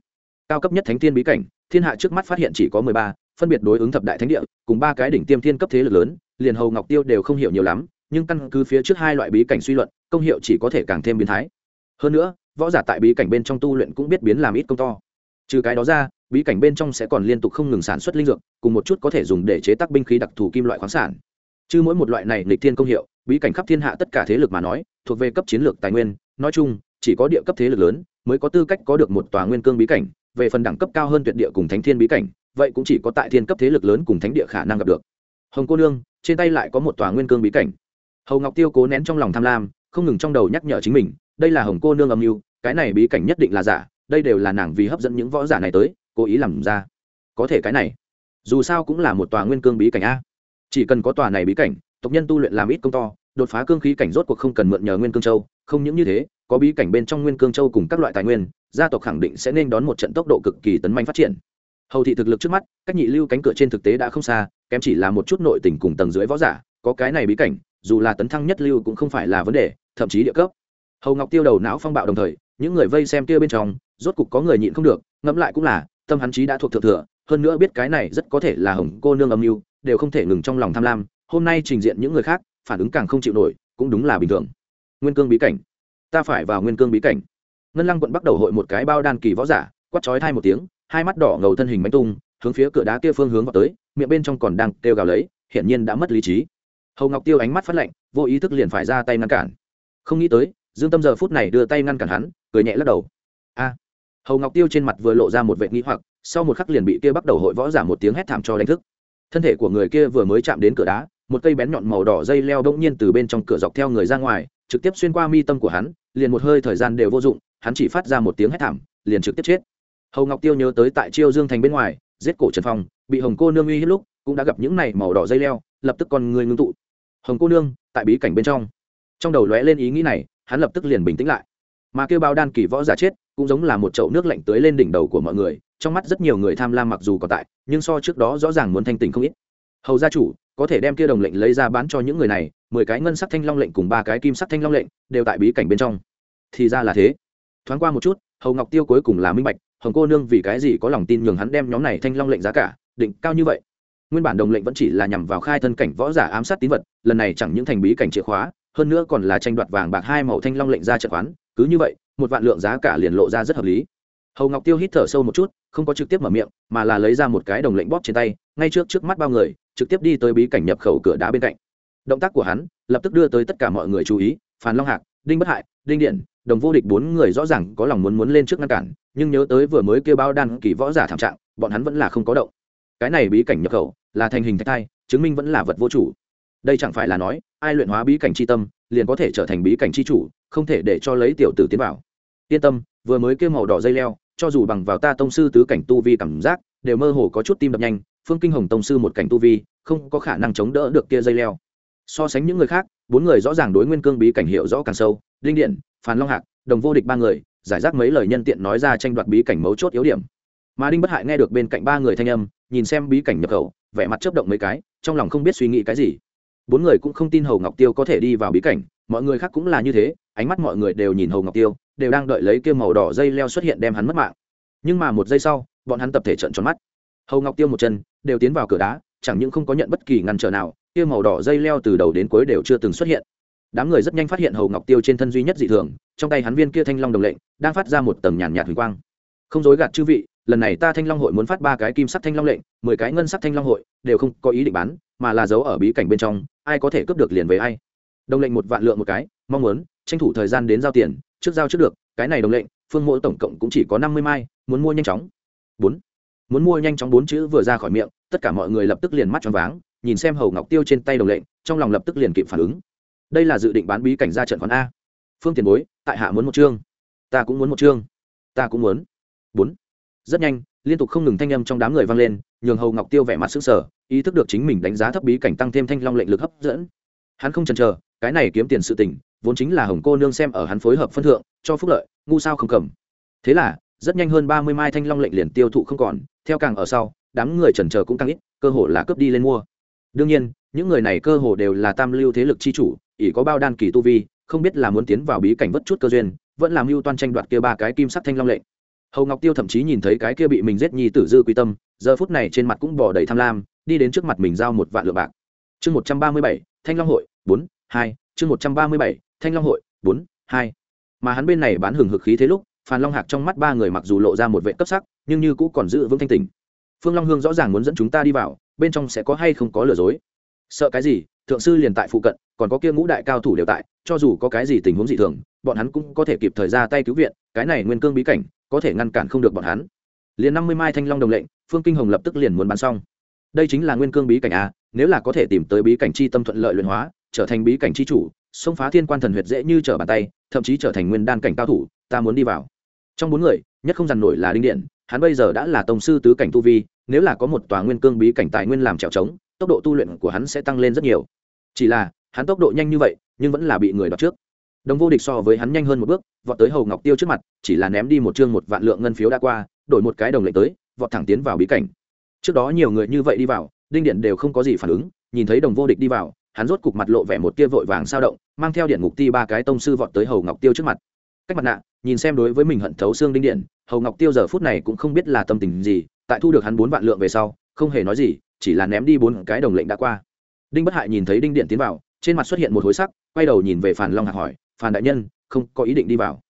Cao cấp nhất thánh thiên bí cảnh, thiên hạ trước mắt phát hiện chỉ có mười ba, phân biệt đối ứng thập đại thánh địa, cùng ba cái đỉnh tiêm thiên cấp thế lực lớn, liền hầu ngọc tiêu đều không hiểu nhiều lắm, nhưng căn cứ phía trước hai loại bí cảnh suy luận, công hiệu chỉ có thể càng thêm biến thái. Hơn nữa, võ giả tại bí cảnh bên trong tu luyện cũng biết biến làm ít công to. Trừ cái đó ra, bí cảnh bên trong sẽ còn liên tục không ngừng sản xuất linh dược, cùng một chút có thể dùng để chế tác binh khí đặc thù kim loại khoáng sản. Chứ mỗi một loại này lịch thiên công hiệu, bí cảnh khắp thiên hạ tất cả thế lực mà nói thuộc về cấp chiến lược tài nguyên, nói chung, chỉ có địa cấp thế lực lớn mới có tư cách có được một tòa nguyên cương bí cảnh, về phần đẳng cấp cao hơn tuyệt địa cùng thánh thiên bí cảnh, vậy cũng chỉ có tại thiên cấp thế lực lớn cùng thánh địa khả năng gặp được. Hồng cô nương, trên tay lại có một tòa nguyên cương bí cảnh. Hầu ngọc tiêu cố nén trong lòng tham lam, không ngừng trong đầu nhắc nhở chính mình, đây là hồng cô nương âm mưu, cái này bí cảnh nhất định là giả, đây đều là nàng vì hấp dẫn những võ giả này tới, cố ý làm ra. Có thể cái này, dù sao cũng là một tòa nguyên cương bí cảnh a. Chỉ cần có tòa này bí cảnh, tộc nhân tu luyện làm ít công to đột phá cương khí cảnh rốt cuộc không cần mượn nhờ nguyên cương châu, không những như thế, có bí cảnh bên trong nguyên cương châu cùng các loại tài nguyên, gia tộc khẳng định sẽ nên đón một trận tốc độ cực kỳ tấn manh phát triển. Hầu thị thực lực trước mắt, cách nhị lưu cánh cửa trên thực tế đã không xa, kém chỉ là một chút nội tình cùng tầng dưới võ giả, có cái này bí cảnh, dù là tấn thăng nhất lưu cũng không phải là vấn đề, thậm chí địa cấp. Hầu ngọc tiêu đầu não phong bạo đồng thời, những người vây xem kia bên trong, rốt cục có người nhịn không được, ngẫm lại cũng là, tâm hắn chí đã thuộc thượng thừa, hơn nữa biết cái này rất có thể là hồng cô nương âm mưu, đều không thể ngừng trong lòng tham lam, hôm nay trình diện những người khác phản ứng càng không chịu nổi, cũng đúng là bình thường. Nguyên cương bí cảnh. Ta phải vào nguyên cương bí cảnh. Ngân lăng quận bắt đầu hội một cái bao đan kỳ võ giả quắt chói thai một tiếng, hai mắt đỏ ngầu thân hình bánh tung, hướng phía cửa đá kia phương hướng vào tới, miệng bên trong còn đang kêu gào lấy, hiển nhiên đã mất lý trí. Hầu ngọc tiêu ánh mắt phát lạnh, vô ý thức liền phải ra tay ngăn cản. Không nghĩ tới, dương tâm giờ phút này đưa tay ngăn cản hắn, cười nhẹ lắc đầu. A. Hầu ngọc tiêu trên mặt vừa lộ ra một vệ nghĩ hoặc, sau một khắc liền bị kia bắt đầu hội võ giả một tiếng hét thảm cho đánh thức. Thân thể của người kia vừa mới chạm đến cửa đá một cây bén nhọn màu đỏ dây leo bỗng nhiên từ bên trong cửa dọc theo người ra ngoài, trực tiếp xuyên qua mi tâm của hắn, liền một hơi thời gian đều vô dụng, hắn chỉ phát ra một tiếng hét thảm, liền trực tiếp chết. Hầu ngọc tiêu nhớ tới tại chiêu dương thành bên ngoài, giết cổ trần phong, bị hồng cô nương uy hiếp lúc, cũng đã gặp những này màu đỏ dây leo, lập tức con người ngưng tụ. Hồng cô nương, tại bí cảnh bên trong. Trong đầu lóe lên ý nghĩ này, hắn lập tức liền bình tĩnh lại. Mà kêu bao đan kỳ võ giả chết, cũng giống là một chậu nước lạnh tới lên đỉnh đầu của mọi người, trong mắt rất nhiều người tham lam mặc dù còn tại, nhưng so trước đó rõ ràng muốn thanh tình không ít. Hầu gia chủ có thể đem kia đồng lệnh lấy ra bán cho những người này, mười cái ngân sắc thanh long lệnh cùng ba cái kim sắc thanh long lệnh đều tại bí cảnh bên trong. Thì ra là thế. Thoáng qua một chút, hầu ngọc tiêu cuối cùng là minh bạch, hồng cô nương vì cái gì có lòng tin nhường hắn đem nhóm này thanh long lệnh giá cả định cao như vậy. Nguyên bản đồng lệnh vẫn chỉ là nhằm vào khai thân cảnh võ giả ám sát tín vật, lần này chẳng những thành bí cảnh chìa khóa, hơn nữa còn là tranh đoạt vàng bạc hai màu thanh long lệnh ra trận khoán, cứ như vậy, một vạn lượng giá cả liền lộ ra rất hợp lý. Hầu ngọc tiêu hít thở sâu một chút, không có trực tiếp mở miệng, mà là lấy ra một cái đồng lệnh bóp trên tay, ngay trước trước mắt bao người trực tiếp đi tới bí cảnh nhập khẩu cửa đá bên cạnh. Động tác của hắn, lập tức đưa tới tất cả mọi người chú ý phan long hạc, đinh bất hại, đinh điện, đồng vô địch bốn người rõ ràng có lòng muốn muốn lên trước ngăn cản, nhưng nhớ tới vừa mới kêu bao đan kỳ võ giả thảm trạng, bọn hắn vẫn là không có động. Cái này bí cảnh nhập khẩu là thành hình thạch thai, chứng minh vẫn là vật vô chủ. Đây chẳng phải là nói, ai luyện hóa bí cảnh c tâm, liền có thể trở thành bí cảnh c chủ, không thể để cho lấy tiểu tử tiến vào. Yên tâm, vừa mới kêu màu đỏ dây leo, cho dù bằng vào ta tông sư tứ cảnh tu vi cảm giác, đều mơ hồ có chút tim đập nhanh phương kinh hồng tông sư một cảnh tu vi, không có khả năng chống đỡ được kia dây leo. So sánh những người khác, bốn người rõ ràng đối nguyên cương bí cảnh hiệu rõ càng sâu linh điện, phàn long hạc, đồng vô địch ba người, giải rác mấy lời nhân tiện nói ra tranh đoạt bí cảnh mấu chốt yếu điểm. Mà đinh bất hại nghe được bên cạnh ba người thanh âm, nhìn xem bí cảnh nhập khẩu, vẻ mặt chấp động mấy cái, trong lòng không biết suy nghĩ cái gì. Bốn người cũng không tin hầu ngọc tiêu có thể đi vào bí cảnh, mọi người khác cũng là như thế, ánh mắt mọi người đều nhìn hầu ngọc tiêu, đều đang đợi lấy kia màu đỏ dây leo xuất hiện đem hắn mất mạng. Nhưng mà một giây sau, bọn hắn tập thể trận tròn mắt hầu ngọc tiêu một chân, đều tiến vào cửa đá, chẳng những không có nhận bất kỳ ngăn trở nào kia màu đỏ dây leo từ đầu đến cuối đều chưa từng xuất hiện. Đám người rất nhanh phát hiện hầu ngọc tiêu trên thân duy nhất dị thường, trong tay hắn viên kia thanh long đồng lệnh, đang phát ra một tầng nhàn nhạt huỳnh quang. Không dối gạt chư vị, lần này ta thanh long hội muốn phát ba cái kim sắc thanh long lệnh, mười cái ngân sắc thanh long hội, đều không có ý định bán, mà là giấu ở bí cảnh bên trong, ai có thể cướp được liền với ai. Đồng lệnh một vạn lượng một cái, mong muốn, tranh thủ thời gian đến giao tiền, trước giao trước được, cái này đồng lệnh, phương mỗi tổng cộng cũng chỉ có năm mươi mai, muốn mua nhanh chóng. Bốn muốn mua nhanh chóng bốn chữ vừa ra khỏi miệng, tất cả mọi người lập tức liền mắt cho váng, nhìn xem hầu ngọc tiêu trên tay đồng lệnh, trong lòng lập tức liền kịp phản ứng. Đây là dự định bán bí cảnh ra trận khoán a. Phương tiền bối, tại hạ muốn một chương. Ta cũng muốn một chương. Ta cũng muốn. Bốn. Rất nhanh, liên tục không ngừng thanh âm trong đám người vang lên, nhường hầu ngọc tiêu vẻ mặt sững sờ, ý thức được chính mình đánh giá thấp bí cảnh tăng thêm thanh long lệnh lực hấp dẫn. Hắn không chần chờ, cái này kiếm tiền sự tình, vốn chính là hồng cô nương xem ở hắn phối hợp phân thượng, cho phúc lợi, ngu sao không cầm. Thế là, rất nhanh hơn ba mươi mai thanh long lệnh liền tiêu thụ không còn theo càng ở sau, đám người chần chờ cũng càng ít, cơ hồ là cướp đi lên mua. Đương nhiên, những người này cơ hồ đều là tam lưu thế lực chi chủ, ỷ có bao đan kỳ tu vi, không biết là muốn tiến vào bí cảnh vất chút cơ duyên, vẫn làm mưu toan tranh đoạt kia ba cái kim sắc thanh long lệnh. Hầu ngọc tiêu thậm chí nhìn thấy cái kia bị mình giết nhi tử dư quy tâm, giờ phút này trên mặt cũng bỏ đầy tham lam, đi đến trước mặt mình giao một vạn lượng bạc. Chương một trăm ba mươi bảy, thanh long hội, bốn, hai, chương một trăm ba mươi bảy, thanh long hội, bốn, hai. Mà hắn bên này bán hừng hực khí thế lúc phan long hạc trong mắt ba người mặc dù lộ ra một vệ cấp sắc, nhưng như cũ còn giữ vững thanh tình. Phương long hương rõ ràng muốn dẫn chúng ta đi vào, bên trong sẽ có hay không có lừa dối. Sợ cái gì, thượng sư liền tại phụ cận, còn có kia ngũ đại cao thủ đều tại, cho dù có cái gì tình huống dị thường, bọn hắn cũng có thể kịp thời ra tay cứu viện, cái này nguyên cương bí cảnh, có thể ngăn cản không được bọn hắn. Liền năm mươi mai thanh long đồng lệnh, phương kinh hồng lập tức liền muốn bán xong. Đây chính là nguyên cương bí cảnh a, nếu là có thể tìm tới bí cảnh chi tâm thuận lợi luyện hóa, trở thành bí cảnh chi chủ, xông phá thiên quan thần huyệt dễ như trở bàn tay, thậm chí trở thành nguyên đan cảnh cao thủ ta muốn đi vào. Trong bốn người, nhất không dằn nổi là đinh điện, hắn bây giờ đã là tổng sư tứ cảnh tu vi, nếu là có một tòa nguyên cương bí cảnh tài nguyên làm trèo trống, tốc độ tu luyện của hắn sẽ tăng lên rất nhiều. Chỉ là, hắn tốc độ nhanh như vậy, nhưng vẫn là bị người đoạt trước. Đồng vô địch so với hắn nhanh hơn một bước, vọt tới hầu ngọc tiêu trước mặt, chỉ là ném đi một chương một vạn lượng ngân phiếu đã qua, đổi một cái đồng lệnh tới, vọt thẳng tiến vào bí cảnh. Trước đó nhiều người như vậy đi vào, đinh điện đều không có gì phản ứng, nhìn thấy đồng vô địch đi vào, hắn rốt cục mặt lộ vẻ một tia vội vàng sao động, mang theo điện ngục ti ba cái tông sư vọt tới hầu ngọc tiêu trước mặt. Cách mặt nạ nhìn xem đối với mình hận thấu xương đinh điện, hầu ngọc tiêu giờ phút này cũng không biết là tâm tình gì, tại thu được hắn bốn vạn lượng về sau, không hề nói gì, chỉ là ném đi bốn cái đồng lệnh đã qua. Đinh bất hại nhìn thấy đinh điện tiến vào, trên mặt xuất hiện một hối sắc, quay đầu nhìn về phàn long hạc hỏi phàn đại nhân, không có ý định đi vào?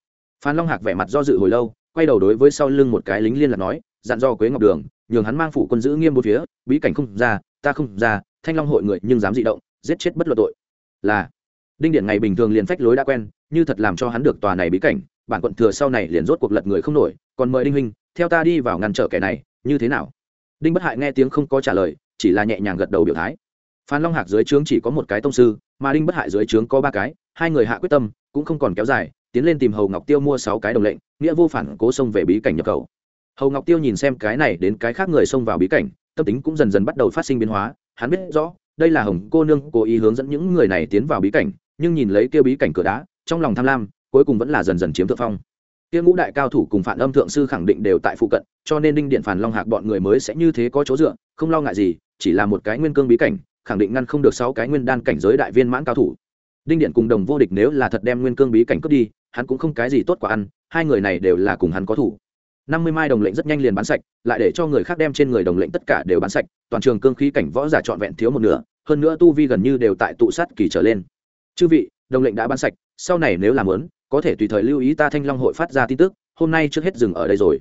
Phan long hạc vẻ mặt do dự hồi lâu, quay đầu đối với sau lưng một cái lính liên lạc nói, dặn do quế ngọc đường, nhường hắn mang phủ quân giữ nghiêm bốn phía, bí cảnh không ra, ta không ra, thanh long hội người nhưng dám dị động, giết chết bất luận tội. Là, đinh điện ngày bình thường liền phách lối đã quen, như thật làm cho hắn được tòa này bí cảnh bản quận thừa sau này liền rốt cuộc lật người không nổi, còn mời đinh huynh, theo ta đi vào ngăn trở kẻ này, như thế nào? Đinh bất hại nghe tiếng không có trả lời, chỉ là nhẹ nhàng gật đầu biểu thái. Phan long hạc dưới trướng chỉ có một cái tông sư, mà đinh bất hại dưới trướng có ba cái, hai người hạ quyết tâm, cũng không còn kéo dài, tiến lên tìm hầu ngọc tiêu mua sáu cái đồng lệnh, nghĩa vô phản cố xông về bí cảnh nhập khẩu. Hầu ngọc tiêu nhìn xem cái này đến cái khác người xông vào bí cảnh, tâm tính cũng dần dần bắt đầu phát sinh biến hóa, hắn biết rõ, đây là hồng cô nương cố ý hướng dẫn những người này tiến vào bí cảnh, nhưng nhìn lấy kêu bí cảnh cửa đá, trong lòng tham lam cuối cùng vẫn là dần dần chiếm thượng phong. Kia ngũ đại cao thủ cùng phản âm thượng sư khẳng định đều tại phụ cận, cho nên đinh điện phản long hạc bọn người mới sẽ như thế có chỗ dựa, không lo ngại gì, chỉ là một cái nguyên cương bí cảnh, khẳng định ngăn không được sáu cái nguyên đan cảnh giới đại viên mãn cao thủ. Đinh điện cùng đồng vô địch nếu là thật đem nguyên cương bí cảnh cướp đi, hắn cũng không cái gì tốt quả ăn, hai người này đều là cùng hắn có thủ. Năm mươi mai đồng lệnh rất nhanh liền bán sạch, lại để cho người khác đem trên người đồng lệnh tất cả đều bán sạch, toàn trường cương khí cảnh võ giả trọn vẹn thiếu một nửa, hơn nữa tu vi gần như đều tại tụ sát kỳ trở lên. Chư vị, đồng lệnh đã bán sạch, sau này nếu làm lớn có thể tùy thời lưu ý ta thanh long hội phát ra tin tức, hôm nay trước hết dừng ở đây rồi.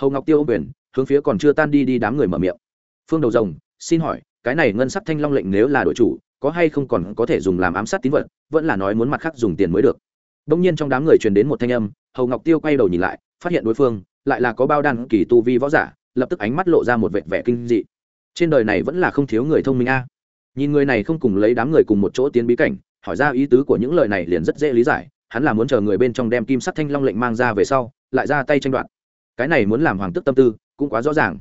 Hầu ngọc tiêu ô quyền, hướng phía còn chưa tan đi đi đám người mở miệng. Phương đầu rồng, xin hỏi, cái này ngân sắc thanh long lệnh nếu là đội chủ, có hay không còn có thể dùng làm ám sát tín vật, vẫn là nói muốn mặt khác dùng tiền mới được. Đông nhiên trong đám người truyền đến một thanh âm, hầu ngọc tiêu quay đầu nhìn lại, phát hiện đối phương, lại là có bao đan kỳ tu vi võ giả, lập tức ánh mắt lộ ra một vẻ vẻ kinh dị. Trên đời này vẫn là không thiếu người thông minh a. Nhìn người này không cùng lấy đám người cùng một chỗ tiến bí cảnh, hỏi ra ý tứ của những lời này liền rất dễ lý giải hắn là muốn chờ người bên trong đem kim sắc thanh long lệnh mang ra về sau, lại ra tay tranh đoạt. Cái này muốn làm hoàng tức tâm tư, cũng quá rõ ràng.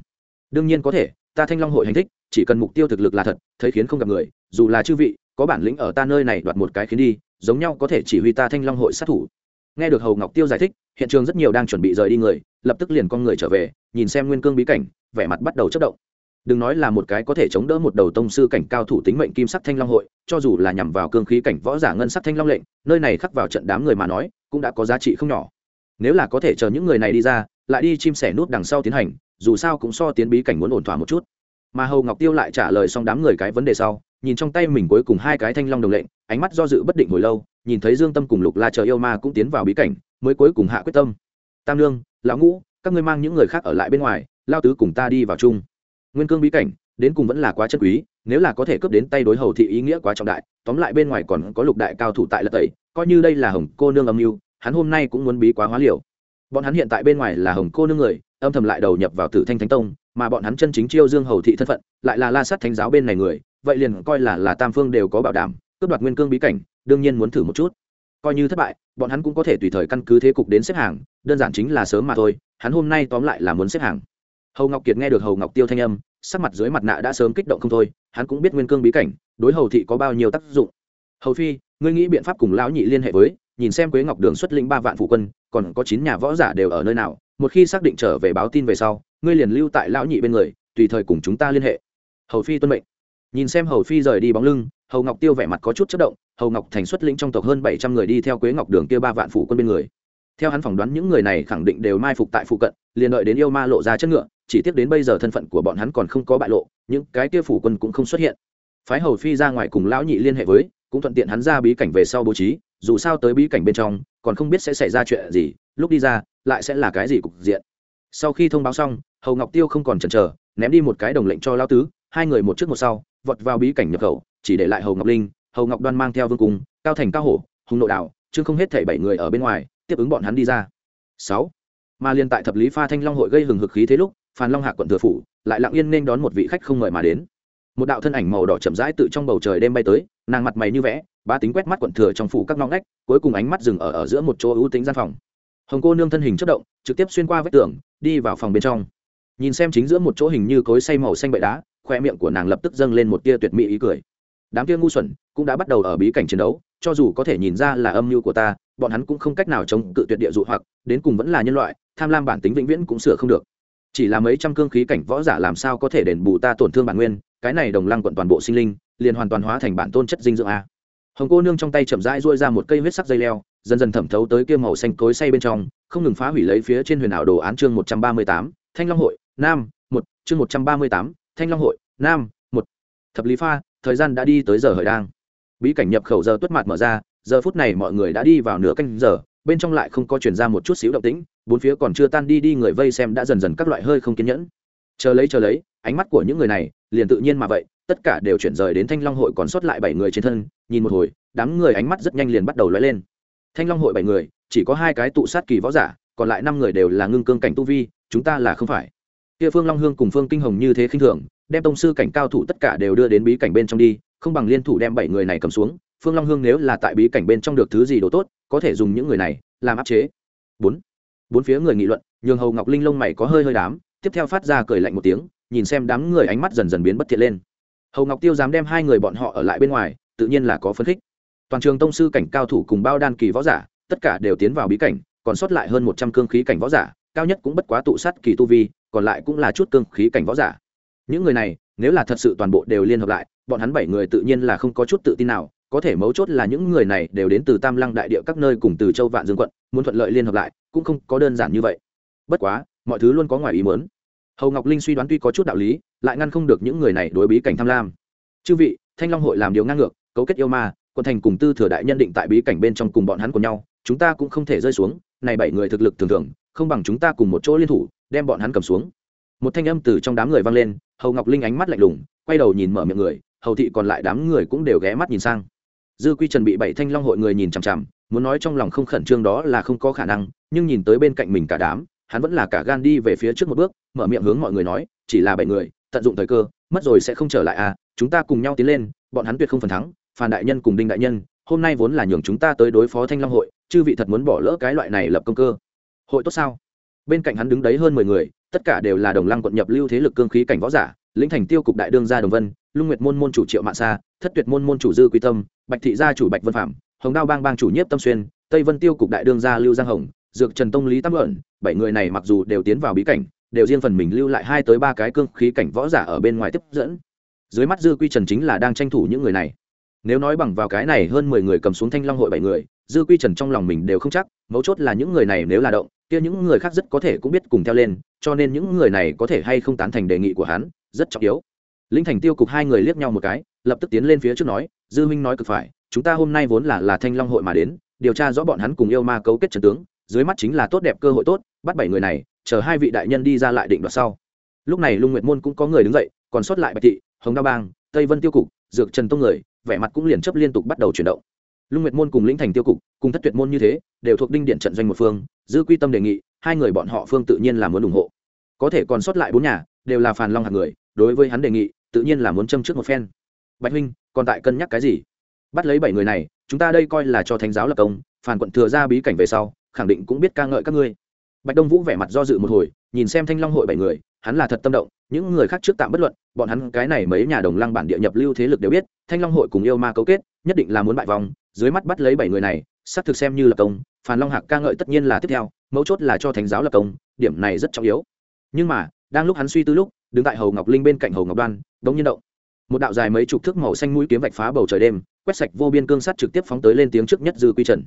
Đương nhiên có thể, ta thanh long hội hành thích, chỉ cần mục tiêu thực lực là thật, thấy khiến không gặp người, dù là chư vị, có bản lĩnh ở ta nơi này đoạt một cái khiến đi, giống nhau có thể chỉ huy ta thanh long hội sát thủ. Nghe được hầu ngọc tiêu giải thích, hiện trường rất nhiều đang chuẩn bị rời đi người, lập tức liền con người trở về, nhìn xem nguyên cương bí cảnh, vẻ mặt bắt đầu chất động đừng nói là một cái có thể chống đỡ một đầu tông sư cảnh cao thủ tính mệnh kim sắc thanh long hội, cho dù là nhằm vào cương khí cảnh võ giả ngân sắc thanh long lệnh, nơi này khắc vào trận đám người mà nói, cũng đã có giá trị không nhỏ. Nếu là có thể chờ những người này đi ra, lại đi chim sẻ nút đằng sau tiến hành, dù sao cũng so tiến bí cảnh muốn ổn thỏa một chút. Mà hầu ngọc tiêu lại trả lời xong đám người cái vấn đề sau, nhìn trong tay mình cuối cùng hai cái thanh long đồng lệnh, ánh mắt do dự bất định hồi lâu, nhìn thấy dương tâm cùng lục la chờ yêu ma cũng tiến vào bí cảnh, mới cuối cùng hạ quyết tâm. Tam lương, lão ngũ, các ngươi mang những người khác ở lại bên ngoài, lao tứ cùng ta đi vào chung nguyên cương bí cảnh, đến cùng vẫn là quá chân quý, nếu là có thể cướp đến tay đối hầu thì ý nghĩa quá trọng đại, tóm lại bên ngoài còn có lục đại cao thủ tại lật tẩy, coi như đây là hồng cô nương âm mưu, hắn hôm nay cũng muốn bí quá hóa liều. Bọn hắn hiện tại bên ngoài là hồng cô nương người, âm thầm lại đầu nhập vào tử thanh thánh tông, mà bọn hắn chân chính chiêu dương hầu thị thân phận, lại là la sát thánh giáo bên này người, vậy liền coi là là tam phương đều có bảo đảm, cướp đoạt nguyên cương bí cảnh, đương nhiên muốn thử một chút. Coi như thất bại, bọn hắn cũng có thể tùy thời căn cứ thế cục đến xếp hàng, đơn giản chính là sớm mà thôi, hắn hôm nay tóm lại là muốn xếp hàng hầu ngọc kiệt nghe được hầu ngọc tiêu thanh âm, sắc mặt dưới mặt nạ đã sớm kích động không thôi, hắn cũng biết nguyên cương bí cảnh, đối hầu thị có bao nhiêu tác dụng. Hầu phi, ngươi nghĩ biện pháp cùng lão nhị liên hệ với, nhìn xem quế ngọc đường xuất lĩnh ba vạn phụ quân, còn có chín nhà võ giả đều ở nơi nào, một khi xác định trở về báo tin về sau, ngươi liền lưu tại lão nhị bên người, tùy thời cùng chúng ta liên hệ. Hầu phi tuân mệnh. Nhìn xem hầu phi rời đi bóng lưng, hầu ngọc tiêu vẻ mặt có chút chất động, hầu ngọc thành xuất lĩnh trong tộc hơn bảy trăm người đi theo quế ngọc đường kia ba vạn phụ quân bên người. Theo hắn phỏng đoán những người này khẳng định đều mai phục tại phụ cận, liền đợi đến yêu ma lộ ra chất ngựa chỉ tiếc đến bây giờ thân phận của bọn hắn còn không có bại lộ, những cái kia phủ quân cũng không xuất hiện. Phái hầu phi ra ngoài cùng lão nhị liên hệ với, cũng thuận tiện hắn ra bí cảnh về sau bố trí, dù sao tới bí cảnh bên trong, còn không biết sẽ xảy ra chuyện gì, lúc đi ra, lại sẽ là cái gì cục diện. Sau khi thông báo xong, hầu ngọc tiêu không còn chần chờ, ném đi một cái đồng lệnh cho lão tứ, hai người một trước một sau, vọt vào bí cảnh nhập khẩu, chỉ để lại hầu ngọc linh, hầu ngọc đoan mang theo vương cung, cao thành cao hổ, hùng nội đạo, chứ không hết thảy bảy người ở bên ngoài, tiếp ứng bọn hắn đi ra. Sáu. Mà liên tại thập lý pha thanh long hội gây hừng hực khí thế lúc phan long hạ quận thừa phủ, lại lặng yên nên đón một vị khách không mời mà đến. Một đạo thân ảnh màu đỏ chậm rãi tự trong bầu trời đêm bay tới, nàng mặt mày như vẽ, ba tính quét mắt quận thừa trong phủ các ngõ ngách, cuối cùng ánh mắt dừng ở ở giữa một chỗ ưu tính gian phòng. Hồng cô nương thân hình chất động, trực tiếp xuyên qua vách tường, đi vào phòng bên trong. Nhìn xem chính giữa một chỗ hình như cối xay màu xanh bậy đá, khoe miệng của nàng lập tức dâng lên một tia tuyệt mỹ ý cười. Đám kia ngu xuẩn cũng đã bắt đầu ở bí cảnh chiến đấu, cho dù có thể nhìn ra là âm mưu của ta, bọn hắn cũng không cách nào chống cự tuyệt địa dụ hoặc, đến cùng vẫn là nhân loại, tham lam bản tính vĩnh viễn cũng sửa không được chỉ là mấy trăm cương khí cảnh võ giả làm sao có thể đền bù ta tổn thương bản nguyên, cái này đồng lăng quận toàn bộ sinh linh, liền hoàn toàn hóa thành bản tôn chất dinh dưỡng a. Hồng cô nương trong tay chậm rãi duỗi ra một cây huyết sắc dây leo, dần dần thẩm thấu tới kia màu xanh cối say bên trong, không ngừng phá hủy lấy phía trên huyền ảo đồ án chương một trăm ba mươi tám, thanh long hội, nam, một, chương một trăm ba mươi tám, thanh long hội, nam, một. Thập lý pha, thời gian đã đi tới giờ hời đang. Bí cảnh nhập khẩu giờ tuất mặt mở ra, giờ phút này mọi người đã đi vào nửa canh giờ, bên trong lại không có chuyển ra một chút xíu động tĩnh bốn phía còn chưa tan đi đi người vây xem đã dần dần các loại hơi không kiên nhẫn. Chờ lấy chờ lấy, ánh mắt của những người này liền tự nhiên mà vậy, tất cả đều chuyển rời đến thanh long hội còn sót lại bảy người trên thân, nhìn một hồi, đám người ánh mắt rất nhanh liền bắt đầu lóe lên. Thanh long hội bảy người, chỉ có hai cái tụ sát kỳ võ giả, còn lại năm người đều là ngưng cương cảnh tu vi, chúng ta là không phải. Kia phương long hương cùng phương kinh hồng như thế khinh thường, đem tông sư cảnh cao thủ tất cả đều đưa đến bí cảnh bên trong đi, không bằng liên thủ đem bảy người này cầm xuống. Phương long hương nếu là tại bí cảnh bên trong được thứ gì đồ tốt, có thể dùng những người này làm áp chế. Bốn bốn phía người nghị luận, nhường hầu ngọc linh lông mày có hơi hơi đám, tiếp theo phát ra cười lạnh một tiếng, nhìn xem đám người ánh mắt dần dần biến bất thiện lên. Hầu ngọc tiêu dám đem hai người bọn họ ở lại bên ngoài, tự nhiên là có phấn khích. Toàn trường tông sư cảnh cao thủ cùng bao đan kỳ võ giả, tất cả đều tiến vào bí cảnh, còn sót lại hơn một trăm cương khí cảnh võ giả, cao nhất cũng bất quá tụ sát kỳ tu vi, còn lại cũng là chút cương khí cảnh võ giả. Những người này, nếu là thật sự toàn bộ đều liên hợp lại, bọn hắn bảy người tự nhiên là không có chút tự tin nào có thể mấu chốt là những người này đều đến từ tam lăng đại địa các nơi cùng từ châu vạn dương quận, muốn thuận lợi liên hợp lại, cũng không có đơn giản như vậy. Bất quá, mọi thứ luôn có ngoài ý muốn. Hầu ngọc linh suy đoán tuy có chút đạo lý, lại ngăn không được những người này đối bí cảnh tham lam. Chư vị, thanh long hội làm điều ngang ngược, cấu kết yêu ma quân thành cùng tư thừa đại nhân định tại bí cảnh bên trong cùng bọn hắn của nhau, chúng ta cũng không thể rơi xuống, này bảy người thực lực thường thường, không bằng chúng ta cùng một chỗ liên thủ, đem bọn hắn cầm xuống. Một thanh âm từ trong đám người vang lên, hầu ngọc linh ánh mắt lạnh lùng, quay đầu nhìn mở miệng người, hầu thị còn lại đám người cũng đều ghé mắt nhìn sang dư quy trần bị bảy thanh long hội người nhìn chằm chằm, muốn nói trong lòng không khẩn trương đó là không có khả năng, nhưng nhìn tới bên cạnh mình cả đám, hắn vẫn là cả gan đi về phía trước một bước, mở miệng hướng mọi người nói, chỉ là bảy người, tận dụng thời cơ, mất rồi sẽ không trở lại à chúng ta cùng nhau tiến lên, bọn hắn tuyệt không phần thắng phàn đại nhân cùng đinh đại nhân, hôm nay vốn là nhường chúng ta tới đối phó thanh long hội, chư vị thật muốn bỏ lỡ cái loại này lập công cơ. Hội tốt sao? Bên cạnh hắn đứng đấy hơn mười người, tất cả đều là đồng lăng quận nhập lưu thế lực cương khí cảnh võ giả, lĩnh thành tiêu cục đại đương gia đồng vân, lung nguyệt môn môn chủ triệu mạng sa, thất tuyệt môn môn chủ dư quy tâm bạch thị gia chủ bạch vân phạm hồng đao bang bang chủ nhiếp tâm xuyên, tây vân tiêu cục đại đương gia lưu giang hồng, dược trần tông lý tam luận, bảy người này mặc dù đều tiến vào bí cảnh, đều riêng phần mình lưu lại hai tới ba cái cương khí cảnh võ giả ở bên ngoài tiếp dẫn. Dưới mắt dư quy trần chính là đang tranh thủ những người này. Nếu nói bằng vào cái này hơn mười người cầm xuống thanh long hội bảy người, dư quy trần trong lòng mình đều không chắc, mấu chốt là những người này nếu là động, kia những người khác rất có thể cũng biết cùng theo lên, cho nên những người này có thể hay không tán thành đề nghị của hắn, rất trọng yếu. Linh thành tiêu cục hai người liếc nhau một cái lập tức tiến lên phía trước nói, dư huynh nói cực phải, chúng ta hôm nay vốn là là thanh long hội mà đến, điều tra rõ bọn hắn cùng yêu ma cấu kết trần tướng, dưới mắt chính là tốt đẹp cơ hội tốt, bắt bảy người này, chờ hai vị đại nhân đi ra lại định đoạt sau. Lúc này lung nguyệt môn cũng có người đứng dậy, còn sót lại bạch thị, hồng đa bang, tây vân tiêu cục, dược trần tông người, vẻ mặt cũng liền chấp liên tục bắt đầu chuyển động. Lung nguyệt môn cùng lĩnh thành tiêu cục, cùng thất tuyệt môn như thế, đều thuộc đinh điện trận doanh một phương dư quy tâm đề nghị, hai người bọn họ phương tự nhiên là muốn ủng hộ. Có thể còn sót lại bốn nhà, đều là phàn long hạt người, đối với hắn đề nghị, tự nhiên là muốn châm trước một phen bạch huynh, còn tại cân nhắc cái gì? Bắt lấy bảy người này, chúng ta đây coi là cho thánh giáo lập công, phản quận thừa ra bí cảnh về sau, khẳng định cũng biết ca ngợi các ngươi. Bạch đông vũ vẻ mặt do dự một hồi, nhìn xem thanh long hội bảy người, hắn là thật tâm động, những người khác trước tạm bất luận, bọn hắn cái này mấy nhà đồng lăng bản địa nhập lưu thế lực đều biết, thanh long hội cùng yêu ma cấu kết, nhất định là muốn bại vòng, dưới mắt bắt lấy bảy người này, xác thực xem như lập công phản long hạc ca ngợi tất nhiên là tiếp theo, mấu chốt là cho thánh giáo lập công, điểm này rất trọng yếu. Nhưng mà, đang lúc hắn suy tư lúc, đứng tại hầu ngọc linh bên cạnh hầu ngọc đoan đống nhiên động một đạo dài mấy chục thước màu xanh mũi kiếm vạch phá bầu trời đêm, quét sạch vô biên cương sắt trực tiếp phóng tới lên tiếng trước nhất dư quy trần.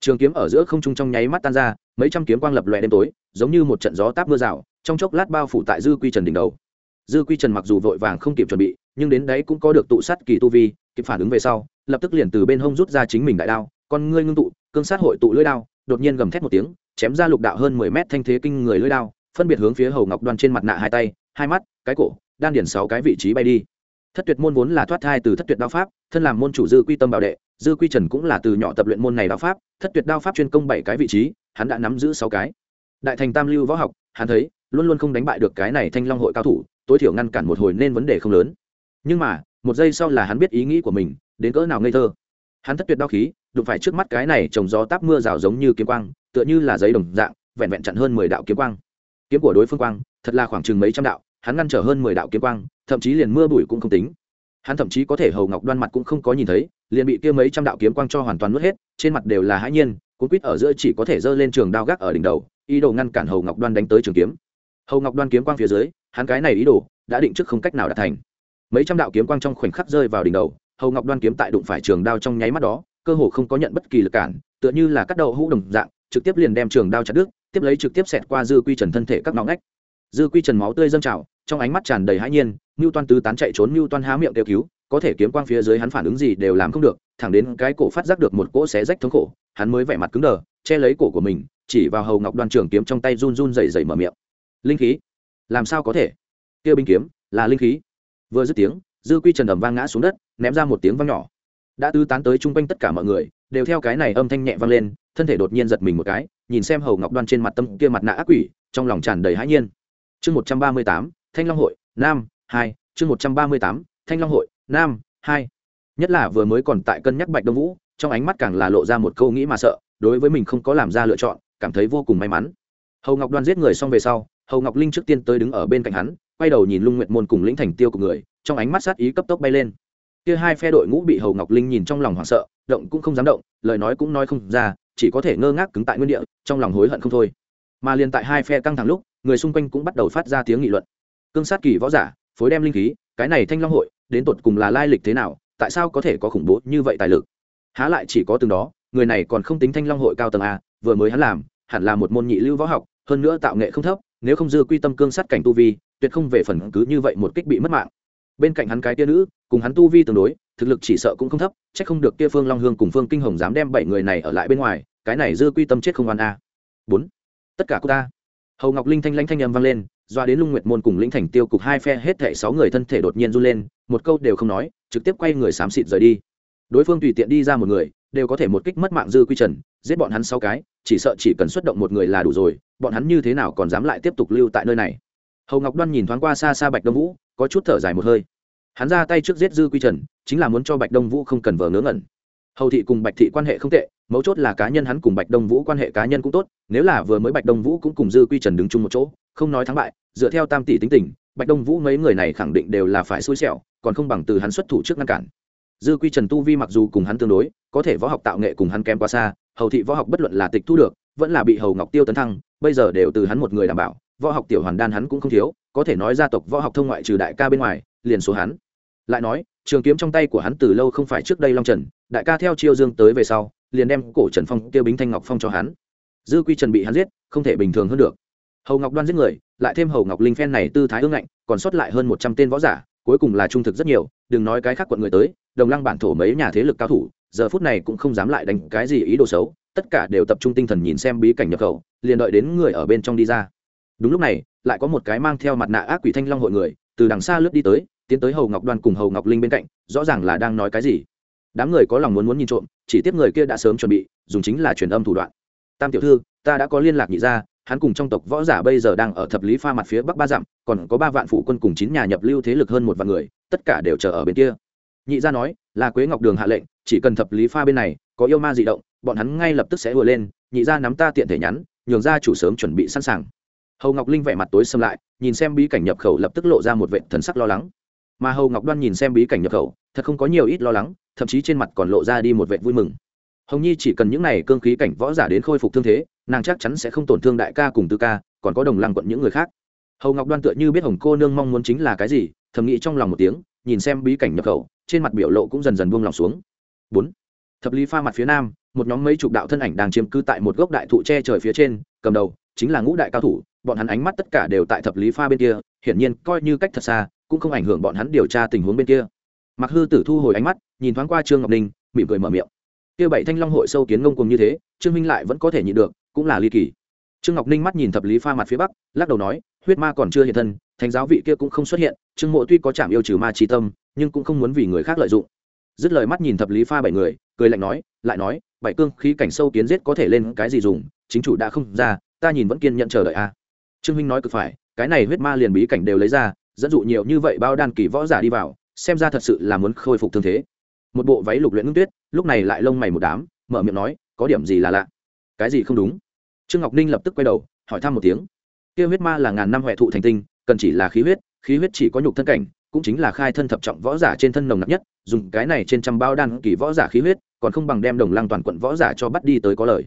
Trường kiếm ở giữa không trung trong nháy mắt tan ra, mấy trăm kiếm quang lập lòe đêm tối, giống như một trận gió táp mưa rào, trong chốc lát bao phủ tại dư quy trần đỉnh đầu. Dư quy trần mặc dù vội vàng không kịp chuẩn bị, nhưng đến đấy cũng có được tụ sát kỳ tu vi, kịp phản ứng về sau, lập tức liền từ bên hông rút ra chính mình đại đao, con ngươi ngưng tụ, cương sát hội tụ lưỡi đao, đột nhiên gầm thét một tiếng, chém ra lục đạo hơn mười mét thanh thế kinh người lưỡi đao, phân biệt hướng phía hầu ngọc đoan trên mặt nạ hai tay, hai mắt, cái cổ, đan điển sáu cái vị trí bay đi thất tuyệt môn vốn là thoát thai từ thất tuyệt đao pháp, thân làm môn chủ dư quy tâm bảo đệ, dư quy trần cũng là từ nhỏ tập luyện môn này đao pháp, thất tuyệt đao pháp chuyên công bảy cái vị trí, hắn đã nắm giữ sáu cái. Đại thành tam lưu võ học, hắn thấy, luôn luôn không đánh bại được cái này thanh long hội cao thủ, tối thiểu ngăn cản một hồi nên vấn đề không lớn. Nhưng mà, một giây sau là hắn biết ý nghĩ của mình, đến cỡ nào ngây thơ. Hắn thất tuyệt đao khí, đụng phải trước mắt cái này trồng gió táp mưa rào giống như kiếm quang, tựa như là giấy đồng dạng, vẹn vẹn chặn hơn mười đạo kiếm quang. Kiếm của đối phương quang, thật là khoảng chừng mấy trăm đạo, hắn ngăn trở hơn mười đạo kiếm quang thậm chí liền mưa bụi cũng không tính. Hắn thậm chí có thể hầu ngọc đoan mặt cũng không có nhìn thấy, liền bị kia mấy trăm đạo kiếm quang cho hoàn toàn nuốt hết, trên mặt đều là hãi nhiên, cuốn quýt ở giữa chỉ có thể giơ lên trường đao gác ở đỉnh đầu, ý đồ ngăn cản hầu ngọc đoan đánh tới trường kiếm. Hầu ngọc đoan kiếm quang phía dưới, hắn cái này ý đồ đã định trước không cách nào đạt thành. Mấy trăm đạo kiếm quang trong khoảnh khắc rơi vào đỉnh đầu, hầu ngọc đoan kiếm tại đụng phải trường đao trong nháy mắt đó, cơ hồ không có nhận bất kỳ lực cản, tựa như là cắt đầu hũ đồng dạng, trực tiếp liền đem trường đao chặt đứt, tiếp lấy trực tiếp xẹt qua dư quy trần thân thể các ngõ ngách dư quy trần máu tươi dâng trào, trong ánh mắt tràn đầy hãi nhiên mưu toan tứ tán chạy trốn mưu toan há miệng kêu cứu, có thể kiếm quang phía dưới hắn phản ứng gì đều làm không được, thẳng đến cái cổ phát giác được một cỗ xé rách thống khổ, hắn mới vẻ mặt cứng đờ, che lấy cổ của mình, chỉ vào hầu ngọc đoan trường kiếm trong tay run run dày dày mở miệng. Linh khí? Làm sao có thể? Kêu binh kiếm, là linh khí. Vừa dứt tiếng, dư quy trần ẩm vang ngã xuống đất, ném ra một tiếng vang nhỏ. Đã tứ tán tới chung quanh tất cả mọi người, đều theo cái này âm thanh nhẹ vang lên, thân thể đột nhiên giật mình một cái, nhìn xem hầu ngọc đoan trên mặt tâm kia mặt nạ ác quỷ, trong lòng tràn đầy hãi nhiên chương một trăm ba mươi tám, thanh long hội, nam, hai, chương một trăm ba mươi tám, thanh long hội, nam, hai. Nhất là vừa mới còn tại cân nhắc bạch đông vũ, trong ánh mắt càng là lộ ra một câu nghĩ mà sợ, đối với mình không có làm ra lựa chọn, cảm thấy vô cùng may mắn. Hầu ngọc đoan giết người xong về sau, hầu ngọc linh trước tiên tới đứng ở bên cạnh hắn, quay đầu nhìn lung nguyện môn cùng lĩnh thành tiêu của người, trong ánh mắt sát ý cấp tốc bay lên. Kia hai phe đội ngũ bị hầu ngọc linh nhìn trong lòng hoảng sợ, động cũng không dám động, lời nói cũng nói không ra, chỉ có thể ngơ ngác cứng tại nguyên địa, trong lòng hối hận không thôi. Mà liền tại hai phe căng thẳng lúc người xung quanh cũng bắt đầu phát ra tiếng nghị luận. Cương sát kỳ võ giả, phối đem linh khí, cái này thanh long hội, đến tột cùng là lai lịch thế nào, tại sao có thể có khủng bố như vậy tài lực? Há lại chỉ có từng đó, người này còn không tính thanh long hội cao tầng a, vừa mới hắn làm, hẳn là một môn nhị lưu võ học, hơn nữa tạo nghệ không thấp, nếu không dư quy tâm cương sát cảnh tu vi, tuyệt không về phần cứ như vậy một kích bị mất mạng. Bên cạnh hắn cái tia nữ, cùng hắn tu vi tương đối, thực lực chỉ sợ cũng không thấp c h ắ c không được kia phương long hương cùng phương kinh hồng dám đem bảy người này ở lại bên ngoài, cái này dư quy tâm chết không oan a. Bốn. Tất cả cô ta hầu ngọc linh thanh lãnh thanh âm vang lên, doa đến lung nguyệt môn cùng lĩnh thành tiêu cục hai phe hết thảy sáu người thân thể đột nhiên run lên, một câu đều không nói, trực tiếp quay người xám xịt rời đi. Đối phương tùy tiện đi ra một người, đều có thể một kích mất mạng dư quy trần, giết bọn hắn sáu cái, chỉ sợ chỉ cần xuất động một người là đủ rồi, bọn hắn như thế nào còn dám lại tiếp tục lưu tại nơi này? Hầu ngọc đoan nhìn thoáng qua xa xa bạch đông vũ, có chút thở dài một hơi. Hắn ra tay trước giết dư quy trần, chính là muốn cho bạch đông vũ không cần vờ ngớ ngẩn. Hầu thị cùng bạch thị quan hệ không tệ mấu chốt là cá nhân hắn cùng bạch đông vũ quan hệ cá nhân cũng tốt, nếu là vừa mới bạch đông vũ cũng cùng dư quy trần đứng chung một chỗ, không nói thắng bại, dựa theo tam tỷ tính tình, bạch đông vũ mấy người này khẳng định đều là phải xui xẻo, còn không bằng từ hắn xuất thủ trước ngăn cản. Dư quy trần tu vi mặc dù cùng hắn tương đối, có thể võ học tạo nghệ cùng hắn kém quá xa, hầu thị võ học bất luận là tịch thu được, vẫn là bị hầu ngọc tiêu tấn thăng, bây giờ đều từ hắn một người đảm bảo, võ học tiểu hoàn đan hắn cũng không thiếu, có thể nói gia tộc võ học thông ngoại trừ đại ca bên ngoài, liền số hắn. Lại nói, trường kiếm trong tay của hắn từ lâu không phải trước đây long trần, đại ca theo chiêu dương tới về sau liền đem cổ trần phong tiêu bính thanh ngọc phong cho hắn. Dư quy trần bị hắn giết, không thể bình thường hơn được. Hầu ngọc đoan giết người, lại thêm hầu ngọc linh phen này tư thái ương ngạnh, còn sót lại hơn một trăm tên võ giả, cuối cùng là trung thực rất nhiều, đừng nói cái khác quận người tới, đồng lăng bản thổ mấy nhà thế lực cao thủ, giờ phút này cũng không dám lại đánh cái gì ý đồ xấu, tất cả đều tập trung tinh thần nhìn xem bí cảnh nhập khẩu, liền đợi đến người ở bên trong đi ra. Đúng lúc này, lại có một cái mang theo mặt nạ ác quỷ thanh long hội người, từ đằng xa lướt đi tới, tiến tới hầu ngọc đoan cùng hầu ngọc linh bên cạnh, rõ ràng là đang nói cái gì đám người có lòng muốn muốn nhìn trộm, chỉ tiếp người kia đã sớm chuẩn bị, dùng chính là truyền âm thủ đoạn. Tam tiểu thư, ta đã có liên lạc nhị ra hắn cùng trong tộc võ giả bây giờ đang ở thập lý pha mặt phía bắc ba dặm, còn có ba vạn phụ quân cùng chín nhà nhập lưu thế lực hơn một vạn người, tất cả đều chờ ở bên kia. Nhị gia nói, là quế ngọc đường hạ lệnh, chỉ cần thập lý pha bên này có yêu ma dị động, bọn hắn ngay lập tức sẽ vừa lên, nhị gia nắm ta tiện thể nhắn, nhường ra chủ sớm chuẩn bị sẵn sàng. Hầu ngọc linh vẻ mặt tối xâm lại, nhìn xem bí cảnh nhập khẩu lập tức lộ ra một vệ thần sắc lo lắng. Mà hầu ngọc đoan nhìn xem bí cảnh nhập khẩu, thật không có nhiều ít lo lắng thậm chí trên mặt còn lộ ra đi một vẻ vui mừng. Hồng nhi chỉ cần những n à y cương khí cảnh võ giả đến khôi phục thương thế, nàng chắc chắn sẽ không tổn thương đại ca cùng tư ca, còn có đồng lăng quận những người khác. Hầu ngọc đoan tựa như biết hồng cô nương mong muốn chính là cái gì, thầm nghĩ trong lòng một tiếng, nhìn xem bí cảnh nhập khẩu, trên mặt biểu lộ cũng dần dần buông lòng xuống. Bốn. Thập lý pha mặt phía nam, một nhóm mấy chục đạo thân ảnh đang chiếm cư tại một gốc đại thụ tre trời phía trên, cầm đầu chính là ngũ đại cao thủ, bọn hắn ánh mắt tất cả đều tại thập lý pha bên kia, hiển nhiên coi như cách thật xa, cũng không ảnh hưởng bọn hắn điều tra tình huống bên kia. Mặc hư tử thu hồi ánh mắt nhìn thoáng qua trương ngọc ninh mỉm cười mở miệng kia bảy thanh long hội sâu kiến ngông cùng như thế trương minh lại vẫn có thể nhịn được cũng là ly kỳ trương ngọc ninh mắt nhìn thập lý pha mặt phía bắc lắc đầu nói huyết ma còn chưa hiện thân thánh giáo vị kia cũng không xuất hiện trương mộ tuy có chạm yêu trừ ma trí tâm nhưng cũng không muốn vì người khác lợi dụng dứt lời mắt nhìn thập lý pha bảy người cười lạnh nói lại nói bảy cương khí cảnh sâu kiến giết có thể lên cái gì dùng chính chủ đã không ra ta nhìn vẫn kiên nhận chờ đợi a trương minh nói cực phải cái này huyết ma liền bí cảnh đều lấy ra dẫn dụ nhiều như vậy bao đan kỳ võ giả đi vào xem ra thật sự là muốn khôi phục thương thế một bộ váy lục luyện ngưng tuyết, lúc này lại lông mày một đám, mở miệng nói, có điểm gì là lạ? Cái gì không đúng? Trương ngọc ninh lập tức quay đầu, hỏi thăm một tiếng. Kia huyết ma là ngàn năm huệ thụ thành tinh, cần chỉ là khí huyết khí huyết chỉ có nhục thân cảnh, cũng chính là khai thân thập trọng võ giả trên thân nồng nặc nhất, dùng cái này trên trăm bao đan kỳ võ giả khí huyết, còn không bằng đem đồng lăng toàn quận võ giả cho bắt đi tới có lời.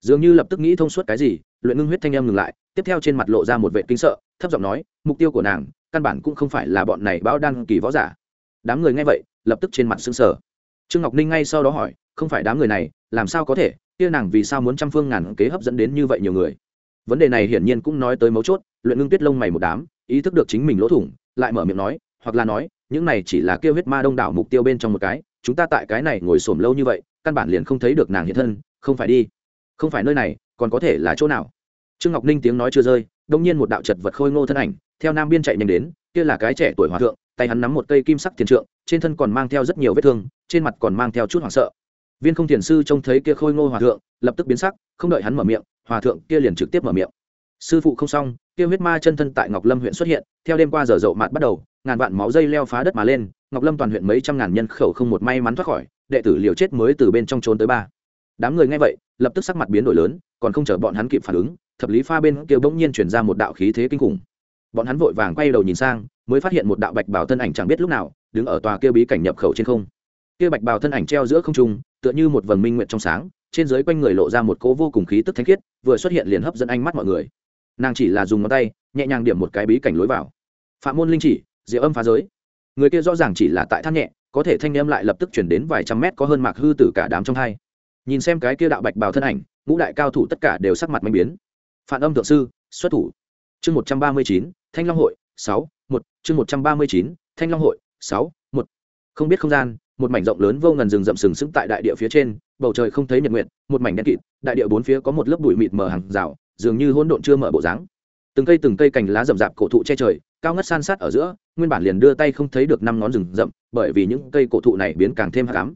Dường như lập tức nghĩ thông suốt cái gì, luyện ngưng huyết thanh em ngừng lại, tiếp theo trên mặt lộ ra một vệ kinh sợ, thấp giọng nói, mục tiêu của nàng, căn bản cũng không phải là bọn này bao đan kỳ võ giả. Đám người nghe vậy lập tức trên mặt sững sờ. Trương ngọc ninh ngay sau đó hỏi, không phải đám người này, làm sao có thể? Kia nàng vì sao muốn trăm phương ngàn kế hấp dẫn đến như vậy nhiều người? Vấn đề này hiển nhiên cũng nói tới mấu chốt, luyện ngưng tuyết lông mày một đám, ý thức được chính mình lỗ thủng, lại mở miệng nói, hoặc là nói, những này chỉ là kêu huyết ma đông đảo mục tiêu bên trong một cái, chúng ta tại cái này ngồi xổm lâu như vậy, căn bản liền không thấy được nàng hiện thân, không phải đi. Không phải nơi này, còn có thể là chỗ nào? Trương ngọc ninh tiếng nói chưa rơi đông nhiên một đạo chật vật khôi ngô thân ảnh, theo nam biên chạy nhanh đến, kia là cái trẻ tuổi hòa thượng tay hắn nắm một cây kim sắc thiền trượng, trên thân còn mang theo rất nhiều vết thương, trên mặt còn mang theo chút hoảng sợ. Viên không thiền sư trông thấy kia khôi ngô hòa thượng, lập tức biến sắc, không đợi hắn mở miệng, hòa thượng kia liền trực tiếp mở miệng. Sư phụ không xong, kia huyết ma chân thân tại ngọc lâm huyện xuất hiện, theo đêm qua giờ dậu mạt bắt đầu, ngàn vạn máu dây leo phá đất mà lên, ngọc lâm toàn huyện mấy trăm ngàn nhân khẩu không một may mắn thoát khỏi, đệ tử liều chết mới từ bên trong trốn tới ba. Đám người nghe vậy, lập tức sắc mặt biến đổi lớn, còn không chờ bọn hắn kịp phản ứng, thập lý pha bên kia bỗng nhiên chuyển ra một đạo khí thế kinh khủng bọn hắn vội vàng quay đầu nhìn sang, mới phát hiện một đạo bạch bào thân ảnh chẳng biết lúc nào đứng ở tòa kia bí cảnh nhập khẩu trên không. Kia bạch bào thân ảnh treo giữa không trung, tựa như một vầng minh nguyện trong sáng, trên dưới quanh người lộ ra một cỗ vô cùng khí tức thanh khiết, vừa xuất hiện liền hấp dẫn ánh mắt mọi người. Nàng chỉ là dùng ngón tay, nhẹ nhàng điểm một cái bí cảnh lối vào. Phạm môn linh chỉ, diệu âm phá giới. Người kia rõ ràng chỉ là tại than nhẹ, có thể thanh âm lại lập tức chuyển đến vài trăm mét có hơn mạc hư tử cả đám trong hai. Nhìn xem cái kia đạo bạch bào thân ảnh, ngũ đại cao thủ tất cả đều sắc mặt manh biến. Phản âm thượng sư, xuất thủ. Chương một trăm ba mươi chín thanh long hội, sáu, một, chương một trăm ba mươi chín, thanh long hội, sáu, một. Không biết không gian, một mảnh rộng lớn vô ngần rừng rậm sừng sững tại đại địa phía trên, bầu trời không thấy nhật nguyện một mảnh đen kịt, đại địa bốn phía có một lớp bụi mịt mờ hàng rào, dường như hỗn độn chưa mở bộ dáng. Từng cây từng cây cành lá rậm rạp cổ thụ che trời, cao ngất san sát ở giữa, nguyên bản liền đưa tay không thấy được năm ngón rừng rậm, bởi vì những cây cổ thụ này biến càng thêm hắc ám.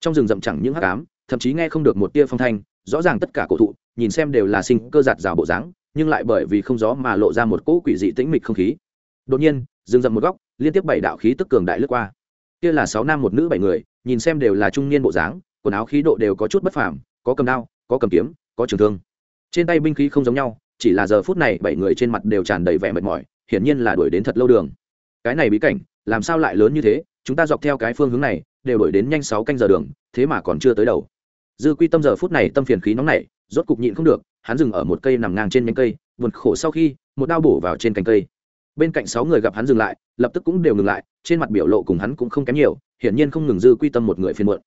Trong rừng rậm chẳng những hắc ám, thậm chí nghe không được một tia phong thanh, rõ ràng tất cả cổ thụ, nhìn xem đều là sinh cơ giạt rào bộ dáng nhưng lại bởi vì không gió mà lộ ra một cỗ quỷ dị tĩnh mịch không khí. Đột nhiên dừng dậm một góc, liên tiếp bảy đạo khí tức cường đại lướt qua. Kia là sáu nam một nữ bảy người, nhìn xem đều là trung niên bộ dáng, quần áo khí độ đều có chút bất phàm, có cầm đao, có cầm kiếm, có trường thương. Trên tay binh khí không giống nhau, chỉ là giờ phút này bảy người trên mặt đều tràn đầy vẻ mệt mỏi, hiển nhiên là đuổi đến thật lâu đường. Cái này bí cảnh, làm sao lại lớn như thế? Chúng ta dọc theo cái phương hướng này, đều đuổi đến nhanh sáu canh giờ đường, thế mà còn chưa tới đầu dư quy tâm giờ phút này tâm phiền khí nóng nảy, rốt cục nhịn không được hắn dừng ở một cây nằm ngang trên nhánh cây buồn khổ sau khi một đao bổ vào trên cành cây. Bên cạnh sáu người gặp hắn dừng lại lập tức cũng đều ngừng lại trên mặt biểu lộ cùng hắn cũng không kém nhiều hiển nhiên không ngừng dư quy tâm một người phiền muộn.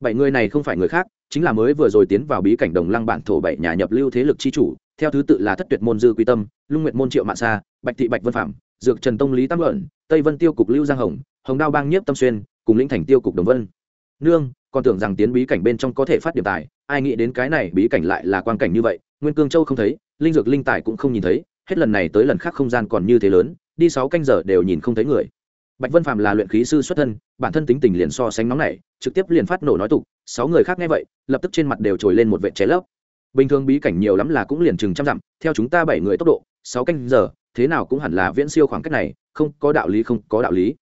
Bảy người này không phải người khác chính là mới vừa rồi tiến vào bí cảnh đồng lăng bản thổ bảy nhà nhập lưu thế lực chi chủ theo thứ tự là thất tuyệt môn dư quy tâm lung nguyện môn triệu mạn sa bạch thị bạch vân phạm dược trần tông lý tam luận tây vân tiêu cục lưu giang hồng hồng đao bang nhiếp tâm xuyên cùng lĩnh thành tiêu cục đồng vân. Nương còn tưởng rằng tiến bí cảnh bên trong có thể phát điểm tài, ai nghĩ đến cái này bí cảnh lại là quan cảnh như vậy, nguyên cương châu không thấy, linh dược linh tài cũng không nhìn thấy, hết lần này tới lần khác không gian còn như thế lớn, đi sáu canh giờ đều nhìn không thấy người. Bạch vân phàm là luyện khí sư xuất thân, bản thân tính tình liền so sánh nóng này trực tiếp liền phát nổ nói tục, sáu người khác nghe vậy, lập tức trên mặt đều trồi lên một vệ cháy lấp. Bình thường bí cảnh nhiều lắm là cũng liền chừng trăm dặm, theo chúng ta bảy người tốc độ, sáu canh giờ, thế nào cũng hẳn là viễn siêu khoảng cách này, không có đạo lý, không có đạo lý.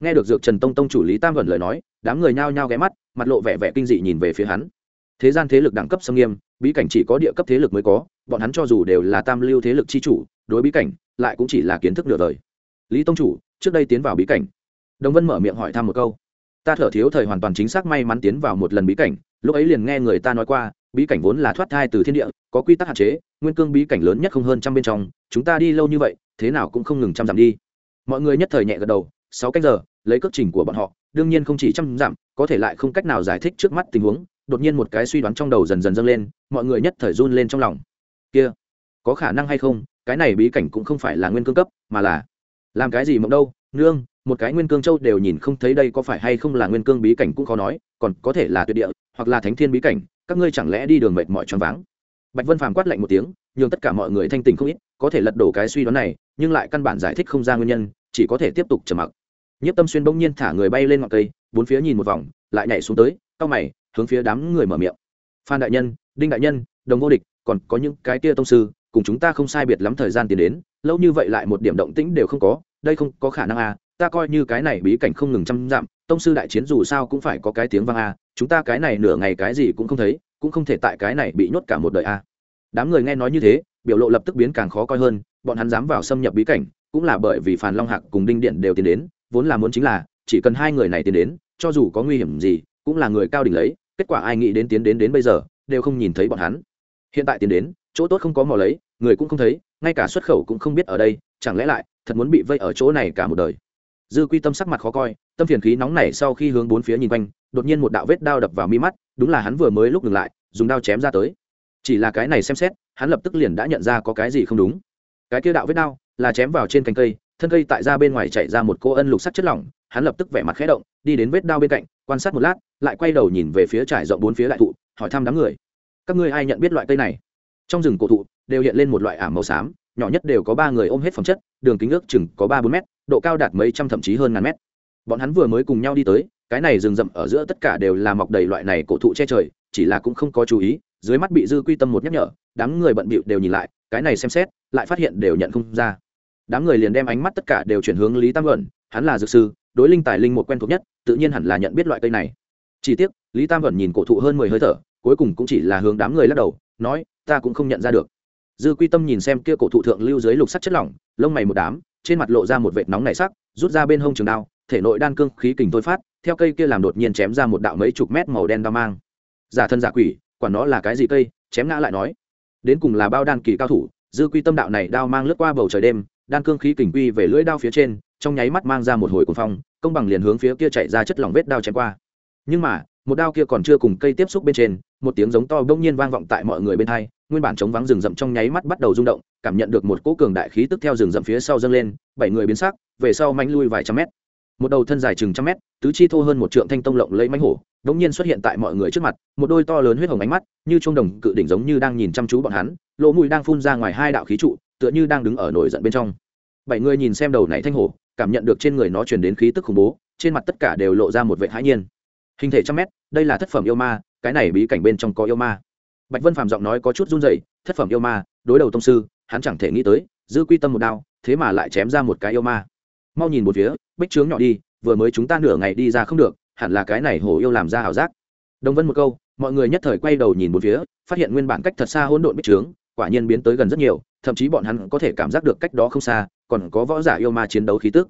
Nghe được dược trần tông tông chủ lý tam vẩn lời nói, đám người nhao nhao ghé mắt mặt lộ vẻ vẻ kinh dị nhìn về phía hắn. Thế gian thế lực đẳng cấp xâm nghiêm, bí cảnh chỉ có địa cấp thế lực mới có, bọn hắn cho dù đều là tam lưu thế lực chi chủ, đối bí cảnh lại cũng chỉ là kiến thức nửa đời. Lý tông chủ, trước đây tiến vào bí cảnh. Đồng vân mở miệng hỏi thăm một câu. Ta thở thiếu thời hoàn toàn chính xác may mắn tiến vào một lần bí cảnh, lúc ấy liền nghe người ta nói qua, bí cảnh vốn là thoát thai từ thiên địa, có quy tắc hạn chế, nguyên cương bí cảnh lớn nhất không hơn trăm bên trong, chúng ta đi lâu như vậy, thế nào cũng không ngừng trăm dặm đi. Mọi người nhất thời nhẹ gật đầu, sáu cách giờ, lấy cước trình của bọn họ, đương nhiên không chỉ trăm dặm có thể lại không cách nào giải thích trước mắt tình huống, đột nhiên một cái suy đoán trong đầu dần dần dâng lên, mọi người nhất thời run lên trong lòng. Kia, có khả năng hay không, cái này bí cảnh cũng không phải là nguyên cương cấp, mà là làm cái gì mộng đâu, nương, một cái nguyên cương châu đều nhìn không thấy đây có phải hay không là nguyên cương bí cảnh cũng khó nói, còn có thể là tuyệt địa, hoặc là thánh thiên bí cảnh, các ngươi chẳng lẽ đi đường mệt mỏi choáng váng? Bạch vân phàm quát lạnh một tiếng, nhường tất cả mọi người thanh tình không ít, có thể lật đổ cái suy đoán này, nhưng lại căn bản giải thích không ra nguyên nhân, chỉ có thể tiếp tục trầm mặc. Nhất tâm xuyên bỗng nhiên thả người bay lên ngọn cây bốn phía nhìn một vòng, lại nhảy xuống tới, cau mày, hướng phía đám người mở miệng. Phan đại nhân, đinh đại nhân, đồng vô địch, còn có những cái kia tông sư, cùng chúng ta không sai biệt lắm thời gian tiến đến, lâu như vậy lại một điểm động tĩnh đều không có, đây không có khả năng à ta coi như cái này bí cảnh không ngừng trăm dặm, tông sư đại chiến dù sao cũng phải có cái tiếng vang à chúng ta cái này nửa ngày cái gì cũng không thấy, cũng không thể tại cái này bị nhốt cả một đời à. Đám người nghe nói như thế, biểu lộ lập tức biến càng khó coi hơn, bọn hắn dám vào xâm nhập bí cảnh, cũng là bởi vì phàn long hạc cùng đinh điện đều tiến đến, vốn là muốn chính là, chỉ cần hai người này tiến đến cho dù có nguy hiểm gì, cũng là người cao đỉnh lấy, kết quả ai nghĩ đến tiến đến đến bây giờ, đều không nhìn thấy bọn hắn. Hiện tại tiến đến, chỗ tốt không có mò lấy, người cũng không thấy, ngay cả xuất khẩu cũng không biết ở đây, chẳng lẽ lại, thật muốn bị vây ở chỗ này cả một đời. Dư quy tâm sắc mặt khó coi, tâm phiền khí nóng này sau khi hướng bốn phía nhìn quanh, đột nhiên một đạo vết đao đập vào mi mắt, đúng là hắn vừa mới lúc ngừng lại, dùng đao chém ra tới. Chỉ là cái này xem xét, hắn lập tức liền đã nhận ra có cái gì không đúng. Cái kia đạo vết đao là chém vào trên cành cây thân cây tại ra bên ngoài chạy ra một cô ân lục sắc chất lỏng, hắn lập tức vẻ mặt khẽ động, đi đến vết đao bên cạnh, quan sát một lát, lại quay đầu nhìn về phía trải rộng bốn phía đại thụ, hỏi thăm đám người. Các ngươi ai nhận biết loại cây này? Trong rừng cổ thụ, đều hiện lên một loại ảm màu xám, nhỏ nhất đều có ba người ôm hết phẩm chất, đường kính ước chừng có ba bốn mét, độ cao đạt mấy trăm thậm chí hơn ngàn mét. Bọn hắn vừa mới cùng nhau đi tới, cái này rừng rậm ở giữa tất cả đều là mọc đầy loại này cổ thụ che trời, chỉ là cũng không có chú ý, dưới mắt bị dư quy tâm một nhắc nhở, đám người bận bịu đều nhìn lại, cái này xem xét, lại phát hiện đều nhận không ra đám người liền đem ánh mắt tất cả đều chuyển hướng lý tam luận, hắn là dược sư, đối linh tài linh một quen thuộc nhất, tự nhiên hẳn là nhận biết loại cây này. Chỉ tiếc, lý tam luận nhìn cổ thụ hơn mười hơi thở, cuối cùng cũng chỉ là hướng đám người lắc đầu, nói, ta cũng không nhận ra được. Dư quy tâm nhìn xem kia cổ thụ thượng lưu dưới lục sắt chất lỏng, lông mày một đám, trên mặt lộ ra một vệt nóng nảy sắc, rút ra bên hông trường đao, thể nội đan cương khí kình thôi phát, theo cây kia làm đột nhiên chém ra một đạo mấy chục mét màu đen đao mang. Giả thân giả quỷ quản nó là cái gì cây? Chém ngã lại nói. Đến cùng là bao đan kỳ cao thủ, dư quy tâm đạo này đao mang lướt qua bầu trời đêm đan cương khí kình quy về lưỡi đao phía trên, trong nháy mắt mang ra một hồi cuồng phong, công bằng liền hướng phía kia chạy ra chất lỏng vết đao chém qua. Nhưng mà, một đao kia còn chưa cùng cây tiếp xúc bên trên, một tiếng giống to bỗng nhiên vang vọng tại mọi người bên hai, nguyên bản chống vắng rừng rậm trong nháy mắt bắt đầu rung động, cảm nhận được một cỗ cường đại khí tức theo rừng rậm phía sau dâng lên, bảy người biến sắc, về sau manh lui vài trăm mét. Một đầu thân dài chừng trăm mét, tứ chi thô hơn một trượng thanh tông lộng lấy mánh hổ đống nhiên xuất hiện tại mọi người trước mặt, một đôi to lớn huyết hồng ánh mắt, như trung đồng cự đỉnh giống như đang nhìn chăm chú bọn hắn, lỗ mũi đang phun ra ngoài hai đạo khí trụ tựa như đang đứng ở nổi giận bên trong. Bảy người nhìn xem đầu này thanh hổ, cảm nhận được trên người nó truyền đến khí tức khủng bố, trên mặt tất cả đều lộ ra một vệ hãi nhiên. Hình thể trăm mét, đây là thất phẩm yêu ma, cái này bí cảnh bên trong có yêu ma. Bạch vân phàm giọng nói có chút run rẩy, thất phẩm yêu ma, đối đầu tông sư, hắn chẳng thể nghĩ tới giữ quy tâm một đao, thế mà lại chém ra một cái yêu ma. Mau nhìn một phía, bích trướng nhỏ đi, vừa mới chúng ta nửa ngày đi ra không được, hẳn là cái này hổ yêu làm ra ảo giác. Đồng vân một câu, mọi người nhất thời quay đầu nhìn một phía, phát hiện nguyên bản cách thật xa hỗn độn bích trướng, quả nhiên biến tới gần rất nhiều thậm chí bọn hắn có thể cảm giác được cách đó không xa, còn có võ giả yêu ma chiến đấu khí tức.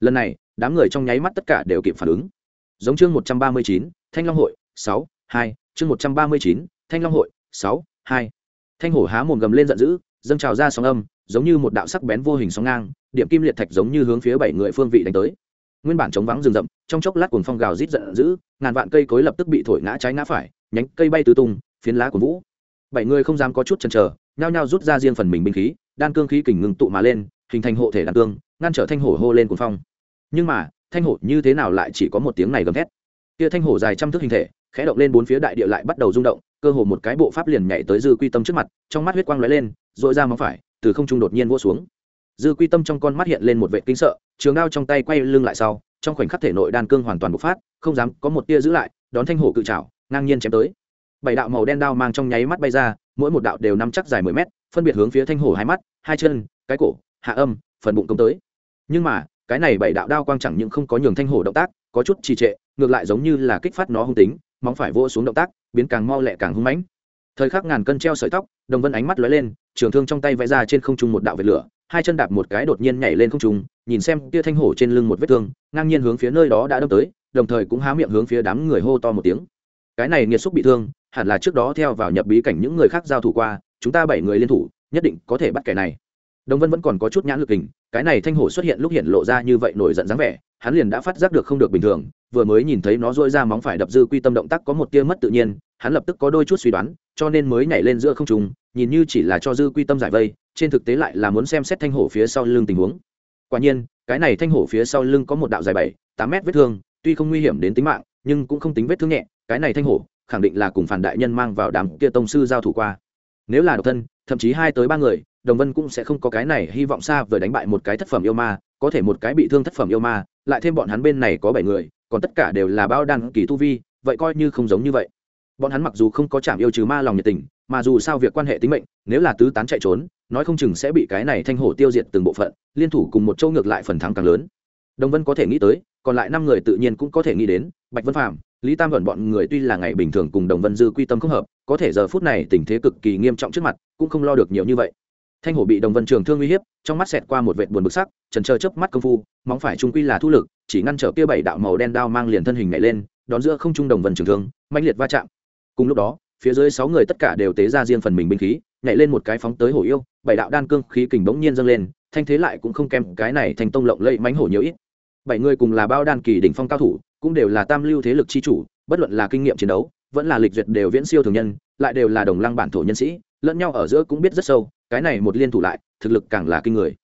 Lần này, đám người trong nháy mắt tất cả đều kịp phản ứng. Giống chương một trăm ba mươi chín, thanh long hội, sáu, hai, chương một trăm ba mươi chín, thanh long hội, sáu, hai. Thanh hổ há mồm gầm lên giận dữ, dâng trào ra sóng âm, giống như một đạo sắc bén vô hình sóng ngang, điểm kim liệt thạch giống như hướng phía bảy người phương vị đánh tới. Nguyên bản chống vắng rừng rậm, trong chốc lát cuồng phong gào rít giận dữ, ngàn vạn cây cối lập tức bị thổi ngã trái ngã phải, nhánh cây bay tứ tung, phiến lá của vũ. Bảy người không dám có chút chần chờ nhao nhao rút ra riêng phần mình binh khí, đan cương khí kình ngừng tụ mà lên, hình thành hộ thể đan cương, ngăn trở thanh hổ hô lên cuồng phong. Nhưng mà, thanh hổ như thế nào lại chỉ có một tiếng này gầm thét? Kia thanh hổ dài trăm thước hình thể, khẽ động lên bốn phía đại địa lại bắt đầu rung động, cơ hồ một cái bộ pháp liền nhảy tới dư quy tâm trước mặt, trong mắt huyết quang lóe lên dội ra móng phải, từ không trung đột nhiên vỗ xuống. Dư quy tâm trong con mắt hiện lên một vệ kinh sợ, trường đao trong tay quay lưng lại sau, trong khoảnh khắc thể nội đan cương hoàn toàn bộc phát, không dám có một tia giữ lại, đón thanh hổ cự trảo, ngang nhiên chém tới. Bảy đạo màu đen đao mang trong nháy mắt bay ra mỗi một đạo đều nắm chắc dài mười mét, phân biệt hướng phía thanh hổ hai mắt, hai chân, cái cổ, hạ âm, phần bụng công tới. Nhưng mà, cái này bảy đạo đao quang chẳng những không có nhường thanh hổ động tác có chút trì trệ, ngược lại giống như là kích phát nó hung tính, móng phải vỗ xuống động tác, biến càng mau lẹ càng hung mãnh. Thời khắc ngàn cân treo sợi tóc, đồng vân ánh mắt lóe lên, trường thương trong tay vẽ ra trên không trung một đạo vệt lửa, hai chân đạp một cái đột nhiên nhảy lên không trung, nhìn xem kia thanh hổ trên lưng một vết thương, ngang nhiên hướng phía nơi đó đã đâm tới, đồng thời cũng há miệng hướng phía đám người hô to một tiếng. Cái này nghiệt xúc bị thương hẳn là trước đó theo vào nhập bí cảnh những người khác giao thủ qua, chúng ta bảy người liên thủ, nhất định có thể bắt kẻ này. Đồng vân vẫn còn có chút nhãn lực hình, cái này thanh hổ xuất hiện lúc hiện lộ ra như vậy nổi giận dáng vẻ, hắn liền đã phát giác được không được bình thường, vừa mới nhìn thấy nó dỗi ra móng phải đập dư quy tâm động tác có một tia mất tự nhiên, hắn lập tức có đôi chút suy đoán, cho nên mới nhảy lên giữa không trùng nhìn như chỉ là cho dư quy tâm giải vây, trên thực tế lại là muốn xem xét thanh hổ phía sau lưng tình huống. Quả nhiên, cái này thanh hổ phía sau lưng có một đạo dài bảy, tám mét vết thương, tuy không nguy hiểm đến tính mạng, nhưng cũng không tính vết thương nhẹ, cái này thanh hổ khẳng định là cùng phản đại nhân mang vào đám kia tông sư giao thủ qua. Nếu là độc thân, thậm chí hai tới ba người, đồng vân cũng sẽ không có cái này hy vọng xa vừa đánh bại một cái thất phẩm yêu ma, có thể một cái bị thương thất phẩm yêu ma, lại thêm bọn hắn bên này có bảy người, còn tất cả đều là bao đăng kỳ tu vi, vậy coi như không giống như vậy. Bọn hắn mặc dù không có chạm yêu trừ ma lòng nhiệt tình, mà dù sao việc quan hệ tính mệnh, nếu là tứ tán chạy trốn, nói không chừng sẽ bị cái này thanh hổ tiêu diệt từng bộ phận, liên thủ cùng một châu ngược lại phần thắng càng lớn. Đồng vân có thể nghĩ tới, còn lại năm người tự nhiên cũng có thể nghĩ đến bạch vân phạm lý tam vẩn bọn người tuy là ngày bình thường cùng đồng vân dư quy tâm không hợp, có thể giờ phút này tình thế cực kỳ nghiêm trọng trước mặt, cũng không lo được nhiều như vậy. Thanh hổ bị đồng vân trường thương uy hiếp, trong mắt xẹt qua một vệt buồn bực sắc, trần trơ chớp mắt công phu, móng phải trung quy là thu lực, chỉ ngăn trở kia bảy đạo màu đen đao mang liền thân hình nhảy lên, đón giữa không trung đồng vân trường thương mạnh liệt va chạm. Cùng lúc đó, phía dưới sáu người tất cả đều tế ra riêng phần mình binh khí, nhảy lên một cái phóng tới hổ yêu, bảy đạo đan cương khí kình bỗng nhiên dâng lên, thanh thế lại cũng không kèm cái này thành tông lộng lẫy mánh hổ nhiều ít bảy người cùng là bao đan kỳ đỉnh phong cao thủ, cũng đều là tam lưu thế lực chi chủ, bất luận là kinh nghiệm chiến đấu, vẫn là lịch duyệt đều viễn siêu thường nhân, lại đều là đồng lăng bản thổ nhân sĩ, lẫn nhau ở giữa cũng biết rất sâu, cái này một liên thủ lại, thực lực càng là kinh người.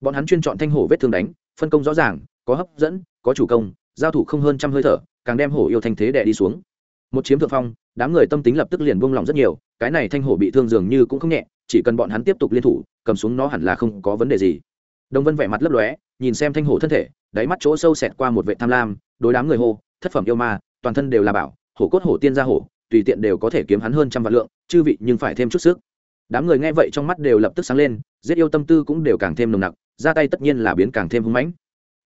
Bọn hắn chuyên chọn thanh hổ vết thương đánh, phân công rõ ràng, có hấp dẫn, có chủ công, giao thủ không hơn trăm hơi thở, càng đem hổ yêu thanh thế đè đi xuống. Một chiếm thượng phong, đám người tâm tính lập tức liền buông lỏng rất nhiều, cái này thanh hổ bị thương dường như cũng không nhẹ, chỉ cần bọn hắn tiếp tục liên thủ, cầm xuống nó hẳn là không có vấn đề gì. Đồng vân vẻ mặt lấp lóe nhìn xem thanh hổ thân thể, đáy mắt chỗ sâu xẹt qua một vệ tham lam, đối đám người hô, thất phẩm yêu ma, toàn thân đều là bảo, hổ cốt hổ tiên gia hổ, tùy tiện đều có thể kiếm hắn hơn trăm vạn lượng, chư vị nhưng phải thêm chút sức. Đám người nghe vậy trong mắt đều lập tức sáng lên, giết yêu tâm tư cũng đều càng thêm nồng nặc, ra tay tất nhiên là biến càng thêm hưng mãnh.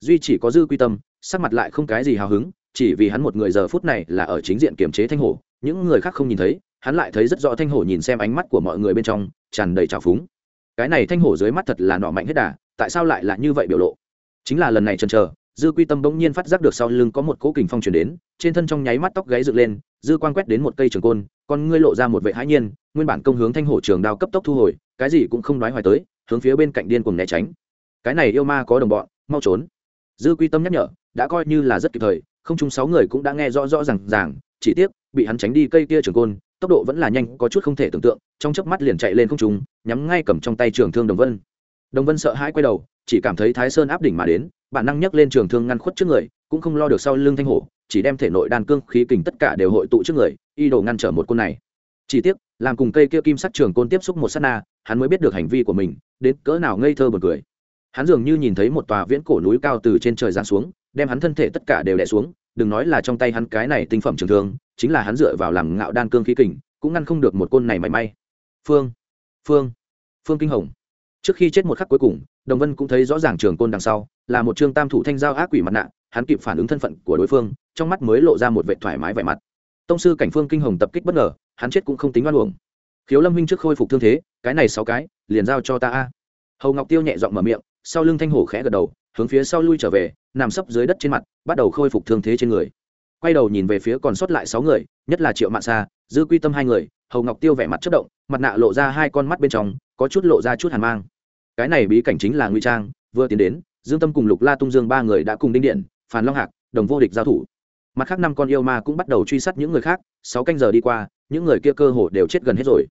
Duy chỉ có dư quy tâm, sắc mặt lại không cái gì hào hứng, chỉ vì hắn một người giờ phút này là ở chính diện kiềm chế thanh hổ, những người khác không nhìn thấy, hắn lại thấy rất rõ thanh hổ nhìn xem ánh mắt của mọi người bên trong, tràn đầy trào phúng. Cái này thanh hổ dưới mắt thật là nọ mạnh hết đà, tại sao lại là như vậy biểu lộ? Chính là lần này chần chờ, dư quy tâm bỗng nhiên phát giác được sau lưng có một cỗ kình phong chuyển đến, trên thân trong nháy mắt tóc gáy dựng lên, dư quan quét đến một cây trường côn, con ngươi lộ ra một vệ hãi nhiên, nguyên bản công hướng thanh hổ trường đao cấp tốc thu hồi, cái gì cũng không nói hoài tới, hướng phía bên cạnh điên cùng né tránh. Cái này yêu ma có đồng bọn, mau trốn. Dư quy tâm nhắc nhở, đã coi như là rất kịp thời, không chung sáu người cũng đã nghe rõ rõ r à n g ràng, chỉ tiếc, bị hắn tránh đi cây kia trường côn, tốc độ vẫn là nhanh, có chút không thể tưởng tượng, trong chớp mắt liền chạy lên không trung, nhắm ngay cầm trong tay trường thương đồng vân đồng vân sợ hãi quay đầu, chỉ cảm thấy thái sơn áp đỉnh mà đến, bản năng nhấc lên trường thương ngăn khuất trước người, cũng không lo được sau lưng thanh hổ, chỉ đem thể nội đan cương khí kình tất cả đều hội tụ trước người, y đồ ngăn trở một côn này. Chỉ tiếc, làm cùng cây kia kim sắc trường côn tiếp xúc một sát na, hắn mới biết được hành vi của mình, đến cỡ nào ngây thơ buồn cười. Hắn dường như nhìn thấy một tòa viễn cổ núi cao từ trên trời giáng xuống, đem hắn thân thể tất cả đều đè xuống, đừng nói là trong tay hắn cái này tinh phẩm trường thương, chính là hắn dựa vào làm ngạo đan cương khí kình, cũng ngăn không được một côn này mảy may. Phương phương phương kinh hồng trước khi chết một khắc cuối cùng, đồng vân cũng thấy rõ ràng trường côn đằng sau, là một trương tam thủ thanh giao ác quỷ mặt nạ, hắn kịp phản ứng thân phận của đối phương, trong mắt mới lộ ra một vệ thoải mái vẻ mặt. Tông sư cảnh phương kinh hồng tập kích bất ngờ, hắn chết cũng không tính oan uổng. Khiếu lâm huynh trước khôi phục thương thế, cái này sáu cái, liền giao cho ta a. Hầu ngọc tiêu nhẹ giọng mở miệng, sau lưng thanh hổ khẽ gật đầu, hướng phía sau lui trở về, nằm sấp dưới đất trên mặt, bắt đầu khôi phục thương thế trên người. Quay đầu nhìn về phía còn sót lại sáu người, nhất là triệu mạn sa, dư quy tâm hai người, hầu ngọc tiêu vẻ mặt chất động, mặt nạ lộ ra hai con mắt bên trong, có chút lộ ra chút hàn mang cái này bí cảnh chính là nguy trang, vừa tiến đến, dương tâm cùng lục la tung dương ba người đã cùng đinh điện, phàn long hạc, đồng vô địch giao thủ. Mặt khác năm con yêu ma cũng bắt đầu truy sát những người khác, sáu canh giờ đi qua, những người kia cơ hồ đều chết gần hết rồi.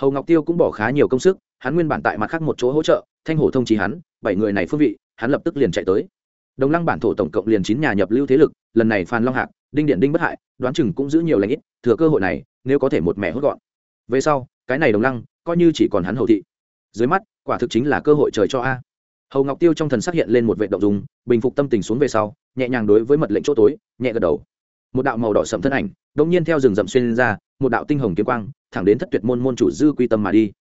Hầu ngọc tiêu cũng bỏ khá nhiều công sức, hắn nguyên bản tại mặt khác một chỗ hỗ trợ, thanh hổ thông trí hắn, bảy người này phương vị, hắn lập tức liền chạy tới. Đồng lăng bản thổ tổng cộng liền chín nhà nhập lưu thế lực, lần này phan long hạc, đinh điện đinh bất hại, đoán chừng cũng giữ nhiều lãnh ít, thừa cơ hội này, nếu có thể một mẹ hốt gọn. Về sau, cái này đồng lăng, coi như chỉ còn hắn hầu thị dưới mắt, quả thực chính là cơ hội trời cho a. Hầu ngọc tiêu trong thần xác hiện lên một vệ động dùng bình phục tâm tình xuống về sau, nhẹ nhàng đối với mật lệnh chỗ tối, nhẹ gật đầu. Một đạo màu đỏ sậm thân ảnh, đột nhiên theo rừng rậm xuyên lên ra, một đạo tinh hồng kiếm quang, thẳng đến thất tuyệt môn môn chủ dư quy tâm mà đi.